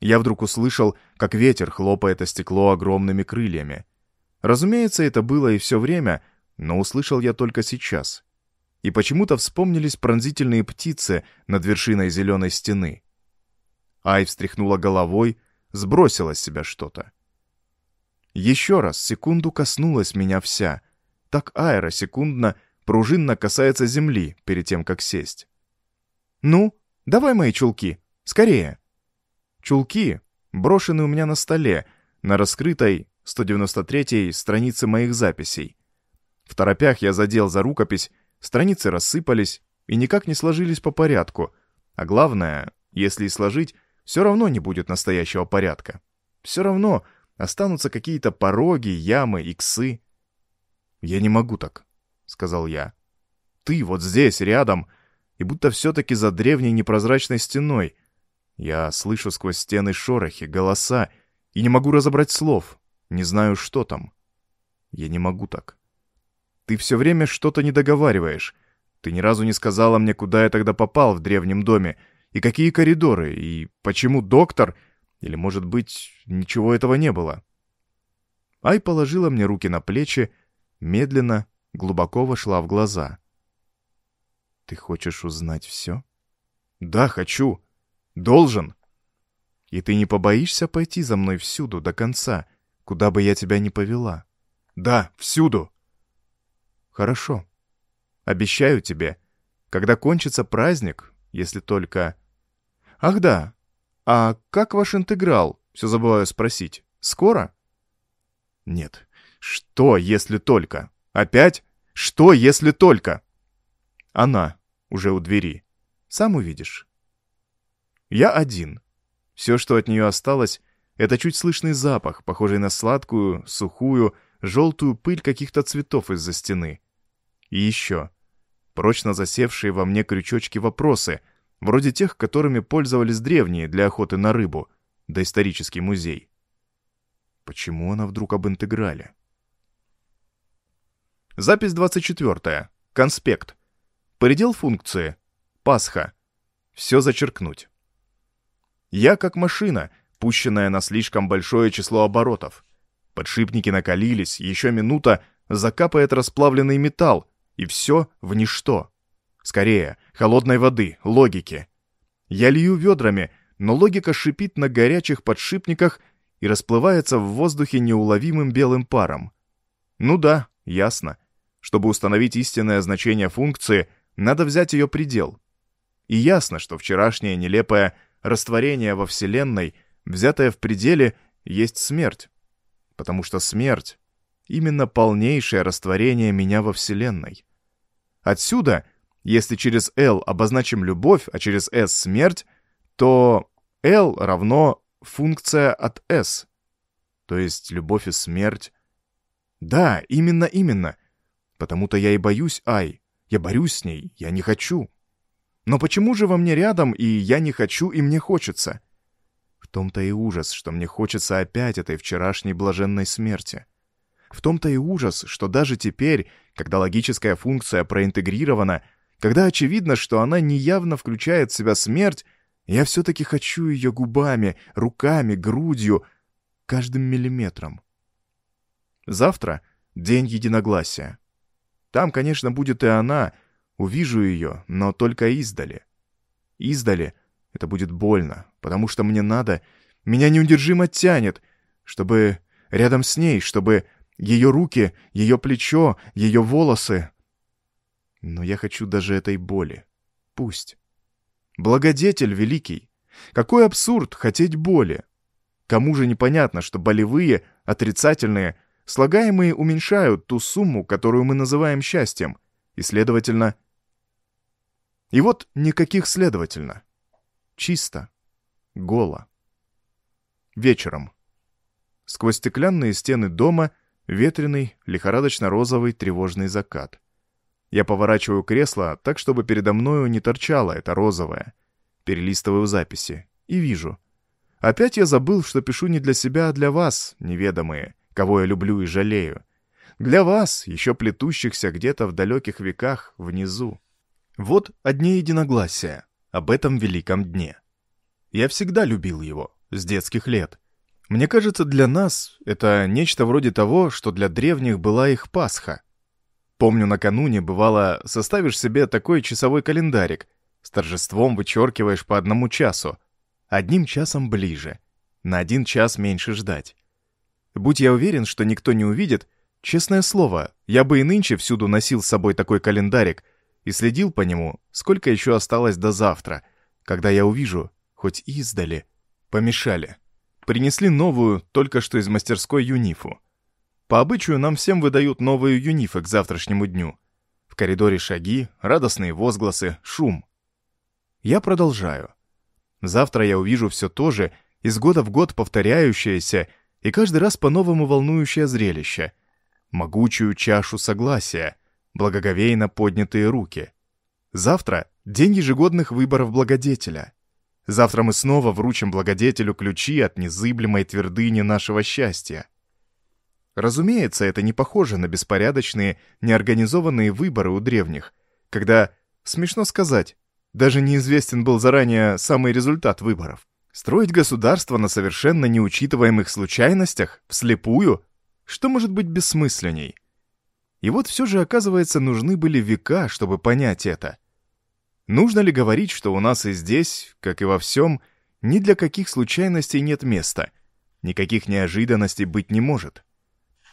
S1: Я вдруг услышал, как ветер хлопает о стекло огромными крыльями. Разумеется, это было и все время, но услышал я только сейчас. И почему-то вспомнились пронзительные птицы над вершиной зеленой стены. Ай встряхнула головой, сбросила с себя что-то. Еще раз секунду коснулась меня вся. Так аэро секундно, пружинно касается земли перед тем, как сесть. «Ну, давай мои чулки, скорее!» Чулки брошены у меня на столе, на раскрытой 193-й странице моих записей. В торопях я задел за рукопись, страницы рассыпались и никак не сложились по порядку. А главное, если и сложить, все равно не будет настоящего порядка. Все равно останутся какие-то пороги, ямы, иксы. «Я не могу так», — сказал я. «Ты вот здесь, рядом, и будто все-таки за древней непрозрачной стеной. Я слышу сквозь стены шорохи, голоса, и не могу разобрать слов. Не знаю, что там. Я не могу так. Ты все время что-то не договариваешь. Ты ни разу не сказала мне, куда я тогда попал в древнем доме, и какие коридоры, и почему доктор... Или, может быть, ничего этого не было. Ай положила мне руки на плечи, медленно, глубоко вошла в глаза. «Ты хочешь узнать все?» «Да, хочу. Должен. И ты не побоишься пойти за мной всюду, до конца, куда бы я тебя ни повела?» «Да, всюду». «Хорошо. Обещаю тебе, когда кончится праздник, если только...» «Ах да, а как ваш интеграл? Все забываю спросить. Скоро?» «Нет. Что, если только? Опять? Что, если только?» Она уже у двери. Сам увидишь. Я один. Все, что от нее осталось, это чуть слышный запах, похожий на сладкую, сухую, желтую пыль каких-то цветов из-за стены. И еще. Прочно засевшие во мне крючочки вопросы, вроде тех, которыми пользовались древние для охоты на рыбу, доисторический музей. Почему она вдруг об интеграле? Запись 24. Конспект. Предел функции. Пасха. Все зачеркнуть. Я как машина, пущенная на слишком большое число оборотов. Подшипники накалились, еще минута, закапает расплавленный металл, и все в ничто. Скорее, холодной воды, логики. Я лью ведрами, но логика шипит на горячих подшипниках и расплывается в воздухе неуловимым белым паром. Ну да, ясно. Чтобы установить истинное значение функции, надо взять ее предел. И ясно, что вчерашнее нелепое растворение во Вселенной, взятое в пределе, есть смерть. Потому что смерть — именно полнейшее растворение меня во Вселенной. Отсюда, если через L обозначим любовь, а через S — смерть, то L равно функция от S. То есть любовь и смерть. Да, именно, именно. Потому-то я и боюсь Ай. Я борюсь с ней, я не хочу. Но почему же во мне рядом, и я не хочу, и мне хочется? В том-то и ужас, что мне хочется опять этой вчерашней блаженной смерти. В том-то и ужас, что даже теперь, когда логическая функция проинтегрирована, когда очевидно, что она неявно включает в себя смерть, я все-таки хочу ее губами, руками, грудью, каждым миллиметром. Завтра — день единогласия. Там, конечно, будет и она, увижу ее, но только издали. Издали это будет больно, потому что мне надо, меня неудержимо тянет, чтобы рядом с ней, чтобы ее руки, ее плечо, ее волосы. Но я хочу даже этой боли. Пусть. Благодетель великий. Какой абсурд хотеть боли. Кому же непонятно, что болевые, отрицательные, Слагаемые уменьшают ту сумму, которую мы называем счастьем, и, следовательно... И вот никаких следовательно. Чисто. Голо. Вечером. Сквозь стеклянные стены дома ветреный, лихорадочно-розовый тревожный закат. Я поворачиваю кресло так, чтобы передо мною не торчало это розовое. Перелистываю записи. И вижу. Опять я забыл, что пишу не для себя, а для вас, неведомые кого я люблю и жалею. Для вас, еще плетущихся где-то в далеких веках внизу. Вот одни единогласия об этом великом дне. Я всегда любил его, с детских лет. Мне кажется, для нас это нечто вроде того, что для древних была их Пасха. Помню, накануне, бывало, составишь себе такой часовой календарик, с торжеством вычеркиваешь по одному часу, одним часом ближе, на один час меньше ждать. Будь я уверен, что никто не увидит, честное слово, я бы и нынче всюду носил с собой такой календарик и следил по нему, сколько еще осталось до завтра, когда я увижу, хоть издали, помешали. Принесли новую, только что из мастерской юнифу. По обычаю нам всем выдают новые юнифы к завтрашнему дню. В коридоре шаги, радостные возгласы, шум. Я продолжаю. Завтра я увижу все то же, из года в год повторяющееся и каждый раз по-новому волнующее зрелище. Могучую чашу согласия, благоговейно поднятые руки. Завтра — день ежегодных выборов благодетеля. Завтра мы снова вручим благодетелю ключи от незыблемой твердыни нашего счастья. Разумеется, это не похоже на беспорядочные, неорганизованные выборы у древних, когда, смешно сказать, даже неизвестен был заранее самый результат выборов. Строить государство на совершенно неучитываемых случайностях, вслепую, что может быть бессмысленней? И вот все же, оказывается, нужны были века, чтобы понять это. Нужно ли говорить, что у нас и здесь, как и во всем, ни для каких случайностей нет места, никаких неожиданностей быть не может?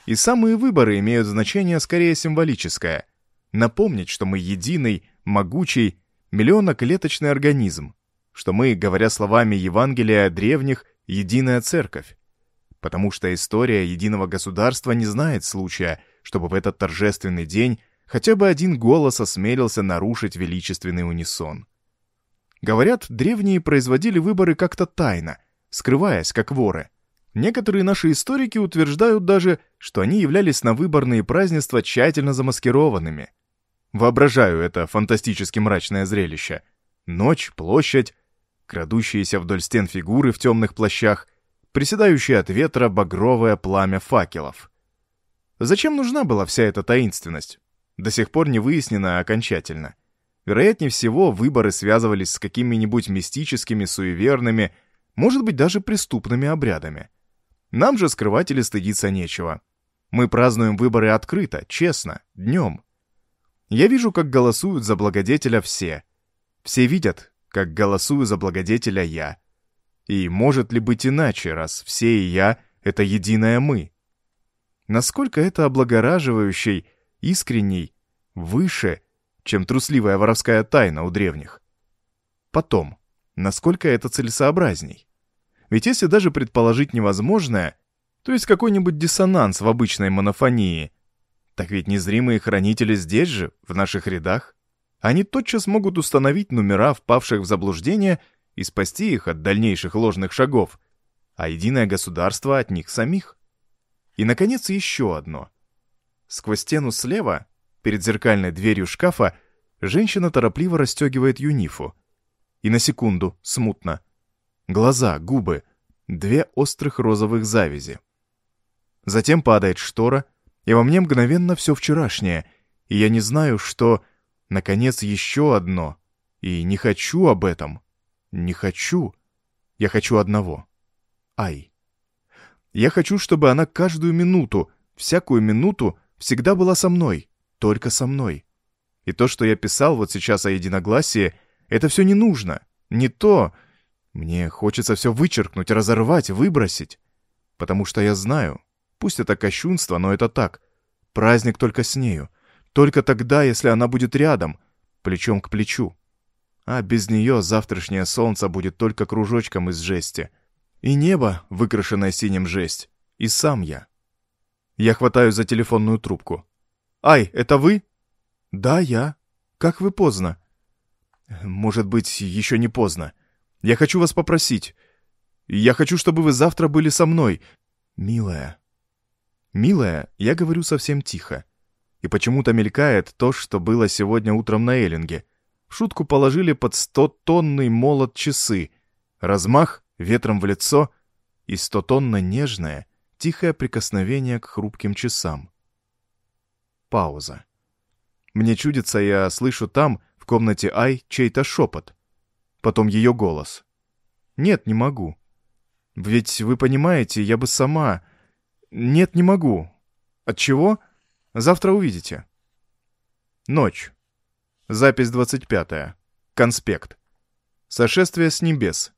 S1: И самые выборы имеют значение скорее символическое. Напомнить, что мы единый, могучий, миллионоклеточный организм, что мы, говоря словами Евангелия древних, единая церковь. Потому что история единого государства не знает случая, чтобы в этот торжественный день хотя бы один голос осмелился нарушить величественный унисон. Говорят, древние производили выборы как-то тайно, скрываясь, как воры. Некоторые наши историки утверждают даже, что они являлись на выборные празднества тщательно замаскированными. Воображаю это фантастически мрачное зрелище. Ночь, площадь, крадущиеся вдоль стен фигуры в темных плащах, приседающее от ветра багровое пламя факелов. Зачем нужна была вся эта таинственность? до сих пор не выяснено окончательно. Вероятнее всего, выборы связывались с какими-нибудь мистическими, суеверными, может быть, даже преступными обрядами. Нам же скрывать или стыдиться нечего. Мы празднуем выборы открыто, честно, днем. Я вижу, как голосуют за благодетеля все. Все видят, как голосую за благодетеля я. И может ли быть иначе, раз все и я — это единое мы? Насколько это облагораживающий, искренней, выше, чем трусливая воровская тайна у древних. Потом, насколько это целесообразней? Ведь если даже предположить невозможное, то есть какой-нибудь диссонанс в обычной монофонии, так ведь незримые хранители здесь же, в наших рядах. Они тотчас могут установить номера впавших в заблуждение и спасти их от дальнейших ложных шагов, а единое государство от них самих. И, наконец, еще одно — Сквозь стену слева, перед зеркальной дверью шкафа, женщина торопливо расстегивает юнифу. И на секунду, смутно. Глаза, губы, две острых розовых завязи. Затем падает штора, и во мне мгновенно все вчерашнее, и я не знаю, что... Наконец, еще одно. И не хочу об этом. Не хочу. Я хочу одного. Ай. Я хочу, чтобы она каждую минуту, всякую минуту всегда была со мной, только со мной. И то, что я писал вот сейчас о единогласии, это все не нужно, не то. Мне хочется все вычеркнуть, разорвать, выбросить. Потому что я знаю, пусть это кощунство, но это так. Праздник только с нею. Только тогда, если она будет рядом, плечом к плечу. А без нее завтрашнее солнце будет только кружочком из жести. И небо, выкрашенное синим жесть. И сам я. Я хватаю за телефонную трубку. «Ай, это вы?» «Да, я. Как вы поздно?» «Может быть, еще не поздно. Я хочу вас попросить. Я хочу, чтобы вы завтра были со мной. Милая». «Милая» я говорю совсем тихо. И почему-то мелькает то, что было сегодня утром на Эллинге. В шутку положили под сто-тонный молот часы. Размах, ветром в лицо и сто-тонна нежная, Тихое прикосновение к хрупким часам. Пауза. Мне чудится, я слышу там, в комнате Ай, чей-то шепот. Потом ее голос. Нет, не могу. Ведь вы понимаете, я бы сама... Нет, не могу. От чего? Завтра увидите. Ночь. Запись 25. Конспект. Сошествие с небес.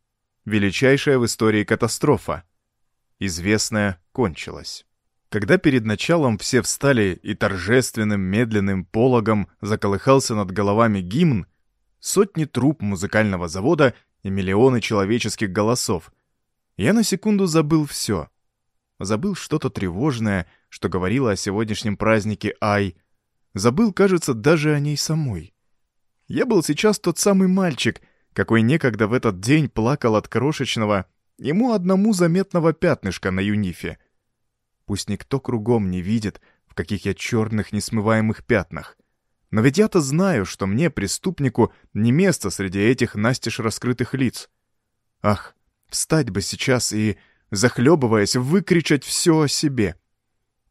S1: Величайшая в истории катастрофа. Известная кончилась. Когда перед началом все встали и торжественным медленным пологом заколыхался над головами гимн, сотни труб музыкального завода и миллионы человеческих голосов, я на секунду забыл все. Забыл что-то тревожное, что говорило о сегодняшнем празднике Ай. Забыл, кажется, даже о ней самой. Я был сейчас тот самый мальчик, какой некогда в этот день плакал от крошечного, ему одному заметного пятнышка на юнифе — Пусть никто кругом не видит, в каких я черных несмываемых пятнах. Но ведь я-то знаю, что мне, преступнику, не место среди этих настежь раскрытых лиц. Ах, встать бы сейчас и, захлебываясь, выкричать все о себе.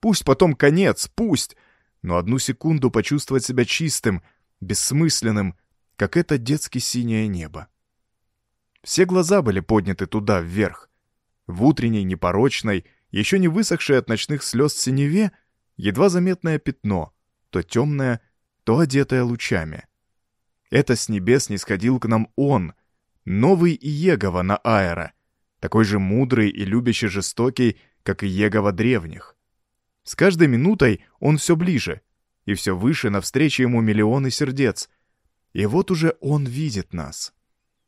S1: Пусть потом конец, пусть, но одну секунду почувствовать себя чистым, бессмысленным, как это детски синее небо. Все глаза были подняты туда, вверх. В утренней, непорочной, еще не высохшее от ночных слез синеве, едва заметное пятно, то темное, то одетое лучами. Это с небес не сходил к нам он, новый Иегова на Аэро, такой же мудрый и любящий жестокий, как и Иегова древних. С каждой минутой он все ближе, и все выше навстречу ему миллионы сердец. И вот уже он видит нас.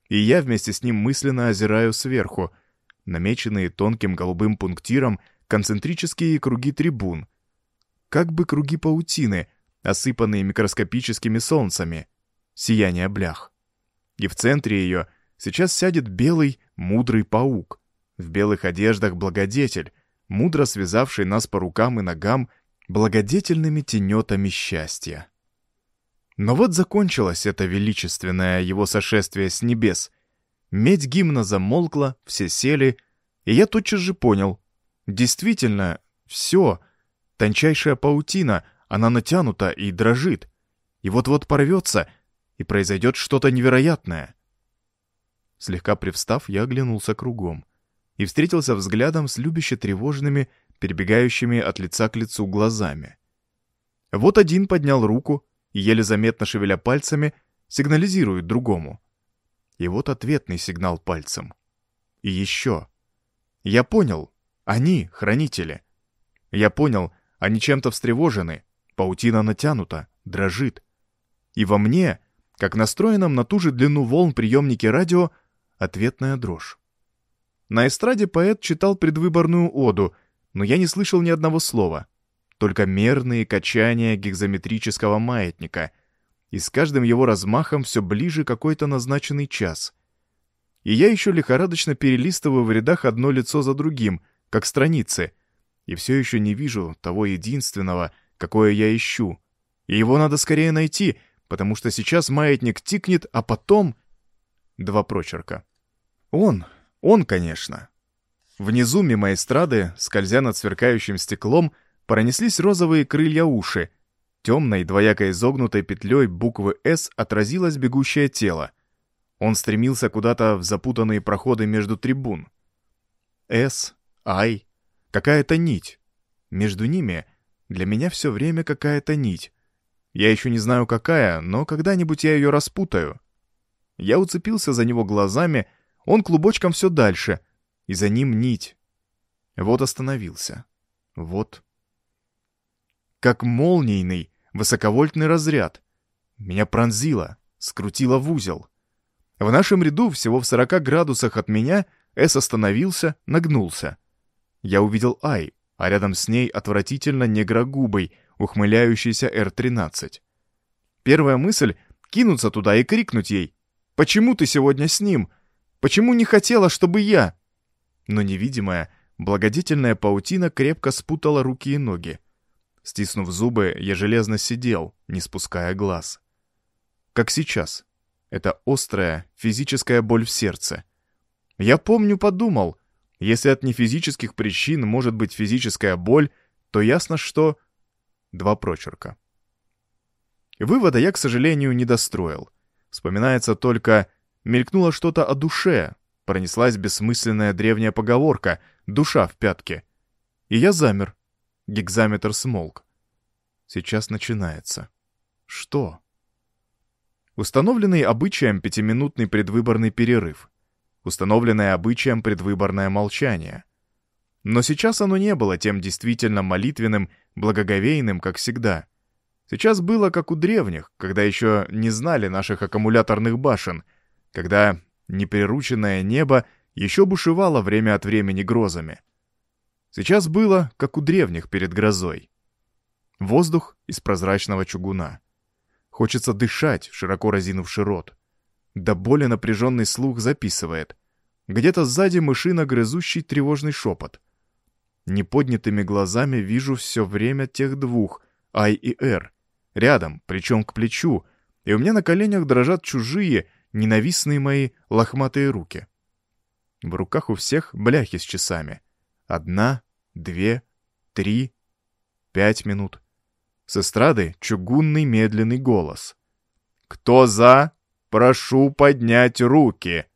S1: И я вместе с ним мысленно озираю сверху — намеченные тонким голубым пунктиром концентрические круги трибун, как бы круги паутины, осыпанные микроскопическими солнцами, сияние блях. И в центре ее сейчас сядет белый, мудрый паук, в белых одеждах благодетель, мудро связавший нас по рукам и ногам благодетельными тенетами счастья. Но вот закончилось это величественное его сошествие с небес — Медь гимна замолкла, все сели, и я тотчас же понял. Действительно, все, тончайшая паутина, она натянута и дрожит. И вот-вот порвется, и произойдет что-то невероятное. Слегка привстав, я оглянулся кругом и встретился взглядом с любяще тревожными, перебегающими от лица к лицу глазами. Вот один поднял руку еле заметно шевеля пальцами, сигнализирует другому. И вот ответный сигнал пальцем. И еще. Я понял. Они — хранители. Я понял, они чем-то встревожены. Паутина натянута, дрожит. И во мне, как настроенном на ту же длину волн приемники радио, ответная дрожь. На эстраде поэт читал предвыборную оду, но я не слышал ни одного слова. Только мерные качания гигзометрического маятника — и с каждым его размахом все ближе какой-то назначенный час. И я еще лихорадочно перелистываю в рядах одно лицо за другим, как страницы, и все еще не вижу того единственного, какое я ищу. И его надо скорее найти, потому что сейчас маятник тикнет, а потом... Два прочерка. Он, он, конечно. Внизу мимо эстрады, скользя над сверкающим стеклом, пронеслись розовые крылья уши, Темной, двояко изогнутой петлей буквы «С» отразилось бегущее тело. Он стремился куда-то в запутанные проходы между трибун. «С», «Ай», какая-то нить. Между ними для меня все время какая-то нить. Я еще не знаю какая, но когда-нибудь я ее распутаю. Я уцепился за него глазами, он клубочком все дальше, и за ним нить. Вот остановился. Вот. Как молнийный, высоковольтный разряд. Меня пронзило, скрутило в узел. В нашем ряду, всего в 40 градусах от меня, С остановился, нагнулся. Я увидел Ай, а рядом с ней отвратительно негрогубый, ухмыляющийся Р-13. Первая мысль — кинуться туда и крикнуть ей. «Почему ты сегодня с ним? Почему не хотела, чтобы я?» Но невидимая, благодетельная паутина крепко спутала руки и ноги. Стиснув зубы, я железно сидел, не спуская глаз. Как сейчас. Это острая физическая боль в сердце. Я помню, подумал, если от нефизических причин может быть физическая боль, то ясно, что... Два прочерка. Вывода я, к сожалению, не достроил. Вспоминается только, мелькнуло что-то о душе, пронеслась бессмысленная древняя поговорка «душа в пятке». И я замер. Гигзаметр смолк. Сейчас начинается. Что? Установленный обычаем пятиминутный предвыборный перерыв. Установленное обычаем предвыборное молчание. Но сейчас оно не было тем действительно молитвенным, благоговейным, как всегда. Сейчас было как у древних, когда еще не знали наших аккумуляторных башен, когда неприрученное небо еще бушевало время от времени грозами. Сейчас было, как у древних перед грозой. Воздух из прозрачного чугуна. Хочется дышать, широко разинувший рот. До боли напряженный слух записывает. Где-то сзади мышина грызущий тревожный шепот. Неподнятыми глазами вижу все время тех двух, Ай и Р. Рядом, плечом к плечу, и у меня на коленях дрожат чужие, ненавистные мои лохматые руки. В руках у всех бляхи с часами. Одна, две, три, пять минут. С эстрады чугунный медленный голос. «Кто за? Прошу поднять руки!»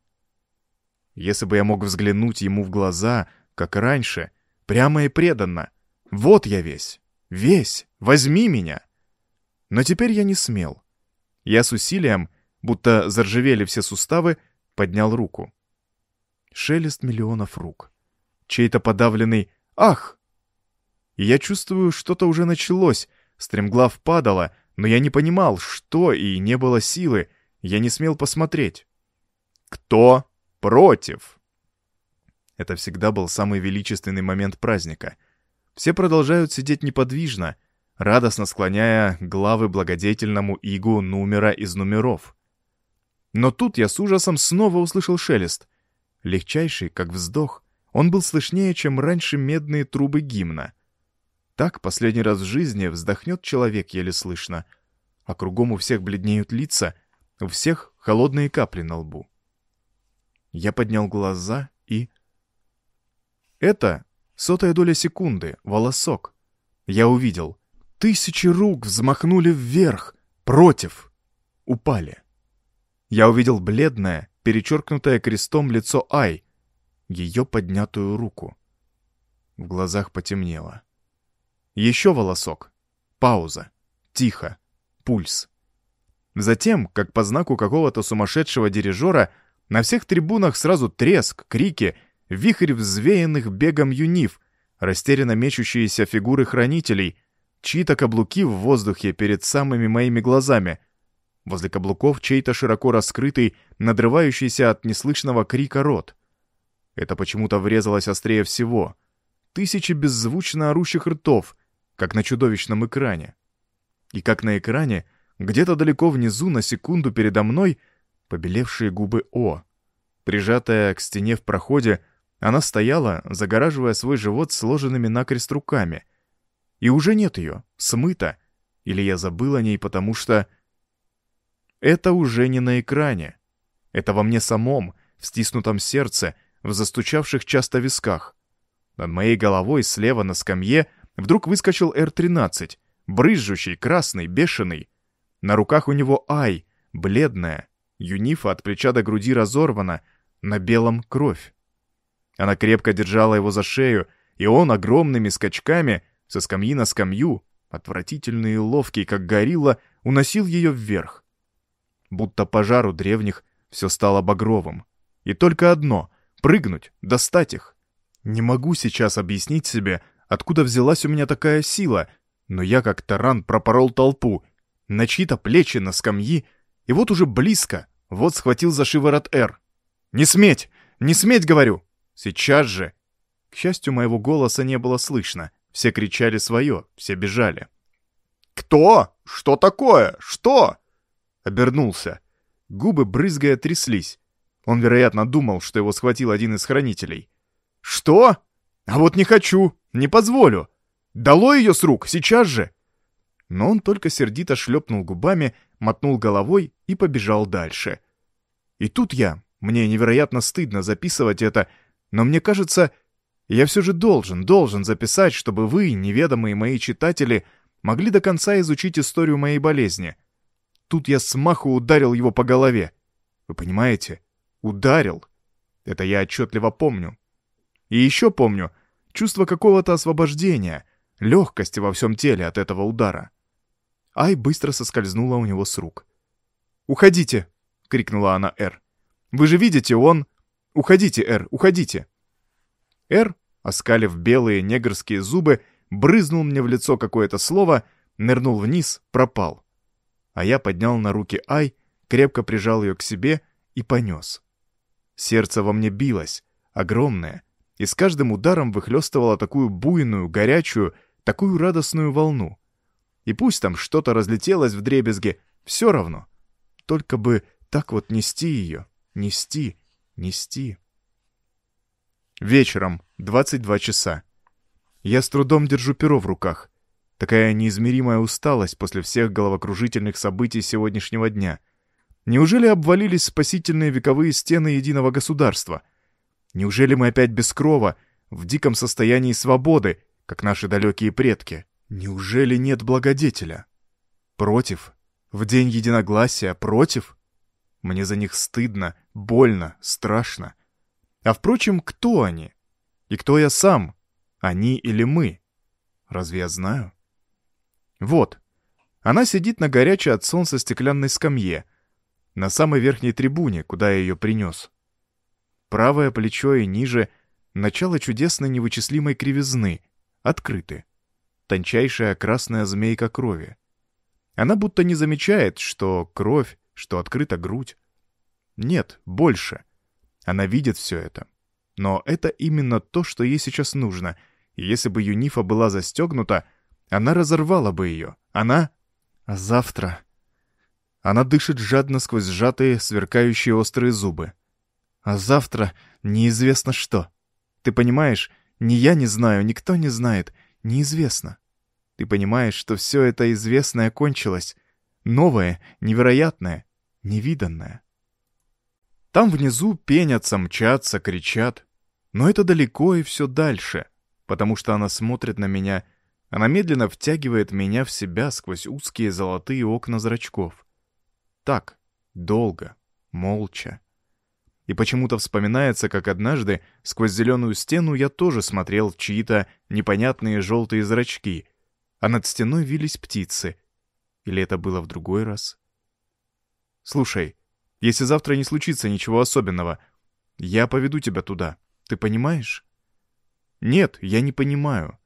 S1: Если бы я мог взглянуть ему в глаза, как раньше, прямо и преданно. Вот я весь, весь, возьми меня. Но теперь я не смел. Я с усилием, будто заржавели все суставы, поднял руку. Шелест миллионов рук. Чей-то подавленный «Ах!» И я чувствую, что-то уже началось, стремглав падала, но я не понимал, что, и не было силы, я не смел посмотреть. «Кто против?» Это всегда был самый величественный момент праздника. Все продолжают сидеть неподвижно, радостно склоняя главы благодетельному игу номера из номеров. Но тут я с ужасом снова услышал шелест. Легчайший, как вздох, он был слышнее, чем раньше медные трубы гимна. Так последний раз в жизни вздохнет человек еле слышно, а кругом у всех бледнеют лица, у всех холодные капли на лбу. Я поднял глаза и... Это сотая доля секунды, волосок. Я увидел. Тысячи рук взмахнули вверх, против. Упали. Я увидел бледное, перечеркнутое крестом лицо Ай, ее поднятую руку. В глазах потемнело. Еще волосок. Пауза. Тихо. Пульс. Затем, как по знаку какого-то сумасшедшего дирижера, на всех трибунах сразу треск, крики — вихрь взвеянных бегом юнив, растерянно мечущиеся фигуры хранителей, чьи-то каблуки в воздухе перед самыми моими глазами. Возле каблуков чей-то широко раскрытый, надрывающийся от неслышного крика рот. Это почему-то врезалось острее всего. Тысячи беззвучно орущих ртов, как на чудовищном экране. И как на экране, где-то далеко внизу, на секунду передо мной, побелевшие губы О. Прижатая к стене в проходе, она стояла, загораживая свой живот сложенными накрест руками. И уже нет ее, смыта. Или я забыл о ней, потому что... Это уже не на экране. Это во мне самом, в стиснутом сердце, в застучавших часто висках. Над моей головой слева на скамье вдруг выскочил Р-13, брызжущий, красный, бешеный. На руках у него Ай, бледная. Юнифа от плеча до груди разорвана, на белом кровь. Она крепко держала его за шею, и он огромными скачками, со скамьи на скамью, отвратительный и ловкий, как горилла, уносил ее вверх. Будто пожар у древних все стало багровым. И только одно — прыгнуть, достать их. Не могу сейчас объяснить себе, откуда взялась у меня такая сила, но я как таран пропорол толпу, на чьи-то плечи на скамьи, и вот уже близко, вот схватил за шиворот Р. «Не сметь! Не сметь, говорю!» Сейчас же. К счастью, моего голоса не было слышно. Все кричали свое, все бежали. «Кто? Что такое? Что?» Обернулся. Губы брызгая тряслись. Он, вероятно, думал, что его схватил один из хранителей. «Что? А вот не хочу, не позволю. Дало ее с рук, сейчас же!» Но он только сердито шлепнул губами, мотнул головой и побежал дальше. И тут я, мне невероятно стыдно записывать это, но мне кажется, я все же должен, должен записать, чтобы вы, неведомые мои читатели, могли до конца изучить историю моей болезни. Тут я смаху ударил его по голове. Вы понимаете? Ударил. Это я отчетливо помню. И еще помню чувство какого-то освобождения, легкости во всем теле от этого удара. Ай быстро соскользнула у него с рук. «Уходите!» — крикнула она Эр. «Вы же видите, он...» «Уходите, Эр, уходите!» Эр, оскалив белые негрские зубы, брызнул мне в лицо какое-то слово, нырнул вниз, пропал. А я поднял на руки Ай, крепко прижал ее к себе и понес. Сердце во мне билось, огромное, и с каждым ударом выхлестывало такую буйную, горячую, такую радостную волну. И пусть там что-то разлетелось в дребезге, все равно. Только бы так вот нести ее, нести, нести. Вечером, 22 часа. Я с трудом держу перо в руках. Такая неизмеримая усталость после всех головокружительных событий сегодняшнего дня. Неужели обвалились спасительные вековые стены единого государства? Неужели мы опять без крова, в диком состоянии свободы, как наши далекие предки? Неужели нет благодетеля? Против? В день единогласия против? Мне за них стыдно, больно, страшно. А впрочем, кто они? И кто я сам? Они или мы? Разве я знаю? Вот. Она сидит на горячей от солнца стеклянной скамье, на самой верхней трибуне, куда я ее принес. Правое плечо и ниже — начало чудесной невычислимой кривизны, открыты. Тончайшая красная змейка крови. Она будто не замечает, что кровь, что открыта грудь. Нет, больше. Она видит все это. Но это именно то, что ей сейчас нужно. И если бы Юнифа была застегнута, она разорвала бы ее. Она... А завтра... Она дышит жадно сквозь сжатые, сверкающие острые зубы. А завтра неизвестно что. Ты понимаешь, ни я не знаю, никто не знает. Неизвестно. Ты понимаешь, что все это известное кончилось. Новое, невероятное, невиданное. Там внизу пенятся, мчатся, кричат. Но это далеко и все дальше, потому что она смотрит на меня, она медленно втягивает меня в себя сквозь узкие золотые окна зрачков. Так, долго, молча. И почему-то вспоминается, как однажды сквозь зеленую стену я тоже смотрел в чьи-то непонятные желтые зрачки, а над стеной вились птицы. Или это было в другой раз? Слушай, если завтра не случится ничего особенного, я поведу тебя туда. Ты понимаешь? Нет, я не понимаю.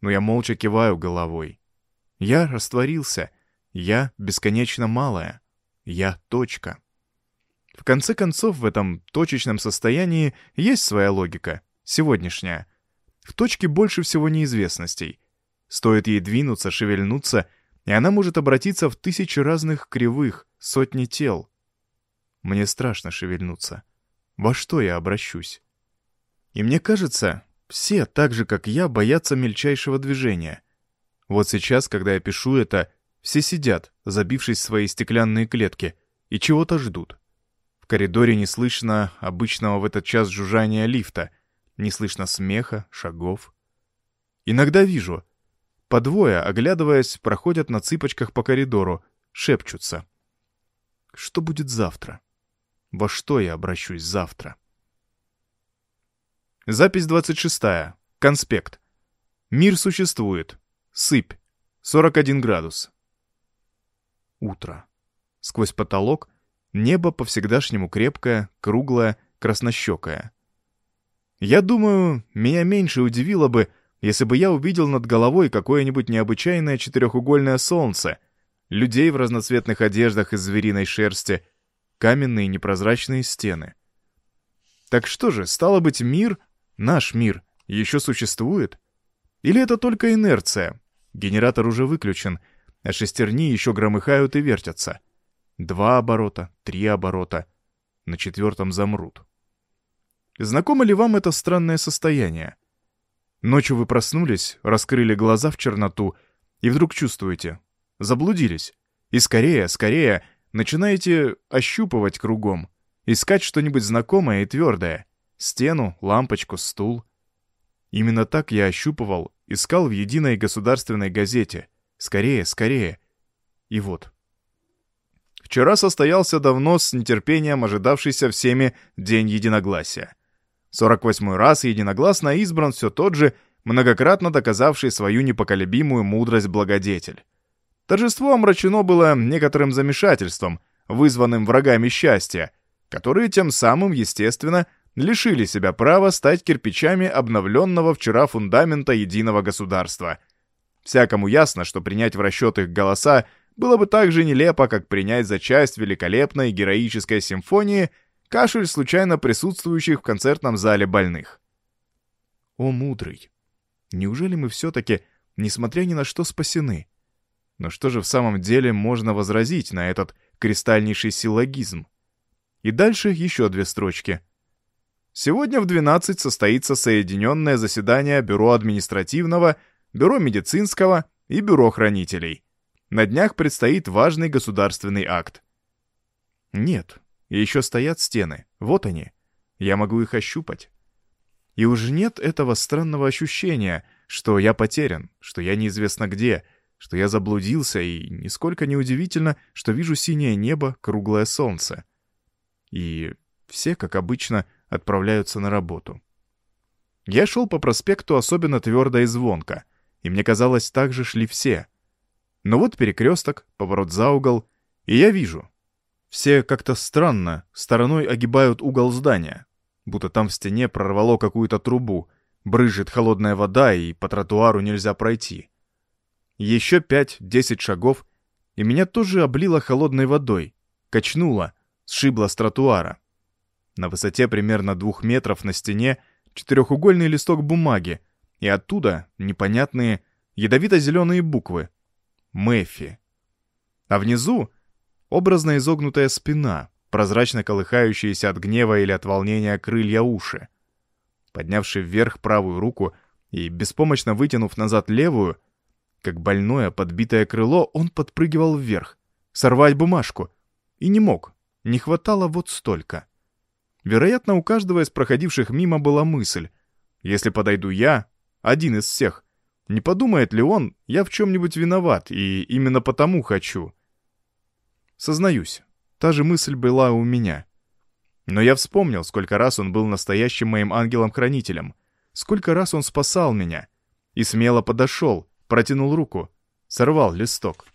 S1: Но я молча киваю головой. Я растворился. Я бесконечно малая. Я точка. В конце концов, в этом точечном состоянии есть своя логика, сегодняшняя. В точке больше всего неизвестностей. Стоит ей двинуться, шевельнуться, и она может обратиться в тысячи разных кривых, сотни тел. Мне страшно шевельнуться. Во что я обращусь? И мне кажется, все, так же как я, боятся мельчайшего движения. Вот сейчас, когда я пишу это, все сидят, забившись в свои стеклянные клетки, и чего-то ждут коридоре не слышно обычного в этот час жужжания лифта, не слышно смеха, шагов. Иногда вижу. По двое, оглядываясь, проходят на цыпочках по коридору, шепчутся. Что будет завтра? Во что я обращусь завтра? Запись 26. Конспект. Мир существует. Сыпь. 41 градус. Утро. Сквозь потолок Небо по-всегдашнему крепкое, круглое, краснощекое. Я думаю, меня меньше удивило бы, если бы я увидел над головой какое-нибудь необычайное четырехугольное солнце, людей в разноцветных одеждах из звериной шерсти, каменные непрозрачные стены. Так что же, стало быть, мир, наш мир, еще существует? Или это только инерция? Генератор уже выключен, а шестерни еще громыхают и вертятся. Два оборота, три оборота. На четвертом замрут. Знакомо ли вам это странное состояние? Ночью вы проснулись, раскрыли глаза в черноту и вдруг чувствуете. Заблудились. И скорее, скорее начинаете ощупывать кругом. Искать что-нибудь знакомое и твердое. Стену, лампочку, стул. Именно так я ощупывал, искал в единой государственной газете. Скорее, скорее. И вот, Вчера состоялся давно с нетерпением ожидавшийся всеми День Единогласия. 48 раз единогласно избран все тот же, многократно доказавший свою непоколебимую мудрость благодетель. Торжество омрачено было некоторым замешательством, вызванным врагами счастья, которые тем самым, естественно, лишили себя права стать кирпичами обновленного вчера фундамента единого государства. Всякому ясно, что принять в расчет их голоса было бы так же нелепо, как принять за часть великолепной героической симфонии кашель случайно присутствующих в концертном зале больных. О, мудрый! Неужели мы все-таки, несмотря ни на что, спасены? Но что же в самом деле можно возразить на этот кристальнейший силлогизм? И дальше еще две строчки. Сегодня в 12 состоится соединенное заседание Бюро административного, Бюро медицинского и Бюро хранителей. На днях предстоит важный государственный акт. Нет, еще стоят стены. Вот они. Я могу их ощупать. И уже нет этого странного ощущения, что я потерян, что я неизвестно где, что я заблудился, и нисколько не удивительно, что вижу синее небо, круглое солнце. И все, как обычно, отправляются на работу. Я шел по проспекту особенно твердо и звонко, и мне казалось, так же шли все. Но вот перекресток, поворот за угол, и я вижу. Все как-то странно, стороной огибают угол здания, будто там в стене прорвало какую-то трубу, брызжет холодная вода, и по тротуару нельзя пройти. Еще пять-десять шагов, и меня тоже облило холодной водой, качнуло, сшибло с тротуара. На высоте примерно двух метров на стене четырехугольный листок бумаги, и оттуда непонятные ядовито-зеленые буквы. Мэфи. А внизу образно изогнутая спина, прозрачно колыхающиеся от гнева или от волнения крылья уши. Поднявший вверх правую руку и беспомощно вытянув назад левую, как больное подбитое крыло, он подпрыгивал вверх, сорвать бумажку, и не мог, не хватало вот столько. Вероятно, у каждого из проходивших мимо была мысль. Если подойду я, один из всех, не подумает ли он, я в чем-нибудь виноват, и именно потому хочу. Сознаюсь, та же мысль была у меня. Но я вспомнил, сколько раз он был настоящим моим ангелом-хранителем, сколько раз он спасал меня, и смело подошел, протянул руку, сорвал листок.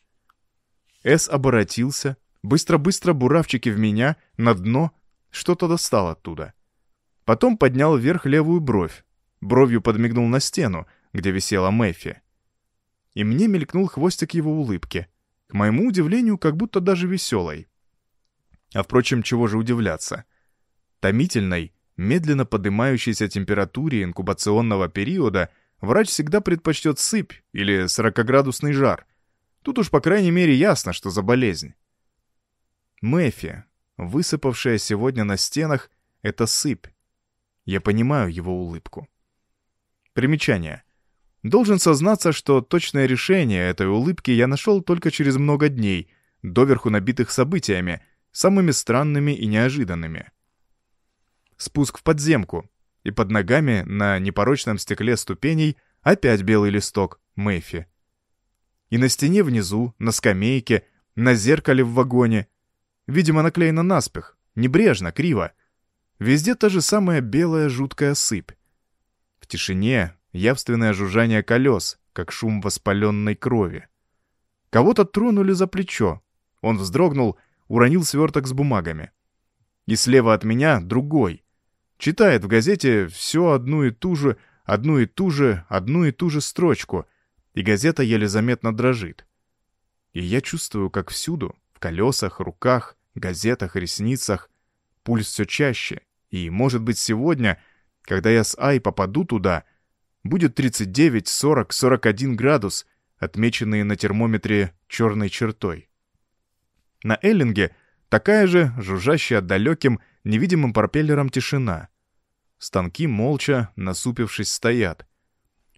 S1: Эс оборотился, быстро-быстро буравчики в меня, на дно, что-то достал оттуда. Потом поднял вверх левую бровь. Бровью подмигнул на стену, где висела Мэфи. И мне мелькнул хвостик его улыбки. К моему удивлению, как будто даже веселой. А впрочем, чего же удивляться? Томительной, медленно поднимающейся температуре инкубационного периода врач всегда предпочтет сыпь или 40-градусный жар. Тут уж, по крайней мере, ясно, что за болезнь. Мэфи, Высыпавшая сегодня на стенах — это сыпь. Я понимаю его улыбку. Примечание. Должен сознаться, что точное решение этой улыбки я нашел только через много дней, доверху набитых событиями, самыми странными и неожиданными. Спуск в подземку, и под ногами на непорочном стекле ступеней опять белый листок, Мэфи. И на стене внизу, на скамейке, на зеркале в вагоне Видимо, наклеено наспех, небрежно, криво. Везде та же самая белая жуткая сыпь. В тишине явственное жужжание колес, как шум воспаленной крови. Кого-то тронули за плечо. Он вздрогнул, уронил сверток с бумагами. И слева от меня другой. Читает в газете все одну и ту же, одну и ту же, одну и ту же строчку, и газета еле заметно дрожит. И я чувствую, как всюду, колесах, руках, газетах, ресницах. Пульс все чаще, и, может быть, сегодня, когда я с Ай попаду туда, будет 39, 40, 41 градус, отмеченные на термометре черной чертой. На Эллинге такая же, жужжащая далеким, невидимым пропеллером тишина. Станки молча, насупившись, стоят.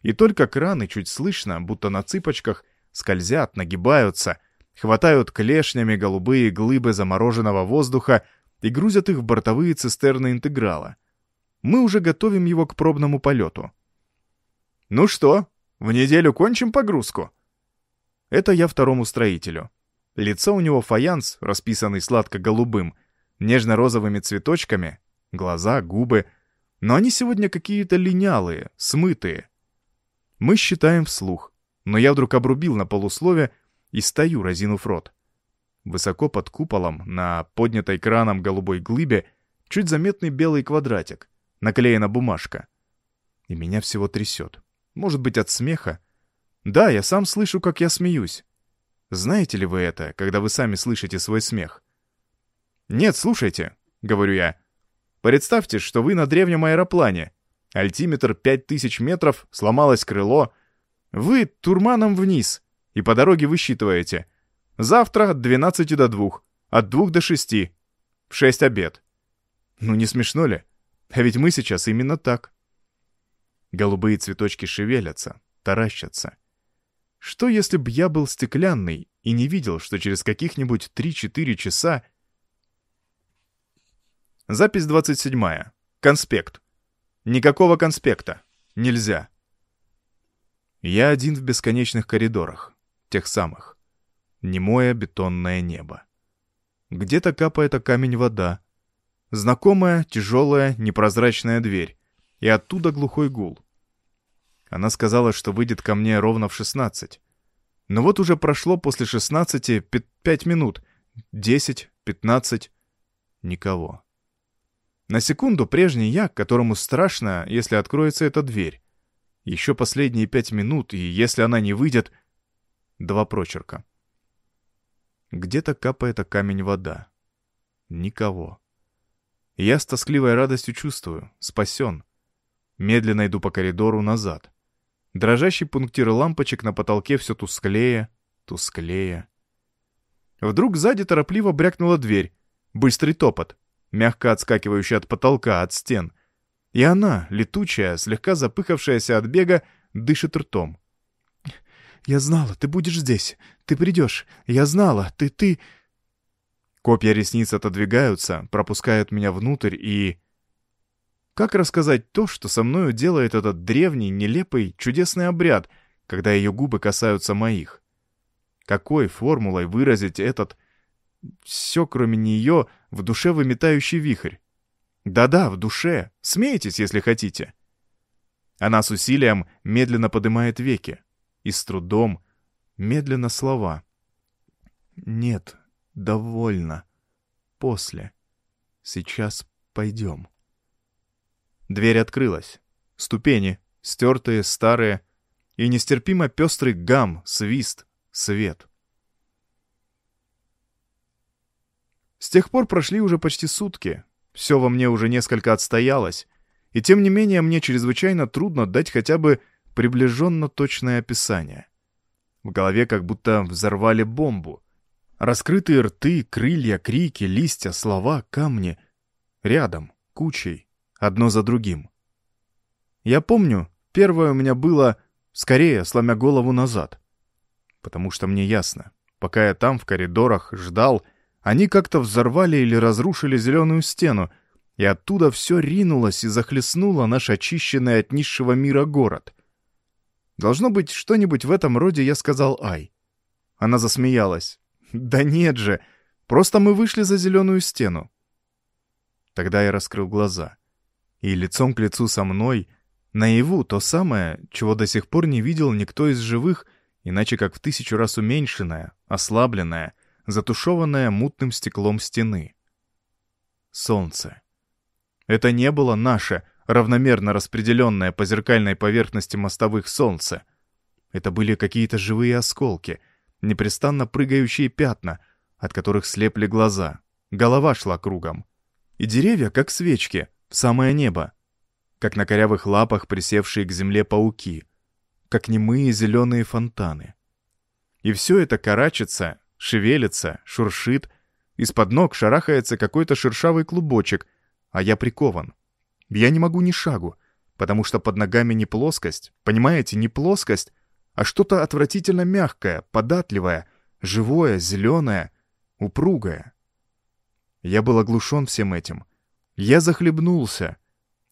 S1: И только краны чуть слышно, будто на цыпочках, скользят, нагибаются, хватают клешнями голубые глыбы замороженного воздуха и грузят их в бортовые цистерны интеграла. Мы уже готовим его к пробному полету. «Ну что, в неделю кончим погрузку?» Это я второму строителю. Лицо у него фаянс, расписанный сладко-голубым, нежно-розовыми цветочками, глаза, губы. Но они сегодня какие-то линялые, смытые. Мы считаем вслух, но я вдруг обрубил на полуслове и стою, разинув рот. Высоко под куполом, на поднятой краном голубой глыбе, чуть заметный белый квадратик, наклеена бумажка. И меня всего трясет. Может быть, от смеха? Да, я сам слышу, как я смеюсь. Знаете ли вы это, когда вы сами слышите свой смех? «Нет, слушайте», — говорю я. «Представьте, что вы на древнем аэроплане. Альтиметр 5000 метров, сломалось крыло. Вы турманом вниз, и по дороге высчитываете. Завтра от 12 до 2, от 2 до 6. В 6 обед. Ну не смешно ли? А ведь мы сейчас именно так». Голубые цветочки шевелятся, таращатся. Что если б я был стеклянный и не видел, что через каких-нибудь 3-4 часа Запись 27. Конспект. Никакого конспекта. Нельзя. Я один в бесконечных коридорах. Тех самых. Немое бетонное небо. Где-то капает о камень вода. Знакомая, тяжелая, непрозрачная дверь. И оттуда глухой гул. Она сказала, что выйдет ко мне ровно в 16. Но вот уже прошло после 16 5 минут. 10, 15. Никого. На секунду прежний я, которому страшно, если откроется эта дверь. Еще последние пять минут, и если она не выйдет... Два прочерка. Где-то капает о камень вода. Никого. Я с тоскливой радостью чувствую. Спасен. Медленно иду по коридору назад. Дрожащий пунктир лампочек на потолке все тусклее, тусклее. Вдруг сзади торопливо брякнула дверь. Быстрый топот мягко отскакивающая от потолка, от стен. И она, летучая, слегка запыхавшаяся от бега, дышит ртом. «Я знала, ты будешь здесь. Ты придешь. Я знала, ты, ты...» Копья ресниц отодвигаются, пропускают меня внутрь и... Как рассказать то, что со мною делает этот древний, нелепый, чудесный обряд, когда ее губы касаются моих? Какой формулой выразить этот все, кроме нее, в душе выметающий вихрь. Да-да, в душе. Смейтесь, если хотите. Она с усилием медленно поднимает веки. И с трудом, медленно слова. «Нет, довольно. После. Сейчас пойдем». Дверь открылась. Ступени, стертые, старые, и нестерпимо пестрый гам, свист, свет — С тех пор прошли уже почти сутки. Все во мне уже несколько отстоялось. И тем не менее мне чрезвычайно трудно дать хотя бы приближенно точное описание. В голове как будто взорвали бомбу. Раскрытые рты, крылья, крики, листья, слова, камни. Рядом, кучей, одно за другим. Я помню, первое у меня было скорее, сломя голову назад. Потому что мне ясно, пока я там в коридорах ждал, они как-то взорвали или разрушили зеленую стену, и оттуда все ринулось и захлестнуло наш очищенный от низшего мира город. Должно быть, что-нибудь в этом роде я сказал Ай. Она засмеялась. «Да нет же, просто мы вышли за зеленую стену». Тогда я раскрыл глаза. И лицом к лицу со мной, наяву то самое, чего до сих пор не видел никто из живых, иначе как в тысячу раз уменьшенное, ослабленное — затушеванная мутным стеклом стены. Солнце. Это не было наше, равномерно распределенное по зеркальной поверхности мостовых солнце. Это были какие-то живые осколки, непрестанно прыгающие пятна, от которых слепли глаза. Голова шла кругом. И деревья, как свечки, в самое небо. Как на корявых лапах присевшие к земле пауки. Как немые зеленые фонтаны. И все это карачится, шевелится, шуршит. Из-под ног шарахается какой-то шершавый клубочек, а я прикован. Я не могу ни шагу, потому что под ногами не плоскость, понимаете, не плоскость, а что-то отвратительно мягкое, податливое, живое, зеленое, упругое. Я был оглушен всем этим. Я захлебнулся.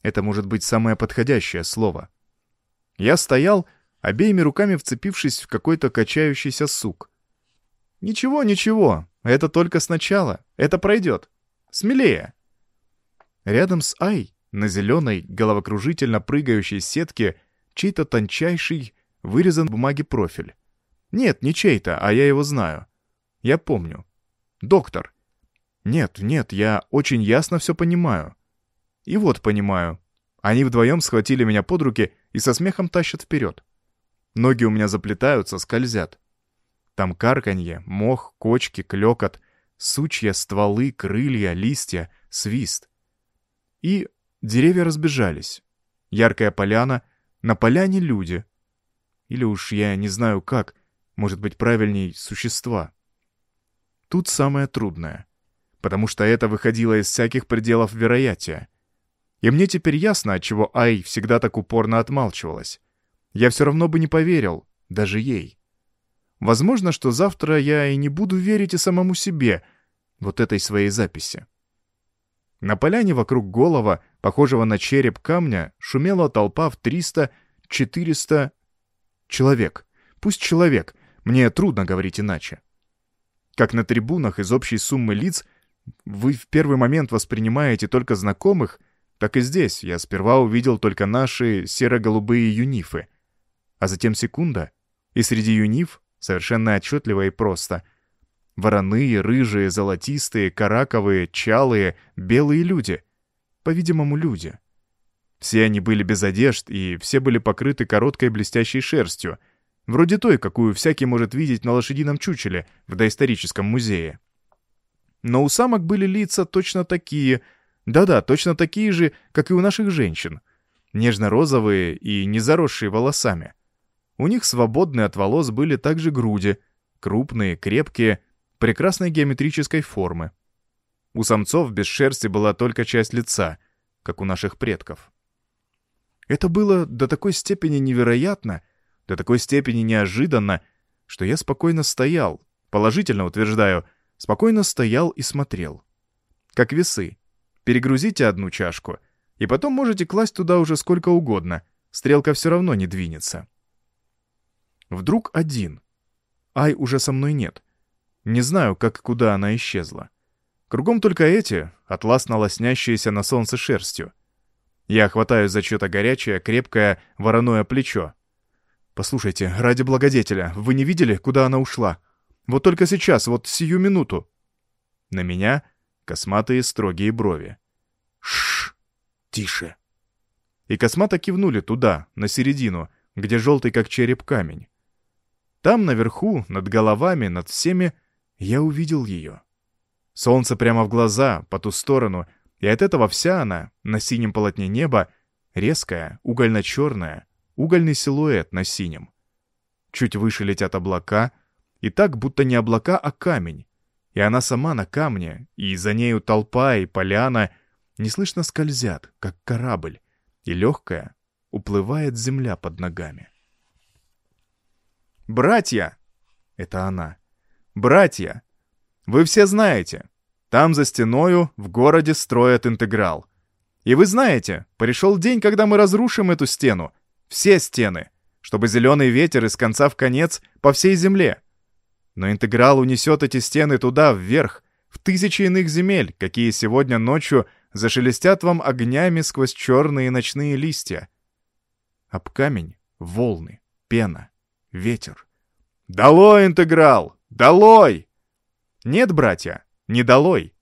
S1: Это может быть самое подходящее слово. Я стоял, обеими руками вцепившись в какой-то качающийся сук. «Ничего, ничего, это только сначала, это пройдет. Смелее!» Рядом с Ай на зеленой, головокружительно прыгающей сетке чей-то тончайший, вырезан в бумаге профиль. Нет, не чей-то, а я его знаю. Я помню. Доктор. Нет, нет, я очень ясно все понимаю. И вот понимаю. Они вдвоем схватили меня под руки и со смехом тащат вперед. Ноги у меня заплетаются, скользят. Там карканье, мох, кочки, клёкот, сучья, стволы, крылья, листья, свист. И деревья разбежались. Яркая поляна, на поляне люди. Или уж я не знаю как, может быть правильней, существа. Тут самое трудное, потому что это выходило из всяких пределов вероятия. И мне теперь ясно, отчего Ай всегда так упорно отмалчивалась. Я все равно бы не поверил, даже ей. Возможно, что завтра я и не буду верить и самому себе, вот этой своей записи. На поляне вокруг голова, похожего на череп камня, шумела толпа в 300-400 человек. Пусть человек, мне трудно говорить иначе. Как на трибунах из общей суммы лиц вы в первый момент воспринимаете только знакомых, так и здесь я сперва увидел только наши серо-голубые юнифы. А затем секунда, и среди юниф совершенно отчетливо и просто. Вороные, рыжие, золотистые, караковые, чалые, белые люди. По-видимому, люди. Все они были без одежд, и все были покрыты короткой блестящей шерстью, вроде той, какую всякий может видеть на лошадином чучеле в доисторическом музее. Но у самок были лица точно такие, да-да, точно такие же, как и у наших женщин, нежно-розовые и не заросшие волосами. У них свободные от волос были также груди, крупные, крепкие, прекрасной геометрической формы. У самцов без шерсти была только часть лица, как у наших предков. Это было до такой степени невероятно, до такой степени неожиданно, что я спокойно стоял, положительно утверждаю, спокойно стоял и смотрел. Как весы. Перегрузите одну чашку, и потом можете класть туда уже сколько угодно, стрелка все равно не двинется. Вдруг один. Ай уже со мной нет. Не знаю, как и куда она исчезла. Кругом только эти, атласно лоснящиеся на солнце шерстью. Я хватаю за что-то горячее, крепкое, вороное плечо. «Послушайте, ради благодетеля, вы не видели, куда она ушла? Вот только сейчас, вот сию минуту». На меня косматые строгие брови. Шш, тише. И космато кивнули туда, на середину, где желтый как череп камень. Там, наверху, над головами, над всеми, я увидел ее. Солнце прямо в глаза, по ту сторону, и от этого вся она, на синем полотне неба, резкая, угольно-черная, угольный силуэт на синем. Чуть выше летят облака, и так, будто не облака, а камень. И она сама на камне, и за нею толпа и поляна неслышно скользят, как корабль, и легкая уплывает земля под ногами. «Братья!» — это она. «Братья! Вы все знаете, там за стеною в городе строят интеграл. И вы знаете, пришел день, когда мы разрушим эту стену, все стены, чтобы зеленый ветер из конца в конец по всей земле. Но интеграл унесет эти стены туда, вверх, в тысячи иных земель, какие сегодня ночью зашелестят вам огнями сквозь черные ночные листья. Об камень — волны, пена ветер. «Долой, интеграл! Долой!» «Нет, братья, не долой.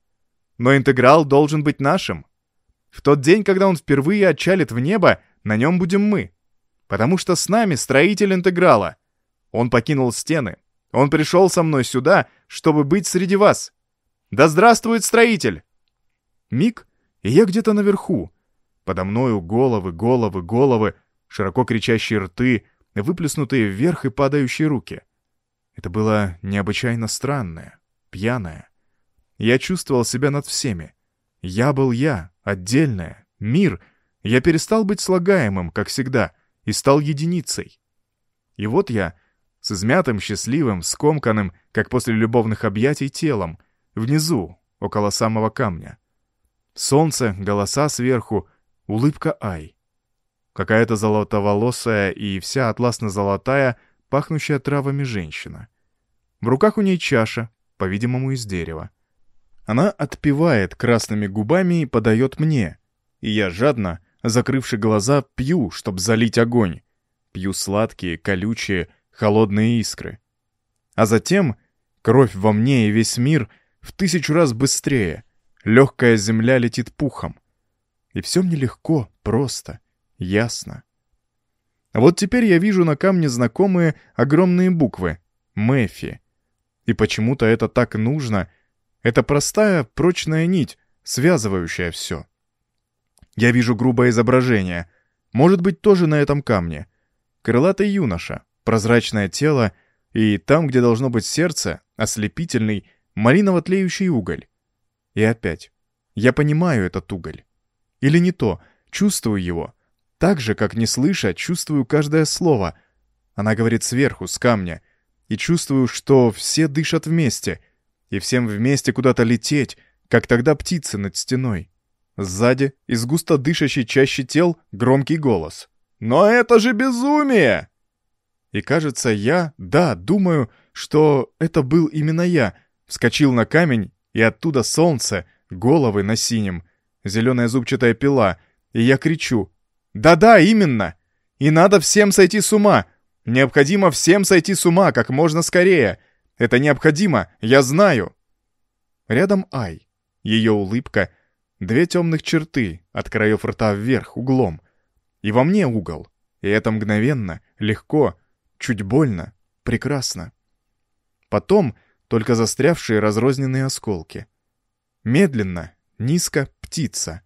S1: Но интеграл должен быть нашим. В тот день, когда он впервые отчалит в небо, на нем будем мы. Потому что с нами строитель интеграла. Он покинул стены. Он пришел со мной сюда, чтобы быть среди вас. Да здравствует строитель!» Миг, и я где-то наверху. Подо мною головы, головы, головы, широко кричащие рты, выплеснутые вверх и падающие руки. Это было необычайно странное, пьяное. Я чувствовал себя над всеми. Я был я, отдельное, мир. Я перестал быть слагаемым, как всегда, и стал единицей. И вот я, с измятым, счастливым, скомканным, как после любовных объятий, телом, внизу, около самого камня. Солнце, голоса сверху, улыбка Ай. Какая-то золотоволосая и вся атласно-золотая, пахнущая травами женщина. В руках у ней чаша, по-видимому, из дерева. Она отпивает красными губами и подает мне. И я жадно, закрывши глаза, пью, чтоб залить огонь. Пью сладкие, колючие, холодные искры. А затем кровь во мне и весь мир в тысячу раз быстрее. Легкая земля летит пухом. И все мне легко, просто, ясно. Вот теперь я вижу на камне знакомые огромные буквы «Мэфи». И почему-то это так нужно. Это простая, прочная нить, связывающая все. Я вижу грубое изображение. Может быть, тоже на этом камне. Крылатый юноша, прозрачное тело, и там, где должно быть сердце, ослепительный, малиново-тлеющий уголь. И опять. Я понимаю этот уголь. Или не то, чувствую его. Так же, как не слыша, чувствую каждое слово. Она говорит сверху, с камня. И чувствую, что все дышат вместе. И всем вместе куда-то лететь, как тогда птицы над стеной. Сзади, из густо дышащей чаще тел, громкий голос. «Но это же безумие!» И кажется, я, да, думаю, что это был именно я, вскочил на камень, и оттуда солнце, головы на синем, зеленая зубчатая пила, и я кричу. «Да-да, именно! И надо всем сойти с ума! Необходимо всем сойти с ума как можно скорее! Это необходимо, я знаю!» Рядом Ай. Ее улыбка — Две темных черты, от краев рта вверх, углом. И во мне угол. И это мгновенно, легко, чуть больно, прекрасно. Потом только застрявшие разрозненные осколки. Медленно, низко птица.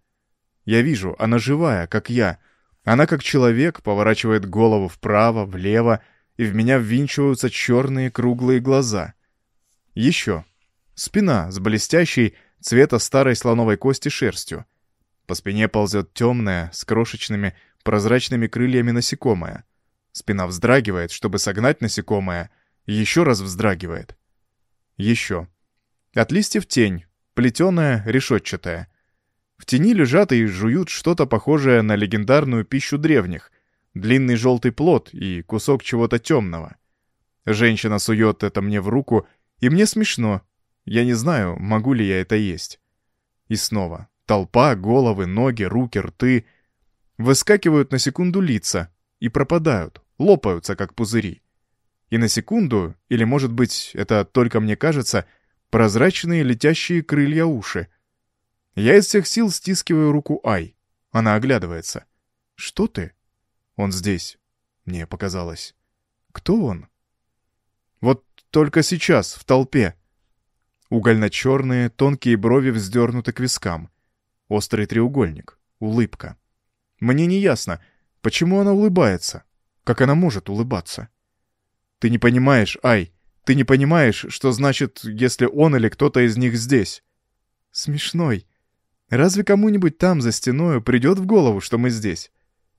S1: Я вижу, она живая, как я. Она, как человек, поворачивает голову вправо, влево, и в меня ввинчиваются черные круглые глаза. Еще. Спина с блестящей, цвета старой слоновой кости шерстью. По спине ползет темная, с крошечными, прозрачными крыльями насекомое. Спина вздрагивает, чтобы согнать насекомое, еще раз вздрагивает. Еще. От листьев тень, плетеная, решетчатая. В тени лежат и жуют что-то похожее на легендарную пищу древних. Длинный желтый плод и кусок чего-то темного. Женщина сует это мне в руку, и мне смешно, я не знаю, могу ли я это есть. И снова. Толпа, головы, ноги, руки, рты. Выскакивают на секунду лица и пропадают, лопаются, как пузыри. И на секунду, или, может быть, это только мне кажется, прозрачные летящие крылья уши. Я из всех сил стискиваю руку Ай. Она оглядывается. «Что ты?» «Он здесь», — мне показалось. «Кто он?» «Вот только сейчас, в толпе. Угольно-черные, тонкие брови вздернуты к вискам. Острый треугольник. Улыбка. Мне не ясно, почему она улыбается. Как она может улыбаться? Ты не понимаешь, Ай, ты не понимаешь, что значит, если он или кто-то из них здесь. Смешной. Разве кому-нибудь там, за стеною, придет в голову, что мы здесь?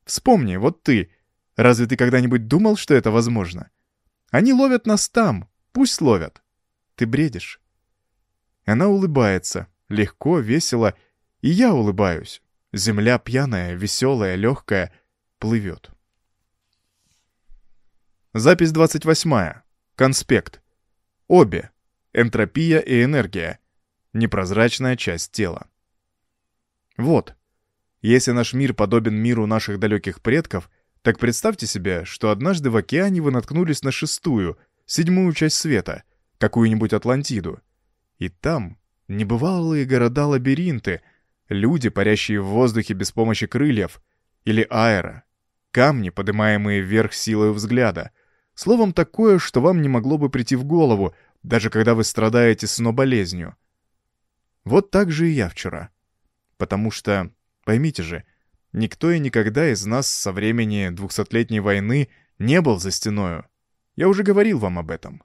S1: Вспомни, вот ты. Разве ты когда-нибудь думал, что это возможно? Они ловят нас там, пусть ловят. Ты бредишь. Она улыбается, легко, весело, и я улыбаюсь. Земля пьяная, веселая, легкая, плывет. Запись 28. Конспект. Обе. Энтропия и энергия. Непрозрачная часть тела. Вот. Если наш мир подобен миру наших далеких предков, так представьте себе, что однажды в океане вы наткнулись на шестую, седьмую часть света, какую-нибудь Атлантиду, и там небывалые города-лабиринты, люди, парящие в воздухе без помощи крыльев, или аэро, камни, поднимаемые вверх силой взгляда. Словом, такое, что вам не могло бы прийти в голову, даже когда вы страдаете сноболезнью. Вот так же и я вчера. Потому что, поймите же, никто и никогда из нас со времени двухсотлетней войны не был за стеною. Я уже говорил вам об этом.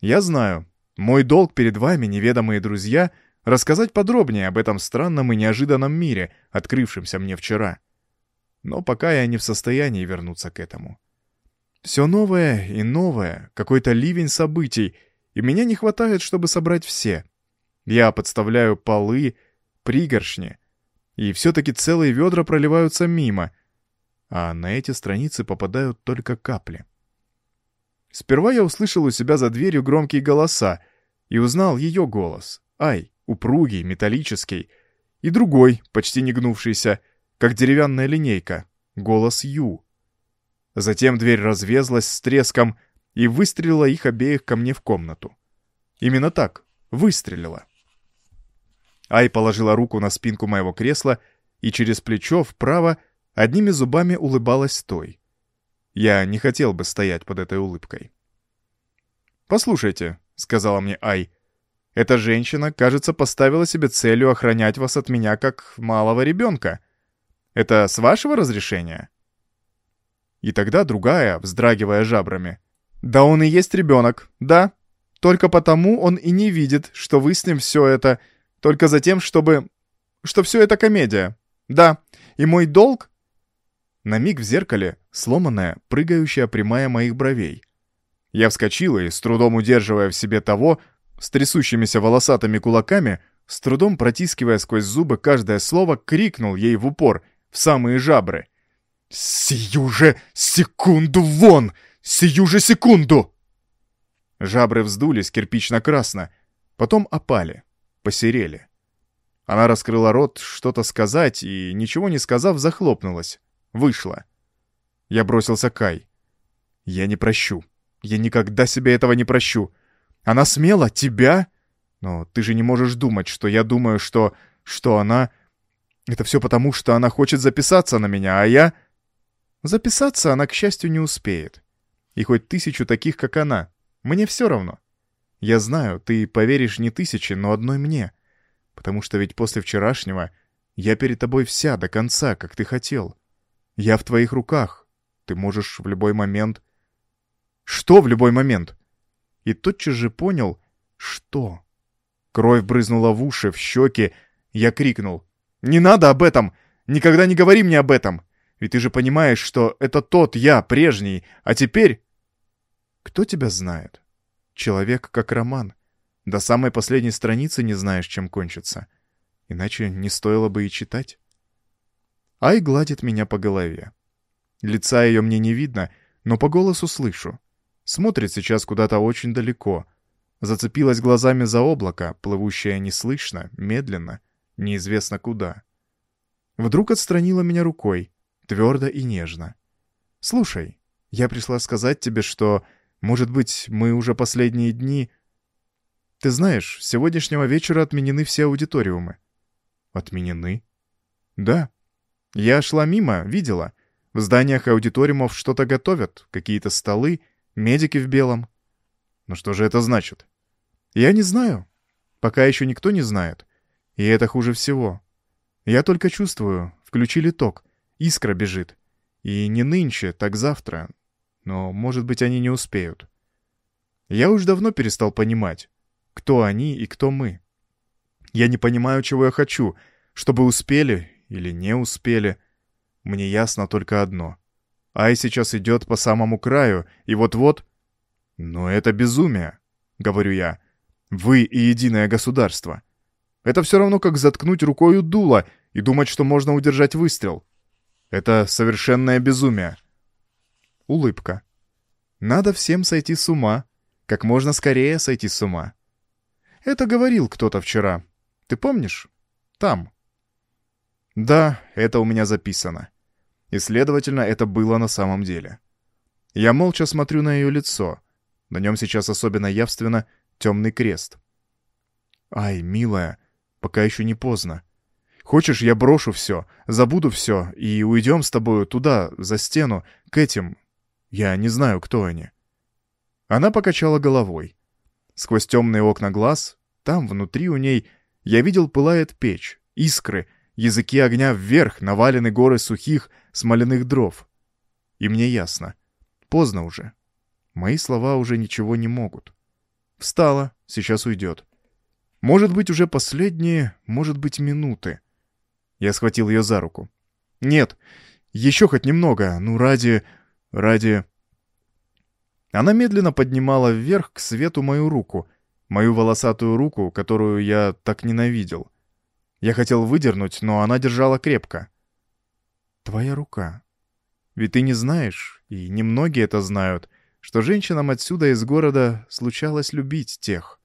S1: Я знаю, мой долг перед вами, неведомые друзья, рассказать подробнее об этом странном и неожиданном мире, открывшемся мне вчера. Но пока я не в состоянии вернуться к этому. Все новое и новое, какой-то ливень событий, и меня не хватает, чтобы собрать все. Я подставляю полы, пригоршни, и все-таки целые ведра проливаются мимо, а на эти страницы попадают только капли. Сперва я услышал у себя за дверью громкие голоса и узнал ее голос. Ай, упругий, металлический. И другой, почти не гнувшийся, как деревянная линейка, голос Ю. Затем дверь развезлась с треском и выстрелила их обеих ко мне в комнату. Именно так, выстрелила. Ай положила руку на спинку моего кресла и через плечо вправо одними зубами улыбалась той. Я не хотел бы стоять под этой улыбкой. «Послушайте», — сказала мне Ай, — «эта женщина, кажется, поставила себе целью охранять вас от меня как малого ребенка. Это с вашего разрешения?» И тогда другая, вздрагивая жабрами, «Да он и есть ребенок, да. Только потому он и не видит, что вы с ним все это, только за тем, чтобы... что все это комедия. Да, и мой долг...» На миг в зеркале сломанная, прыгающая прямая моих бровей. Я вскочила и, с трудом удерживая в себе того, с трясущимися волосатыми кулаками, с трудом протискивая сквозь зубы каждое слово, крикнул ей в упор, в самые жабры. «Сию же секунду вон! Сию же секунду!» Жабры вздулись кирпично-красно, потом опали, посерели. Она раскрыла рот что-то сказать и, ничего не сказав, захлопнулась. Вышла. Я бросился Кай. «Я не прощу. Я никогда себе этого не прощу. Она смела тебя? Но ты же не можешь думать, что я думаю, что... что она... Это все потому, что она хочет записаться на меня, а я... Записаться она, к счастью, не успеет. И хоть тысячу таких, как она. Мне все равно. Я знаю, ты поверишь не тысяче, но одной мне. Потому что ведь после вчерашнего я перед тобой вся до конца, как ты хотел. Я в твоих руках. Ты можешь в любой момент что в любой момент? И тотчас же понял, что. Кровь брызнула в уши, в щеки. Я крикнул. «Не надо об этом! Никогда не говори мне об этом! Ведь ты же понимаешь, что это тот я, прежний, а теперь...» «Кто тебя знает? Человек как роман. До самой последней страницы не знаешь, чем кончится. Иначе не стоило бы и читать». Ай гладит меня по голове. Лица ее мне не видно, но по голосу слышу. Смотрит сейчас куда-то очень далеко. Зацепилась глазами за облако, плывущее неслышно, медленно, неизвестно куда. Вдруг отстранила меня рукой, твердо и нежно. «Слушай, я пришла сказать тебе, что, может быть, мы уже последние дни...» «Ты знаешь, с сегодняшнего вечера отменены все аудиториумы». «Отменены?» «Да. Я шла мимо, видела. В зданиях аудиториумов что-то готовят, какие-то столы, Медики в белом. Но что же это значит? Я не знаю. Пока еще никто не знает. И это хуже всего. Я только чувствую, включили ток, искра бежит. И не нынче, так завтра. Но, может быть, они не успеют. Я уж давно перестал понимать, кто они и кто мы. Я не понимаю, чего я хочу, чтобы успели или не успели. Мне ясно только одно. Ай сейчас идет по самому краю, и вот-вот... «Но это безумие», — говорю я. «Вы и единое государство. Это все равно, как заткнуть рукою дуло и думать, что можно удержать выстрел. Это совершенное безумие». Улыбка. «Надо всем сойти с ума. Как можно скорее сойти с ума». Это говорил кто-то вчера. Ты помнишь? Там. Да, это у меня записано. И, следовательно, это было на самом деле. Я молча смотрю на ее лицо. На нем сейчас особенно явственно темный крест. «Ай, милая, пока еще не поздно. Хочешь, я брошу все, забуду все и уйдем с тобою туда, за стену, к этим... Я не знаю, кто они». Она покачала головой. Сквозь темные окна глаз, там, внутри у ней, я видел пылает печь, искры — Языки огня вверх, навалены горы сухих, смоляных дров. И мне ясно. Поздно уже. Мои слова уже ничего не могут. Встала, сейчас уйдет. Может быть, уже последние, может быть, минуты. Я схватил ее за руку. Нет, еще хоть немного, ну ради... ради... Она медленно поднимала вверх к свету мою руку, мою волосатую руку, которую я так ненавидел — я хотел выдернуть, но она держала крепко. «Твоя рука. Ведь ты не знаешь, и немногие это знают, что женщинам отсюда из города случалось любить тех.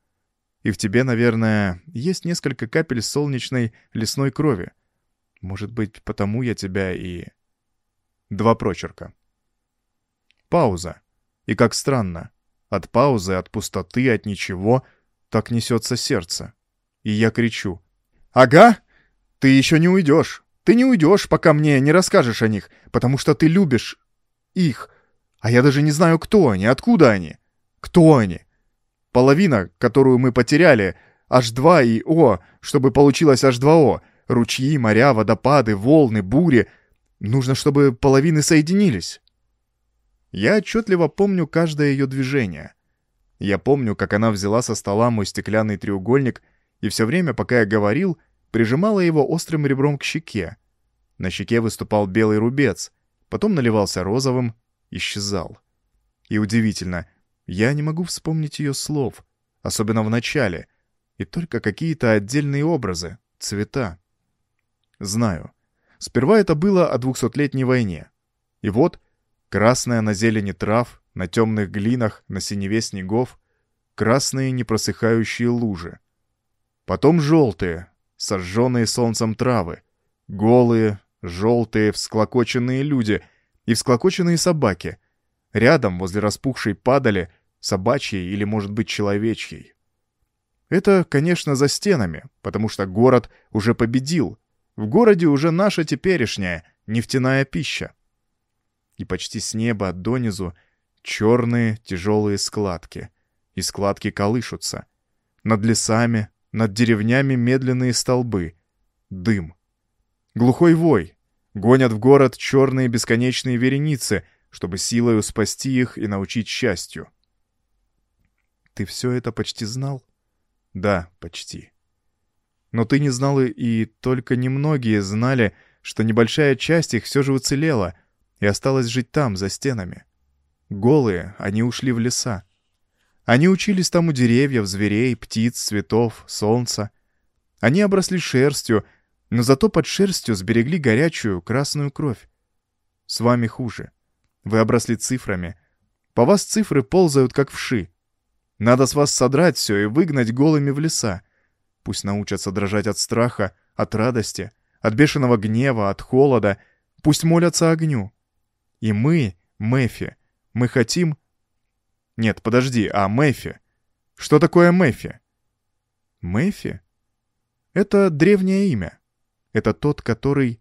S1: И в тебе, наверное, есть несколько капель солнечной лесной крови. Может быть, потому я тебя и... Два прочерка. Пауза. И как странно. От паузы, от пустоты, от ничего так несется сердце. И я кричу. «Ага! Ты еще не уйдешь! Ты не уйдешь, пока мне не расскажешь о них, потому что ты любишь их. А я даже не знаю, кто они, откуда они. Кто они? Половина, которую мы потеряли, H2 и O, чтобы получилось H2O. Ручьи, моря, водопады, волны, бури. Нужно, чтобы половины соединились. Я отчетливо помню каждое ее движение. Я помню, как она взяла со стола мой стеклянный треугольник и все время, пока я говорил, прижимала его острым ребром к щеке. На щеке выступал белый рубец, потом наливался розовым, исчезал. И удивительно, я не могу вспомнить ее слов, особенно в начале, и только какие-то отдельные образы, цвета. Знаю. Сперва это было о двухсотлетней войне. И вот, красная на зелени трав, на темных глинах, на синеве снегов, красные непросыхающие лужи. Потом желтые, сожженные солнцем травы, голые, желтые, всклокоченные люди и всклокоченные собаки. Рядом, возле распухшей падали, собачьей или, может быть, человечьей. Это, конечно, за стенами, потому что город уже победил. В городе уже наша теперешняя нефтяная пища. И почти с неба донизу черные тяжелые складки. И складки колышутся. Над лесами, над деревнями медленные столбы. Дым. Глухой вой. Гонят в город черные бесконечные вереницы, чтобы силою спасти их и научить счастью. Ты все это почти знал? Да, почти. Но ты не знал и только немногие знали, что небольшая часть их все же уцелела и осталась жить там, за стенами. Голые, они ушли в леса. Они учились там у деревьев, зверей, птиц, цветов, солнца. Они обросли шерстью, но зато под шерстью сберегли горячую красную кровь. С вами хуже. Вы обросли цифрами. По вас цифры ползают, как вши. Надо с вас содрать все и выгнать голыми в леса. Пусть научатся дрожать от страха, от радости, от бешеного гнева, от холода. Пусть молятся огню. И мы, Мэфи, мы хотим... Нет, подожди, а Мэфи? Что такое Мэфи? Мэфи? Это древнее имя. Это тот, который...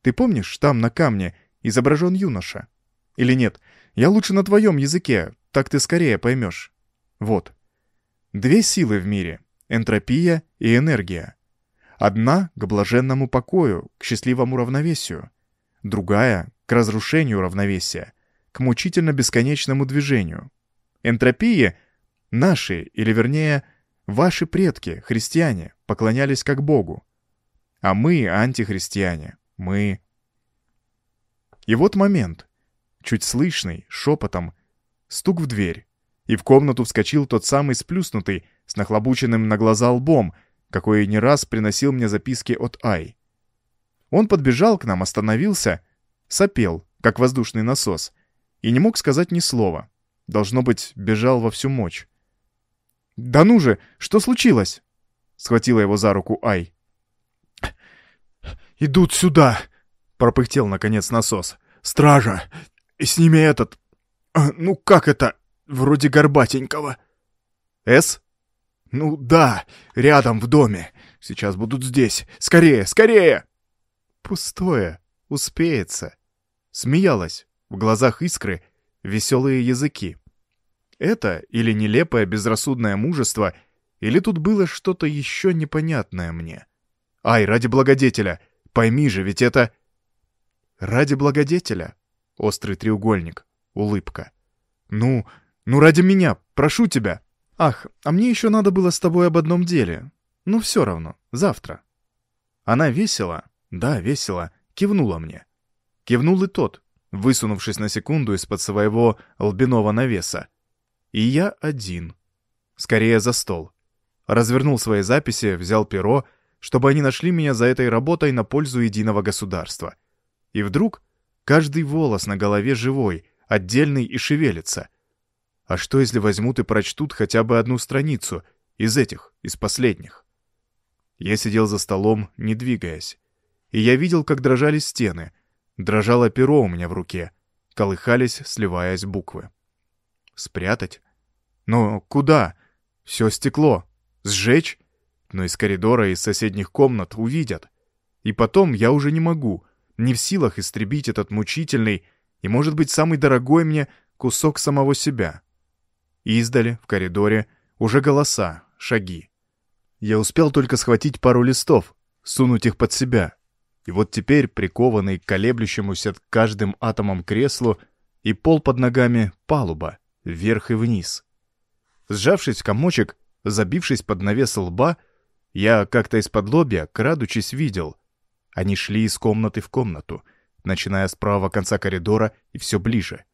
S1: Ты помнишь, там на камне изображен юноша? Или нет? Я лучше на твоем языке, так ты скорее поймешь. Вот. Две силы в мире — энтропия и энергия. Одна — к блаженному покою, к счастливому равновесию. Другая — к разрушению равновесия, к мучительно-бесконечному движению. Энтропия — наши, или вернее, ваши предки, христиане, поклонялись как Богу. А мы, антихристиане, мы... И вот момент. Чуть слышный, шепотом, стук в дверь. И в комнату вскочил тот самый сплюснутый, с нахлобученным на глаза лбом, какой не раз приносил мне записки от Ай. Он подбежал к нам, остановился, сопел, как воздушный насос, и не мог сказать ни слова. Должно быть, бежал во всю мощь. «Да ну же, что случилось?» — схватила его за руку Ай идут сюда!» — пропыхтел, наконец, насос. «Стража! И с ними этот... А, ну, как это? Вроде горбатенького». «С?» «Ну да, рядом, в доме. Сейчас будут здесь. Скорее, скорее!» «Пустое. Успеется». Смеялась. В глазах искры веселые языки. Это или нелепое безрассудное мужество, или тут было что-то еще непонятное мне. «Ай, ради благодетеля! Пойми же, ведь это... Ради благодетеля. Острый треугольник. Улыбка. Ну, ну ради меня, прошу тебя. Ах, а мне еще надо было с тобой об одном деле. Ну все равно, завтра. Она весело, да, весело, кивнула мне. Кивнул и тот, высунувшись на секунду из-под своего лбиного навеса. И я один. Скорее за стол. Развернул свои записи, взял перо чтобы они нашли меня за этой работой на пользу единого государства. И вдруг каждый волос на голове живой, отдельный и шевелится. А что, если возьмут и прочтут хотя бы одну страницу, Из этих, из последних. Я сидел за столом, не двигаясь. И я видел, как дрожали стены. Дрожало перо у меня в руке. Колыхались, сливаясь буквы. Спрятать? Но куда? Все стекло. Сжечь? Но из коридора из соседних комнат увидят. И потом я уже не могу, не в силах истребить этот мучительный и, может быть, самый дорогой мне кусок самого себя. Издали, в коридоре, уже голоса, шаги. Я успел только схватить пару листов, сунуть их под себя. И вот теперь, прикованный к колеблющемуся каждым атомом креслу, и пол под ногами — палуба, вверх и вниз. Сжавшись в комочек, забившись под навес лба, я как-то из-под лобья, крадучись, видел. Они шли из комнаты в комнату, начиная с правого конца коридора и все ближе.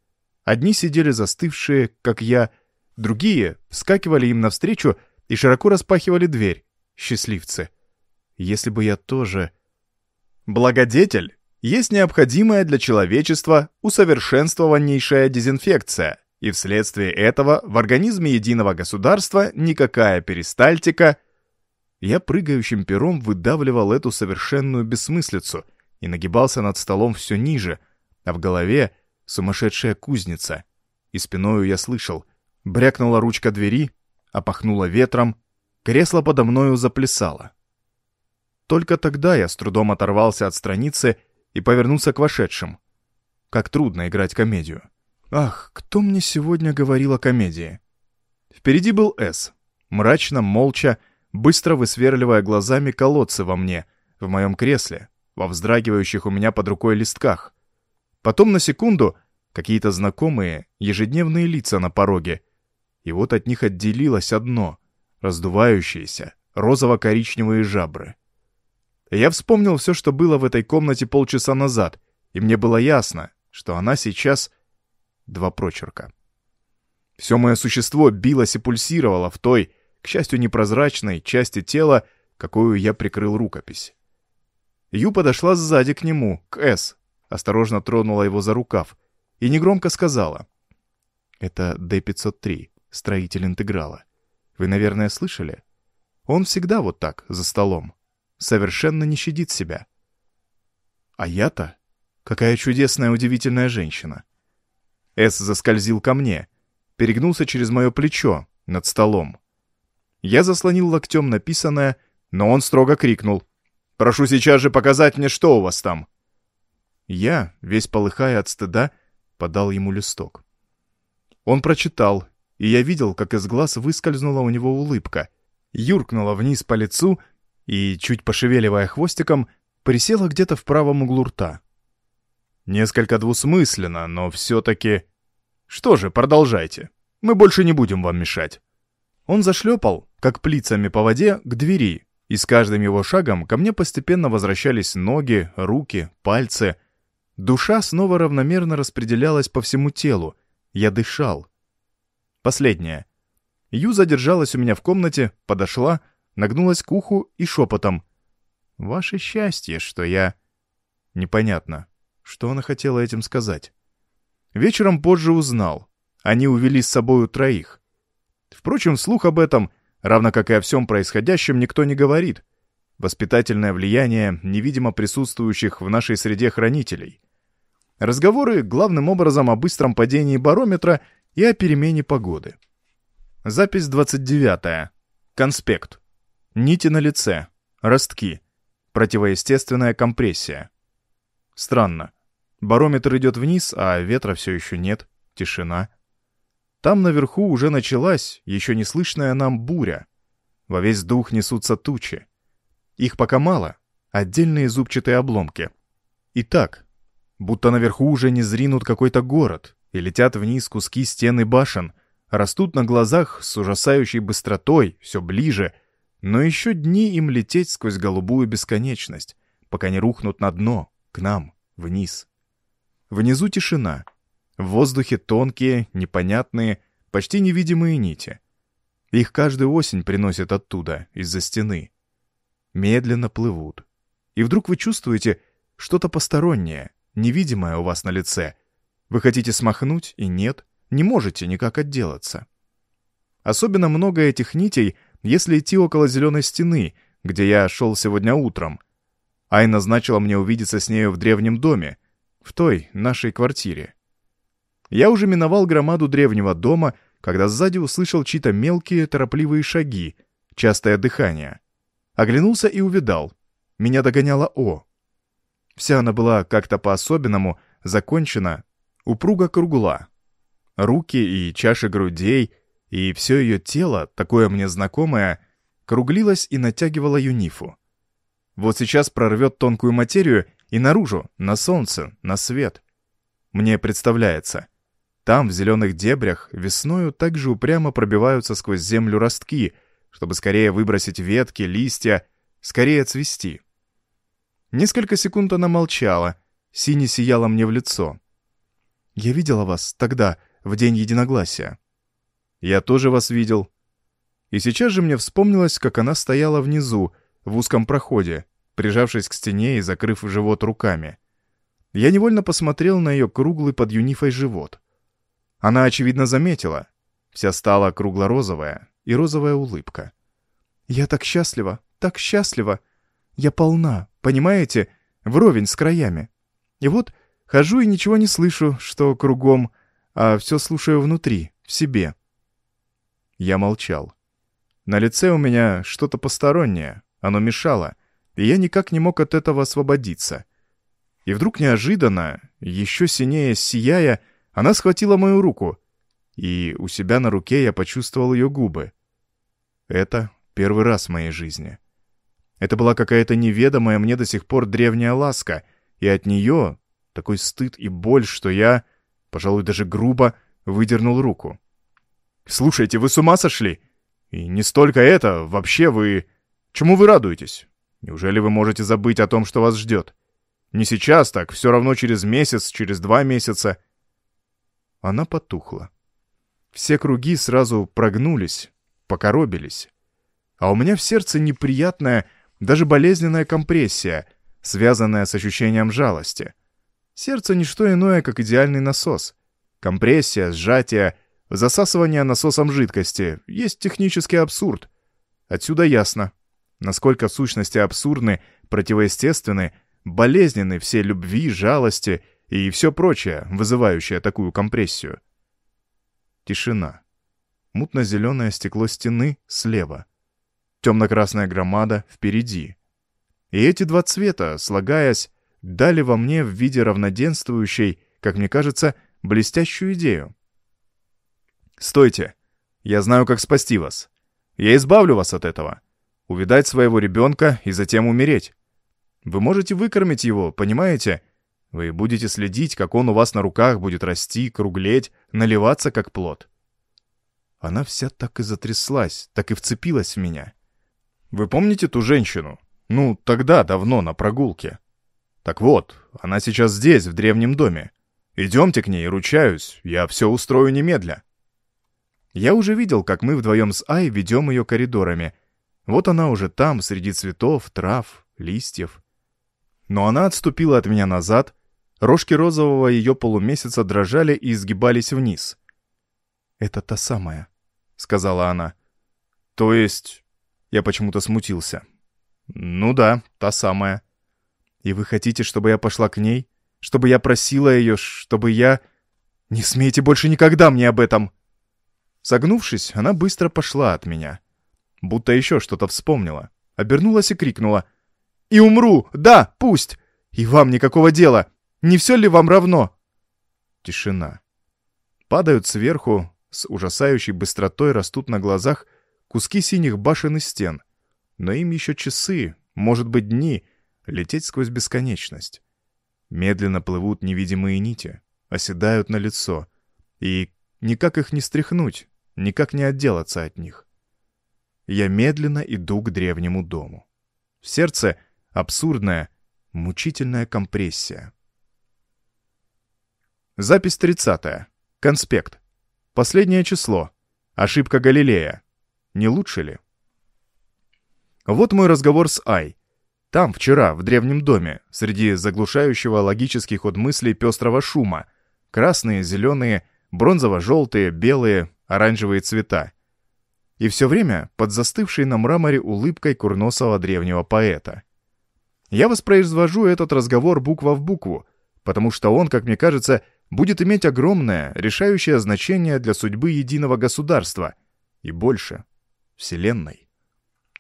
S1: Одни сидели застывшие, как я, другие вскакивали им навстречу и широко распахивали дверь, счастливцы. Если бы я тоже... Благодетель есть необходимая для человечества усовершенствованнейшая дезинфекция, и вследствие этого в организме единого государства никакая перистальтика... Я прыгающим пером выдавливал эту совершенную бессмыслицу и нагибался над столом все ниже, а в голове сумасшедшая кузница. И спиною я слышал, брякнула ручка двери, опахнула ветром, кресло подо мною заплясало. Только тогда я с трудом оторвался от страницы и повернулся к вошедшим. Как трудно играть комедию. Ах, кто мне сегодня говорил о комедии? Впереди был С. Мрачно, молча, быстро высверливая глазами колодцы во мне, в моем кресле, во вздрагивающих у меня под рукой листках. Потом на секунду какие-то знакомые, ежедневные лица на пороге. И вот от них отделилось одно, раздувающееся, розово-коричневые жабры. Я вспомнил все, что было в этой комнате полчаса назад, и мне было ясно, что она сейчас... Два прочерка. Все мое существо билось и пульсировало в той, к счастью, непрозрачной части тела, какую я прикрыл рукопись. Ю подошла сзади к нему, к С, осторожно тронула его за рукав и негромко сказала. «Это Д-503, строитель интеграла. Вы, наверное, слышали? Он всегда вот так, за столом. Совершенно не щадит себя. А я-то? Какая чудесная, удивительная женщина. С заскользил ко мне, перегнулся через мое плечо, над столом. Я заслонил локтем написанное, но он строго крикнул. «Прошу сейчас же показать мне, что у вас там!» Я, весь полыхая от стыда, подал ему листок. Он прочитал, и я видел, как из глаз выскользнула у него улыбка, юркнула вниз по лицу и, чуть пошевеливая хвостиком, присела где-то в правом углу рта. Несколько двусмысленно, но все-таки... Что же, продолжайте. Мы больше не будем вам мешать. Он зашлепал, как плицами по воде, к двери, и с каждым его шагом ко мне постепенно возвращались ноги, руки, пальцы. Душа снова равномерно распределялась по всему телу. Я дышал. Последнее. Ю задержалась у меня в комнате, подошла, нагнулась к уху и шепотом. «Ваше счастье, что я...» Непонятно, что она хотела этим сказать. Вечером позже узнал. Они увели с собою троих. Впрочем, вслух об этом, равно как и о всем происходящем, никто не говорит. Воспитательное влияние невидимо присутствующих в нашей среде хранителей. Разговоры главным образом о быстром падении барометра и о перемене погоды. Запись 29. Конспект. Нити на лице. Ростки. Противоестественная компрессия. Странно. Барометр идет вниз, а ветра все еще нет. Тишина. Там наверху уже началась, еще не слышная нам буря. Во весь дух несутся тучи. Их пока мало, отдельные зубчатые обломки. И так, будто наверху уже не зринут какой-то город, и летят вниз куски стены башен, растут на глазах с ужасающей быстротой, все ближе, но еще дни им лететь сквозь голубую бесконечность, пока не рухнут на дно, к нам, вниз. Внизу тишина — в воздухе тонкие, непонятные, почти невидимые нити. Их каждую осень приносят оттуда, из-за стены. Медленно плывут. И вдруг вы чувствуете что-то постороннее, невидимое у вас на лице. Вы хотите смахнуть, и нет, не можете никак отделаться. Особенно много этих нитей если идти около зеленой стены, где я шел сегодня утром. Ай назначила мне увидеться с нею в древнем доме, в той, нашей квартире. Я уже миновал громаду древнего дома, когда сзади услышал чьи-то мелкие, торопливые шаги, частое дыхание. Оглянулся и увидал. Меня догоняла О. Вся она была как-то по-особенному закончена, упруго кругла. Руки и чаши грудей, и все ее тело, такое мне знакомое, круглилось и натягивало юнифу. Вот сейчас прорвет тонкую материю и наружу, на солнце, на свет. Мне представляется. Там, в зеленых дебрях, весною также упрямо пробиваются сквозь землю ростки, чтобы скорее выбросить ветки, листья, скорее цвести. Несколько секунд она молчала, сине сияла мне в лицо. «Я видела вас тогда, в день единогласия». «Я тоже вас видел». И сейчас же мне вспомнилось, как она стояла внизу, в узком проходе, прижавшись к стене и закрыв живот руками. Я невольно посмотрел на ее круглый под юнифой живот. Она, очевидно, заметила. Вся стала кругло-розовая и розовая улыбка. «Я так счастлива, так счастлива! Я полна, понимаете, вровень с краями. И вот хожу и ничего не слышу, что кругом, а все слушаю внутри, в себе». Я молчал. На лице у меня что-то постороннее, оно мешало, и я никак не мог от этого освободиться. И вдруг неожиданно, еще синее сияя, она схватила мою руку, и у себя на руке я почувствовал ее губы. Это первый раз в моей жизни. Это была какая-то неведомая мне до сих пор древняя ласка, и от нее такой стыд и боль, что я, пожалуй, даже грубо выдернул руку. «Слушайте, вы с ума сошли? И не столько это, вообще вы... Чему вы радуетесь? Неужели вы можете забыть о том, что вас ждет? Не сейчас так, все равно через месяц, через два месяца». Она потухла. Все круги сразу прогнулись, покоробились. А у меня в сердце неприятная, даже болезненная компрессия, связанная с ощущением жалости. Сердце — не что иное, как идеальный насос. Компрессия, сжатие, засасывание насосом жидкости — есть технический абсурд. Отсюда ясно, насколько сущности абсурдны, противоестественны, болезненны все любви, жалости и все прочее, вызывающее такую компрессию. Тишина. Мутно-зеленое стекло стены слева — темно-красная громада впереди. И эти два цвета, слагаясь, дали во мне в виде равноденствующей, как мне кажется, блестящую идею. «Стойте! Я знаю, как спасти вас. Я избавлю вас от этого. Увидать своего ребенка и затем умереть. Вы можете выкормить его, понимаете? Вы будете следить, как он у вас на руках будет расти, круглеть, наливаться, как плод». Она вся так и затряслась, так и вцепилась в меня. Вы помните ту женщину? Ну, тогда, давно, на прогулке. Так вот, она сейчас здесь, в древнем доме. Идемте к ней, ручаюсь, я все устрою немедля. Я уже видел, как мы вдвоем с Ай ведем ее коридорами. Вот она уже там, среди цветов, трав, листьев. Но она отступила от меня назад, рожки розового ее полумесяца дрожали и изгибались вниз. «Это та самая», — сказала она. «То есть я почему-то смутился. «Ну да, та самая». «И вы хотите, чтобы я пошла к ней? Чтобы я просила ее, чтобы я...» «Не смейте больше никогда мне об этом!» Согнувшись, она быстро пошла от меня. Будто еще что-то вспомнила. Обернулась и крикнула. «И умру! Да, пусть! И вам никакого дела! Не все ли вам равно?» Тишина. Падают сверху, с ужасающей быстротой растут на глазах куски синих башен и стен. Но им еще часы, может быть дни, лететь сквозь бесконечность. Медленно плывут невидимые нити, оседают на лицо. И никак их не стряхнуть, никак не отделаться от них. Я медленно иду к древнему дому. В сердце абсурдная, мучительная компрессия. Запись 30. Конспект. Последнее число. Ошибка Галилея. Не лучше ли? Вот мой разговор с Ай. Там, вчера, в древнем доме, среди заглушающего логический ход мыслей пестрого шума. Красные, зеленые, бронзово-желтые, белые, оранжевые цвета. и все время под застывшей на мраморе улыбкой курносого древнего поэта. Я воспроизвожу этот разговор буква в букву, потому что он, как мне кажется, будет иметь огромное, решающее значение для судьбы единого государства и больше — Вселенной.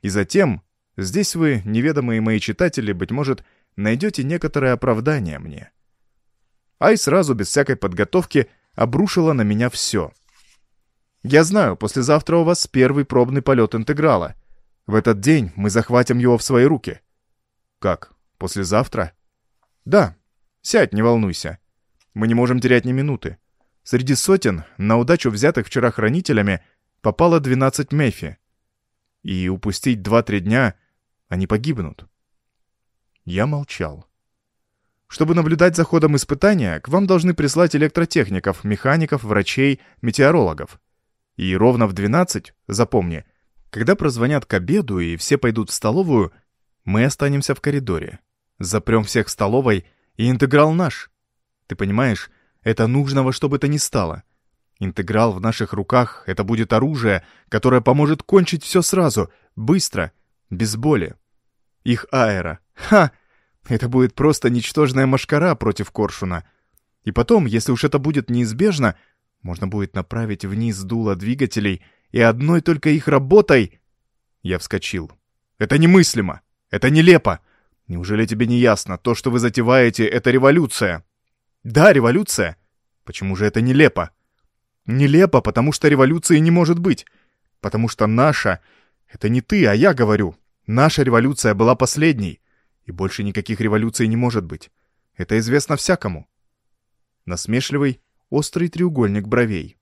S1: И затем, здесь вы, неведомые мои читатели, быть может, найдете некоторое оправдание мне. Ай сразу, без всякой подготовки, обрушила на меня все. Я знаю, послезавтра у вас первый пробный полет интеграла. В этот день мы захватим его в свои руки. Как, послезавтра? Да. Сядь, не волнуйся. Мы не можем терять ни минуты. Среди сотен, на удачу взятых вчера хранителями, попало 12 мефи. И упустить 2-3 дня они погибнут. Я молчал. Чтобы наблюдать за ходом испытания, к вам должны прислать электротехников, механиков, врачей, метеорологов. И ровно в 12, запомни, когда прозвонят к обеду и все пойдут в столовую, мы останемся в коридоре. Запрем всех в столовой, и интеграл наш. Ты понимаешь, это нужно во что бы то ни стало. Интеграл в наших руках — это будет оружие, которое поможет кончить все сразу, быстро, без боли. Их аэро. Ха! Это будет просто ничтожная машкара против коршуна. И потом, если уж это будет неизбежно, можно будет направить вниз дуло двигателей, и одной только их работой... Я вскочил. Это немыслимо! Это нелепо! Неужели тебе не ясно? То, что вы затеваете, это революция. Да, революция. Почему же это нелепо? Нелепо, потому что революции не может быть. Потому что наша... Это не ты, а я говорю. Наша революция была последней. И больше никаких революций не может быть. Это известно всякому. Насмешливый, острый треугольник бровей.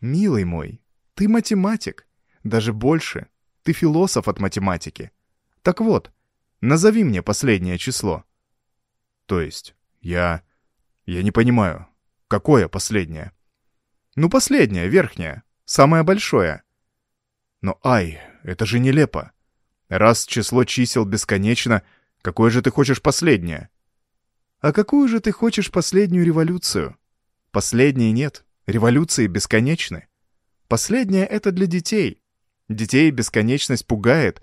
S1: «Милый мой, ты математик. Даже больше. Ты философ от математики. Так вот, назови мне последнее число». «То есть, я... я не понимаю, какое последнее?» «Ну, последнее, верхнее, самое большое». «Но, ай, это же нелепо. Раз число чисел бесконечно, Какое же ты хочешь последнее? А какую же ты хочешь последнюю революцию? Последней нет. Революции бесконечны. Последняя — это для детей. Детей бесконечность пугает,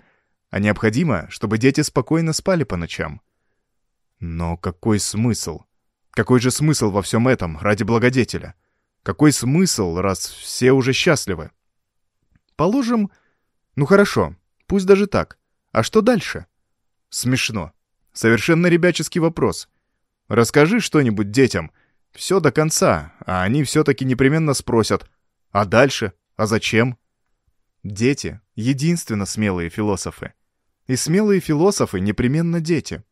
S1: а необходимо, чтобы дети спокойно спали по ночам. Но какой смысл? Какой же смысл во всем этом ради благодетеля? Какой смысл, раз все уже счастливы? Положим... Ну хорошо, пусть даже так. А что дальше? Смешно. Совершенно ребяческий вопрос. Расскажи что-нибудь детям. Все до конца, а они все-таки непременно спросят. А дальше? А зачем? Дети — единственно смелые философы. И смелые философы непременно дети.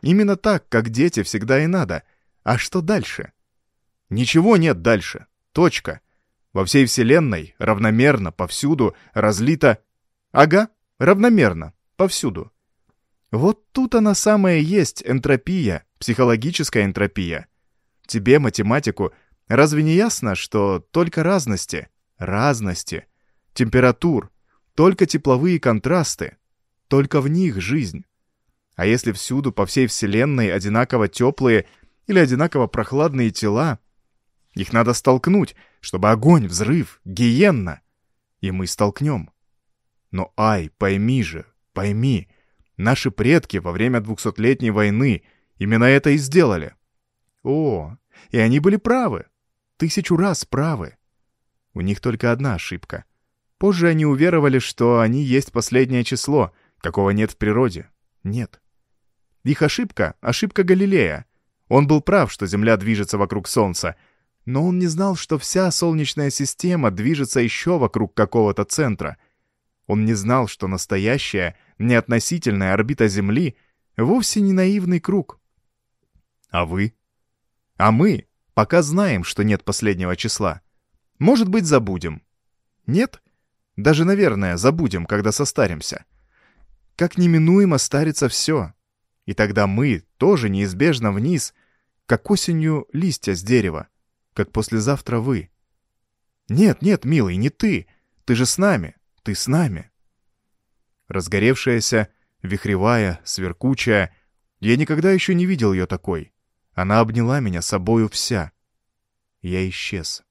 S1: Именно так, как дети, всегда и надо. А что дальше? Ничего нет дальше. Точка. Во всей Вселенной равномерно, повсюду, разлито... Ага, равномерно, повсюду. Вот тут она самая есть энтропия, психологическая энтропия. Тебе, математику, разве не ясно, что только разности, разности, температур, только тепловые контрасты, только в них жизнь? А если всюду по всей Вселенной одинаково теплые или одинаково прохладные тела, их надо столкнуть, чтобы огонь, взрыв, гиенна. И мы столкнем. Но ай, пойми же, пойми, Наши предки во время двухсотлетней войны именно это и сделали. О, и они были правы. Тысячу раз правы. У них только одна ошибка. Позже они уверовали, что они есть последнее число, какого нет в природе. Нет. Их ошибка — ошибка Галилея. Он был прав, что Земля движется вокруг Солнца, но он не знал, что вся Солнечная система движется еще вокруг какого-то центра. Он не знал, что настоящее — неотносительная орбита Земли вовсе не наивный круг. А вы? А мы пока знаем, что нет последнего числа. Может быть, забудем. Нет? Даже, наверное, забудем, когда состаримся. Как неминуемо старится все. И тогда мы тоже неизбежно вниз, как осенью листья с дерева, как послезавтра вы. Нет, нет, милый, не ты. Ты же с нами. Ты с нами разгоревшаяся, вихревая, сверкучая. Я никогда еще не видел ее такой. Она обняла меня собою вся. Я исчез.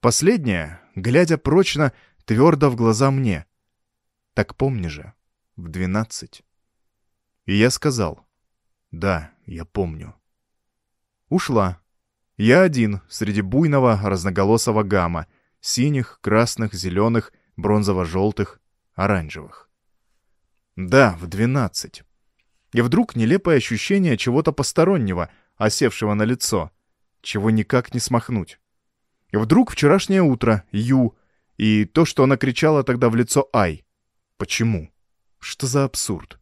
S1: Последняя, глядя прочно, твердо в глаза мне. Так помни же, в двенадцать. И я сказал, да, я помню. Ушла. Я один среди буйного разноголосого гамма, синих, красных, зеленых, бронзово-желтых, оранжевых. Да, в двенадцать. И вдруг нелепое ощущение чего-то постороннего, осевшего на лицо, чего никак не смахнуть. И вдруг вчерашнее утро, Ю, и то, что она кричала тогда в лицо Ай. Почему? Что за абсурд?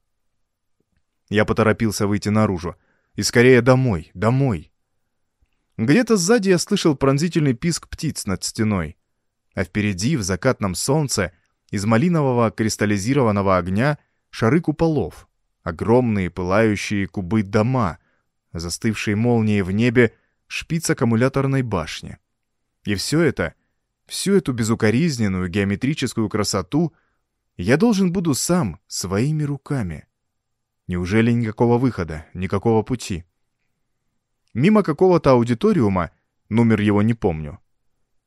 S1: Я поторопился выйти наружу. И скорее домой, домой. Где-то сзади я слышал пронзительный писк птиц над стеной. А впереди, в закатном солнце, из малинового кристаллизированного огня шары куполов. Огромные пылающие кубы дома, застывшие молнией в небе шпиц аккумуляторной башни. И все это, всю эту безукоризненную геометрическую красоту я должен буду сам, своими руками. Неужели никакого выхода, никакого пути? Мимо какого-то аудиториума, номер его не помню.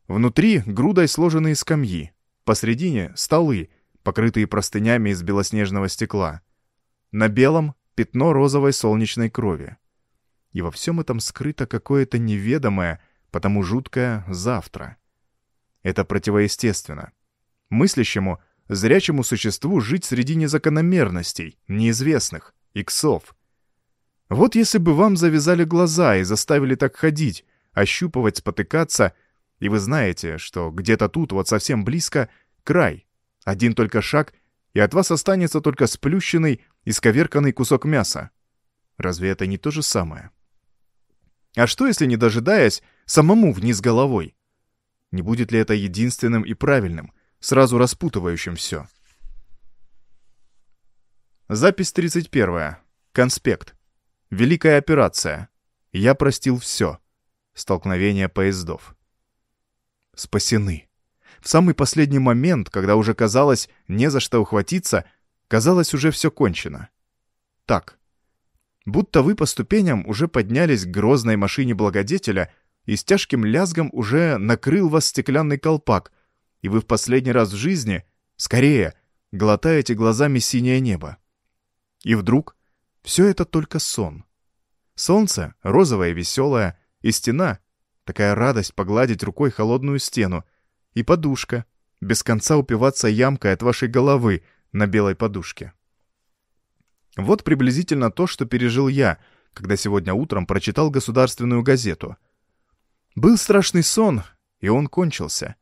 S1: Внутри грудой сложенные скамьи, посредине столы, покрытые простынями из белоснежного стекла. На белом пятно розовой солнечной крови. И во всем этом скрыто какое-то неведомое, потому жуткое завтра. Это противоестественно. Мыслящему, зрячему существу жить среди незакономерностей, неизвестных, иксов. Вот если бы вам завязали глаза и заставили так ходить, ощупывать, спотыкаться, и вы знаете, что где-то тут, вот совсем близко, край. Один только шаг, и от вас останется только сплющенный, исковерканный кусок мяса. Разве это не то же самое? А что, если, не дожидаясь, самому вниз головой? Не будет ли это единственным и правильным, сразу распутывающим все? Запись 31. Конспект. Великая операция. Я простил все. Столкновение поездов. Спасены. В самый последний момент, когда уже казалось не за что ухватиться, казалось уже все кончено. Так. Будто вы по ступеням уже поднялись к грозной машине благодетеля, и с тяжким лязгом уже накрыл вас стеклянный колпак, и вы в последний раз в жизни, скорее, глотаете глазами синее небо. И вдруг все это только сон. Солнце розовое и веселое, и стена, такая радость погладить рукой холодную стену, и подушка, без конца упиваться ямкой от вашей головы на белой подушке. Вот приблизительно то, что пережил я, когда сегодня утром прочитал государственную газету. Был страшный сон, и он кончился.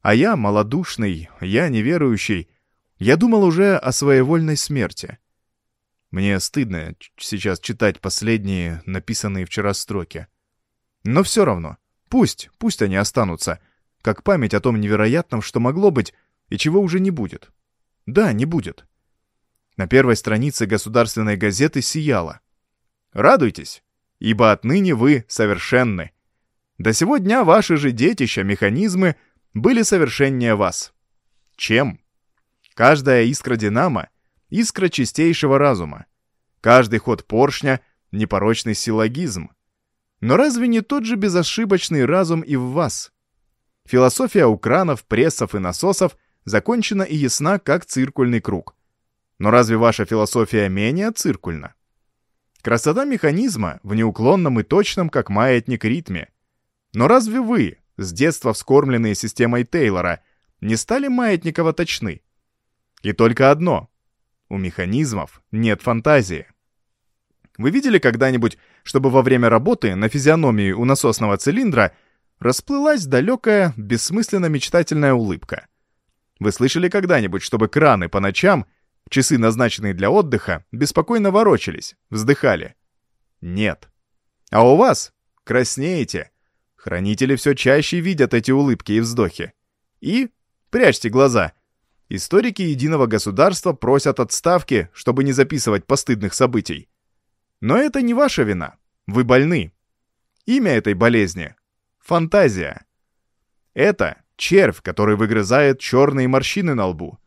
S1: А я, малодушный, я неверующий, я думал уже о своевольной смерти. Мне стыдно сейчас читать последние, написанные вчера строки. Но все равно, пусть, пусть они останутся, как память о том невероятном, что могло быть и чего уже не будет. Да, не будет. На первой странице государственной газеты сияло. «Радуйтесь, ибо отныне вы совершенны. До сего дня ваши же детища, механизмы, были совершеннее вас. Чем? Каждая искра динамо — искра чистейшего разума. Каждый ход поршня — непорочный силлогизм. Но разве не тот же безошибочный разум и в вас? Философия у кранов, прессов и насосов закончена и ясна, как циркульный круг. Но разве ваша философия менее циркульна? Красота механизма в неуклонном и точном, как маятник, ритме. Но разве вы, с детства вскормленные системой Тейлора, не стали маятниково точны? И только одно у механизмов нет фантазии. Вы видели когда-нибудь, чтобы во время работы на физиономии у насосного цилиндра расплылась далекая, бессмысленно-мечтательная улыбка? Вы слышали когда-нибудь, чтобы краны по ночам, часы, назначенные для отдыха, беспокойно ворочались, вздыхали? Нет. А у вас краснеете. Хранители все чаще видят эти улыбки и вздохи. И прячьте глаза — Историки единого государства просят отставки, чтобы не записывать постыдных событий. Но это не ваша вина. Вы больны. Имя этой болезни — фантазия. Это червь, который выгрызает черные морщины на лбу.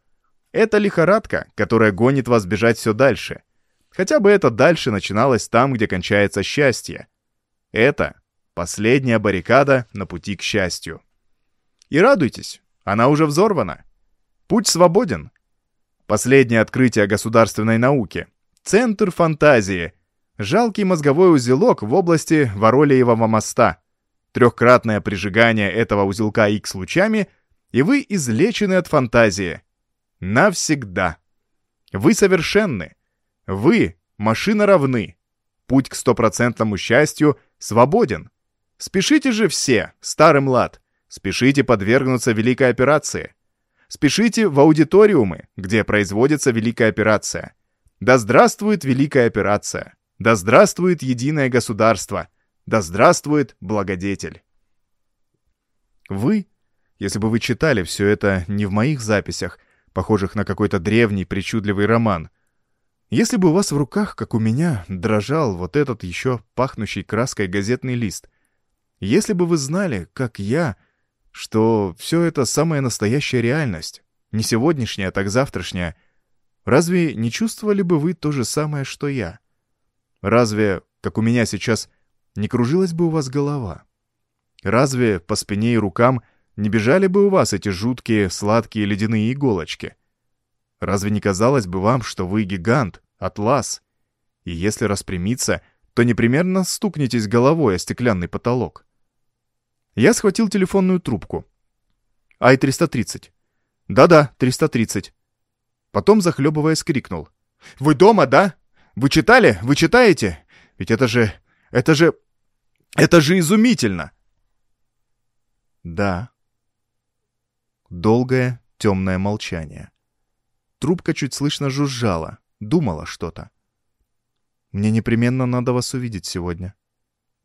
S1: Это лихорадка, которая гонит вас бежать все дальше. Хотя бы это дальше начиналось там, где кончается счастье. Это последняя баррикада на пути к счастью. И радуйтесь, она уже взорвана. Путь свободен. Последнее открытие государственной науки. Центр фантазии. Жалкий мозговой узелок в области Воролеевого моста. Трехкратное прижигание этого узелка X лучами, и вы излечены от фантазии. Навсегда. Вы совершенны. Вы, машина равны. Путь к стопроцентному счастью свободен. Спешите же все, старый млад. Спешите подвергнуться великой операции. Спешите в аудиториумы, где производится великая операция. Да здравствует великая операция. Да здравствует единое государство. Да здравствует благодетель. Вы, если бы вы читали все это не в моих записях, похожих на какой-то древний причудливый роман, если бы у вас в руках, как у меня, дрожал вот этот еще пахнущий краской газетный лист, если бы вы знали, как я, что все это самая настоящая реальность, не сегодняшняя, так завтрашняя, разве не чувствовали бы вы то же самое, что я? Разве, как у меня сейчас, не кружилась бы у вас голова? Разве по спине и рукам не бежали бы у вас эти жуткие, сладкие ледяные иголочки? Разве не казалось бы вам, что вы гигант, атлас? И если распрямиться, то непременно стукнетесь головой о стеклянный потолок. Я схватил телефонную трубку. Ай-330. Да-да, 330. Потом, захлебываясь, крикнул. «Вы дома, да? Вы читали? Вы читаете? Ведь это же... Это же... Это же изумительно!» «Да». Долгое темное молчание. Трубка чуть слышно жужжала, думала что-то. «Мне непременно надо вас увидеть сегодня».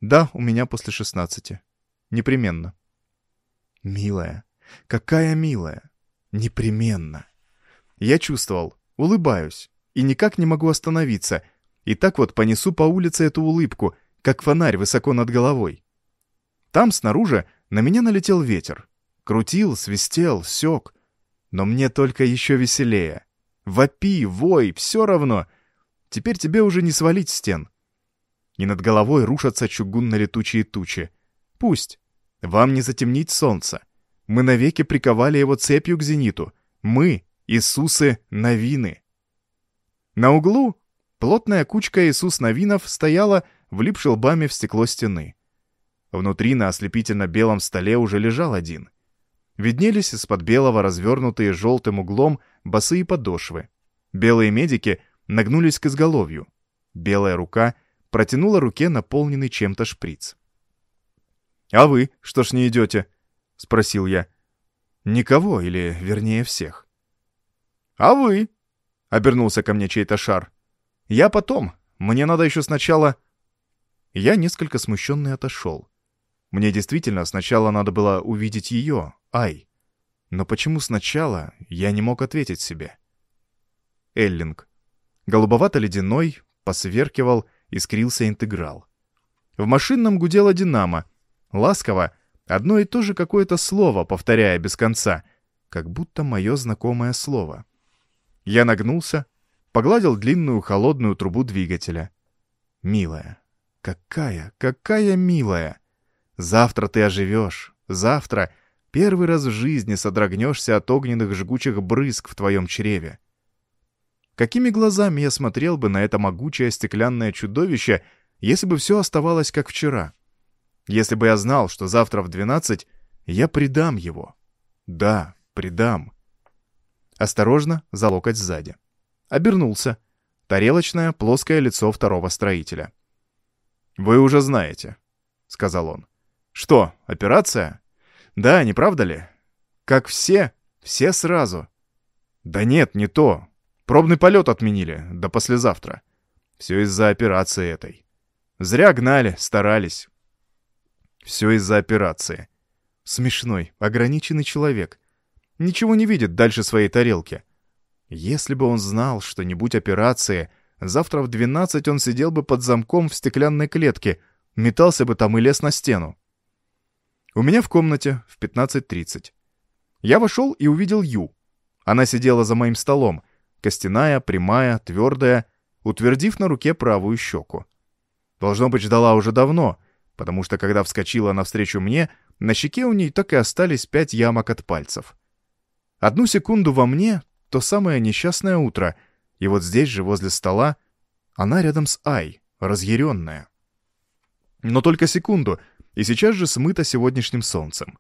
S1: «Да, у меня после шестнадцати. Непременно». «Милая, какая милая! Непременно!» Я чувствовал, улыбаюсь, и никак не могу остановиться, и так вот понесу по улице эту улыбку, как фонарь высоко над головой. Там, снаружи, на меня налетел ветер. Крутил, свистел, сёк. Но мне только еще веселее. Вопи, вой, все равно. Теперь тебе уже не свалить стен. И над головой рушатся чугунно-летучие тучи. Пусть. Вам не затемнить солнце. Мы навеки приковали его цепью к зениту. Мы — Иисусы Новины. На углу плотная кучка Иисус-Новинов стояла, влипши лбами в стекло стены. Внутри на ослепительно-белом столе уже лежал один. Виднелись из-под белого развернутые желтым углом босые подошвы. Белые медики нагнулись к изголовью. Белая рука протянула руке наполненный чем-то шприц. «А вы что ж не идете?» — спросил я. «Никого, или, вернее, всех». «А вы?» — обернулся ко мне чей-то шар. «Я потом. Мне надо еще сначала...» Я несколько смущенный отошел. Мне действительно сначала надо было увидеть ее, Ай. Но почему сначала, я не мог ответить себе. Эллинг. Голубовато-ледяной, посверкивал, искрился интеграл. В машинном гудела динамо. Ласково, одно и то же какое-то слово, повторяя без конца, как будто мое знакомое слово. Я нагнулся, погладил длинную холодную трубу двигателя. «Милая, какая, какая милая! Завтра ты оживешь, завтра первый раз в жизни содрогнешься от огненных жгучих брызг в твоем чреве. Какими глазами я смотрел бы на это могучее стеклянное чудовище, если бы все оставалось как вчера? Если бы я знал, что завтра в двенадцать я предам его. Да, предам. Осторожно, за локоть сзади. Обернулся. Тарелочное, плоское лицо второго строителя. «Вы уже знаете», — сказал он. «Что, операция?» Да, не правда ли? Как все, все сразу. Да нет, не то. Пробный полет отменили, до послезавтра. Все из-за операции этой. Зря гнали, старались. Все из-за операции. Смешной, ограниченный человек. Ничего не видит дальше своей тарелки. Если бы он знал, что не будь операции, завтра в 12 он сидел бы под замком в стеклянной клетке, метался бы там и лез на стену. У меня в комнате в 15.30. Я вошел и увидел Ю. Она сидела за моим столом, костяная, прямая, твердая, утвердив на руке правую щеку. Должно быть, ждала уже давно, потому что когда вскочила навстречу мне, на щеке у ней так и остались пять ямок от пальцев. Одну секунду во мне — то самое несчастное утро, и вот здесь же, возле стола, она рядом с Ай, разъяренная. Но только секунду, и сейчас же смыта сегодняшним солнцем.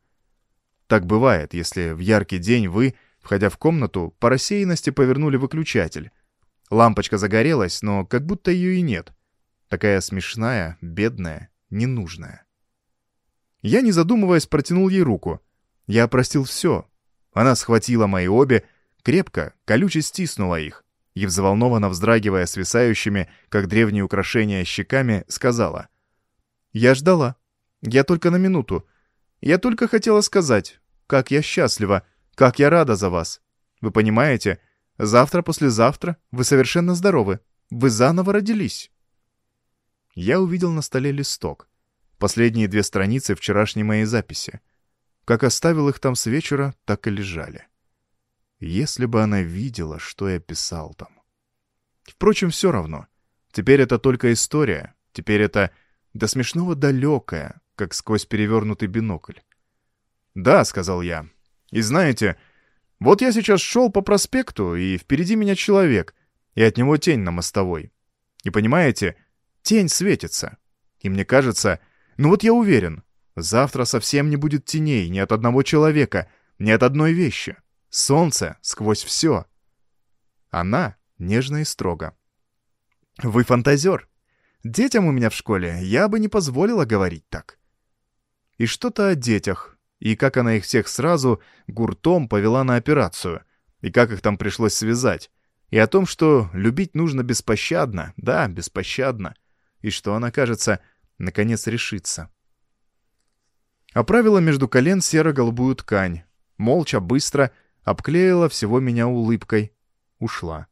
S1: Так бывает, если в яркий день вы, входя в комнату, по рассеянности повернули выключатель. Лампочка загорелась, но как будто ее и нет. Такая смешная, бедная, ненужная. Я, не задумываясь, протянул ей руку. Я простил все. Она схватила мои обе, крепко, колюче стиснула их и, взволнованно вздрагивая свисающими, как древние украшения, щеками, сказала. «Я ждала. Я только на минуту. Я только хотела сказать, как я счастлива, как я рада за вас. Вы понимаете, завтра-послезавтра вы совершенно здоровы. Вы заново родились». Я увидел на столе листок. Последние две страницы вчерашней моей записи. Как оставил их там с вечера, так и лежали. Если бы она видела, что я писал там. Впрочем, все равно. Теперь это только история. Теперь это до смешного далекая, как сквозь перевернутый бинокль. «Да», — сказал я. «И знаете, вот я сейчас шел по проспекту, и впереди меня человек, и от него тень на мостовой. И понимаете, тень светится. И мне кажется, ну вот я уверен, завтра совсем не будет теней ни от одного человека, ни от одной вещи. Солнце сквозь все. Она нежно и строго. «Вы фантазер. Детям у меня в школе я бы не позволила говорить так». И что-то о детях, и как она их всех сразу гуртом повела на операцию, и как их там пришлось связать, и о том, что любить нужно беспощадно, да, беспощадно, и что она, кажется, наконец решится. Оправила между колен серо-голубую ткань, молча, быстро, обклеила всего меня улыбкой, ушла.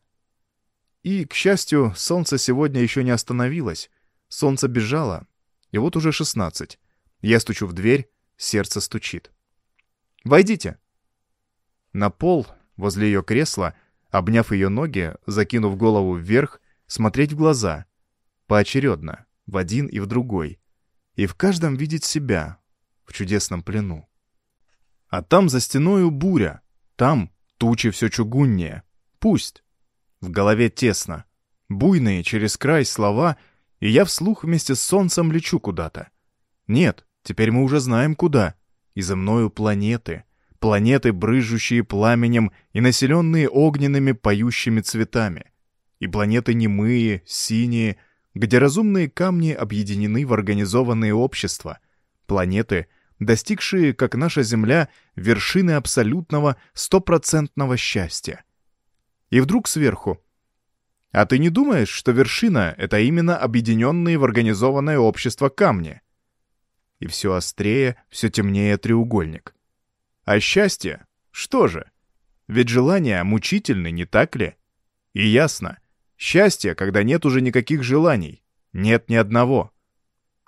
S1: И, к счастью, солнце сегодня еще не остановилось. Солнце бежало, и вот уже шестнадцать. Я стучу в дверь, сердце стучит. «Войдите!» На пол, возле ее кресла, обняв ее ноги, закинув голову вверх, смотреть в глаза. Поочередно, в один и в другой. И в каждом видеть себя, в чудесном плену. А там за стеною буря, там тучи все чугуннее. Пусть. В голове тесно. Буйные через край слова, и я вслух вместе с солнцем лечу куда-то. Нет, теперь мы уже знаем куда. И за мною планеты. Планеты, брызжущие пламенем и населенные огненными поющими цветами. И планеты немые, синие, где разумные камни объединены в организованные общества. Планеты, достигшие, как наша Земля, вершины абсолютного стопроцентного счастья. И вдруг сверху. А ты не думаешь, что вершина — это именно объединенные в организованное общество камни? И все острее, все темнее треугольник. А счастье? Что же? Ведь желания мучительны, не так ли? И ясно. Счастье, когда нет уже никаких желаний. Нет ни одного.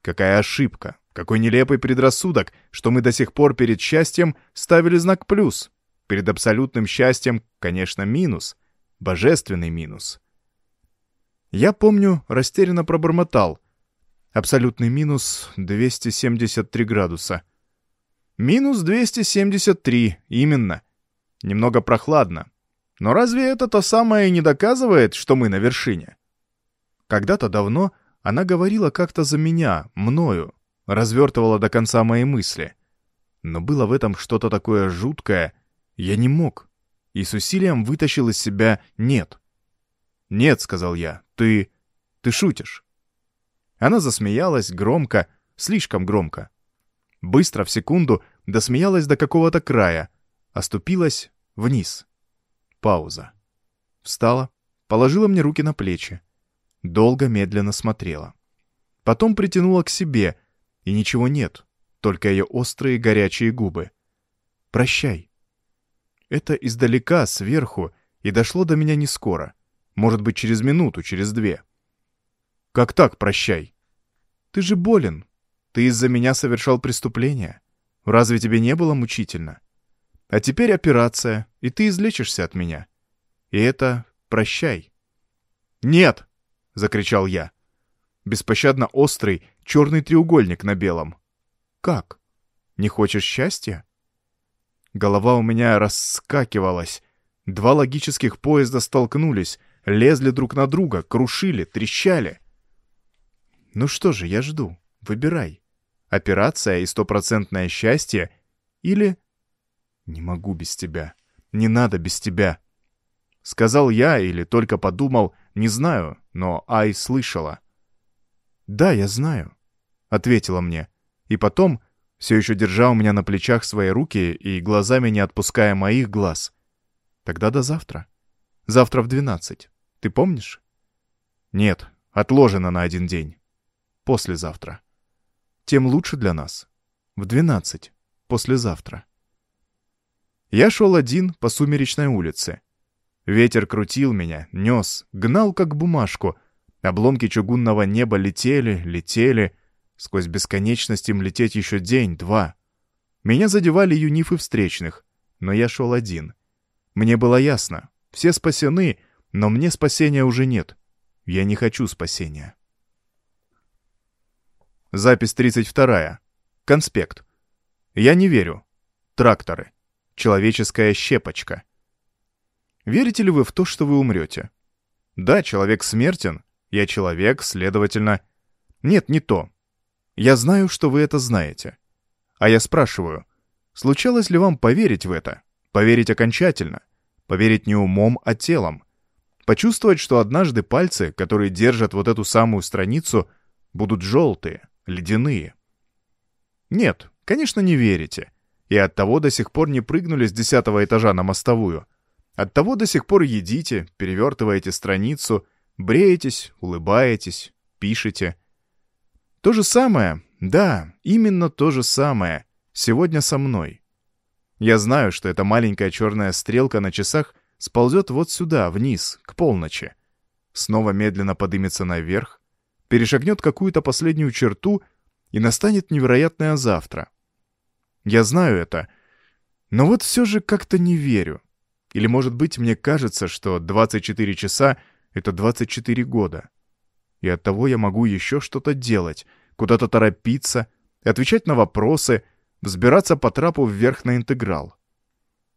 S1: Какая ошибка, какой нелепый предрассудок, что мы до сих пор перед счастьем ставили знак «плюс». Перед абсолютным счастьем, конечно, минус. Божественный минус. Я помню, растерянно пробормотал. Абсолютный минус 273 градуса. Минус 273, именно. Немного прохладно. Но разве это то самое не доказывает, что мы на вершине? Когда-то давно она говорила как-то за меня, мною, развертывала до конца мои мысли. Но было в этом что-то такое жуткое. Я не мог. И с усилием вытащил из себя «нет». «Нет», — сказал я, — «ты... ты шутишь». Она засмеялась громко, слишком громко. Быстро, в секунду, досмеялась до какого-то края, оступилась вниз. Пауза. Встала, положила мне руки на плечи. Долго, медленно смотрела. Потом притянула к себе, и ничего нет, только ее острые горячие губы. «Прощай». Это издалека, сверху, и дошло до меня не скоро. Может быть, через минуту, через две. «Как так, прощай?» «Ты же болен. Ты из-за меня совершал преступление. Разве тебе не было мучительно? А теперь операция, и ты излечишься от меня. И это прощай». «Нет!» — закричал я беспощадно острый черный треугольник на белом. Как? Не хочешь счастья? Голова у меня раскакивалась. Два логических поезда столкнулись, лезли друг на друга, крушили, трещали. Ну что же, я жду. Выбирай. Операция и стопроцентное счастье или... Не могу без тебя. Не надо без тебя. Сказал я или только подумал, не знаю, но Ай слышала. «Да, я знаю», — ответила мне. И потом, все еще держа у меня на плечах свои руки и глазами не отпуская моих глаз. «Тогда до завтра. Завтра в двенадцать. Ты помнишь?» «Нет, отложено на один день. Послезавтра. Тем лучше для нас. В двенадцать. Послезавтра». Я шел один по сумеречной улице. Ветер крутил меня, нес, гнал как бумажку. Обломки чугунного неба летели, летели. Сквозь бесконечность им лететь еще день, два. Меня задевали юнифы встречных, но я шел один. Мне было ясно, все спасены, но мне спасения уже нет. Я не хочу спасения. Запись 32. Конспект. Я не верю. Тракторы. Человеческая щепочка. Верите ли вы в то, что вы умрете? Да, человек смертен. Я человек, следовательно... Нет, не то. Я знаю, что вы это знаете. А я спрашиваю, случалось ли вам поверить в это? Поверить окончательно? Поверить не умом, а телом? Почувствовать, что однажды пальцы, которые держат вот эту самую страницу, будут желтые, ледяные? Нет, конечно, не верите и оттого до сих пор не прыгнули с десятого этажа на мостовую. Оттого до сих пор едите, перевертываете страницу, бреетесь, улыбаетесь, пишете. То же самое, да, именно то же самое, сегодня со мной. Я знаю, что эта маленькая черная стрелка на часах сползет вот сюда, вниз, к полночи. Снова медленно подымется наверх, перешагнет какую-то последнюю черту и настанет невероятное завтра — я знаю это. Но вот все же как-то не верю. Или, может быть, мне кажется, что 24 часа — это 24 года. И оттого я могу еще что-то делать, куда-то торопиться, отвечать на вопросы, взбираться по трапу вверх на интеграл.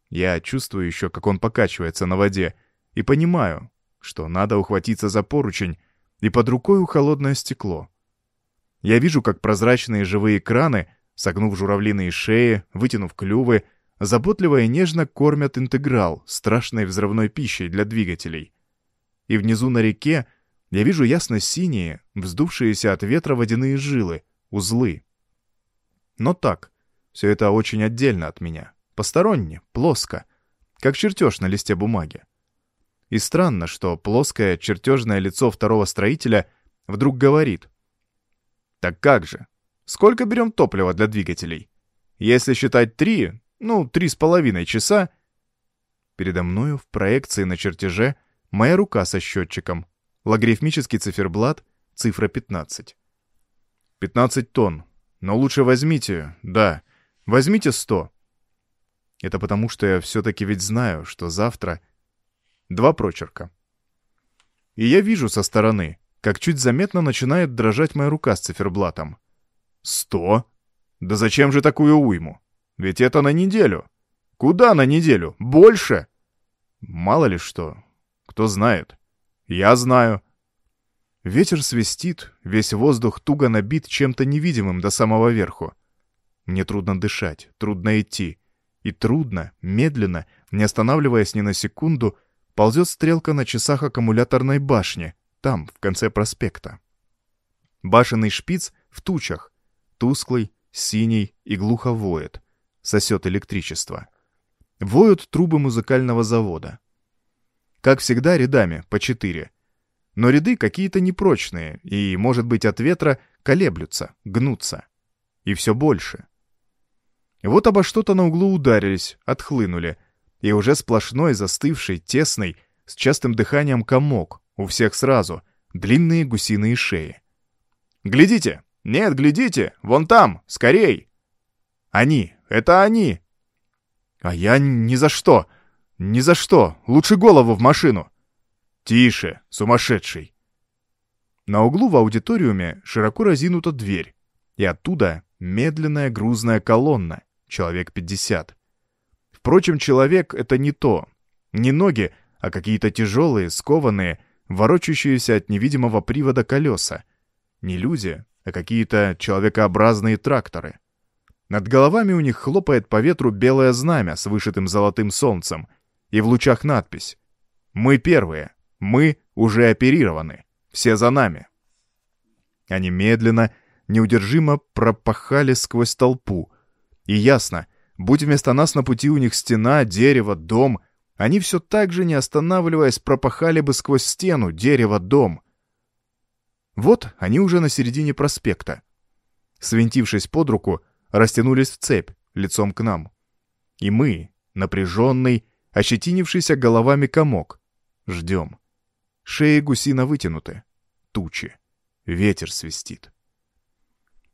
S1: Я чувствую еще, как он покачивается на воде, и понимаю, что надо ухватиться за поручень, и под рукой у холодное стекло. Я вижу, как прозрачные живые краны — согнув журавлиные шеи, вытянув клювы, заботливо и нежно кормят интеграл страшной взрывной пищей для двигателей. И внизу на реке я вижу ясно-синие, вздувшиеся от ветра водяные жилы, узлы. Но так, все это очень отдельно от меня, посторонне, плоско, как чертеж на листе бумаги. И странно, что плоское чертежное лицо второго строителя вдруг говорит. «Так как же? Сколько берем топлива для двигателей? Если считать три, ну, три с половиной часа... Передо мною в проекции на чертеже моя рука со счетчиком, логарифмический циферблат, цифра 15. 15 тонн. Но лучше возьмите, да, возьмите 100. Это потому, что я все-таки ведь знаю, что завтра... Два прочерка. И я вижу со стороны, как чуть заметно начинает дрожать моя рука с циферблатом. Сто? Да зачем же такую уйму? Ведь это на неделю. Куда на неделю? Больше? Мало ли что. Кто знает. Я знаю. Ветер свистит, весь воздух туго набит чем-то невидимым до самого верху. Мне трудно дышать, трудно идти. И трудно, медленно, не останавливаясь ни на секунду, ползет стрелка на часах аккумуляторной башни, там, в конце проспекта. Башенный шпиц в тучах, тусклый, синий и глухо воет, сосет электричество. Воют трубы музыкального завода. Как всегда, рядами, по четыре. Но ряды какие-то непрочные и, может быть, от ветра колеблются, гнутся. И все больше. Вот обо что-то на углу ударились, отхлынули, и уже сплошной, застывший, тесный, с частым дыханием комок, у всех сразу, длинные гусиные шеи. «Глядите!» «Нет, глядите! Вон там! Скорей!» «Они! Это они!» «А я ни за что! Ни за что! Лучше голову в машину!» «Тише, сумасшедший!» На углу в аудиториуме широко разинута дверь, и оттуда медленная грузная колонна, человек пятьдесят. Впрочем, человек — это не то. Не ноги, а какие-то тяжелые, скованные, ворочающиеся от невидимого привода колеса. Не люди, а какие-то человекообразные тракторы. Над головами у них хлопает по ветру белое знамя с вышитым золотым солнцем, и в лучах надпись «Мы первые, мы уже оперированы, все за нами». Они медленно, неудержимо пропахали сквозь толпу. И ясно, будь вместо нас на пути у них стена, дерево, дом, они все так же, не останавливаясь, пропахали бы сквозь стену, дерево, дом. Вот они уже на середине проспекта. Свинтившись под руку, растянулись в цепь, лицом к нам. И мы, напряженный, ощетинившийся головами комок, ждем. Шеи гусино вытянуты. Тучи. Ветер свистит.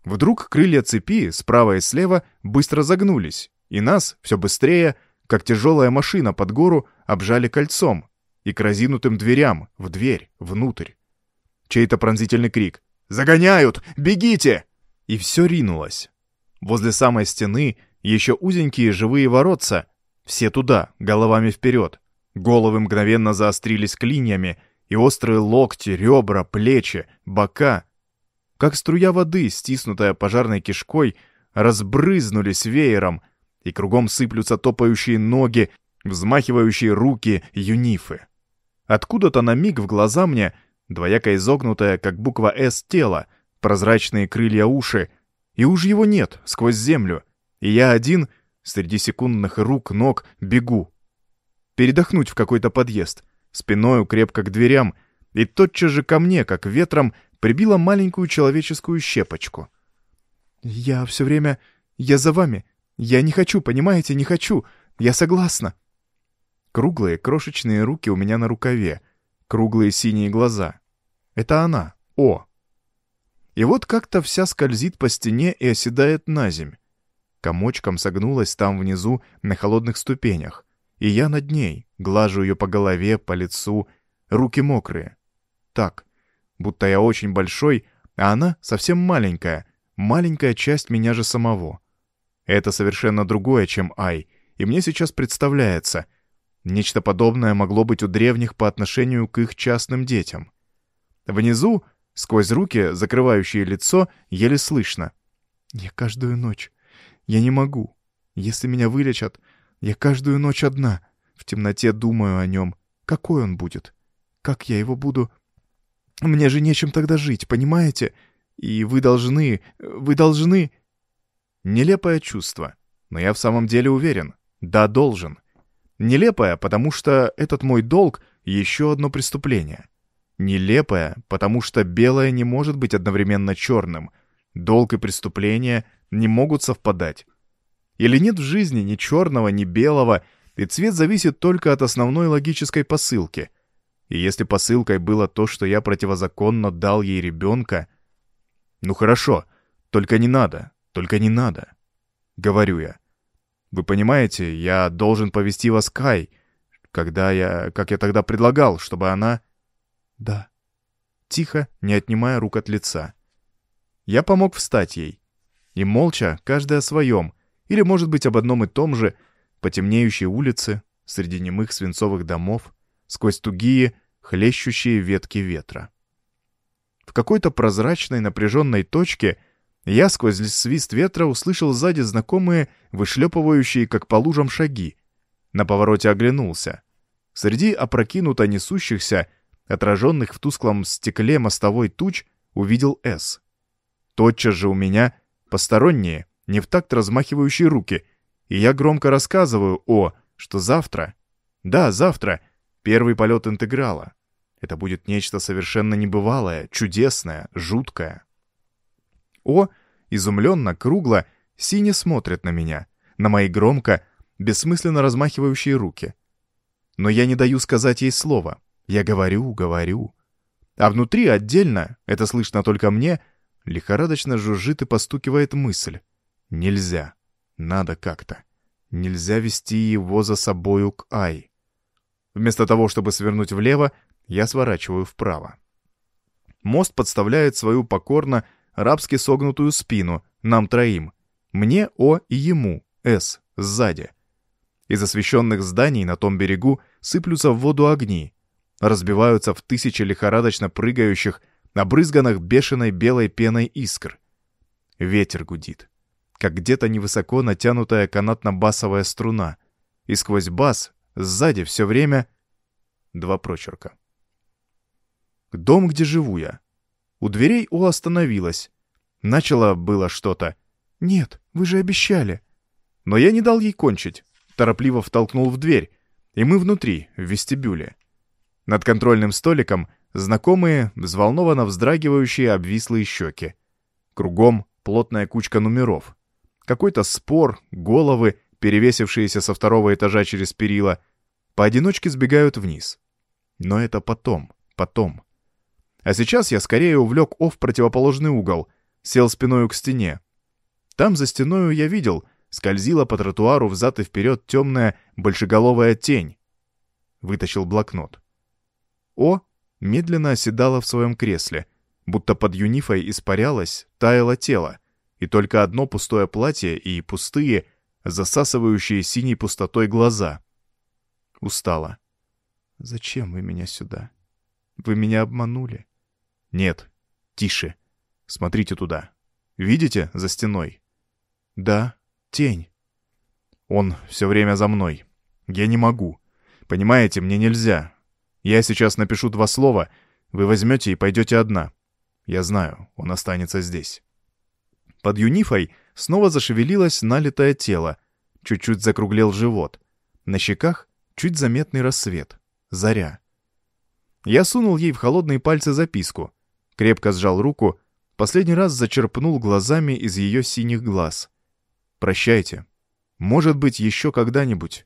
S1: Вдруг крылья цепи справа и слева быстро загнулись, и нас, все быстрее, как тяжелая машина под гору, обжали кольцом и к разинутым дверям, в дверь, внутрь. Чей-то пронзительный крик «Загоняют! Бегите!» И все ринулось. Возле самой стены еще узенькие живые воротца, все туда, головами вперед. Головы мгновенно заострились клиньями, и острые локти, ребра, плечи, бока, как струя воды, стиснутая пожарной кишкой, разбрызнулись веером, и кругом сыплются топающие ноги, взмахивающие руки юнифы. Откуда-то на миг в глаза мне, двояко изогнутое, как буква «С» тело, прозрачные крылья уши, и уж его нет сквозь землю, и я один среди секундных рук, ног бегу. Передохнуть в какой-то подъезд, спиною крепко к дверям, и тотчас же ко мне, как ветром, прибила маленькую человеческую щепочку. «Я все время... Я за вами. Я не хочу, понимаете, не хочу. Я согласна». Круглые, крошечные руки у меня на рукаве, круглые синие глаза. Это она, О. И вот как-то вся скользит по стене и оседает на земь. Комочком согнулась там внизу на холодных ступенях. И я над ней, глажу ее по голове, по лицу, руки мокрые. Так, будто я очень большой, а она совсем маленькая, маленькая часть меня же самого. Это совершенно другое, чем Ай, и мне сейчас представляется. Нечто подобное могло быть у древних по отношению к их частным детям. Внизу Сквозь руки, закрывающие лицо, еле слышно. «Я каждую ночь. Я не могу. Если меня вылечат, я каждую ночь одна. В темноте думаю о нем. Какой он будет? Как я его буду... Мне же нечем тогда жить, понимаете? И вы должны... Вы должны...» Нелепое чувство. Но я в самом деле уверен. Да, должен. Нелепое, потому что этот мой долг — еще одно преступление. Нелепое, потому что белое не может быть одновременно черным. Долг и преступление не могут совпадать. Или нет в жизни ни черного, ни белого, и цвет зависит только от основной логической посылки. И если посылкой было то, что я противозаконно дал ей ребенка... Ну хорошо, только не надо, только не надо. Говорю я. Вы понимаете, я должен повести вас к Ай, когда я, как я тогда предлагал, чтобы она... «Да». Тихо, не отнимая рук от лица. Я помог встать ей. И молча, каждый о своем, или, может быть, об одном и том же, по темнеющей улице, среди немых свинцовых домов, сквозь тугие, хлещущие ветки ветра. В какой-то прозрачной напряженной точке я сквозь свист ветра услышал сзади знакомые, вышлепывающие, как по лужам, шаги. На повороте оглянулся. Среди опрокинуто несущихся отраженных в тусклом стекле мостовой туч, увидел С. Тотчас же у меня посторонние, не в такт размахивающие руки, и я громко рассказываю О, что завтра, да, завтра, первый полет интеграла. Это будет нечто совершенно небывалое, чудесное, жуткое. О, изумленно, кругло, сине смотрит на меня, на мои громко, бессмысленно размахивающие руки. Но я не даю сказать ей слова. Я говорю, говорю. А внутри отдельно, это слышно только мне, лихорадочно жужжит и постукивает мысль. Нельзя. Надо как-то. Нельзя вести его за собою к Ай. Вместо того, чтобы свернуть влево, я сворачиваю вправо. Мост подставляет свою покорно рабски согнутую спину нам троим. Мне, О и ему, С, сзади. Из освещенных зданий на том берегу сыплются в воду огни, разбиваются в тысячи лихорадочно прыгающих, обрызганных бешеной белой пеной искр. Ветер гудит, как где-то невысоко натянутая канатно-басовая струна, и сквозь бас сзади все время два прочерка. Дом, где живу я. У дверей О остановилась. Начала было что-то. «Нет, вы же обещали». Но я не дал ей кончить. Торопливо втолкнул в дверь, и мы внутри, в вестибюле. Над контрольным столиком знакомые, взволнованно вздрагивающие обвислые щеки. Кругом плотная кучка номеров. Какой-то спор, головы, перевесившиеся со второго этажа через перила, поодиночке сбегают вниз. Но это потом, потом. А сейчас я скорее увлек О в противоположный угол, сел спиною к стене. Там за стеною я видел, скользила по тротуару взад и вперед темная большеголовая тень. Вытащил блокнот. О медленно оседала в своем кресле, будто под юнифой испарялось, таяло тело, и только одно пустое платье и пустые, засасывающие синей пустотой глаза. Устала. «Зачем вы меня сюда? Вы меня обманули?» «Нет. Тише. Смотрите туда. Видите, за стеной?» «Да. Тень». «Он все время за мной. Я не могу. Понимаете, мне нельзя. Я сейчас напишу два слова, вы возьмете и пойдете одна. Я знаю, он останется здесь». Под юнифой снова зашевелилось налитое тело, чуть-чуть закруглел живот. На щеках чуть заметный рассвет. Заря. Я сунул ей в холодные пальцы записку крепко сжал руку, последний раз зачерпнул глазами из ее синих глаз. «Прощайте. Может быть, еще когда-нибудь».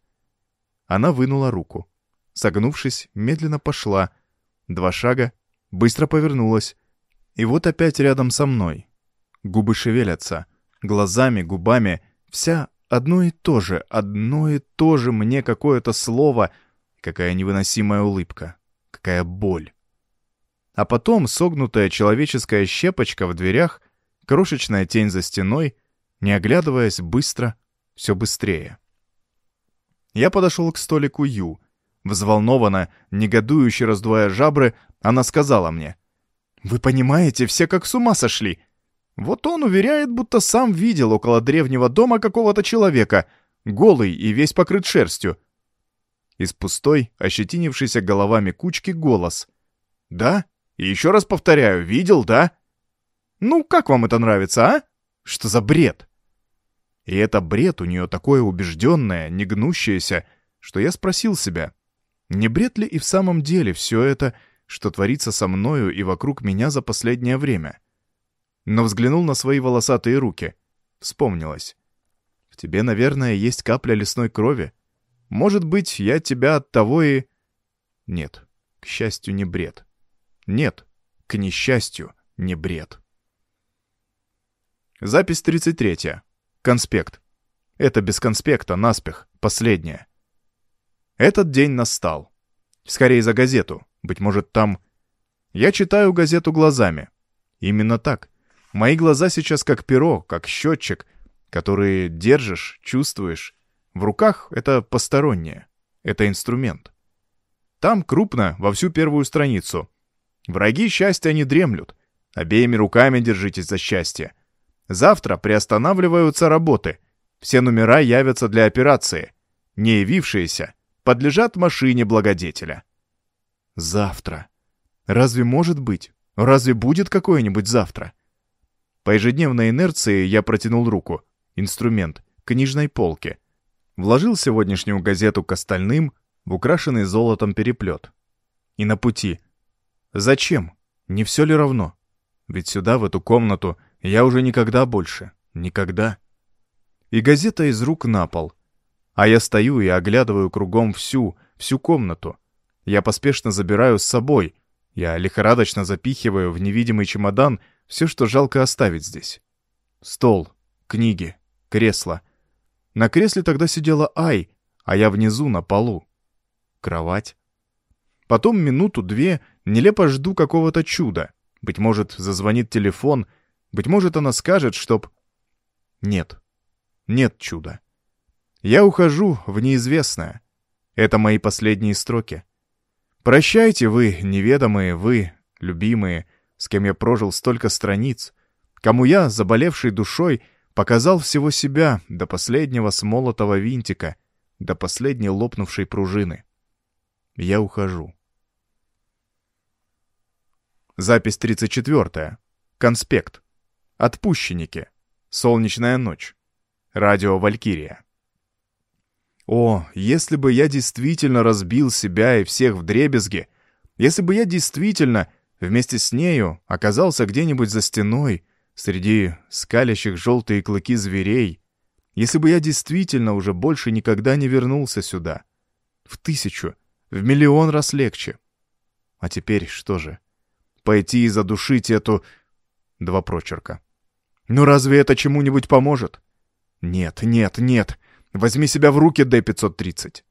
S1: Она вынула руку. Согнувшись, медленно пошла. Два шага, быстро повернулась. И вот опять рядом со мной. Губы шевелятся. Глазами, губами. Вся одно и то же, одно и то же мне какое-то слово. Какая невыносимая улыбка. Какая боль а потом согнутая человеческая щепочка в дверях, крошечная тень за стеной, не оглядываясь быстро, все быстрее. Я подошел к столику Ю. Взволнованно, негодующе раздувая жабры, она сказала мне. «Вы понимаете, все как с ума сошли. Вот он уверяет, будто сам видел около древнего дома какого-то человека, голый и весь покрыт шерстью». Из пустой, ощетинившейся головами кучки голос. «Да? И еще раз повторяю, видел, да? Ну, как вам это нравится, а? Что за бред? И это бред у нее такое убежденное, негнущееся, что я спросил себя, не бред ли и в самом деле все это, что творится со мною и вокруг меня за последнее время? Но взглянул на свои волосатые руки. Вспомнилось. В тебе, наверное, есть капля лесной крови. Может быть, я тебя от того и... Нет, к счастью, не бред. Нет, к несчастью, не бред. Запись 33. Конспект. Это без конспекта, наспех, последняя. Этот день настал. Скорее за газету, быть может, там... Я читаю газету глазами. Именно так. Мои глаза сейчас как перо, как счетчик, которые держишь, чувствуешь. В руках это постороннее. Это инструмент. Там крупно, во всю первую страницу. Враги счастья не дремлют. Обеими руками держитесь за счастье. Завтра приостанавливаются работы. Все номера явятся для операции. Не явившиеся подлежат машине благодетеля. Завтра. Разве может быть? Разве будет какое-нибудь завтра? По ежедневной инерции я протянул руку. Инструмент. Книжной полки. Вложил сегодняшнюю газету к остальным в украшенный золотом переплет. И на пути Зачем? Не все ли равно? Ведь сюда, в эту комнату, я уже никогда больше. Никогда. И газета из рук на пол. А я стою и оглядываю кругом всю, всю комнату. Я поспешно забираю с собой. Я лихорадочно запихиваю в невидимый чемодан все, что жалко оставить здесь. Стол, книги, кресло. На кресле тогда сидела Ай, а я внизу на полу. Кровать. Потом минуту-две нелепо жду какого-то чуда. Быть может, зазвонит телефон, быть может, она скажет, чтоб... Нет. Нет чуда. Я ухожу в неизвестное. Это мои последние строки. Прощайте вы, неведомые, вы, любимые, с кем я прожил столько страниц, кому я, заболевший душой, показал всего себя до последнего смолотого винтика, до последней лопнувшей пружины. Я ухожу. Запись 34. Конспект. Отпущенники. Солнечная ночь. Радио «Валькирия». О, если бы я действительно разбил себя и всех в дребезги, если бы я действительно вместе с нею оказался где-нибудь за стеной, среди скалящих желтые клыки зверей, если бы я действительно уже больше никогда не вернулся сюда. В тысячу, в миллион раз легче. А теперь что же? Пойти и задушить эту... Два прочерка. Ну разве это чему-нибудь поможет? Нет, нет, нет. Возьми себя в руки, Д-530.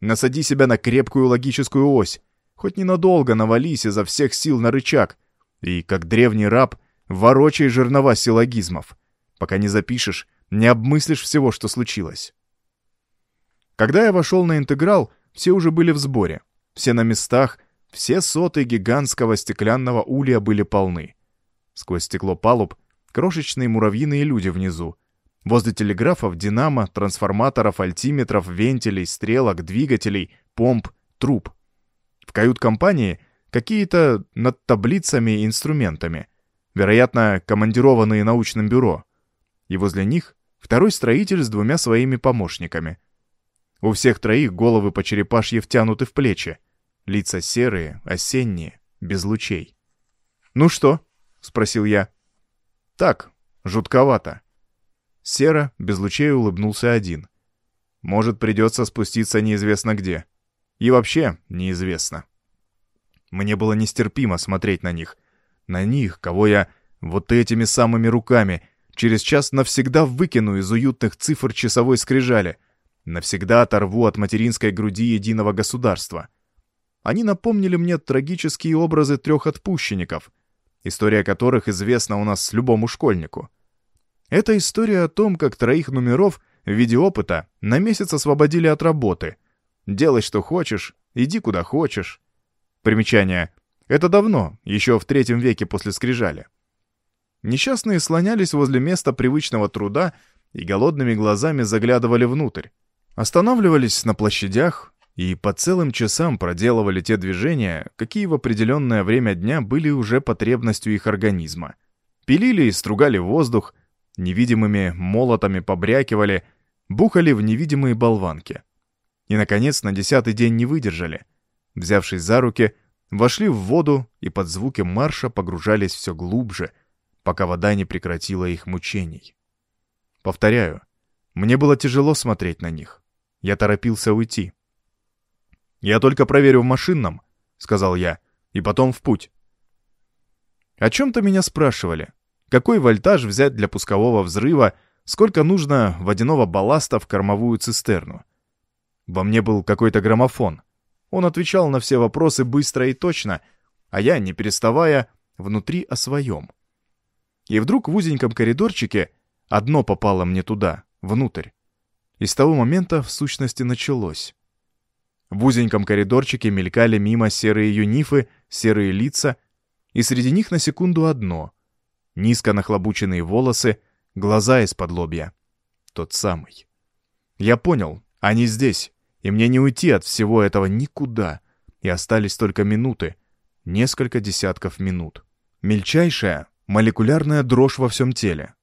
S1: Насади себя на крепкую логическую ось. Хоть ненадолго навались изо всех сил на рычаг. И, как древний раб, ворочай жернова силлогизмов. Пока не запишешь, не обмыслишь всего, что случилось. Когда я вошел на интеграл, все уже были в сборе. Все на местах, все соты гигантского стеклянного улья были полны. Сквозь стекло палуб крошечные муравьиные люди внизу, Возле телеграфов, динамо, трансформаторов, альтиметров, вентилей, стрелок, двигателей, помп, труб. В кают-компании какие-то над таблицами и инструментами, вероятно, командированные научным бюро. И возле них второй строитель с двумя своими помощниками. У всех троих головы по черепашье втянуты в плечи, лица серые, осенние, без лучей. «Ну что?» — спросил я. «Так, жутковато». Сера без лучей улыбнулся один. Может, придется спуститься неизвестно где. И вообще неизвестно. Мне было нестерпимо смотреть на них. На них, кого я вот этими самыми руками через час навсегда выкину из уютных цифр часовой скрижали, навсегда оторву от материнской груди единого государства. Они напомнили мне трагические образы трех отпущенников, история которых известна у нас любому школьнику — это история о том, как троих номеров в виде опыта на месяц освободили от работы. Делай, что хочешь, иди куда хочешь. Примечание. Это давно, еще в третьем веке после скрижали. Несчастные слонялись возле места привычного труда и голодными глазами заглядывали внутрь. Останавливались на площадях и по целым часам проделывали те движения, какие в определенное время дня были уже потребностью их организма. Пилили и стругали воздух, невидимыми молотами побрякивали, бухали в невидимые болванки. И, наконец, на десятый день не выдержали. Взявшись за руки, вошли в воду и под звуки марша погружались все глубже, пока вода не прекратила их мучений. Повторяю, мне было тяжело смотреть на них. Я торопился уйти. «Я только проверю в машинном», — сказал я, — «и потом в путь». О чем-то меня спрашивали, какой вольтаж взять для пускового взрыва, сколько нужно водяного балласта в кормовую цистерну. Во мне был какой-то граммофон. Он отвечал на все вопросы быстро и точно, а я, не переставая, внутри о своем. И вдруг в узеньком коридорчике одно попало мне туда, внутрь. И с того момента, в сущности, началось. В узеньком коридорчике мелькали мимо серые юнифы, серые лица, и среди них на секунду одно низко нахлобученные волосы, глаза из-под лобья. Тот самый. Я понял, они здесь, и мне не уйти от всего этого никуда. И остались только минуты, несколько десятков минут. Мельчайшая молекулярная дрожь во всем теле.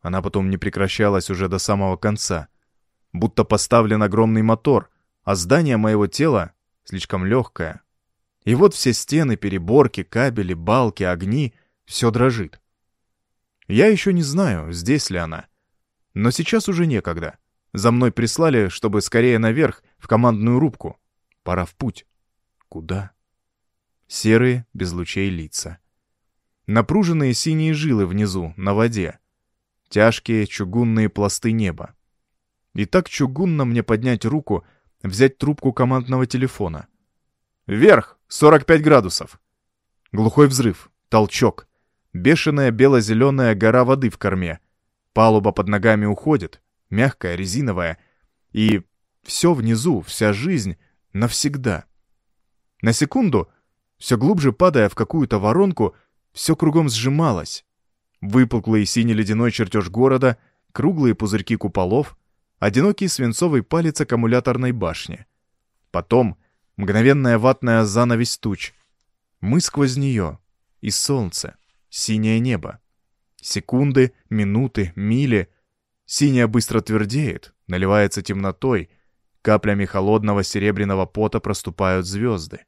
S1: Она потом не прекращалась уже до самого конца. Будто поставлен огромный мотор, а здание моего тела слишком легкое. И вот все стены, переборки, кабели, балки, огни — все дрожит. Я еще не знаю, здесь ли она. Но сейчас уже некогда. За мной прислали, чтобы скорее наверх, в командную рубку. Пора в путь. Куда? Серые, без лучей лица. Напруженные синие жилы внизу, на воде. Тяжкие чугунные пласты неба. И так чугунно мне поднять руку, взять трубку командного телефона. «Вверх! 45 градусов!» Глухой взрыв, толчок. Бешеная бело-зеленая гора воды в корме. Палуба под ногами уходит, мягкая, резиновая. И все внизу, вся жизнь навсегда. На секунду, все глубже падая в какую-то воронку, все кругом сжималось. Выпуклый синий-ледяной чертеж города, круглые пузырьки куполов, одинокий свинцовый палец аккумуляторной башни. Потом мгновенная ватная занавесь туч. Мы сквозь нее. И солнце. Синее небо. Секунды, минуты, мили. Синее быстро твердеет, наливается темнотой. Каплями холодного серебряного пота проступают звезды.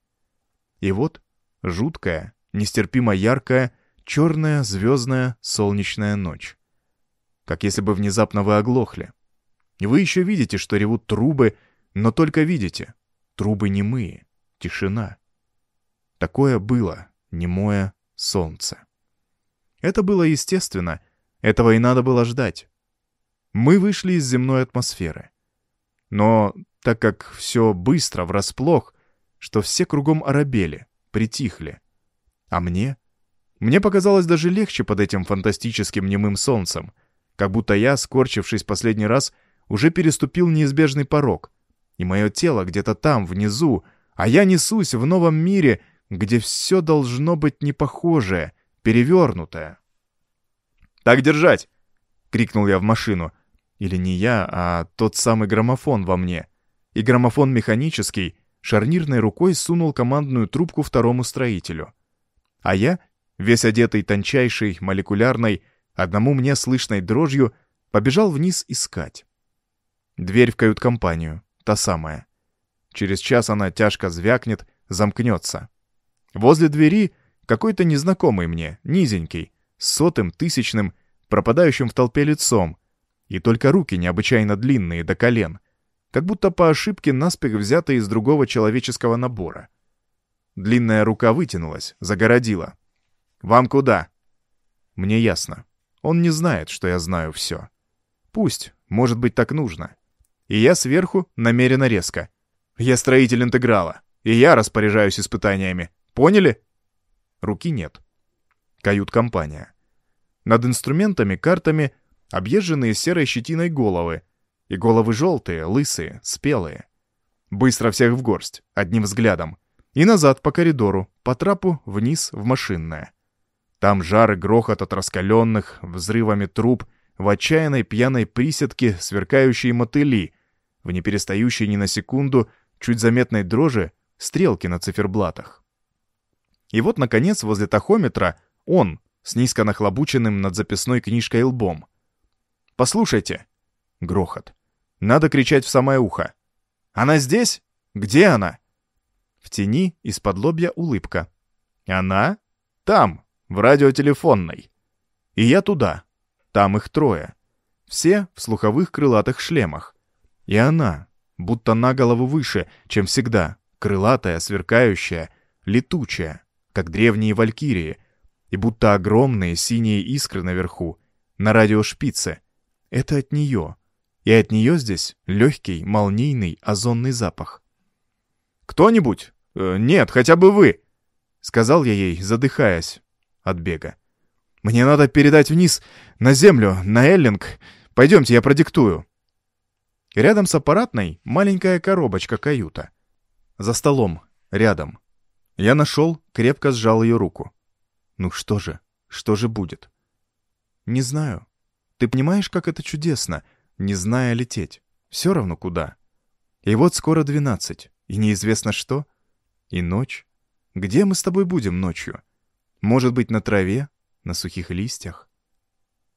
S1: И вот жуткая, нестерпимо яркая, черная звездная солнечная ночь. Как если бы внезапно вы оглохли. Вы еще видите, что ревут трубы, но только видите. Трубы немые, тишина. Такое было немое солнце. Это было естественно, этого и надо было ждать. Мы вышли из земной атмосферы. Но так как все быстро, врасплох, что все кругом оробели, притихли. А мне? Мне показалось даже легче под этим фантастическим немым солнцем, как будто я, скорчившись последний раз, уже переступил неизбежный порог, и мое тело где-то там, внизу, а я несусь в новом мире, где все должно быть непохожее, перевернутое. «Так держать!» — крикнул я в машину. Или не я, а тот самый граммофон во мне. И граммофон механический, шарнирной рукой сунул командную трубку второму строителю. А я, весь одетый тончайшей, молекулярной, одному мне слышной дрожью, побежал вниз искать. Дверь в кают-компанию, та самая. Через час она тяжко звякнет, замкнется. Возле двери какой-то незнакомый мне, низенький, с сотым, тысячным, пропадающим в толпе лицом, и только руки необычайно длинные до колен, как будто по ошибке наспех взятые из другого человеческого набора. Длинная рука вытянулась, загородила. «Вам куда?» Мне ясно. Он не знает, что я знаю все. Пусть, может быть, так нужно. И я сверху намеренно резко. Я строитель интеграла, и я распоряжаюсь испытаниями. Поняли? Руки нет. Кают-компания. Над инструментами, картами объезженные серой щетиной головы. И головы желтые, лысые, спелые. Быстро всех в горсть, одним взглядом. И назад по коридору, по трапу, вниз в машинное. Там жар и грохот от раскаленных, взрывами труб, в отчаянной пьяной приседке сверкающие мотыли, в неперестающей ни на секунду, чуть заметной дрожи, стрелки на циферблатах. И вот, наконец, возле тахометра он, с низко нахлобученным над записной книжкой лбом. «Послушайте!» — грохот. «Надо кричать в самое ухо!» «Она здесь? Где она?» В тени из-под лобья улыбка. «Она? Там, в радиотелефонной. И я туда. Там их трое. Все в слуховых крылатых шлемах. И она, будто на голову выше, чем всегда, крылатая, сверкающая, летучая как древние валькирии, и будто огромные синие искры наверху, на радиошпице. Это от нее. И от нее здесь легкий, молнийный озонный запах. «Кто-нибудь? Э, нет, хотя бы вы!» — сказал я ей, задыхаясь от бега. «Мне надо передать вниз, на землю, на Эллинг. Пойдемте, я продиктую». Рядом с аппаратной маленькая коробочка-каюта. За столом, рядом. Я нашел, крепко сжал ее руку. Ну что же, что же будет? Не знаю. Ты понимаешь, как это чудесно, не зная лететь. Все равно куда. И вот скоро двенадцать, и неизвестно что. И ночь. Где мы с тобой будем ночью? Может быть, на траве, на сухих листьях?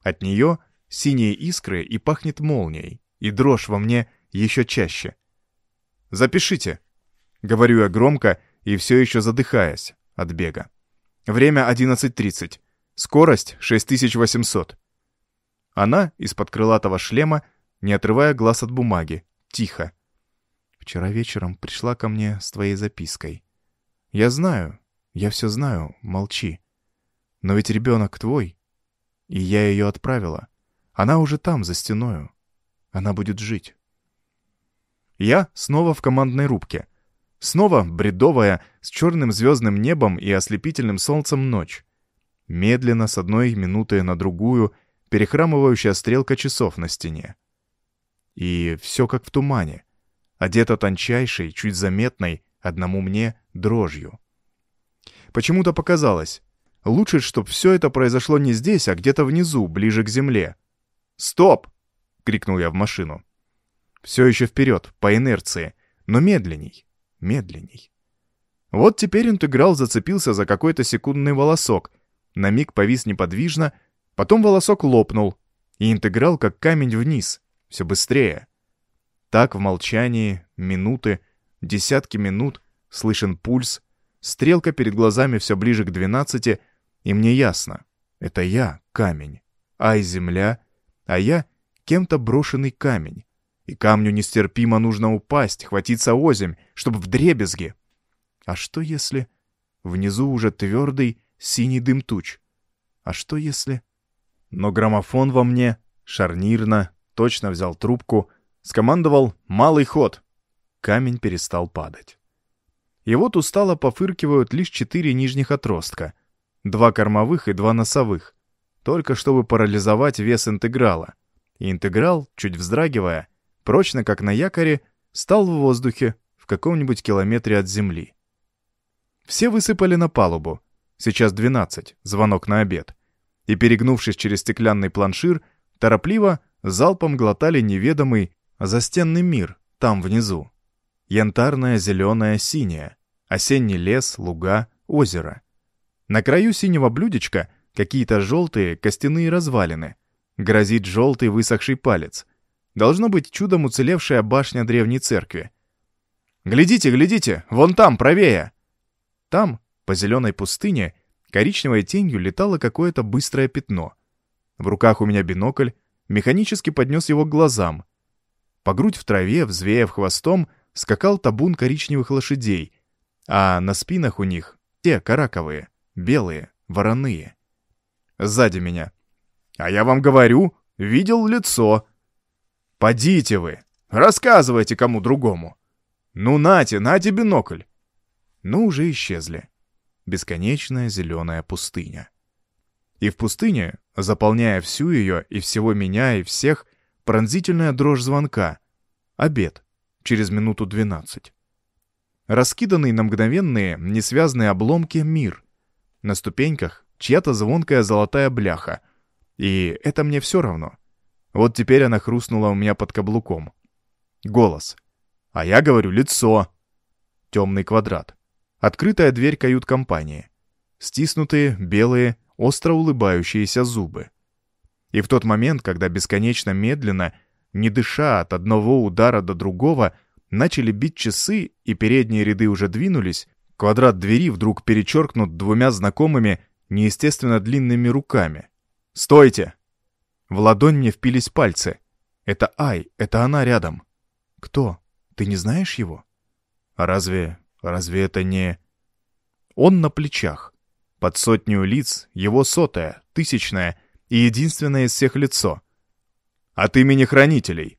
S1: От нее синие искры и пахнет молнией, и дрожь во мне еще чаще. «Запишите», — говорю я громко, — и все еще задыхаясь от бега. Время 11.30. Скорость 6800. Она из-под крылатого шлема, не отрывая глаз от бумаги, тихо. Вчера вечером пришла ко мне с твоей запиской. Я знаю, я все знаю, молчи. Но ведь ребенок твой, и я ее отправила. Она уже там, за стеною. Она будет жить. Я снова в командной рубке — Снова бредовая, с черным звездным небом и ослепительным солнцем ночь. Медленно, с одной минуты на другую, перехрамывающая стрелка часов на стене. И все как в тумане. Одето тончайшей, чуть заметной, одному мне, дрожью. Почему-то показалось, лучше, чтобы все это произошло не здесь, а где-то внизу, ближе к земле. «Стоп!» — крикнул я в машину. Все еще вперед, по инерции, но медленней, медленней. Вот теперь интеграл зацепился за какой-то секундный волосок, на миг повис неподвижно, потом волосок лопнул, и интеграл как камень вниз, все быстрее. Так в молчании, минуты, десятки минут, слышен пульс, стрелка перед глазами все ближе к двенадцати, и мне ясно, это я камень, ай земля, а я кем-то брошенный камень. И камню нестерпимо нужно упасть, хватиться озимь, чтобы в дребезги. А что если... Внизу уже твердый синий дым туч. А что если... Но граммофон во мне, шарнирно, точно взял трубку, скомандовал «малый ход». Камень перестал падать. И вот устало пофыркивают лишь четыре нижних отростка. Два кормовых и два носовых. Только чтобы парализовать вес интеграла. И интеграл, чуть вздрагивая, прочно как на якоре, стал в воздухе в каком-нибудь километре от земли. Все высыпали на палубу. Сейчас 12, звонок на обед. И, перегнувшись через стеклянный планшир, торопливо, залпом глотали неведомый застенный мир там внизу. Янтарное, зеленое, синее. Осенний лес, луга, озеро. На краю синего блюдечка какие-то желтые костяные развалины. Грозит желтый высохший палец. Должно быть чудом уцелевшая башня древней церкви. «Глядите, глядите! Вон там, правее!» Там, по зеленой пустыне, коричневой тенью летало какое-то быстрое пятно. В руках у меня бинокль, механически поднес его к глазам. По грудь в траве, взвеяв хвостом, скакал табун коричневых лошадей, а на спинах у них те караковые, белые, вороные. Сзади меня. «А я вам говорю, видел лицо!» «Подите вы! Рассказывайте кому другому!» «Ну, нате, нате бинокль!» но уже исчезли. Бесконечная зеленая пустыня. И в пустыне, заполняя всю ее и всего меня и всех, пронзительная дрожь звонка. Обед. Через минуту двенадцать. Раскиданный на мгновенные, несвязные обломки мир. На ступеньках чья-то звонкая золотая бляха. И это мне все равно. Вот теперь она хрустнула у меня под каблуком. Голос. А я говорю лицо. Темный квадрат. Открытая дверь кают-компании. Стиснутые, белые, остро улыбающиеся зубы. И в тот момент, когда бесконечно медленно, не дыша от одного удара до другого, начали бить часы и передние ряды уже двинулись, квадрат двери вдруг перечеркнут двумя знакомыми, неестественно длинными руками. «Стойте!» В ладонь мне впились пальцы. «Это Ай, это она рядом». «Кто? Ты не знаешь его?» «А разве Разве это не... Он на плечах. Под сотню лиц его сотая, тысячная и единственное из всех лицо. От имени хранителей.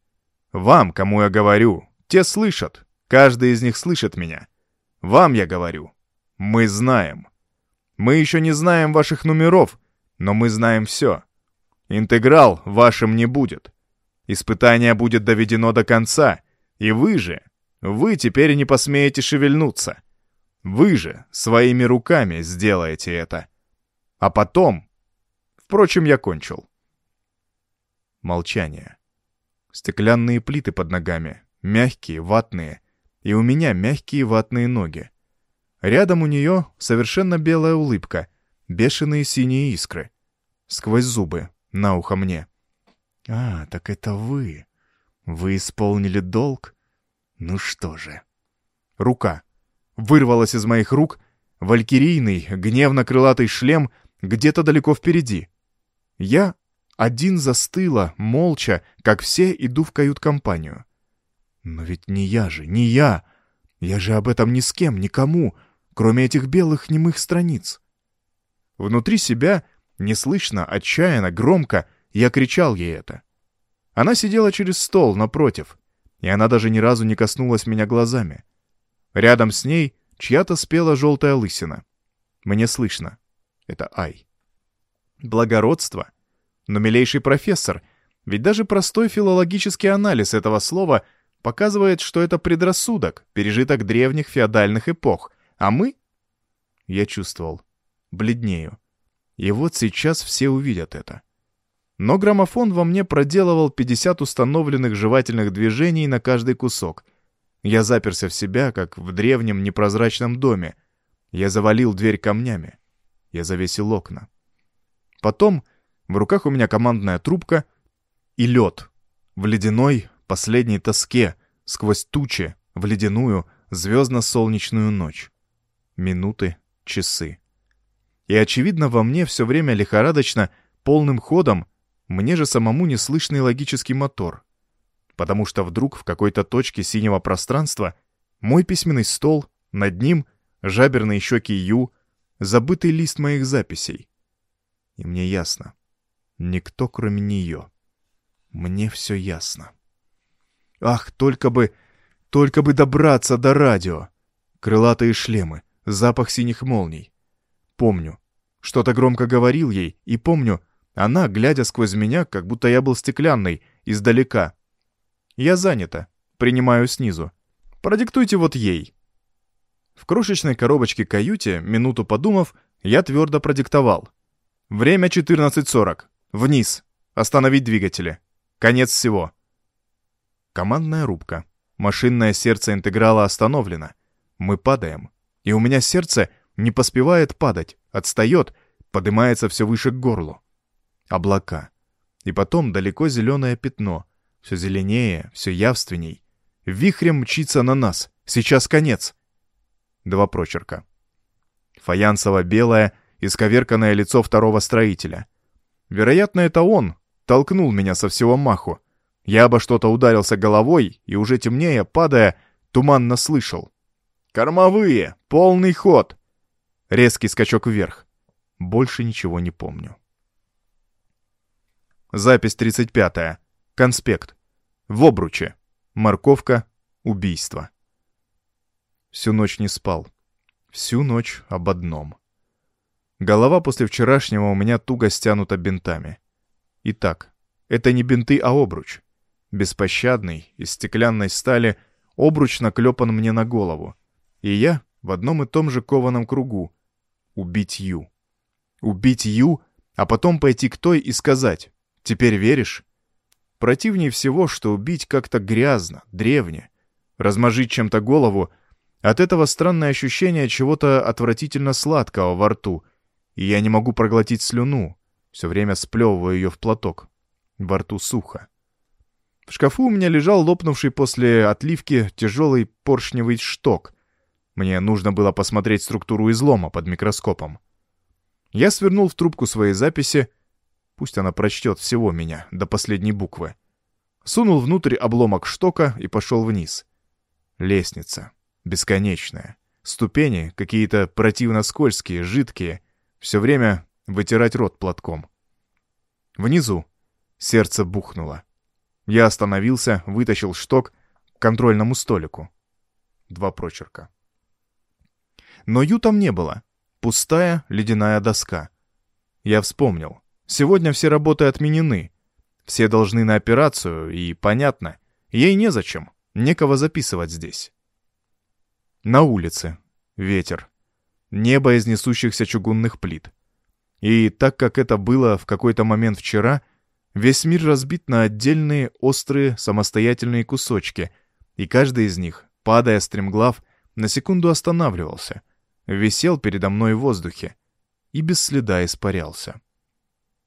S1: Вам, кому я говорю, те слышат. Каждый из них слышит меня. Вам я говорю. Мы знаем. Мы еще не знаем ваших номеров, но мы знаем все. Интеграл вашим не будет. Испытание будет доведено до конца, и вы же, вы теперь не посмеете шевельнуться. Вы же своими руками сделаете это. А потом... Впрочем, я кончил. Молчание. Стеклянные плиты под ногами, мягкие, ватные, и у меня мягкие ватные ноги. Рядом у нее совершенно белая улыбка, бешеные синие искры. Сквозь зубы, на ухо мне. «А, так это вы. Вы исполнили долг?» Ну что же. Рука. Вырвалась из моих рук. Валькирийный, гневно-крылатый шлем где-то далеко впереди. Я один застыла, молча, как все иду в кают-компанию. Но ведь не я же, не я. Я же об этом ни с кем, никому, кроме этих белых немых страниц. Внутри себя, неслышно, отчаянно, громко, я кричал ей это. Она сидела через стол напротив, и она даже ни разу не коснулась меня глазами. Рядом с ней чья-то спела желтая лысина. Мне слышно. Это Ай. Благородство. Но, милейший профессор, Ведь даже простой филологический анализ этого слова показывает, что это предрассудок, пережиток древних феодальных эпох, а мы... Я чувствовал. Бледнею. И вот сейчас все увидят это. Но граммофон во мне проделывал 50 установленных жевательных движений на каждый кусок. Я заперся в себя, как в древнем непрозрачном доме. Я завалил дверь камнями. Я завесил окна. Потом в руках у меня командная трубка и лед. В ледяной последней тоске, сквозь тучи, в ледяную звездно-солнечную ночь. Минуты, часы. И, очевидно, во мне все время лихорадочно, полным ходом, мне же самому неслышный логический мотор. Потому что вдруг в какой-то точке синего пространства мой письменный стол, над ним жаберные щеки Ю, забытый лист моих записей. И мне ясно. Никто, кроме нее. Мне все ясно. Ах, только бы... Только бы добраться до радио. Крылатые шлемы, запах синих молний. Помню. Что-то громко говорил ей, и помню, она, глядя сквозь меня, как будто я был стеклянный, издалека. Я занята. Принимаю снизу. Продиктуйте вот ей. В крошечной коробочке каюте, минуту подумав, я твердо продиктовал. Время 14.40. Вниз. Остановить двигатели. Конец всего. Командная рубка. Машинное сердце интеграла остановлено. Мы падаем. И у меня сердце не поспевает падать, отстает, поднимается все выше к горлу. Облака. И потом далеко зеленое пятно. Все зеленее, все явственней. Вихрем мчится на нас. Сейчас конец. Два прочерка. Фаянсово-белое, исковерканное лицо второго строителя. Вероятно, это он толкнул меня со всего маху. Я обо что-то ударился головой и уже темнее, падая, туманно слышал. «Кормовые! Полный ход!» Резкий скачок вверх. Больше ничего не помню. Запись 35. -я. Конспект. В обруче. Морковка. Убийство. Всю ночь не спал. Всю ночь об одном. Голова после вчерашнего у меня туго стянута бинтами. Итак, это не бинты, а обруч. Беспощадный, из стеклянной стали, обруч наклепан мне на голову. И я в одном и том же кованом кругу. Убить Ю. Убить Ю, а потом пойти к той и сказать «Теперь веришь?» Противнее всего, что убить как-то грязно, древне. Размажить чем-то голову — от этого странное ощущение чего-то отвратительно сладкого во рту, и я не могу проглотить слюну, все время сплевываю ее в платок. Во рту сухо. В шкафу у меня лежал лопнувший после отливки тяжелый поршневый шток. Мне нужно было посмотреть структуру излома под микроскопом. Я свернул в трубку своей записи, пусть она прочтет всего меня, до последней буквы. Сунул внутрь обломок штока и пошел вниз. Лестница бесконечная. Ступени какие-то противно скользкие, жидкие. Все время вытирать рот платком. Внизу сердце бухнуло. Я остановился, вытащил шток к контрольному столику. Два прочерка. Но Ю там не было. Пустая ледяная доска. Я вспомнил. Сегодня все работы отменены. Все должны на операцию, и понятно. Ей незачем. Некого записывать здесь. На улице. Ветер. Небо из несущихся чугунных плит. И так как это было в какой-то момент вчера, весь мир разбит на отдельные острые самостоятельные кусочки, и каждый из них, падая стремглав, на секунду останавливался, висел передо мной в воздухе и без следа испарялся.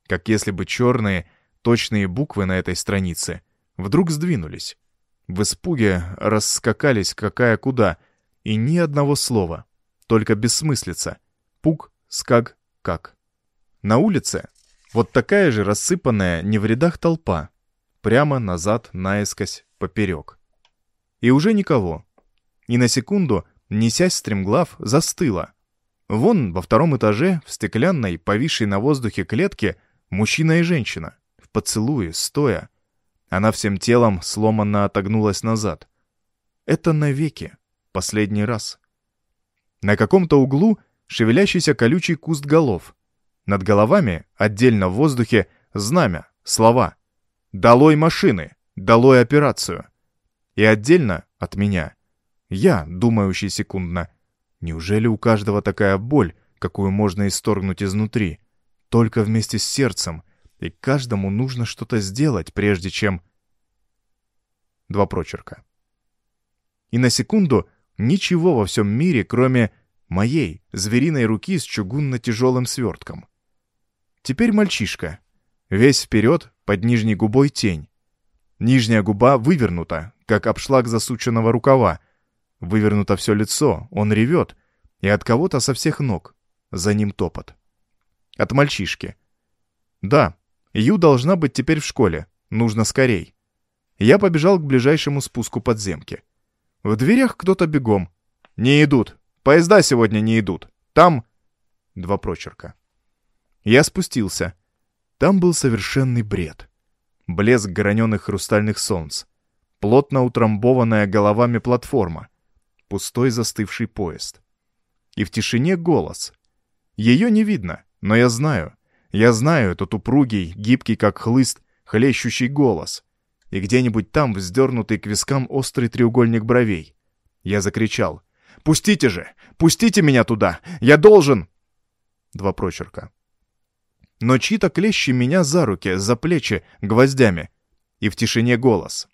S1: Как если бы черные, точные буквы на этой странице вдруг сдвинулись. В испуге раскакались какая куда — и ни одного слова, только бессмыслица. Пук, скаг, как. На улице вот такая же рассыпанная не в рядах толпа. Прямо назад, наискось, поперек. И уже никого. И на секунду, несясь стремглав, застыла. Вон во втором этаже, в стеклянной, повисшей на воздухе клетке, мужчина и женщина. В поцелуе, стоя. Она всем телом сломанно отогнулась назад. Это навеки последний раз. На каком-то углу шевелящийся колючий куст голов. Над головами, отдельно в воздухе, знамя, слова. Долой машины! Долой операцию! И отдельно от меня. Я, думающий секундно. Неужели у каждого такая боль, какую можно исторгнуть изнутри? Только вместе с сердцем. И каждому нужно что-то сделать, прежде чем... Два прочерка. И на секунду ничего во всем мире, кроме моей звериной руки с чугунно-тяжелым свертком. Теперь мальчишка. Весь вперед, под нижней губой тень. Нижняя губа вывернута, как обшлаг засученного рукава. Вывернуто все лицо, он ревет. И от кого-то со всех ног. За ним топот. От мальчишки. Да, Ю должна быть теперь в школе. Нужно скорей. Я побежал к ближайшему спуску подземки. В дверях кто-то бегом. «Не идут. Поезда сегодня не идут. Там...» Два прочерка. Я спустился. Там был совершенный бред. Блеск граненых хрустальных солнц. Плотно утрамбованная головами платформа. Пустой застывший поезд. И в тишине голос. Ее не видно, но я знаю. Я знаю этот упругий, гибкий как хлыст, хлещущий голос. И где-нибудь там вздернутый к вискам острый треугольник бровей. Я закричал. «Пустите же! Пустите меня туда! Я должен!» Два прочерка но чьи-то клещи меня за руки, за плечи, гвоздями. И в тишине голос.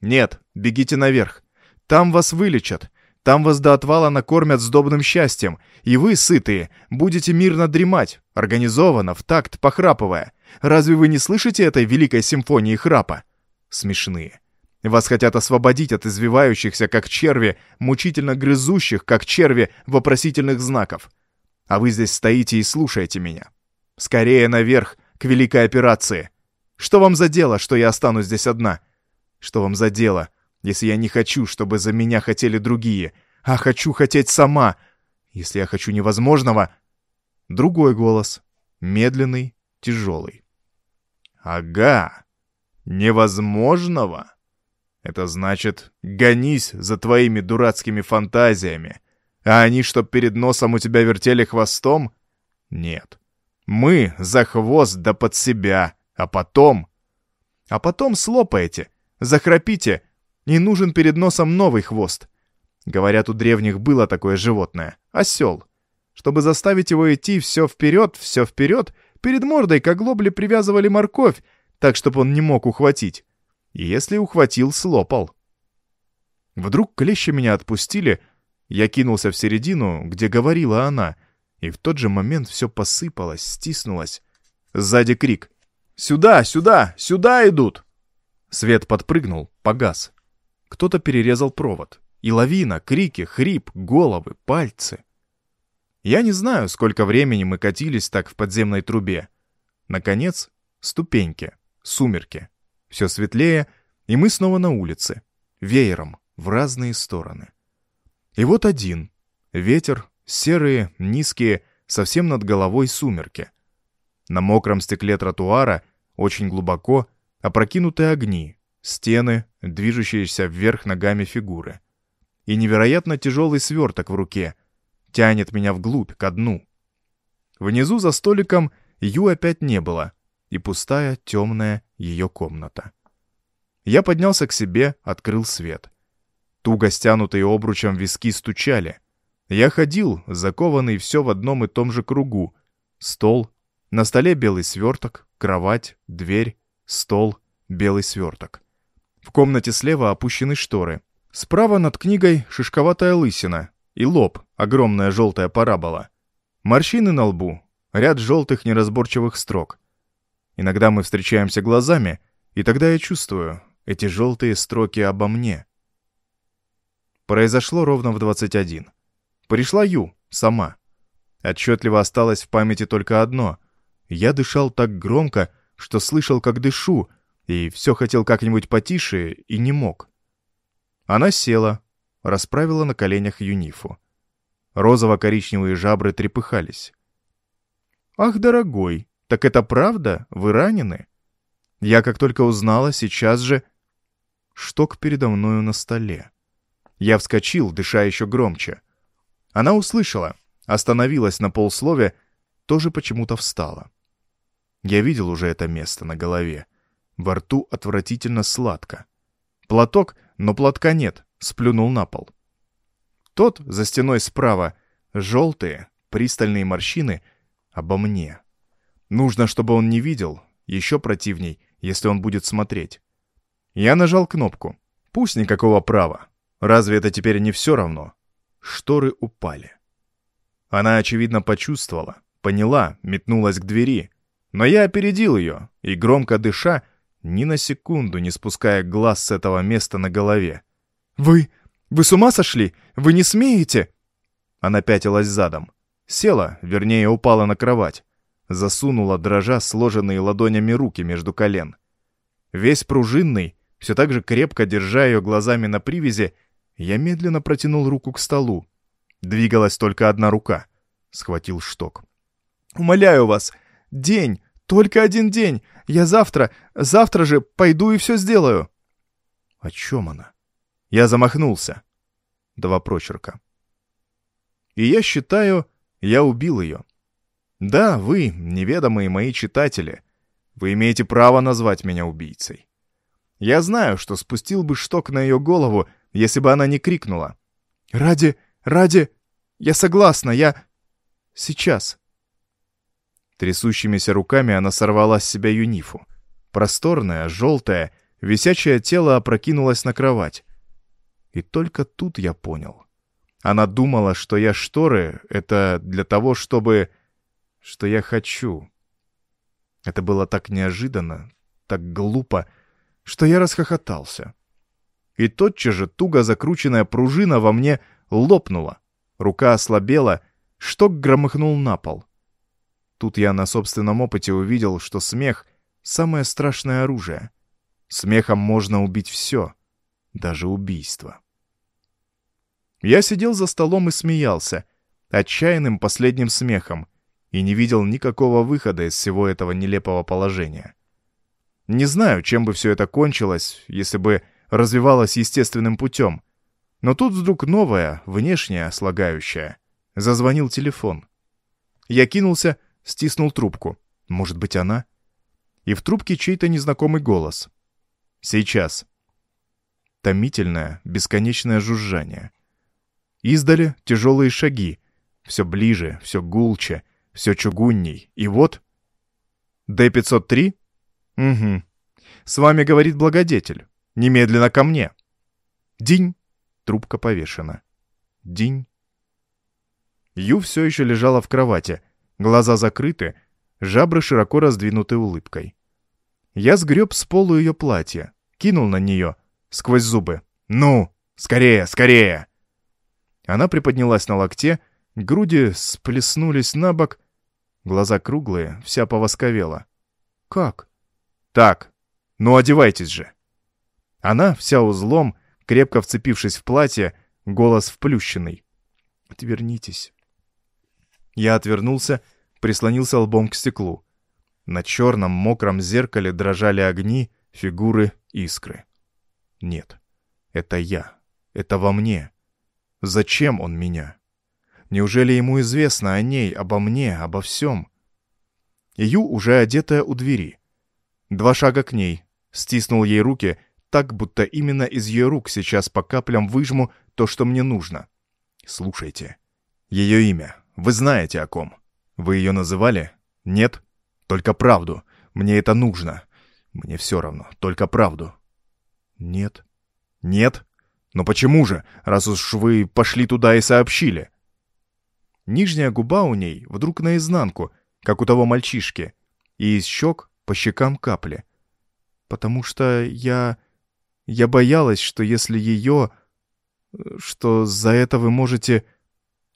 S1: «Нет, бегите наверх. Там вас вылечат. Там вас до отвала накормят сдобным счастьем, и вы, сытые, будете мирно дремать, организованно, в такт, похрапывая. Разве вы не слышите этой великой симфонии храпа?» Смешные. Вас хотят освободить от извивающихся, как черви, мучительно грызущих, как черви, вопросительных знаков. А вы здесь стоите и слушаете меня. Скорее наверх, к великой операции. Что вам за дело, что я останусь здесь одна? Что вам за дело, если я не хочу, чтобы за меня хотели другие, а хочу хотеть сама? Если я хочу невозможного... Другой голос. Медленный, тяжелый. Ага. Невозможного? Это значит, гонись за твоими дурацкими фантазиями. А они, чтоб перед носом у тебя вертели хвостом? Нет. Мы за хвост да под себя, а потом... А потом слопаете, захрапите, и нужен перед носом новый хвост. Говорят, у древних было такое животное — осел. Чтобы заставить его идти все вперед, все вперед, перед мордой к оглобле привязывали морковь, так, чтобы он не мог ухватить. И если ухватил, слопал. Вдруг клещи меня отпустили, я кинулся в середину, где говорила она — и в тот же момент все посыпалось, стиснулось. Сзади крик. «Сюда, сюда, сюда идут!» Свет подпрыгнул, погас. Кто-то перерезал провод. И лавина, крики, хрип, головы, пальцы. Я не знаю, сколько времени мы катились так в подземной трубе. Наконец, ступеньки, сумерки. Все светлее, и мы снова на улице. Веером, в разные стороны. И вот один. Ветер, Серые, низкие, совсем над головой сумерки. На мокром стекле тротуара, очень глубоко, опрокинутые огни, стены, движущиеся вверх ногами фигуры. И невероятно тяжелый сверток в руке тянет меня вглубь, ко дну. Внизу за столиком Ю опять не было, и пустая, темная ее комната. Я поднялся к себе, открыл свет. Туго стянутые обручем виски стучали — я ходил, закованный все в одном и том же кругу. Стол, на столе белый сверток, кровать, дверь, стол, белый сверток. В комнате слева опущены шторы. Справа над книгой шишковатая лысина и лоб, огромная желтая парабола. Морщины на лбу, ряд желтых неразборчивых строк. Иногда мы встречаемся глазами, и тогда я чувствую эти желтые строки обо мне. Произошло ровно в 21. Пришла Ю, сама. Отчетливо осталось в памяти только одно. Я дышал так громко, что слышал, как дышу, и все хотел как-нибудь потише, и не мог. Она села, расправила на коленях юнифу. Розово-коричневые жабры трепыхались. «Ах, дорогой, так это правда? Вы ранены?» Я как только узнала, сейчас же... Шток передо мною на столе. Я вскочил, дыша еще громче. Она услышала, остановилась на полслове, тоже почему-то встала. Я видел уже это место на голове. Во рту отвратительно сладко. Платок, но платка нет, сплюнул на пол. Тот, за стеной справа, желтые, пристальные морщины, обо мне. Нужно, чтобы он не видел, еще противней, если он будет смотреть. Я нажал кнопку. Пусть никакого права. Разве это теперь не все равно? Шторы упали. Она, очевидно, почувствовала, поняла, метнулась к двери. Но я опередил ее, и, громко дыша, ни на секунду не спуская глаз с этого места на голове. «Вы... вы с ума сошли? Вы не смеете?» Она пятилась задом. Села, вернее, упала на кровать. Засунула, дрожа, сложенные ладонями руки между колен. Весь пружинный, все так же крепко держа ее глазами на привязи, я медленно протянул руку к столу. Двигалась только одна рука. Схватил шток. «Умоляю вас! День! Только один день! Я завтра, завтра же пойду и все сделаю!» О чем она? Я замахнулся. Два прочерка. И я считаю, я убил ее. Да, вы, неведомые мои читатели, вы имеете право назвать меня убийцей. Я знаю, что спустил бы шток на ее голову, если бы она не крикнула. «Ради, ради, я согласна, я... сейчас». Трясущимися руками она сорвала с себя юнифу. Просторное, желтое, висячее тело опрокинулось на кровать. И только тут я понял. Она думала, что я шторы — это для того, чтобы... что я хочу. Это было так неожиданно, так глупо, что я расхохотался. И тотчас же туго закрученная пружина во мне лопнула. Рука ослабела, шток громыхнул на пол. Тут я на собственном опыте увидел, что смех — самое страшное оружие. Смехом можно убить все, даже убийство. Я сидел за столом и смеялся, отчаянным последним смехом, и не видел никакого выхода из всего этого нелепого положения. Не знаю, чем бы все это кончилось, если бы развивалось естественным путем. Но тут вдруг новое, внешнее, слагающее. Зазвонил телефон. Я кинулся, стиснул трубку. Может быть, она? И в трубке чей-то незнакомый голос. «Сейчас». Томительное, бесконечное жужжание. Издали тяжелые шаги. Все ближе, все гулче, все чугунней. И вот... «Д-503?» «Угу. С вами говорит благодетель. Немедленно ко мне!» «Динь!» Трубка повешена. «Динь!» Ю все еще лежала в кровати, глаза закрыты, жабры широко раздвинуты улыбкой. Я сгреб с полу ее платье, кинул на нее, сквозь зубы. «Ну, скорее, скорее!» Она приподнялась на локте, груди сплеснулись на бок, глаза круглые, вся повосковела. «Как?» «Так, ну одевайтесь же!» Она, вся узлом, крепко вцепившись в платье, голос вплющенный. «Отвернитесь». Я отвернулся, прислонился лбом к стеклу. На черном мокром зеркале дрожали огни, фигуры, искры. Нет, это я. Это во мне. Зачем он меня? Неужели ему известно о ней, обо мне, обо всем? Ю уже одетая у двери. Два шага к ней. Стиснул ей руки, так, будто именно из ее рук сейчас по каплям выжму то, что мне нужно. Слушайте. Ее имя. Вы знаете о ком. Вы ее называли? Нет? Только правду. Мне это нужно. Мне все равно. Только правду. Нет. Нет? Но почему же, раз уж вы пошли туда и сообщили? Нижняя губа у ней вдруг наизнанку, как у того мальчишки, и из щек по щекам капли. Потому что я... Я боялась, что если ее... Что за это вы можете...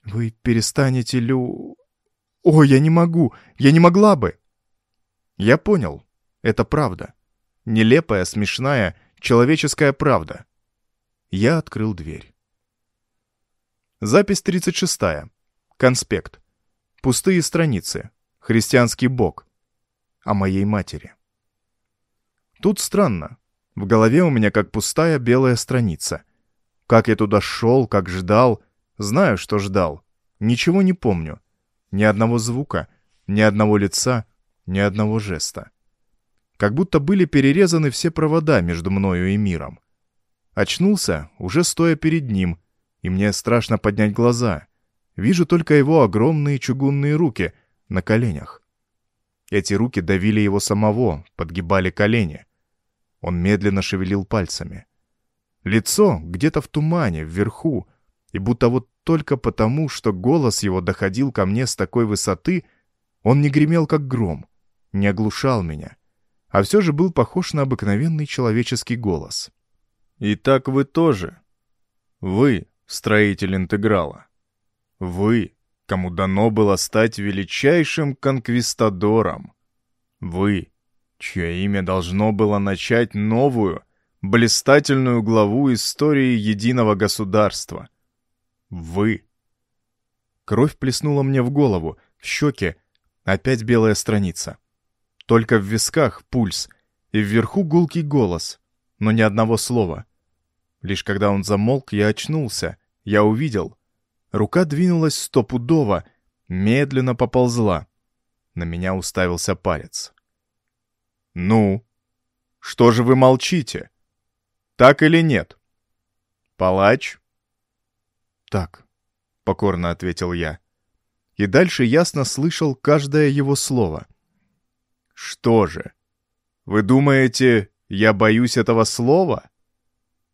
S1: Вы перестанете лю... О, я не могу! Я не могла бы! Я понял. Это правда. Нелепая, смешная, человеческая правда. Я открыл дверь. Запись 36. Конспект. Пустые страницы. Христианский бог. О моей матери. Тут странно. В голове у меня как пустая белая страница. Как я туда шел, как ждал. Знаю, что ждал. Ничего не помню. Ни одного звука, ни одного лица, ни одного жеста. как будто были перерезаны все провода между мною и миром. Очнулся, уже стоя перед ним, и мне страшно поднять глаза. Вижу только его огромные чугунные руки на коленях. Эти руки давили его самого, подгибали колени. Он медленно шевелил пальцами. Лицо где-то в тумане, вверху, и будто вот только потому, что голос его доходил ко мне с такой высоты, он не гремел, как гром, не оглушал меня, а все же был похож на обыкновенный человеческий голос. «И так вы тоже. Вы, строитель интеграла. Вы, кому дано было стать величайшим конквистадором. Вы, чье имя должно было начать новую, блистательную главу истории единого государства. Вы. Кровь плеснула мне в голову, в щеки, опять белая страница. Только в висках пульс, и вверху гулкий голос, но ни одного слова. Лишь когда он замолк, я очнулся, я увидел. Рука двинулась стопудово, медленно поползла. На меня уставился палец. «Ну? Что же вы молчите? Так или нет?» «Палач?» «Так», — покорно ответил я. И дальше ясно слышал каждое его слово. «Что же? Вы думаете, я боюсь этого слова?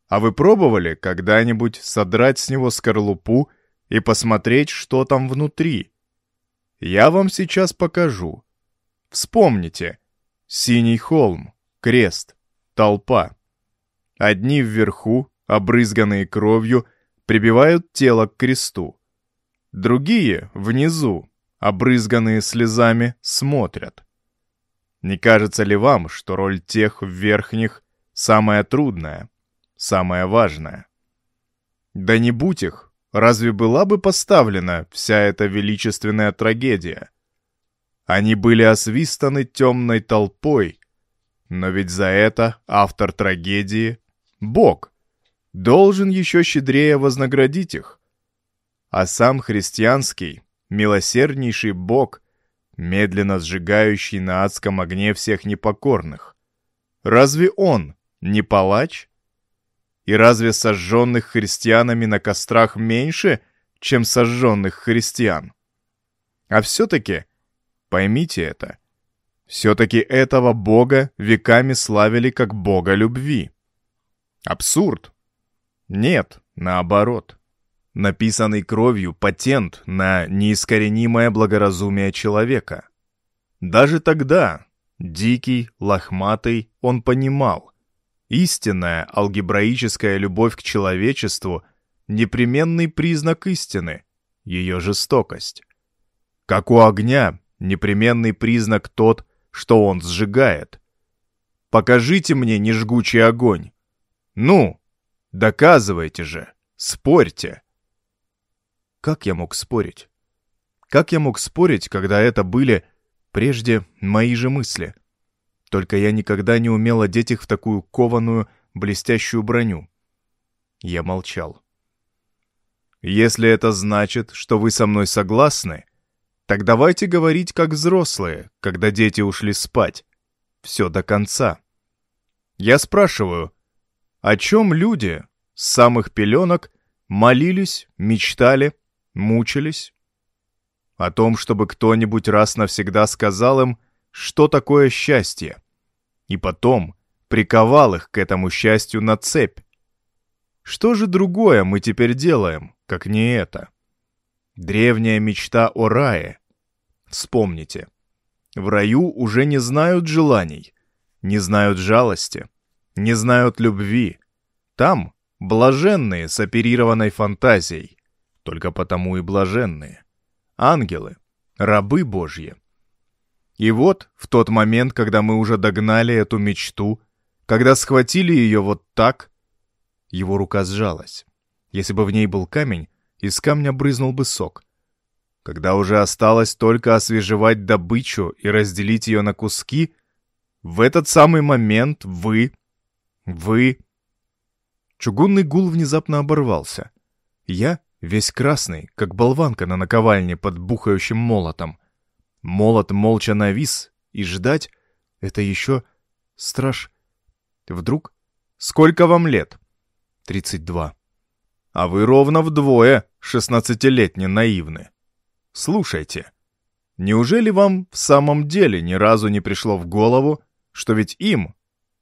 S1: А вы пробовали когда-нибудь содрать с него скорлупу и посмотреть, что там внутри? Я вам сейчас покажу. Вспомните. Синий холм, крест, толпа. Одни вверху, обрызганные кровью, прибивают тело к кресту. Другие, внизу, обрызганные слезами, смотрят. Не кажется ли вам, что роль тех верхних самая трудная, самая важная? Да не будь их, разве была бы поставлена вся эта величественная трагедия? Они были освистаны темной толпой, но ведь за это автор трагедии — Бог — должен еще щедрее вознаградить их. А сам христианский, милосерднейший Бог, медленно сжигающий на адском огне всех непокорных. Разве он не палач? И разве сожженных христианами на кострах меньше, чем сожженных христиан? А все-таки, поймите это, все-таки этого Бога веками славили как Бога любви. Абсурд! Нет, наоборот. Написанный кровью патент на неискоренимое благоразумие человека. Даже тогда, дикий, лохматый, он понимал, истинная алгебраическая любовь к человечеству — непременный признак истины, ее жестокость. Как у огня, непременный признак тот, что он сжигает. Покажите мне нежгучий огонь. Ну, Доказывайте же! Спорьте!» Как я мог спорить? Как я мог спорить, когда это были прежде мои же мысли? Только я никогда не умел одеть их в такую кованую, блестящую броню. Я молчал. «Если это значит, что вы со мной согласны, так давайте говорить как взрослые, когда дети ушли спать. Все до конца. Я спрашиваю, о чем люди с самых пеленок молились, мечтали, мучились? О том, чтобы кто-нибудь раз навсегда сказал им, что такое счастье, и потом приковал их к этому счастью на цепь. Что же другое мы теперь делаем, как не это? Древняя мечта о рае. Вспомните. В раю уже не знают желаний, не знают жалости, не знают любви. Там блаженные с оперированной фантазией. Только потому и блаженные. Ангелы, рабы Божьи. И вот, в тот момент, когда мы уже догнали эту мечту, когда схватили ее вот так, его рука сжалась. Если бы в ней был камень, из камня брызнул бы сок. Когда уже осталось только освежевать добычу и разделить ее на куски, в этот самый момент вы вы...» Чугунный гул внезапно оборвался. Я, весь красный, как болванка на наковальне под бухающим молотом. Молот молча навис, и ждать — это еще... страш... Вдруг? Сколько вам лет? Тридцать два. А вы ровно вдвое шестнадцатилетне наивны. Слушайте, неужели вам в самом деле ни разу не пришло в голову, что ведь им,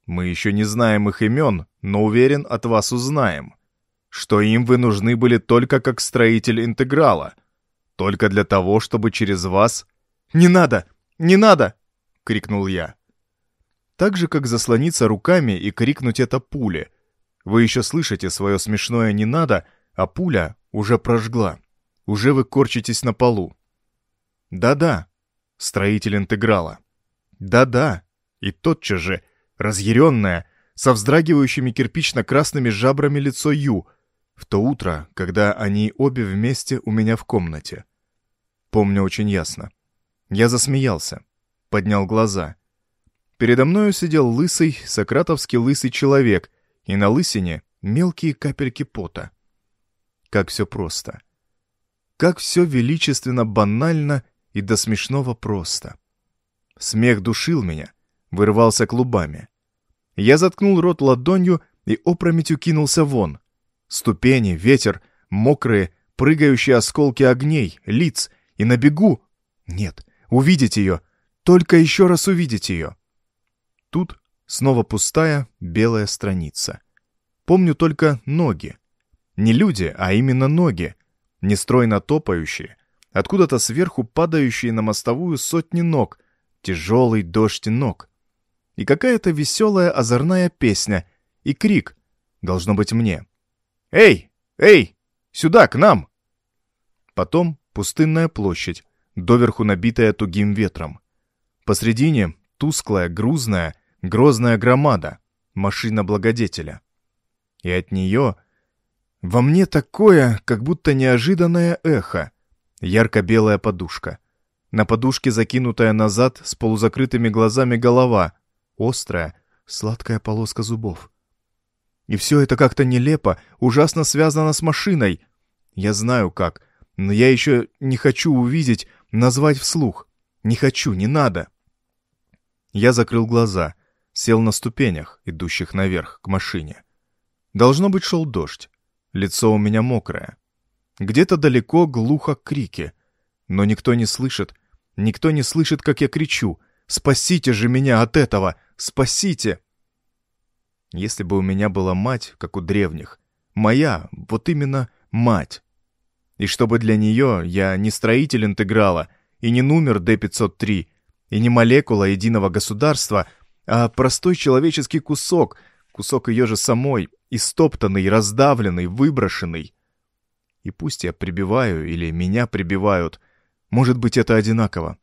S1: мы еще не знаем их имен, но уверен, от вас узнаем, что им вы нужны были только как строитель интеграла, только для того, чтобы через вас... «Не надо! Не надо!» — крикнул я. Так же, как заслониться руками и крикнуть это пуле. Вы еще слышите свое смешное «не надо», а пуля уже прожгла. Уже вы корчитесь на полу. Да-да, строитель интеграла. Да-да, и тотчас же, разъяренное, со вздрагивающими кирпично-красными жабрами лицо Ю, в то утро, когда они обе вместе у меня в комнате. Помню очень ясно. Я засмеялся, поднял глаза. Передо мною сидел лысый, сократовский лысый человек, и на лысине мелкие капельки пота. Как все просто. Как все величественно банально и до смешного просто. Смех душил меня, вырывался клубами. Я заткнул рот ладонью и опрометью кинулся вон. Ступени, ветер, мокрые, прыгающие осколки огней, лиц, и на бегу... Нет, увидеть ее, только еще раз увидеть ее. Тут снова пустая белая страница. Помню только ноги. Не люди, а именно ноги, нестройно топающие, откуда-то сверху падающие на мостовую сотни ног, тяжелый дождь ног. И какая-то веселая озорная песня, и крик, должно быть мне. «Эй! Эй! Сюда, к нам!» Потом пустынная площадь, доверху набитая тугим ветром. Посредине тусклая, грузная, грозная громада, машина благодетеля. И от нее во мне такое, как будто неожиданное эхо, ярко-белая подушка. На подушке закинутая назад с полузакрытыми глазами голова, острая, сладкая полоска зубов. И все это как-то нелепо, ужасно связано с машиной. Я знаю как, но я еще не хочу увидеть, назвать вслух. Не хочу, не надо. Я закрыл глаза, сел на ступенях, идущих наверх, к машине. Должно быть, шел дождь. Лицо у меня мокрое. Где-то далеко глухо крики. Но никто не слышит. Никто не слышит, как я кричу. «Спасите же меня от этого! Спасите!» Если бы у меня была мать, как у древних. Моя, вот именно мать. И чтобы для нее я не строитель интеграла, и не номер D503, и не молекула единого государства, а простой человеческий кусок, кусок ее же самой, истоптанный, раздавленный, выброшенный. И пусть я прибиваю или меня прибивают, может быть, это одинаково,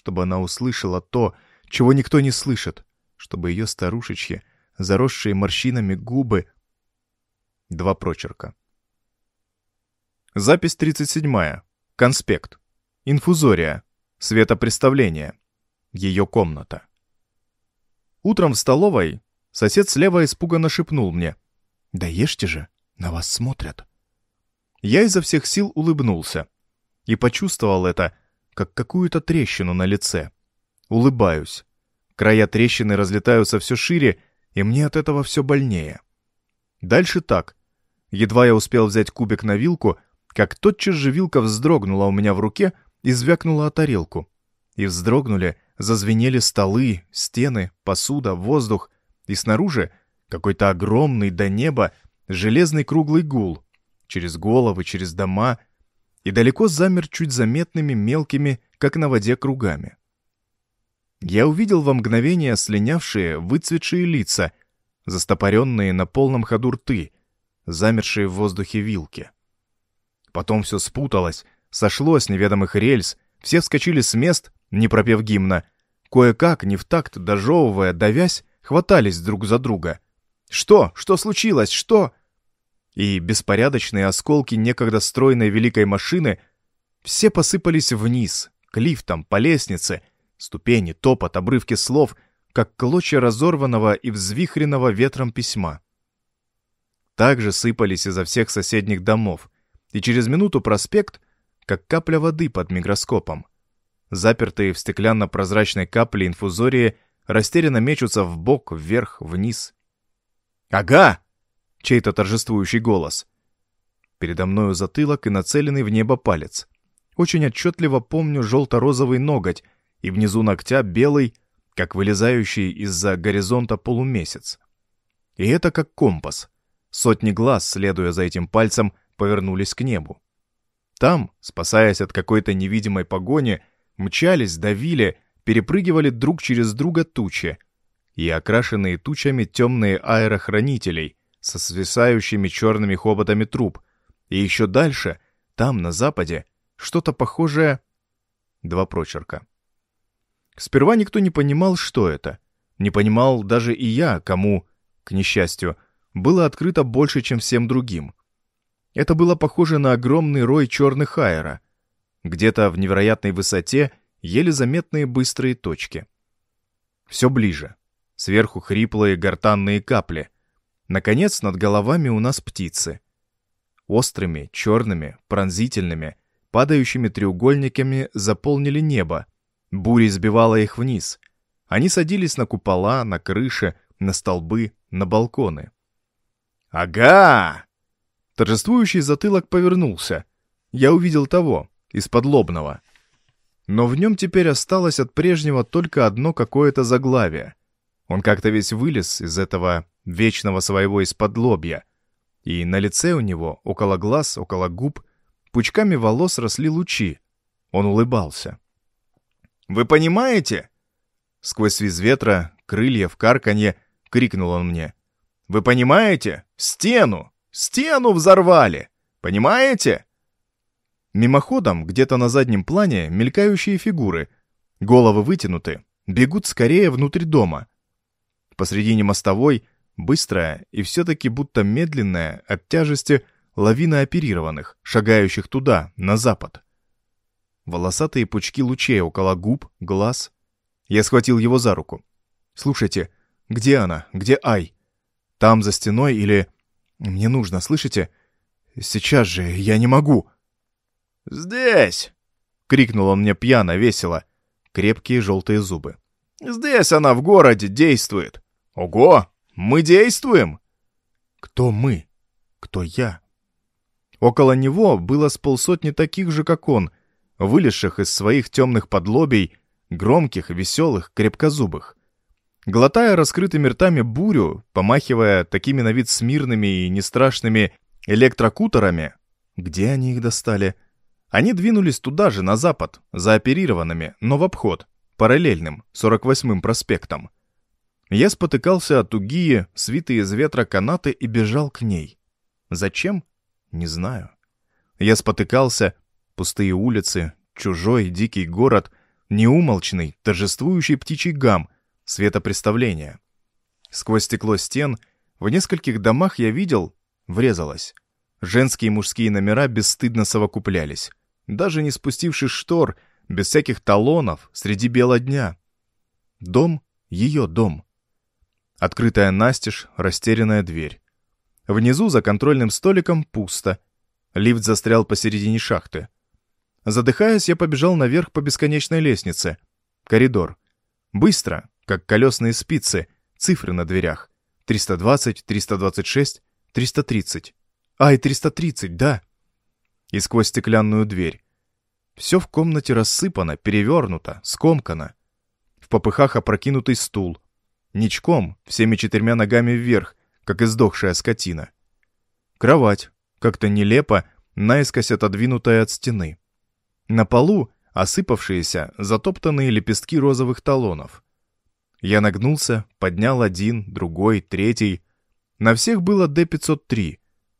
S1: чтобы она услышала то, чего никто не слышит, чтобы ее старушечьи, заросшие морщинами губы... Два прочерка. Запись 37. Конспект. Инфузория. Светопреставление. Ее комната. Утром в столовой сосед слева испуганно шепнул мне. «Да ешьте же, на вас смотрят». Я изо всех сил улыбнулся и почувствовал это, как какую-то трещину на лице. Улыбаюсь. Края трещины разлетаются все шире, и мне от этого все больнее. Дальше так. Едва я успел взять кубик на вилку, как тотчас же вилка вздрогнула у меня в руке и звякнула о тарелку. И вздрогнули, зазвенели столы, стены, посуда, воздух, и снаружи какой-то огромный до неба железный круглый гул, через головы, через дома, и далеко замер чуть заметными мелкими, как на воде, кругами. Я увидел во мгновение слинявшие, выцветшие лица, застопоренные на полном ходу рты, замершие в воздухе вилки. Потом все спуталось, сошло с неведомых рельс, все вскочили с мест, не пропев гимна. Кое-как, не в такт, дожевывая, давясь, хватались друг за друга. «Что? Что случилось? Что?» И беспорядочные осколки некогда стройной великой машины все посыпались вниз, к лифтам, по лестнице, ступени, топот, обрывки слов, как клочья разорванного и взвихренного ветром письма. Также сыпались изо всех соседних домов, и через минуту проспект, как капля воды под микроскопом. Запертые в стеклянно-прозрачной капле инфузории растерянно мечутся в бок, вверх, вниз. «Ага!» — чей-то торжествующий голос. Передо мною затылок и нацеленный в небо палец. Очень отчетливо помню желто-розовый ноготь и внизу ногтя белый, как вылезающий из-за горизонта полумесяц. И это как компас. Сотни глаз, следуя за этим пальцем, повернулись к небу. Там, спасаясь от какой-то невидимой погони, мчались, давили, перепрыгивали друг через друга тучи и окрашенные тучами темные аэрохранителей со свисающими черными хоботами труб. И еще дальше, там, на западе, что-то похожее... Два прочерка. Сперва никто не понимал, что это. Не понимал даже и я, кому, к несчастью, было открыто больше, чем всем другим. Это было похоже на огромный рой черных аэро. Где-то в невероятной высоте еле заметные быстрые точки. Все ближе. Сверху хриплые гортанные капли. Наконец, над головами у нас птицы. Острыми, черными, пронзительными, падающими треугольниками заполнили небо. Буря сбивала их вниз. Они садились на купола, на крыши, на столбы, на балконы. «Ага!» Торжествующий затылок повернулся. Я увидел того, из-под лобного. Но в нем теперь осталось от прежнего только одно какое-то заглавие. Он как-то весь вылез из этого вечного своего из-под лобья. И на лице у него, около глаз, около губ, пучками волос росли лучи. Он улыбался. «Вы понимаете?» Сквозь свиз ветра, крылья в карканье, крикнул он мне. «Вы понимаете? Стену! Стену взорвали! Понимаете?» Мимоходом, где-то на заднем плане, мелькающие фигуры. Головы вытянуты, бегут скорее внутрь дома. Посредине мостовой быстрая и все-таки будто медленная от тяжести лавина оперированных, шагающих туда, на запад. Волосатые пучки лучей около губ, глаз. Я схватил его за руку. «Слушайте, где она? Где Ай? Там, за стеной или...» Мне нужно, слышите? Сейчас же, я не могу. Здесь! Крикнул он мне пьяно, весело. Крепкие желтые зубы. Здесь она в городе действует. Ого! Мы действуем! Кто мы? Кто я? Около него было с полсотни таких же, как он, вылезших из своих темных подлобий, громких, веселых, крепкозубых. Глотая раскрытыми ртами бурю, помахивая такими на вид смирными и нестрашными электрокутерами, где они их достали? Они двинулись туда же, на запад, за оперированными, но в обход, параллельным, 48-м проспектом. Я спотыкался от тугие, свитые из ветра канаты и бежал к ней. Зачем? Не знаю. Я спотыкался, пустые улицы, чужой дикий город, неумолчный, торжествующий птичий гам — светопреставления. Сквозь стекло стен в нескольких домах я видел, врезалось. Женские и мужские номера бесстыдно совокуплялись. Даже не спустившись штор, без всяких талонов, среди бела дня. Дом — ее дом. Открытая настежь, растерянная дверь. Внизу за контрольным столиком пусто. Лифт застрял посередине шахты. Задыхаясь, я побежал наверх по бесконечной лестнице. Коридор. Быстро, как колесные спицы, цифры на дверях. 320, 326, 330. Ай, 330, да. И сквозь стеклянную дверь. Все в комнате рассыпано, перевернуто, скомкано. В попыхах опрокинутый стул. Ничком, всеми четырьмя ногами вверх, как издохшая скотина. Кровать, как-то нелепо, наискось отодвинутая от стены. На полу осыпавшиеся, затоптанные лепестки розовых талонов. Я нагнулся, поднял один, другой, третий. На всех было Д-503.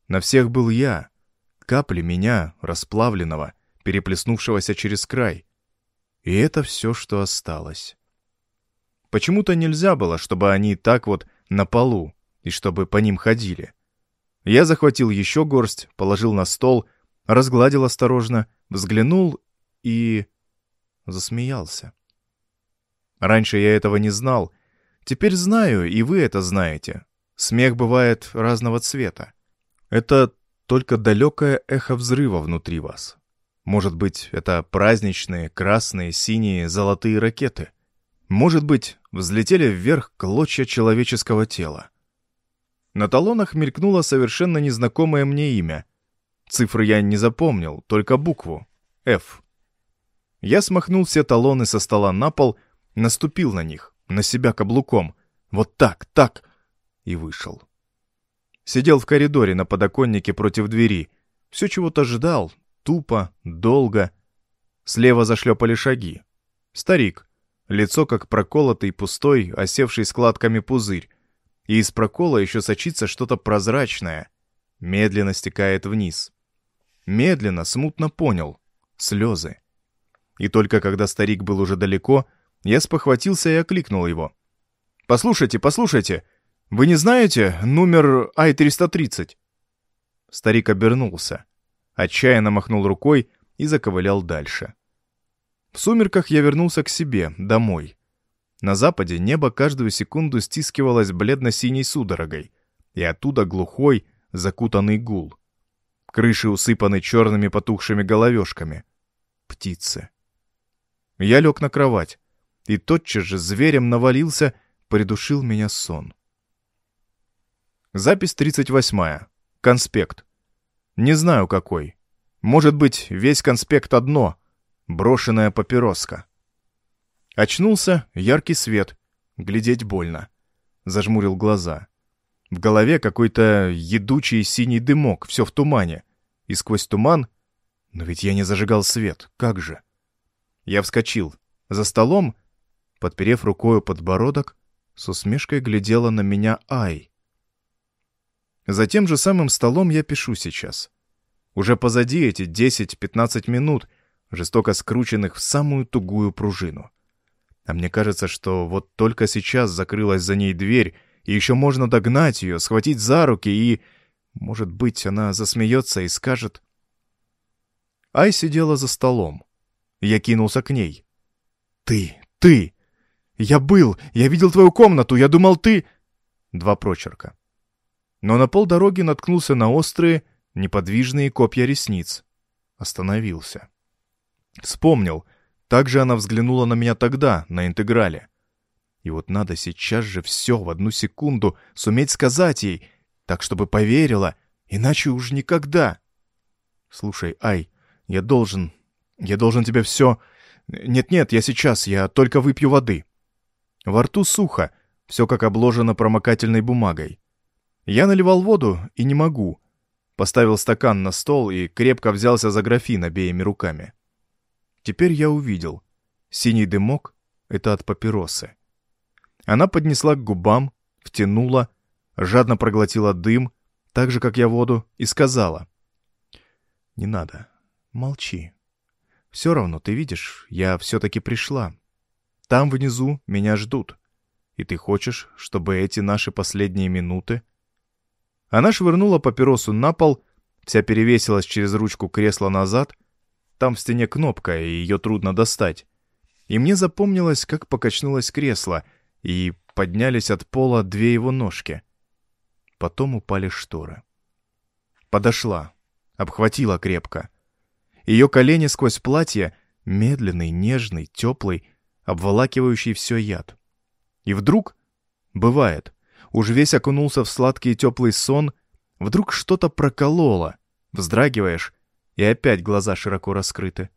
S1: На всех был я. Капли меня, расплавленного, переплеснувшегося через край. И это все, что осталось. Почему-то нельзя было, чтобы они так вот на полу, и чтобы по ним ходили. Я захватил еще горсть, положил на стол, разгладил осторожно, взглянул и... засмеялся. Раньше я этого не знал. Теперь знаю, и вы это знаете. Смех бывает разного цвета. Это только далекое эхо взрыва внутри вас. Может быть, это праздничные, красные, синие, золотые ракеты. Может быть, взлетели вверх клочья человеческого тела. На талонах мелькнуло совершенно незнакомое мне имя. Цифры я не запомнил, только букву — F. Я смахнул все талоны со стола на пол, наступил на них, на себя каблуком. Вот так, так, и вышел. Сидел в коридоре на подоконнике против двери. Все чего-то ждал, тупо, долго. Слева зашлепали шаги. Старик. Лицо как проколотый, пустой, осевший складками пузырь. И из прокола еще сочится что-то прозрачное. Медленно стекает вниз. Медленно, смутно понял. Слезы. И только когда старик был уже далеко, я спохватился и окликнул его. «Послушайте, послушайте, вы не знаете номер Ай-330?» Старик обернулся, отчаянно махнул рукой и заковылял дальше. В сумерках я вернулся к себе, домой. На западе небо каждую секунду стискивалось бледно-синей судорогой, и оттуда глухой, закутанный гул. Крыши усыпаны черными потухшими головешками. Птицы. Я лег на кровать, и тотчас же зверем навалился, придушил меня сон. Запись 38. Конспект. Не знаю какой. Может быть, весь конспект одно. Брошенная папироска. Очнулся, яркий свет. Глядеть больно. Зажмурил глаза. В голове какой-то едучий синий дымок, все в тумане. И сквозь туман... Но ведь я не зажигал свет, как же? Я вскочил. За столом, подперев рукою подбородок, с усмешкой глядела на меня Ай. За тем же самым столом я пишу сейчас. Уже позади эти 10-15 минут, жестоко скрученных в самую тугую пружину. А мне кажется, что вот только сейчас закрылась за ней дверь, и еще можно догнать ее, схватить за руки и... Может быть, она засмеется и скажет... Ай сидела за столом. Я кинулся к ней. «Ты! Ты! Я был! Я видел твою комнату! Я думал, ты...» Два прочерка но на полдороги наткнулся на острые, неподвижные копья ресниц. Остановился. Вспомнил. Так же она взглянула на меня тогда, на интеграле. И вот надо сейчас же все в одну секунду суметь сказать ей, так чтобы поверила, иначе уж никогда. Слушай, Ай, я должен... Я должен тебе все... Нет-нет, я сейчас, я только выпью воды. Во рту сухо, все как обложено промокательной бумагой. Я наливал воду и не могу. Поставил стакан на стол и крепко взялся за графин обеими руками. Теперь я увидел. Синий дымок — это от папиросы. Она поднесла к губам, втянула, жадно проглотила дым, так же, как я воду, и сказала. «Не надо. Молчи. Все равно, ты видишь, я все-таки пришла. Там внизу меня ждут. И ты хочешь, чтобы эти наши последние минуты она швырнула папиросу на пол, вся перевесилась через ручку кресла назад. Там в стене кнопка, и ее трудно достать. И мне запомнилось, как покачнулось кресло, и поднялись от пола две его ножки. Потом упали шторы. Подошла, обхватила крепко. Ее колени сквозь платье, медленный, нежный, теплый, обволакивающий все яд. И вдруг, бывает, уж весь окунулся в сладкий теплый сон, вдруг что-то прокололо, вздрагиваешь, и опять глаза широко раскрыты.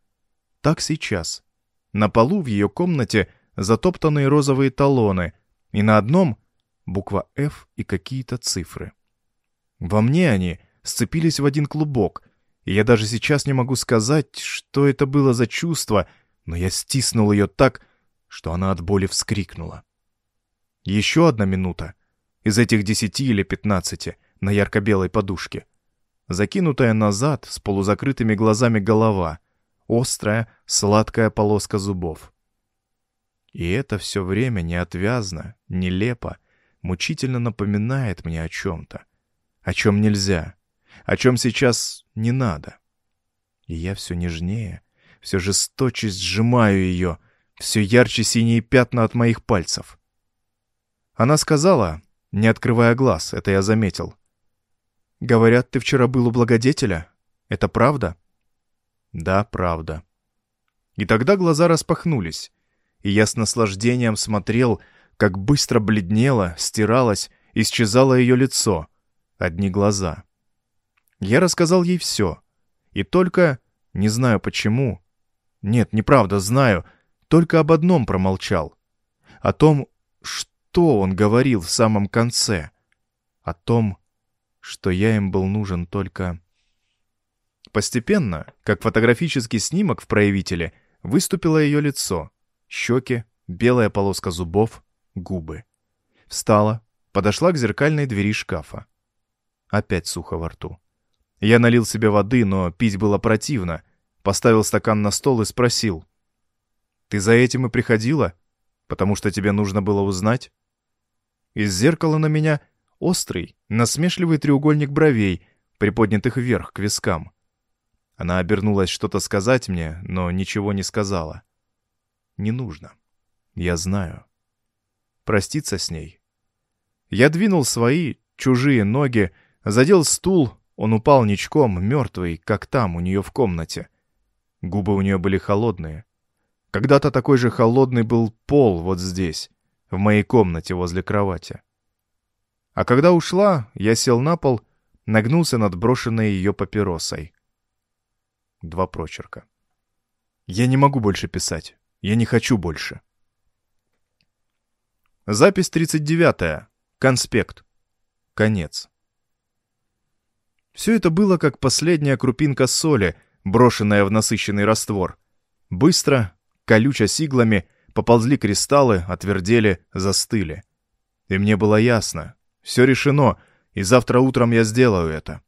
S1: Так сейчас. На полу в ее комнате затоптанные розовые талоны, и на одном буква «Ф» и какие-то цифры. Во мне они сцепились в один клубок, и я даже сейчас не могу сказать, что это было за чувство, но я стиснул ее так, что она от боли вскрикнула. Еще одна минута, из этих десяти или пятнадцати на ярко-белой подушке. Закинутая назад с полузакрытыми глазами голова, острая, сладкая полоска зубов. И это все время неотвязно, нелепо, мучительно напоминает мне о чем-то, о чем нельзя, о чем сейчас не надо. И я все нежнее, все жесточе сжимаю ее, все ярче синие пятна от моих пальцев. Она сказала, не открывая глаз, это я заметил. «Говорят, ты вчера был у благодетеля? Это правда?» «Да, правда». И тогда глаза распахнулись, и я с наслаждением смотрел, как быстро бледнело, стиралось, исчезало ее лицо, одни глаза. Я рассказал ей все, и только, не знаю почему, нет, неправда, знаю, только об одном промолчал. О том, что он говорил в самом конце. О том, что я им был нужен только... Постепенно, как фотографический снимок в проявителе, выступило ее лицо, щеки, белая полоска зубов, губы. Встала, подошла к зеркальной двери шкафа. Опять сухо во рту. Я налил себе воды, но пить было противно. Поставил стакан на стол и спросил. «Ты за этим и приходила? Потому что тебе нужно было узнать?» Из зеркала на меня острый, насмешливый треугольник бровей, приподнятых вверх к вискам. Она обернулась что-то сказать мне, но ничего не сказала. Не нужно. Я знаю. Проститься с ней. Я двинул свои, чужие ноги, задел стул, он упал ничком, мертвый, как там, у нее в комнате. Губы у нее были холодные. Когда-то такой же холодный был пол вот здесь, в моей комнате возле кровати. А когда ушла, я сел на пол, нагнулся над брошенной ее папиросой. Два прочерка. Я не могу больше писать. Я не хочу больше. Запись 39. -я. Конспект. Конец. Все это было как последняя крупинка соли, брошенная в насыщенный раствор. Быстро, колюча сиглами, поползли кристаллы, отвердели, застыли. И мне было ясно. Все решено, и завтра утром я сделаю это.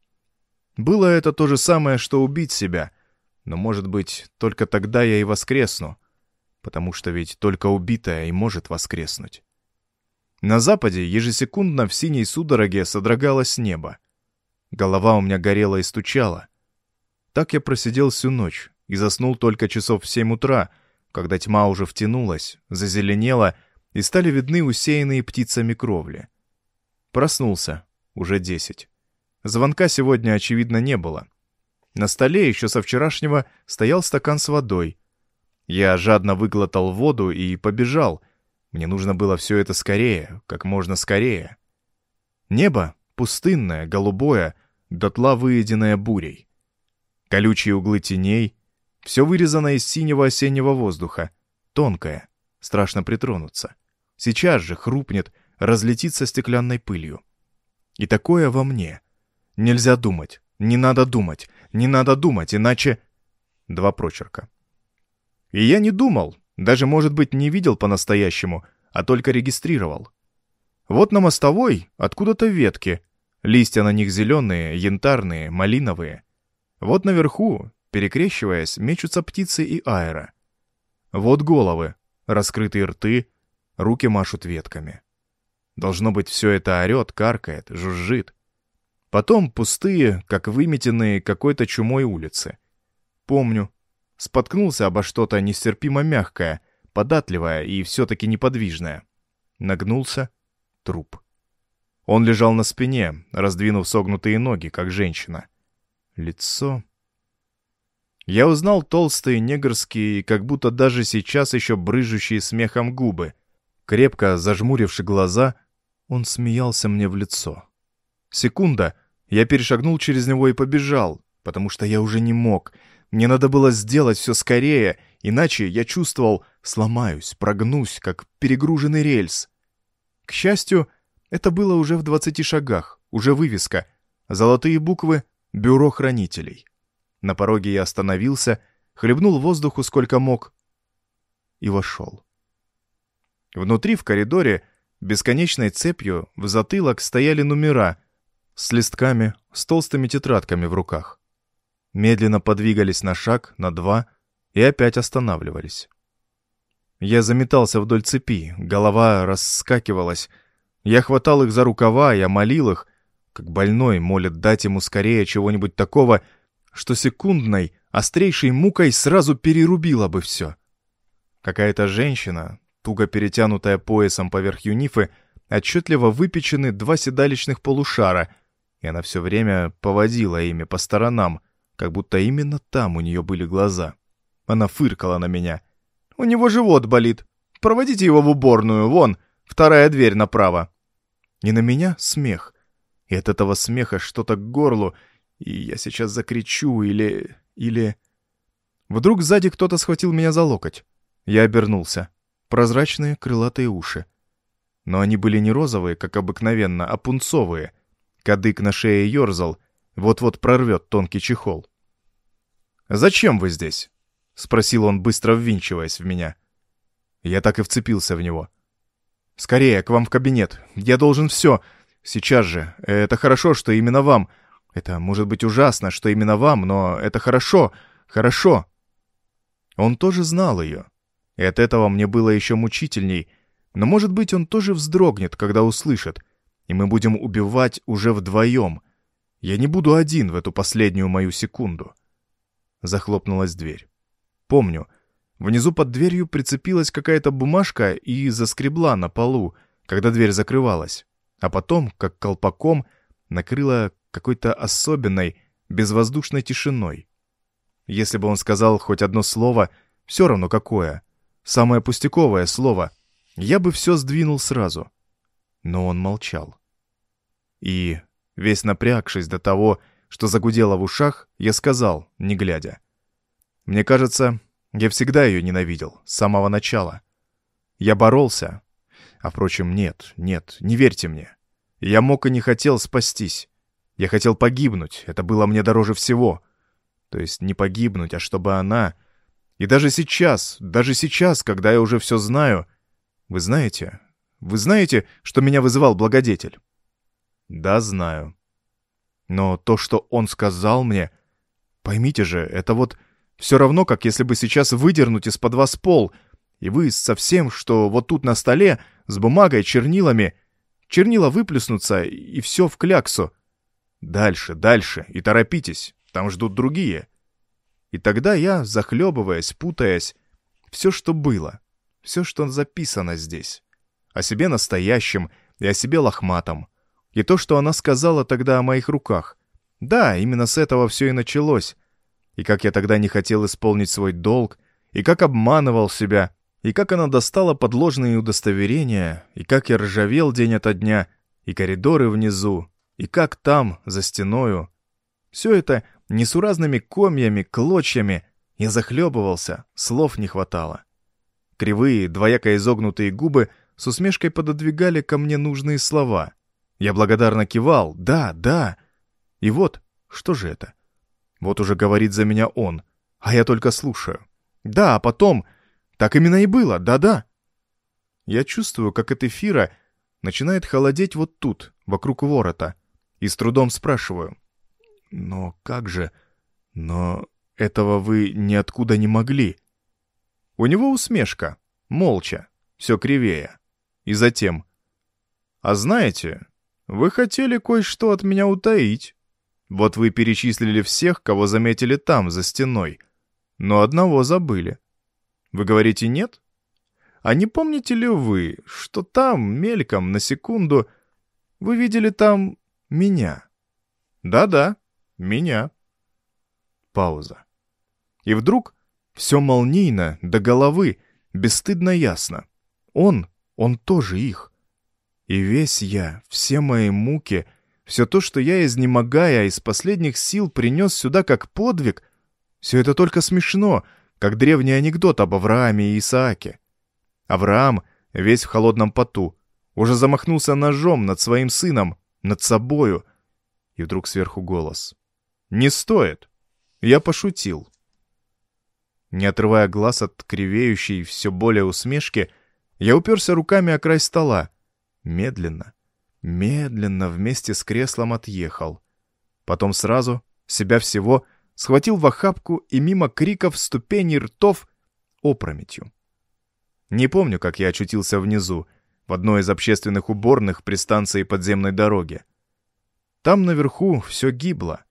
S1: Было это то же самое, что убить себя, но, может быть, только тогда я и воскресну, потому что ведь только убитая и может воскреснуть. На западе ежесекундно в синей судороге содрогалось небо. Голова у меня горела и стучала. Так я просидел всю ночь и заснул только часов в семь утра, когда тьма уже втянулась, зазеленела, и стали видны усеянные птицами кровли. Проснулся. Уже десять. Звонка сегодня, очевидно, не было. На столе еще со вчерашнего стоял стакан с водой. Я жадно выглотал воду и побежал. Мне нужно было все это скорее, как можно скорее. Небо пустынное, голубое, дотла выеденное бурей. Колючие углы теней, все вырезано из синего осеннего воздуха, тонкое, страшно притронуться. Сейчас же хрупнет, разлетится стеклянной пылью. И такое во мне. Нельзя думать, не надо думать, не надо думать, иначе... Два прочерка. И я не думал, даже, может быть, не видел по-настоящему, а только регистрировал. Вот на мостовой откуда-то ветки, листья на них зеленые, янтарные, малиновые. Вот наверху, перекрещиваясь, мечутся птицы и аэро. Вот головы, раскрытые рты, руки машут ветками. Должно быть, все это орет, каркает, жужжит. Потом пустые, как выметенные какой-то чумой улицы. Помню. Споткнулся обо что-то нестерпимо мягкое, податливое и все-таки неподвижное. Нагнулся. Труп. Он лежал на спине, раздвинув согнутые ноги, как женщина. Лицо... Я узнал толстые негрские, как будто даже сейчас еще брыжущие смехом губы. Крепко зажмуривши глаза, он смеялся мне в лицо. Секунда — я перешагнул через него и побежал, потому что я уже не мог. Мне надо было сделать все скорее, иначе я чувствовал, сломаюсь, прогнусь, как перегруженный рельс. К счастью, это было уже в двадцати шагах, уже вывеска. Золотые буквы «Бюро хранителей». На пороге я остановился, хлебнул воздуху сколько мог и вошел. Внутри в коридоре бесконечной цепью в затылок стояли номера — с листками, с толстыми тетрадками в руках. Медленно подвигались на шаг, на два и опять останавливались. Я заметался вдоль цепи, голова раскакивалась. Я хватал их за рукава, я молил их, как больной молит дать ему скорее чего-нибудь такого, что секундной, острейшей мукой сразу перерубило бы все. Какая-то женщина, туго перетянутая поясом поверх юнифы, отчетливо выпечены два седалищных полушара — и она все время поводила ими по сторонам, как будто именно там у нее были глаза. Она фыркала на меня. «У него живот болит. проводите его в уборную, вон, вторая дверь направо». И на меня смех. И от этого смеха что-то к горлу, и я сейчас закричу или... или... Вдруг сзади кто-то схватил меня за локоть. Я обернулся. Прозрачные крылатые уши. Но они были не розовые, как обыкновенно, а пунцовые. Кадык на шее ерзал, вот-вот прорвет тонкий чехол. «Зачем вы здесь?» — спросил он, быстро ввинчиваясь в меня. Я так и вцепился в него. «Скорее, к вам в кабинет. Я должен все. Сейчас же. Это хорошо, что именно вам. Это может быть ужасно, что именно вам, но это хорошо. Хорошо». Он тоже знал ее. И от этого мне было еще мучительней. Но, может быть, он тоже вздрогнет, когда услышит. И мы будем убивать уже вдвоем. Я не буду один в эту последнюю мою секунду. Захлопнулась дверь. Помню, внизу под дверью прицепилась какая-то бумажка и заскребла на полу, когда дверь закрывалась. А потом, как колпаком, накрыла какой-то особенной, безвоздушной тишиной. Если бы он сказал хоть одно слово, все равно какое, самое пустяковое слово, я бы все сдвинул сразу. Но он молчал. И, весь напрягшись до того, что загудело в ушах, я сказал, не глядя. Мне кажется, я всегда ее ненавидел, с самого начала. Я боролся. А, впрочем, нет, нет, не верьте мне. Я мог и не хотел спастись. Я хотел погибнуть, это было мне дороже всего. То есть не погибнуть, а чтобы она... И даже сейчас, даже сейчас, когда я уже все знаю... Вы знаете, вы знаете, что меня вызывал благодетель? Да, знаю. Но то, что он сказал мне... Поймите же, это вот все равно, как если бы сейчас выдернуть из-под вас пол, и вы со всем, что вот тут на столе, с бумагой, чернилами... Чернила выплеснутся, и все в кляксу. Дальше, дальше, и торопитесь. Там ждут другие. И тогда я, захлебываясь, путаясь, все, что было, все, что записано здесь, о себе настоящем и о себе лохматом, и то, что она сказала тогда о моих руках. Да, именно с этого все и началось. И как я тогда не хотел исполнить свой долг, и как обманывал себя, и как она достала подложные удостоверения, и как я ржавел день ото дня, и коридоры внизу, и как там, за стеною. Все это несуразными комьями, клочьями. Я захлебывался, слов не хватало. Кривые, двояко изогнутые губы с усмешкой пододвигали ко мне нужные слова. Я благодарно кивал «да, да». И вот, что же это? Вот уже говорит за меня он, а я только слушаю. Да, а потом... Так именно и было, да-да. Я чувствую, как от эфира начинает холодеть вот тут, вокруг ворота, и с трудом спрашиваю. Но как же... Но этого вы ниоткуда не могли. У него усмешка, молча, все кривее. И затем... А знаете, вы хотели кое-что от меня утаить. Вот вы перечислили всех, кого заметили там, за стеной. Но одного забыли. Вы говорите нет? А не помните ли вы, что там, мельком, на секунду, вы видели там меня? Да-да, меня. Пауза. И вдруг все молнийно, до головы, бесстыдно ясно. Он, он тоже их. И весь я, все мои муки, все то, что я, изнемогая, из последних сил принес сюда как подвиг, все это только смешно, как древний анекдот об Аврааме и Исааке. Авраам, весь в холодном поту, уже замахнулся ножом над своим сыном, над собою — и вдруг сверху голос. «Не стоит!» Я пошутил. Не отрывая глаз от кривеющей все более усмешки, я уперся руками о край стола. Медленно, медленно вместе с креслом отъехал. Потом сразу, себя всего, схватил в охапку и мимо криков ступеней ртов опрометью. Не помню, как я очутился внизу, в одной из общественных уборных при станции подземной дороги. Там наверху все гибло.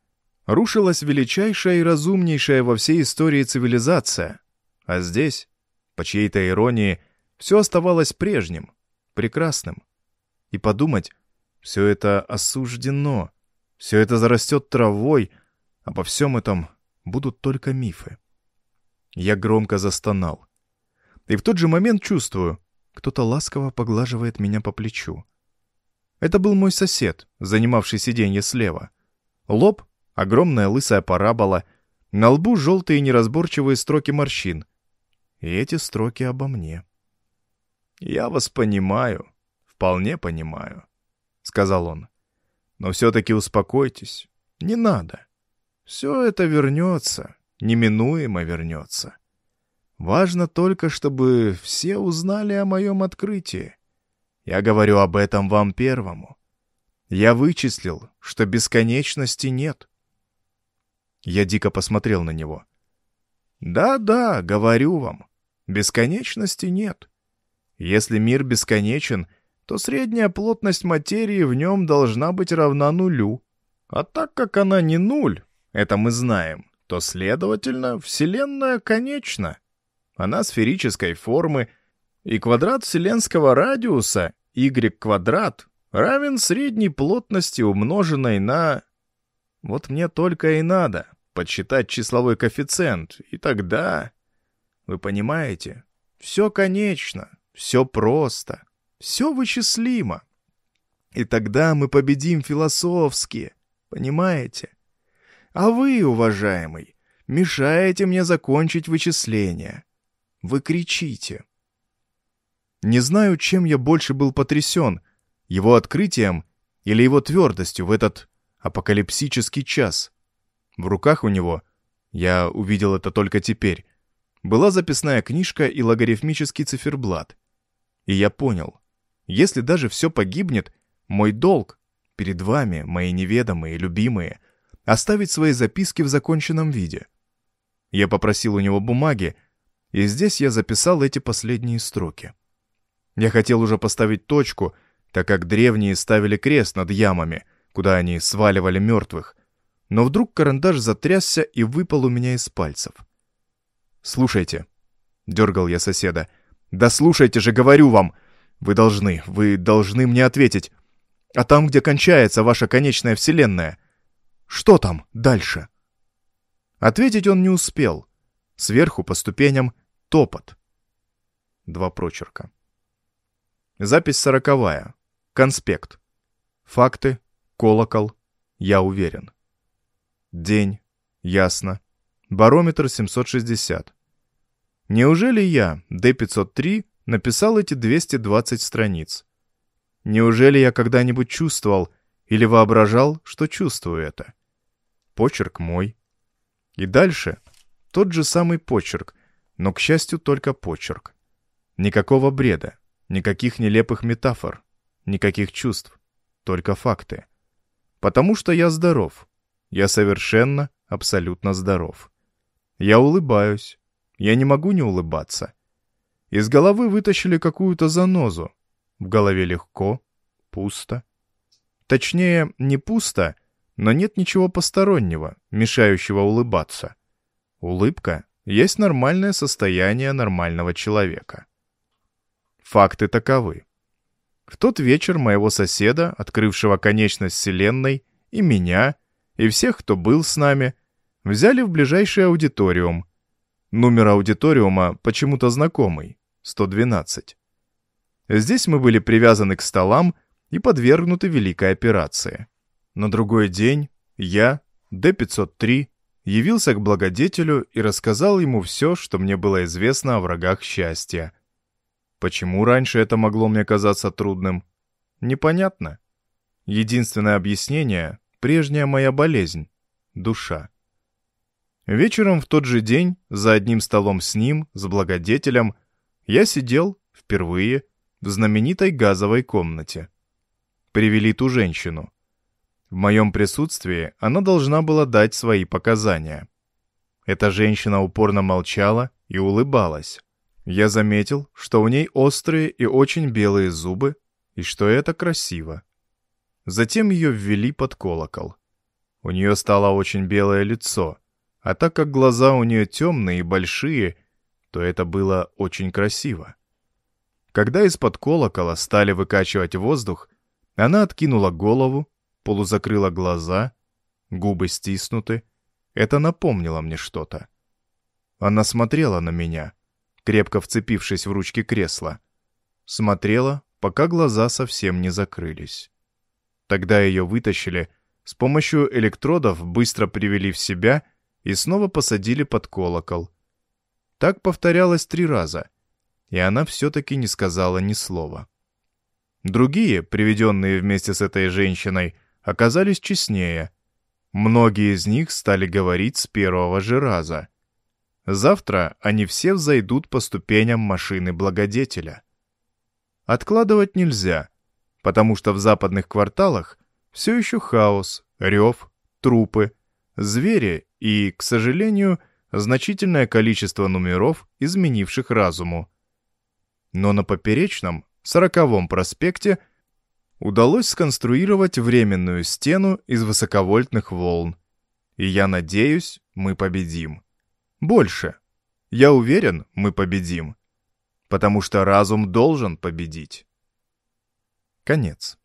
S1: Рушилась величайшая и разумнейшая во всей истории цивилизация. А здесь, по чьей-то иронии, все оставалось прежним, прекрасным. И подумать, все это осуждено, все это зарастет травой, а по всем этом будут только мифы. Я громко застонал. И в тот же момент чувствую, кто-то ласково поглаживает меня по плечу. Это был мой сосед, занимавший сиденье слева. Лоб — огромная лысая парабола, на лбу желтые неразборчивые строки морщин. И эти строки обо мне.
S2: «Я вас понимаю, вполне понимаю», — сказал он. «Но все-таки успокойтесь, не надо. Все это вернется, неминуемо вернется. Важно только, чтобы все узнали о моем открытии. Я говорю об этом вам первому. Я вычислил, что бесконечности нет.
S1: Я дико посмотрел на него.
S2: Да-да, говорю вам, бесконечности нет. Если мир бесконечен, то средняя плотность материи в нем должна быть равна нулю. А так как она не нуль, это мы знаем, то, следовательно, Вселенная конечна. Она сферической формы, и квадрат вселенского радиуса, y квадрат, равен средней плотности, умноженной на... Вот мне только и надо подсчитать числовой коэффициент, и тогда... Вы понимаете? Все конечно, все просто, все вычислимо. И тогда мы победим философски, понимаете? А вы, уважаемый, мешаете мне закончить вычисление. Вы кричите.
S1: Не знаю, чем я больше был потрясен, его открытием или его твердостью в этот апокалипсический час. В руках у него, я увидел это только теперь, была записная книжка и логарифмический циферблат. И я понял, если даже все погибнет, мой долг перед вами, мои неведомые, любимые, оставить свои записки в законченном виде. Я попросил у него бумаги, и здесь я записал эти последние строки. Я хотел уже поставить точку, так как древние ставили крест над ямами, куда они сваливали мертвых. Но вдруг карандаш затрясся и выпал у меня из пальцев. «Слушайте», — дергал я соседа, — «да слушайте же, говорю вам! Вы должны, вы должны мне ответить. А там, где кончается ваша конечная вселенная, что там дальше?» Ответить он не успел. Сверху по ступеням Топот. Два прочерка. Запись сороковая. Конспект. Факты. Колокол. Я уверен. День. Ясно. Барометр 760. Неужели я, D503, написал эти 220 страниц? Неужели я когда-нибудь чувствовал или воображал, что чувствую это? Почерк мой. И дальше тот же самый почерк, но, к счастью, только почерк. Никакого бреда, никаких нелепых метафор, никаких чувств, только факты. Потому что я здоров. Я совершенно, абсолютно здоров. Я улыбаюсь. Я не могу не улыбаться. Из головы вытащили какую-то занозу. В голове легко, пусто. Точнее, не пусто, но нет ничего постороннего, мешающего улыбаться. Улыбка есть нормальное состояние нормального человека. Факты таковы. В тот вечер моего соседа, открывшего конечность Вселенной, и меня, и всех, кто был с нами, взяли в ближайший аудиториум. Номер аудиториума почему-то знакомый — 112. Здесь мы были привязаны к столам и подвергнуты великой операции. На другой день я, Д-503, явился к благодетелю и рассказал ему все, что мне было известно о врагах счастья. Почему раньше это могло мне казаться трудным? Непонятно. Единственное объяснение — прежняя моя болезнь — душа. Вечером в тот же день, за одним столом с ним, с благодетелем, я сидел, впервые, в знаменитой газовой комнате. Привели ту женщину. В моем присутствии она должна была дать свои показания. Эта женщина упорно молчала и улыбалась. Я заметил, что у ней острые и очень белые зубы, и что это красиво. Затем ее ввели под колокол. У нее стало очень белое лицо, а так как глаза у нее темные и большие, то это было очень красиво. Когда из-под колокола стали выкачивать воздух, она откинула голову, полузакрыла глаза, губы стиснуты. Это напомнило мне что-то. Она смотрела на меня, крепко вцепившись в ручки кресла.
S2: смотрела, пока глаза совсем не закрылись. Тогда ее вытащили, с помощью электродов быстро привели в себя и снова посадили под колокол. Так повторялось три раза, и она все-таки не сказала ни слова. Другие, приведенные вместе с этой женщиной, оказались честнее. Многие из них стали говорить с первого же раза. Завтра они все взойдут по ступеням машины благодетеля. Откладывать нельзя, потому что в западных кварталах все еще хаос, рев, трупы, звери и, к сожалению, значительное количество номеров, изменивших разуму. Но на поперечном, сороковом проспекте, удалось сконструировать временную стену из высоковольтных волн. И я надеюсь, мы победим. Больше. Я уверен, мы победим. Потому что разум должен победить. Конец.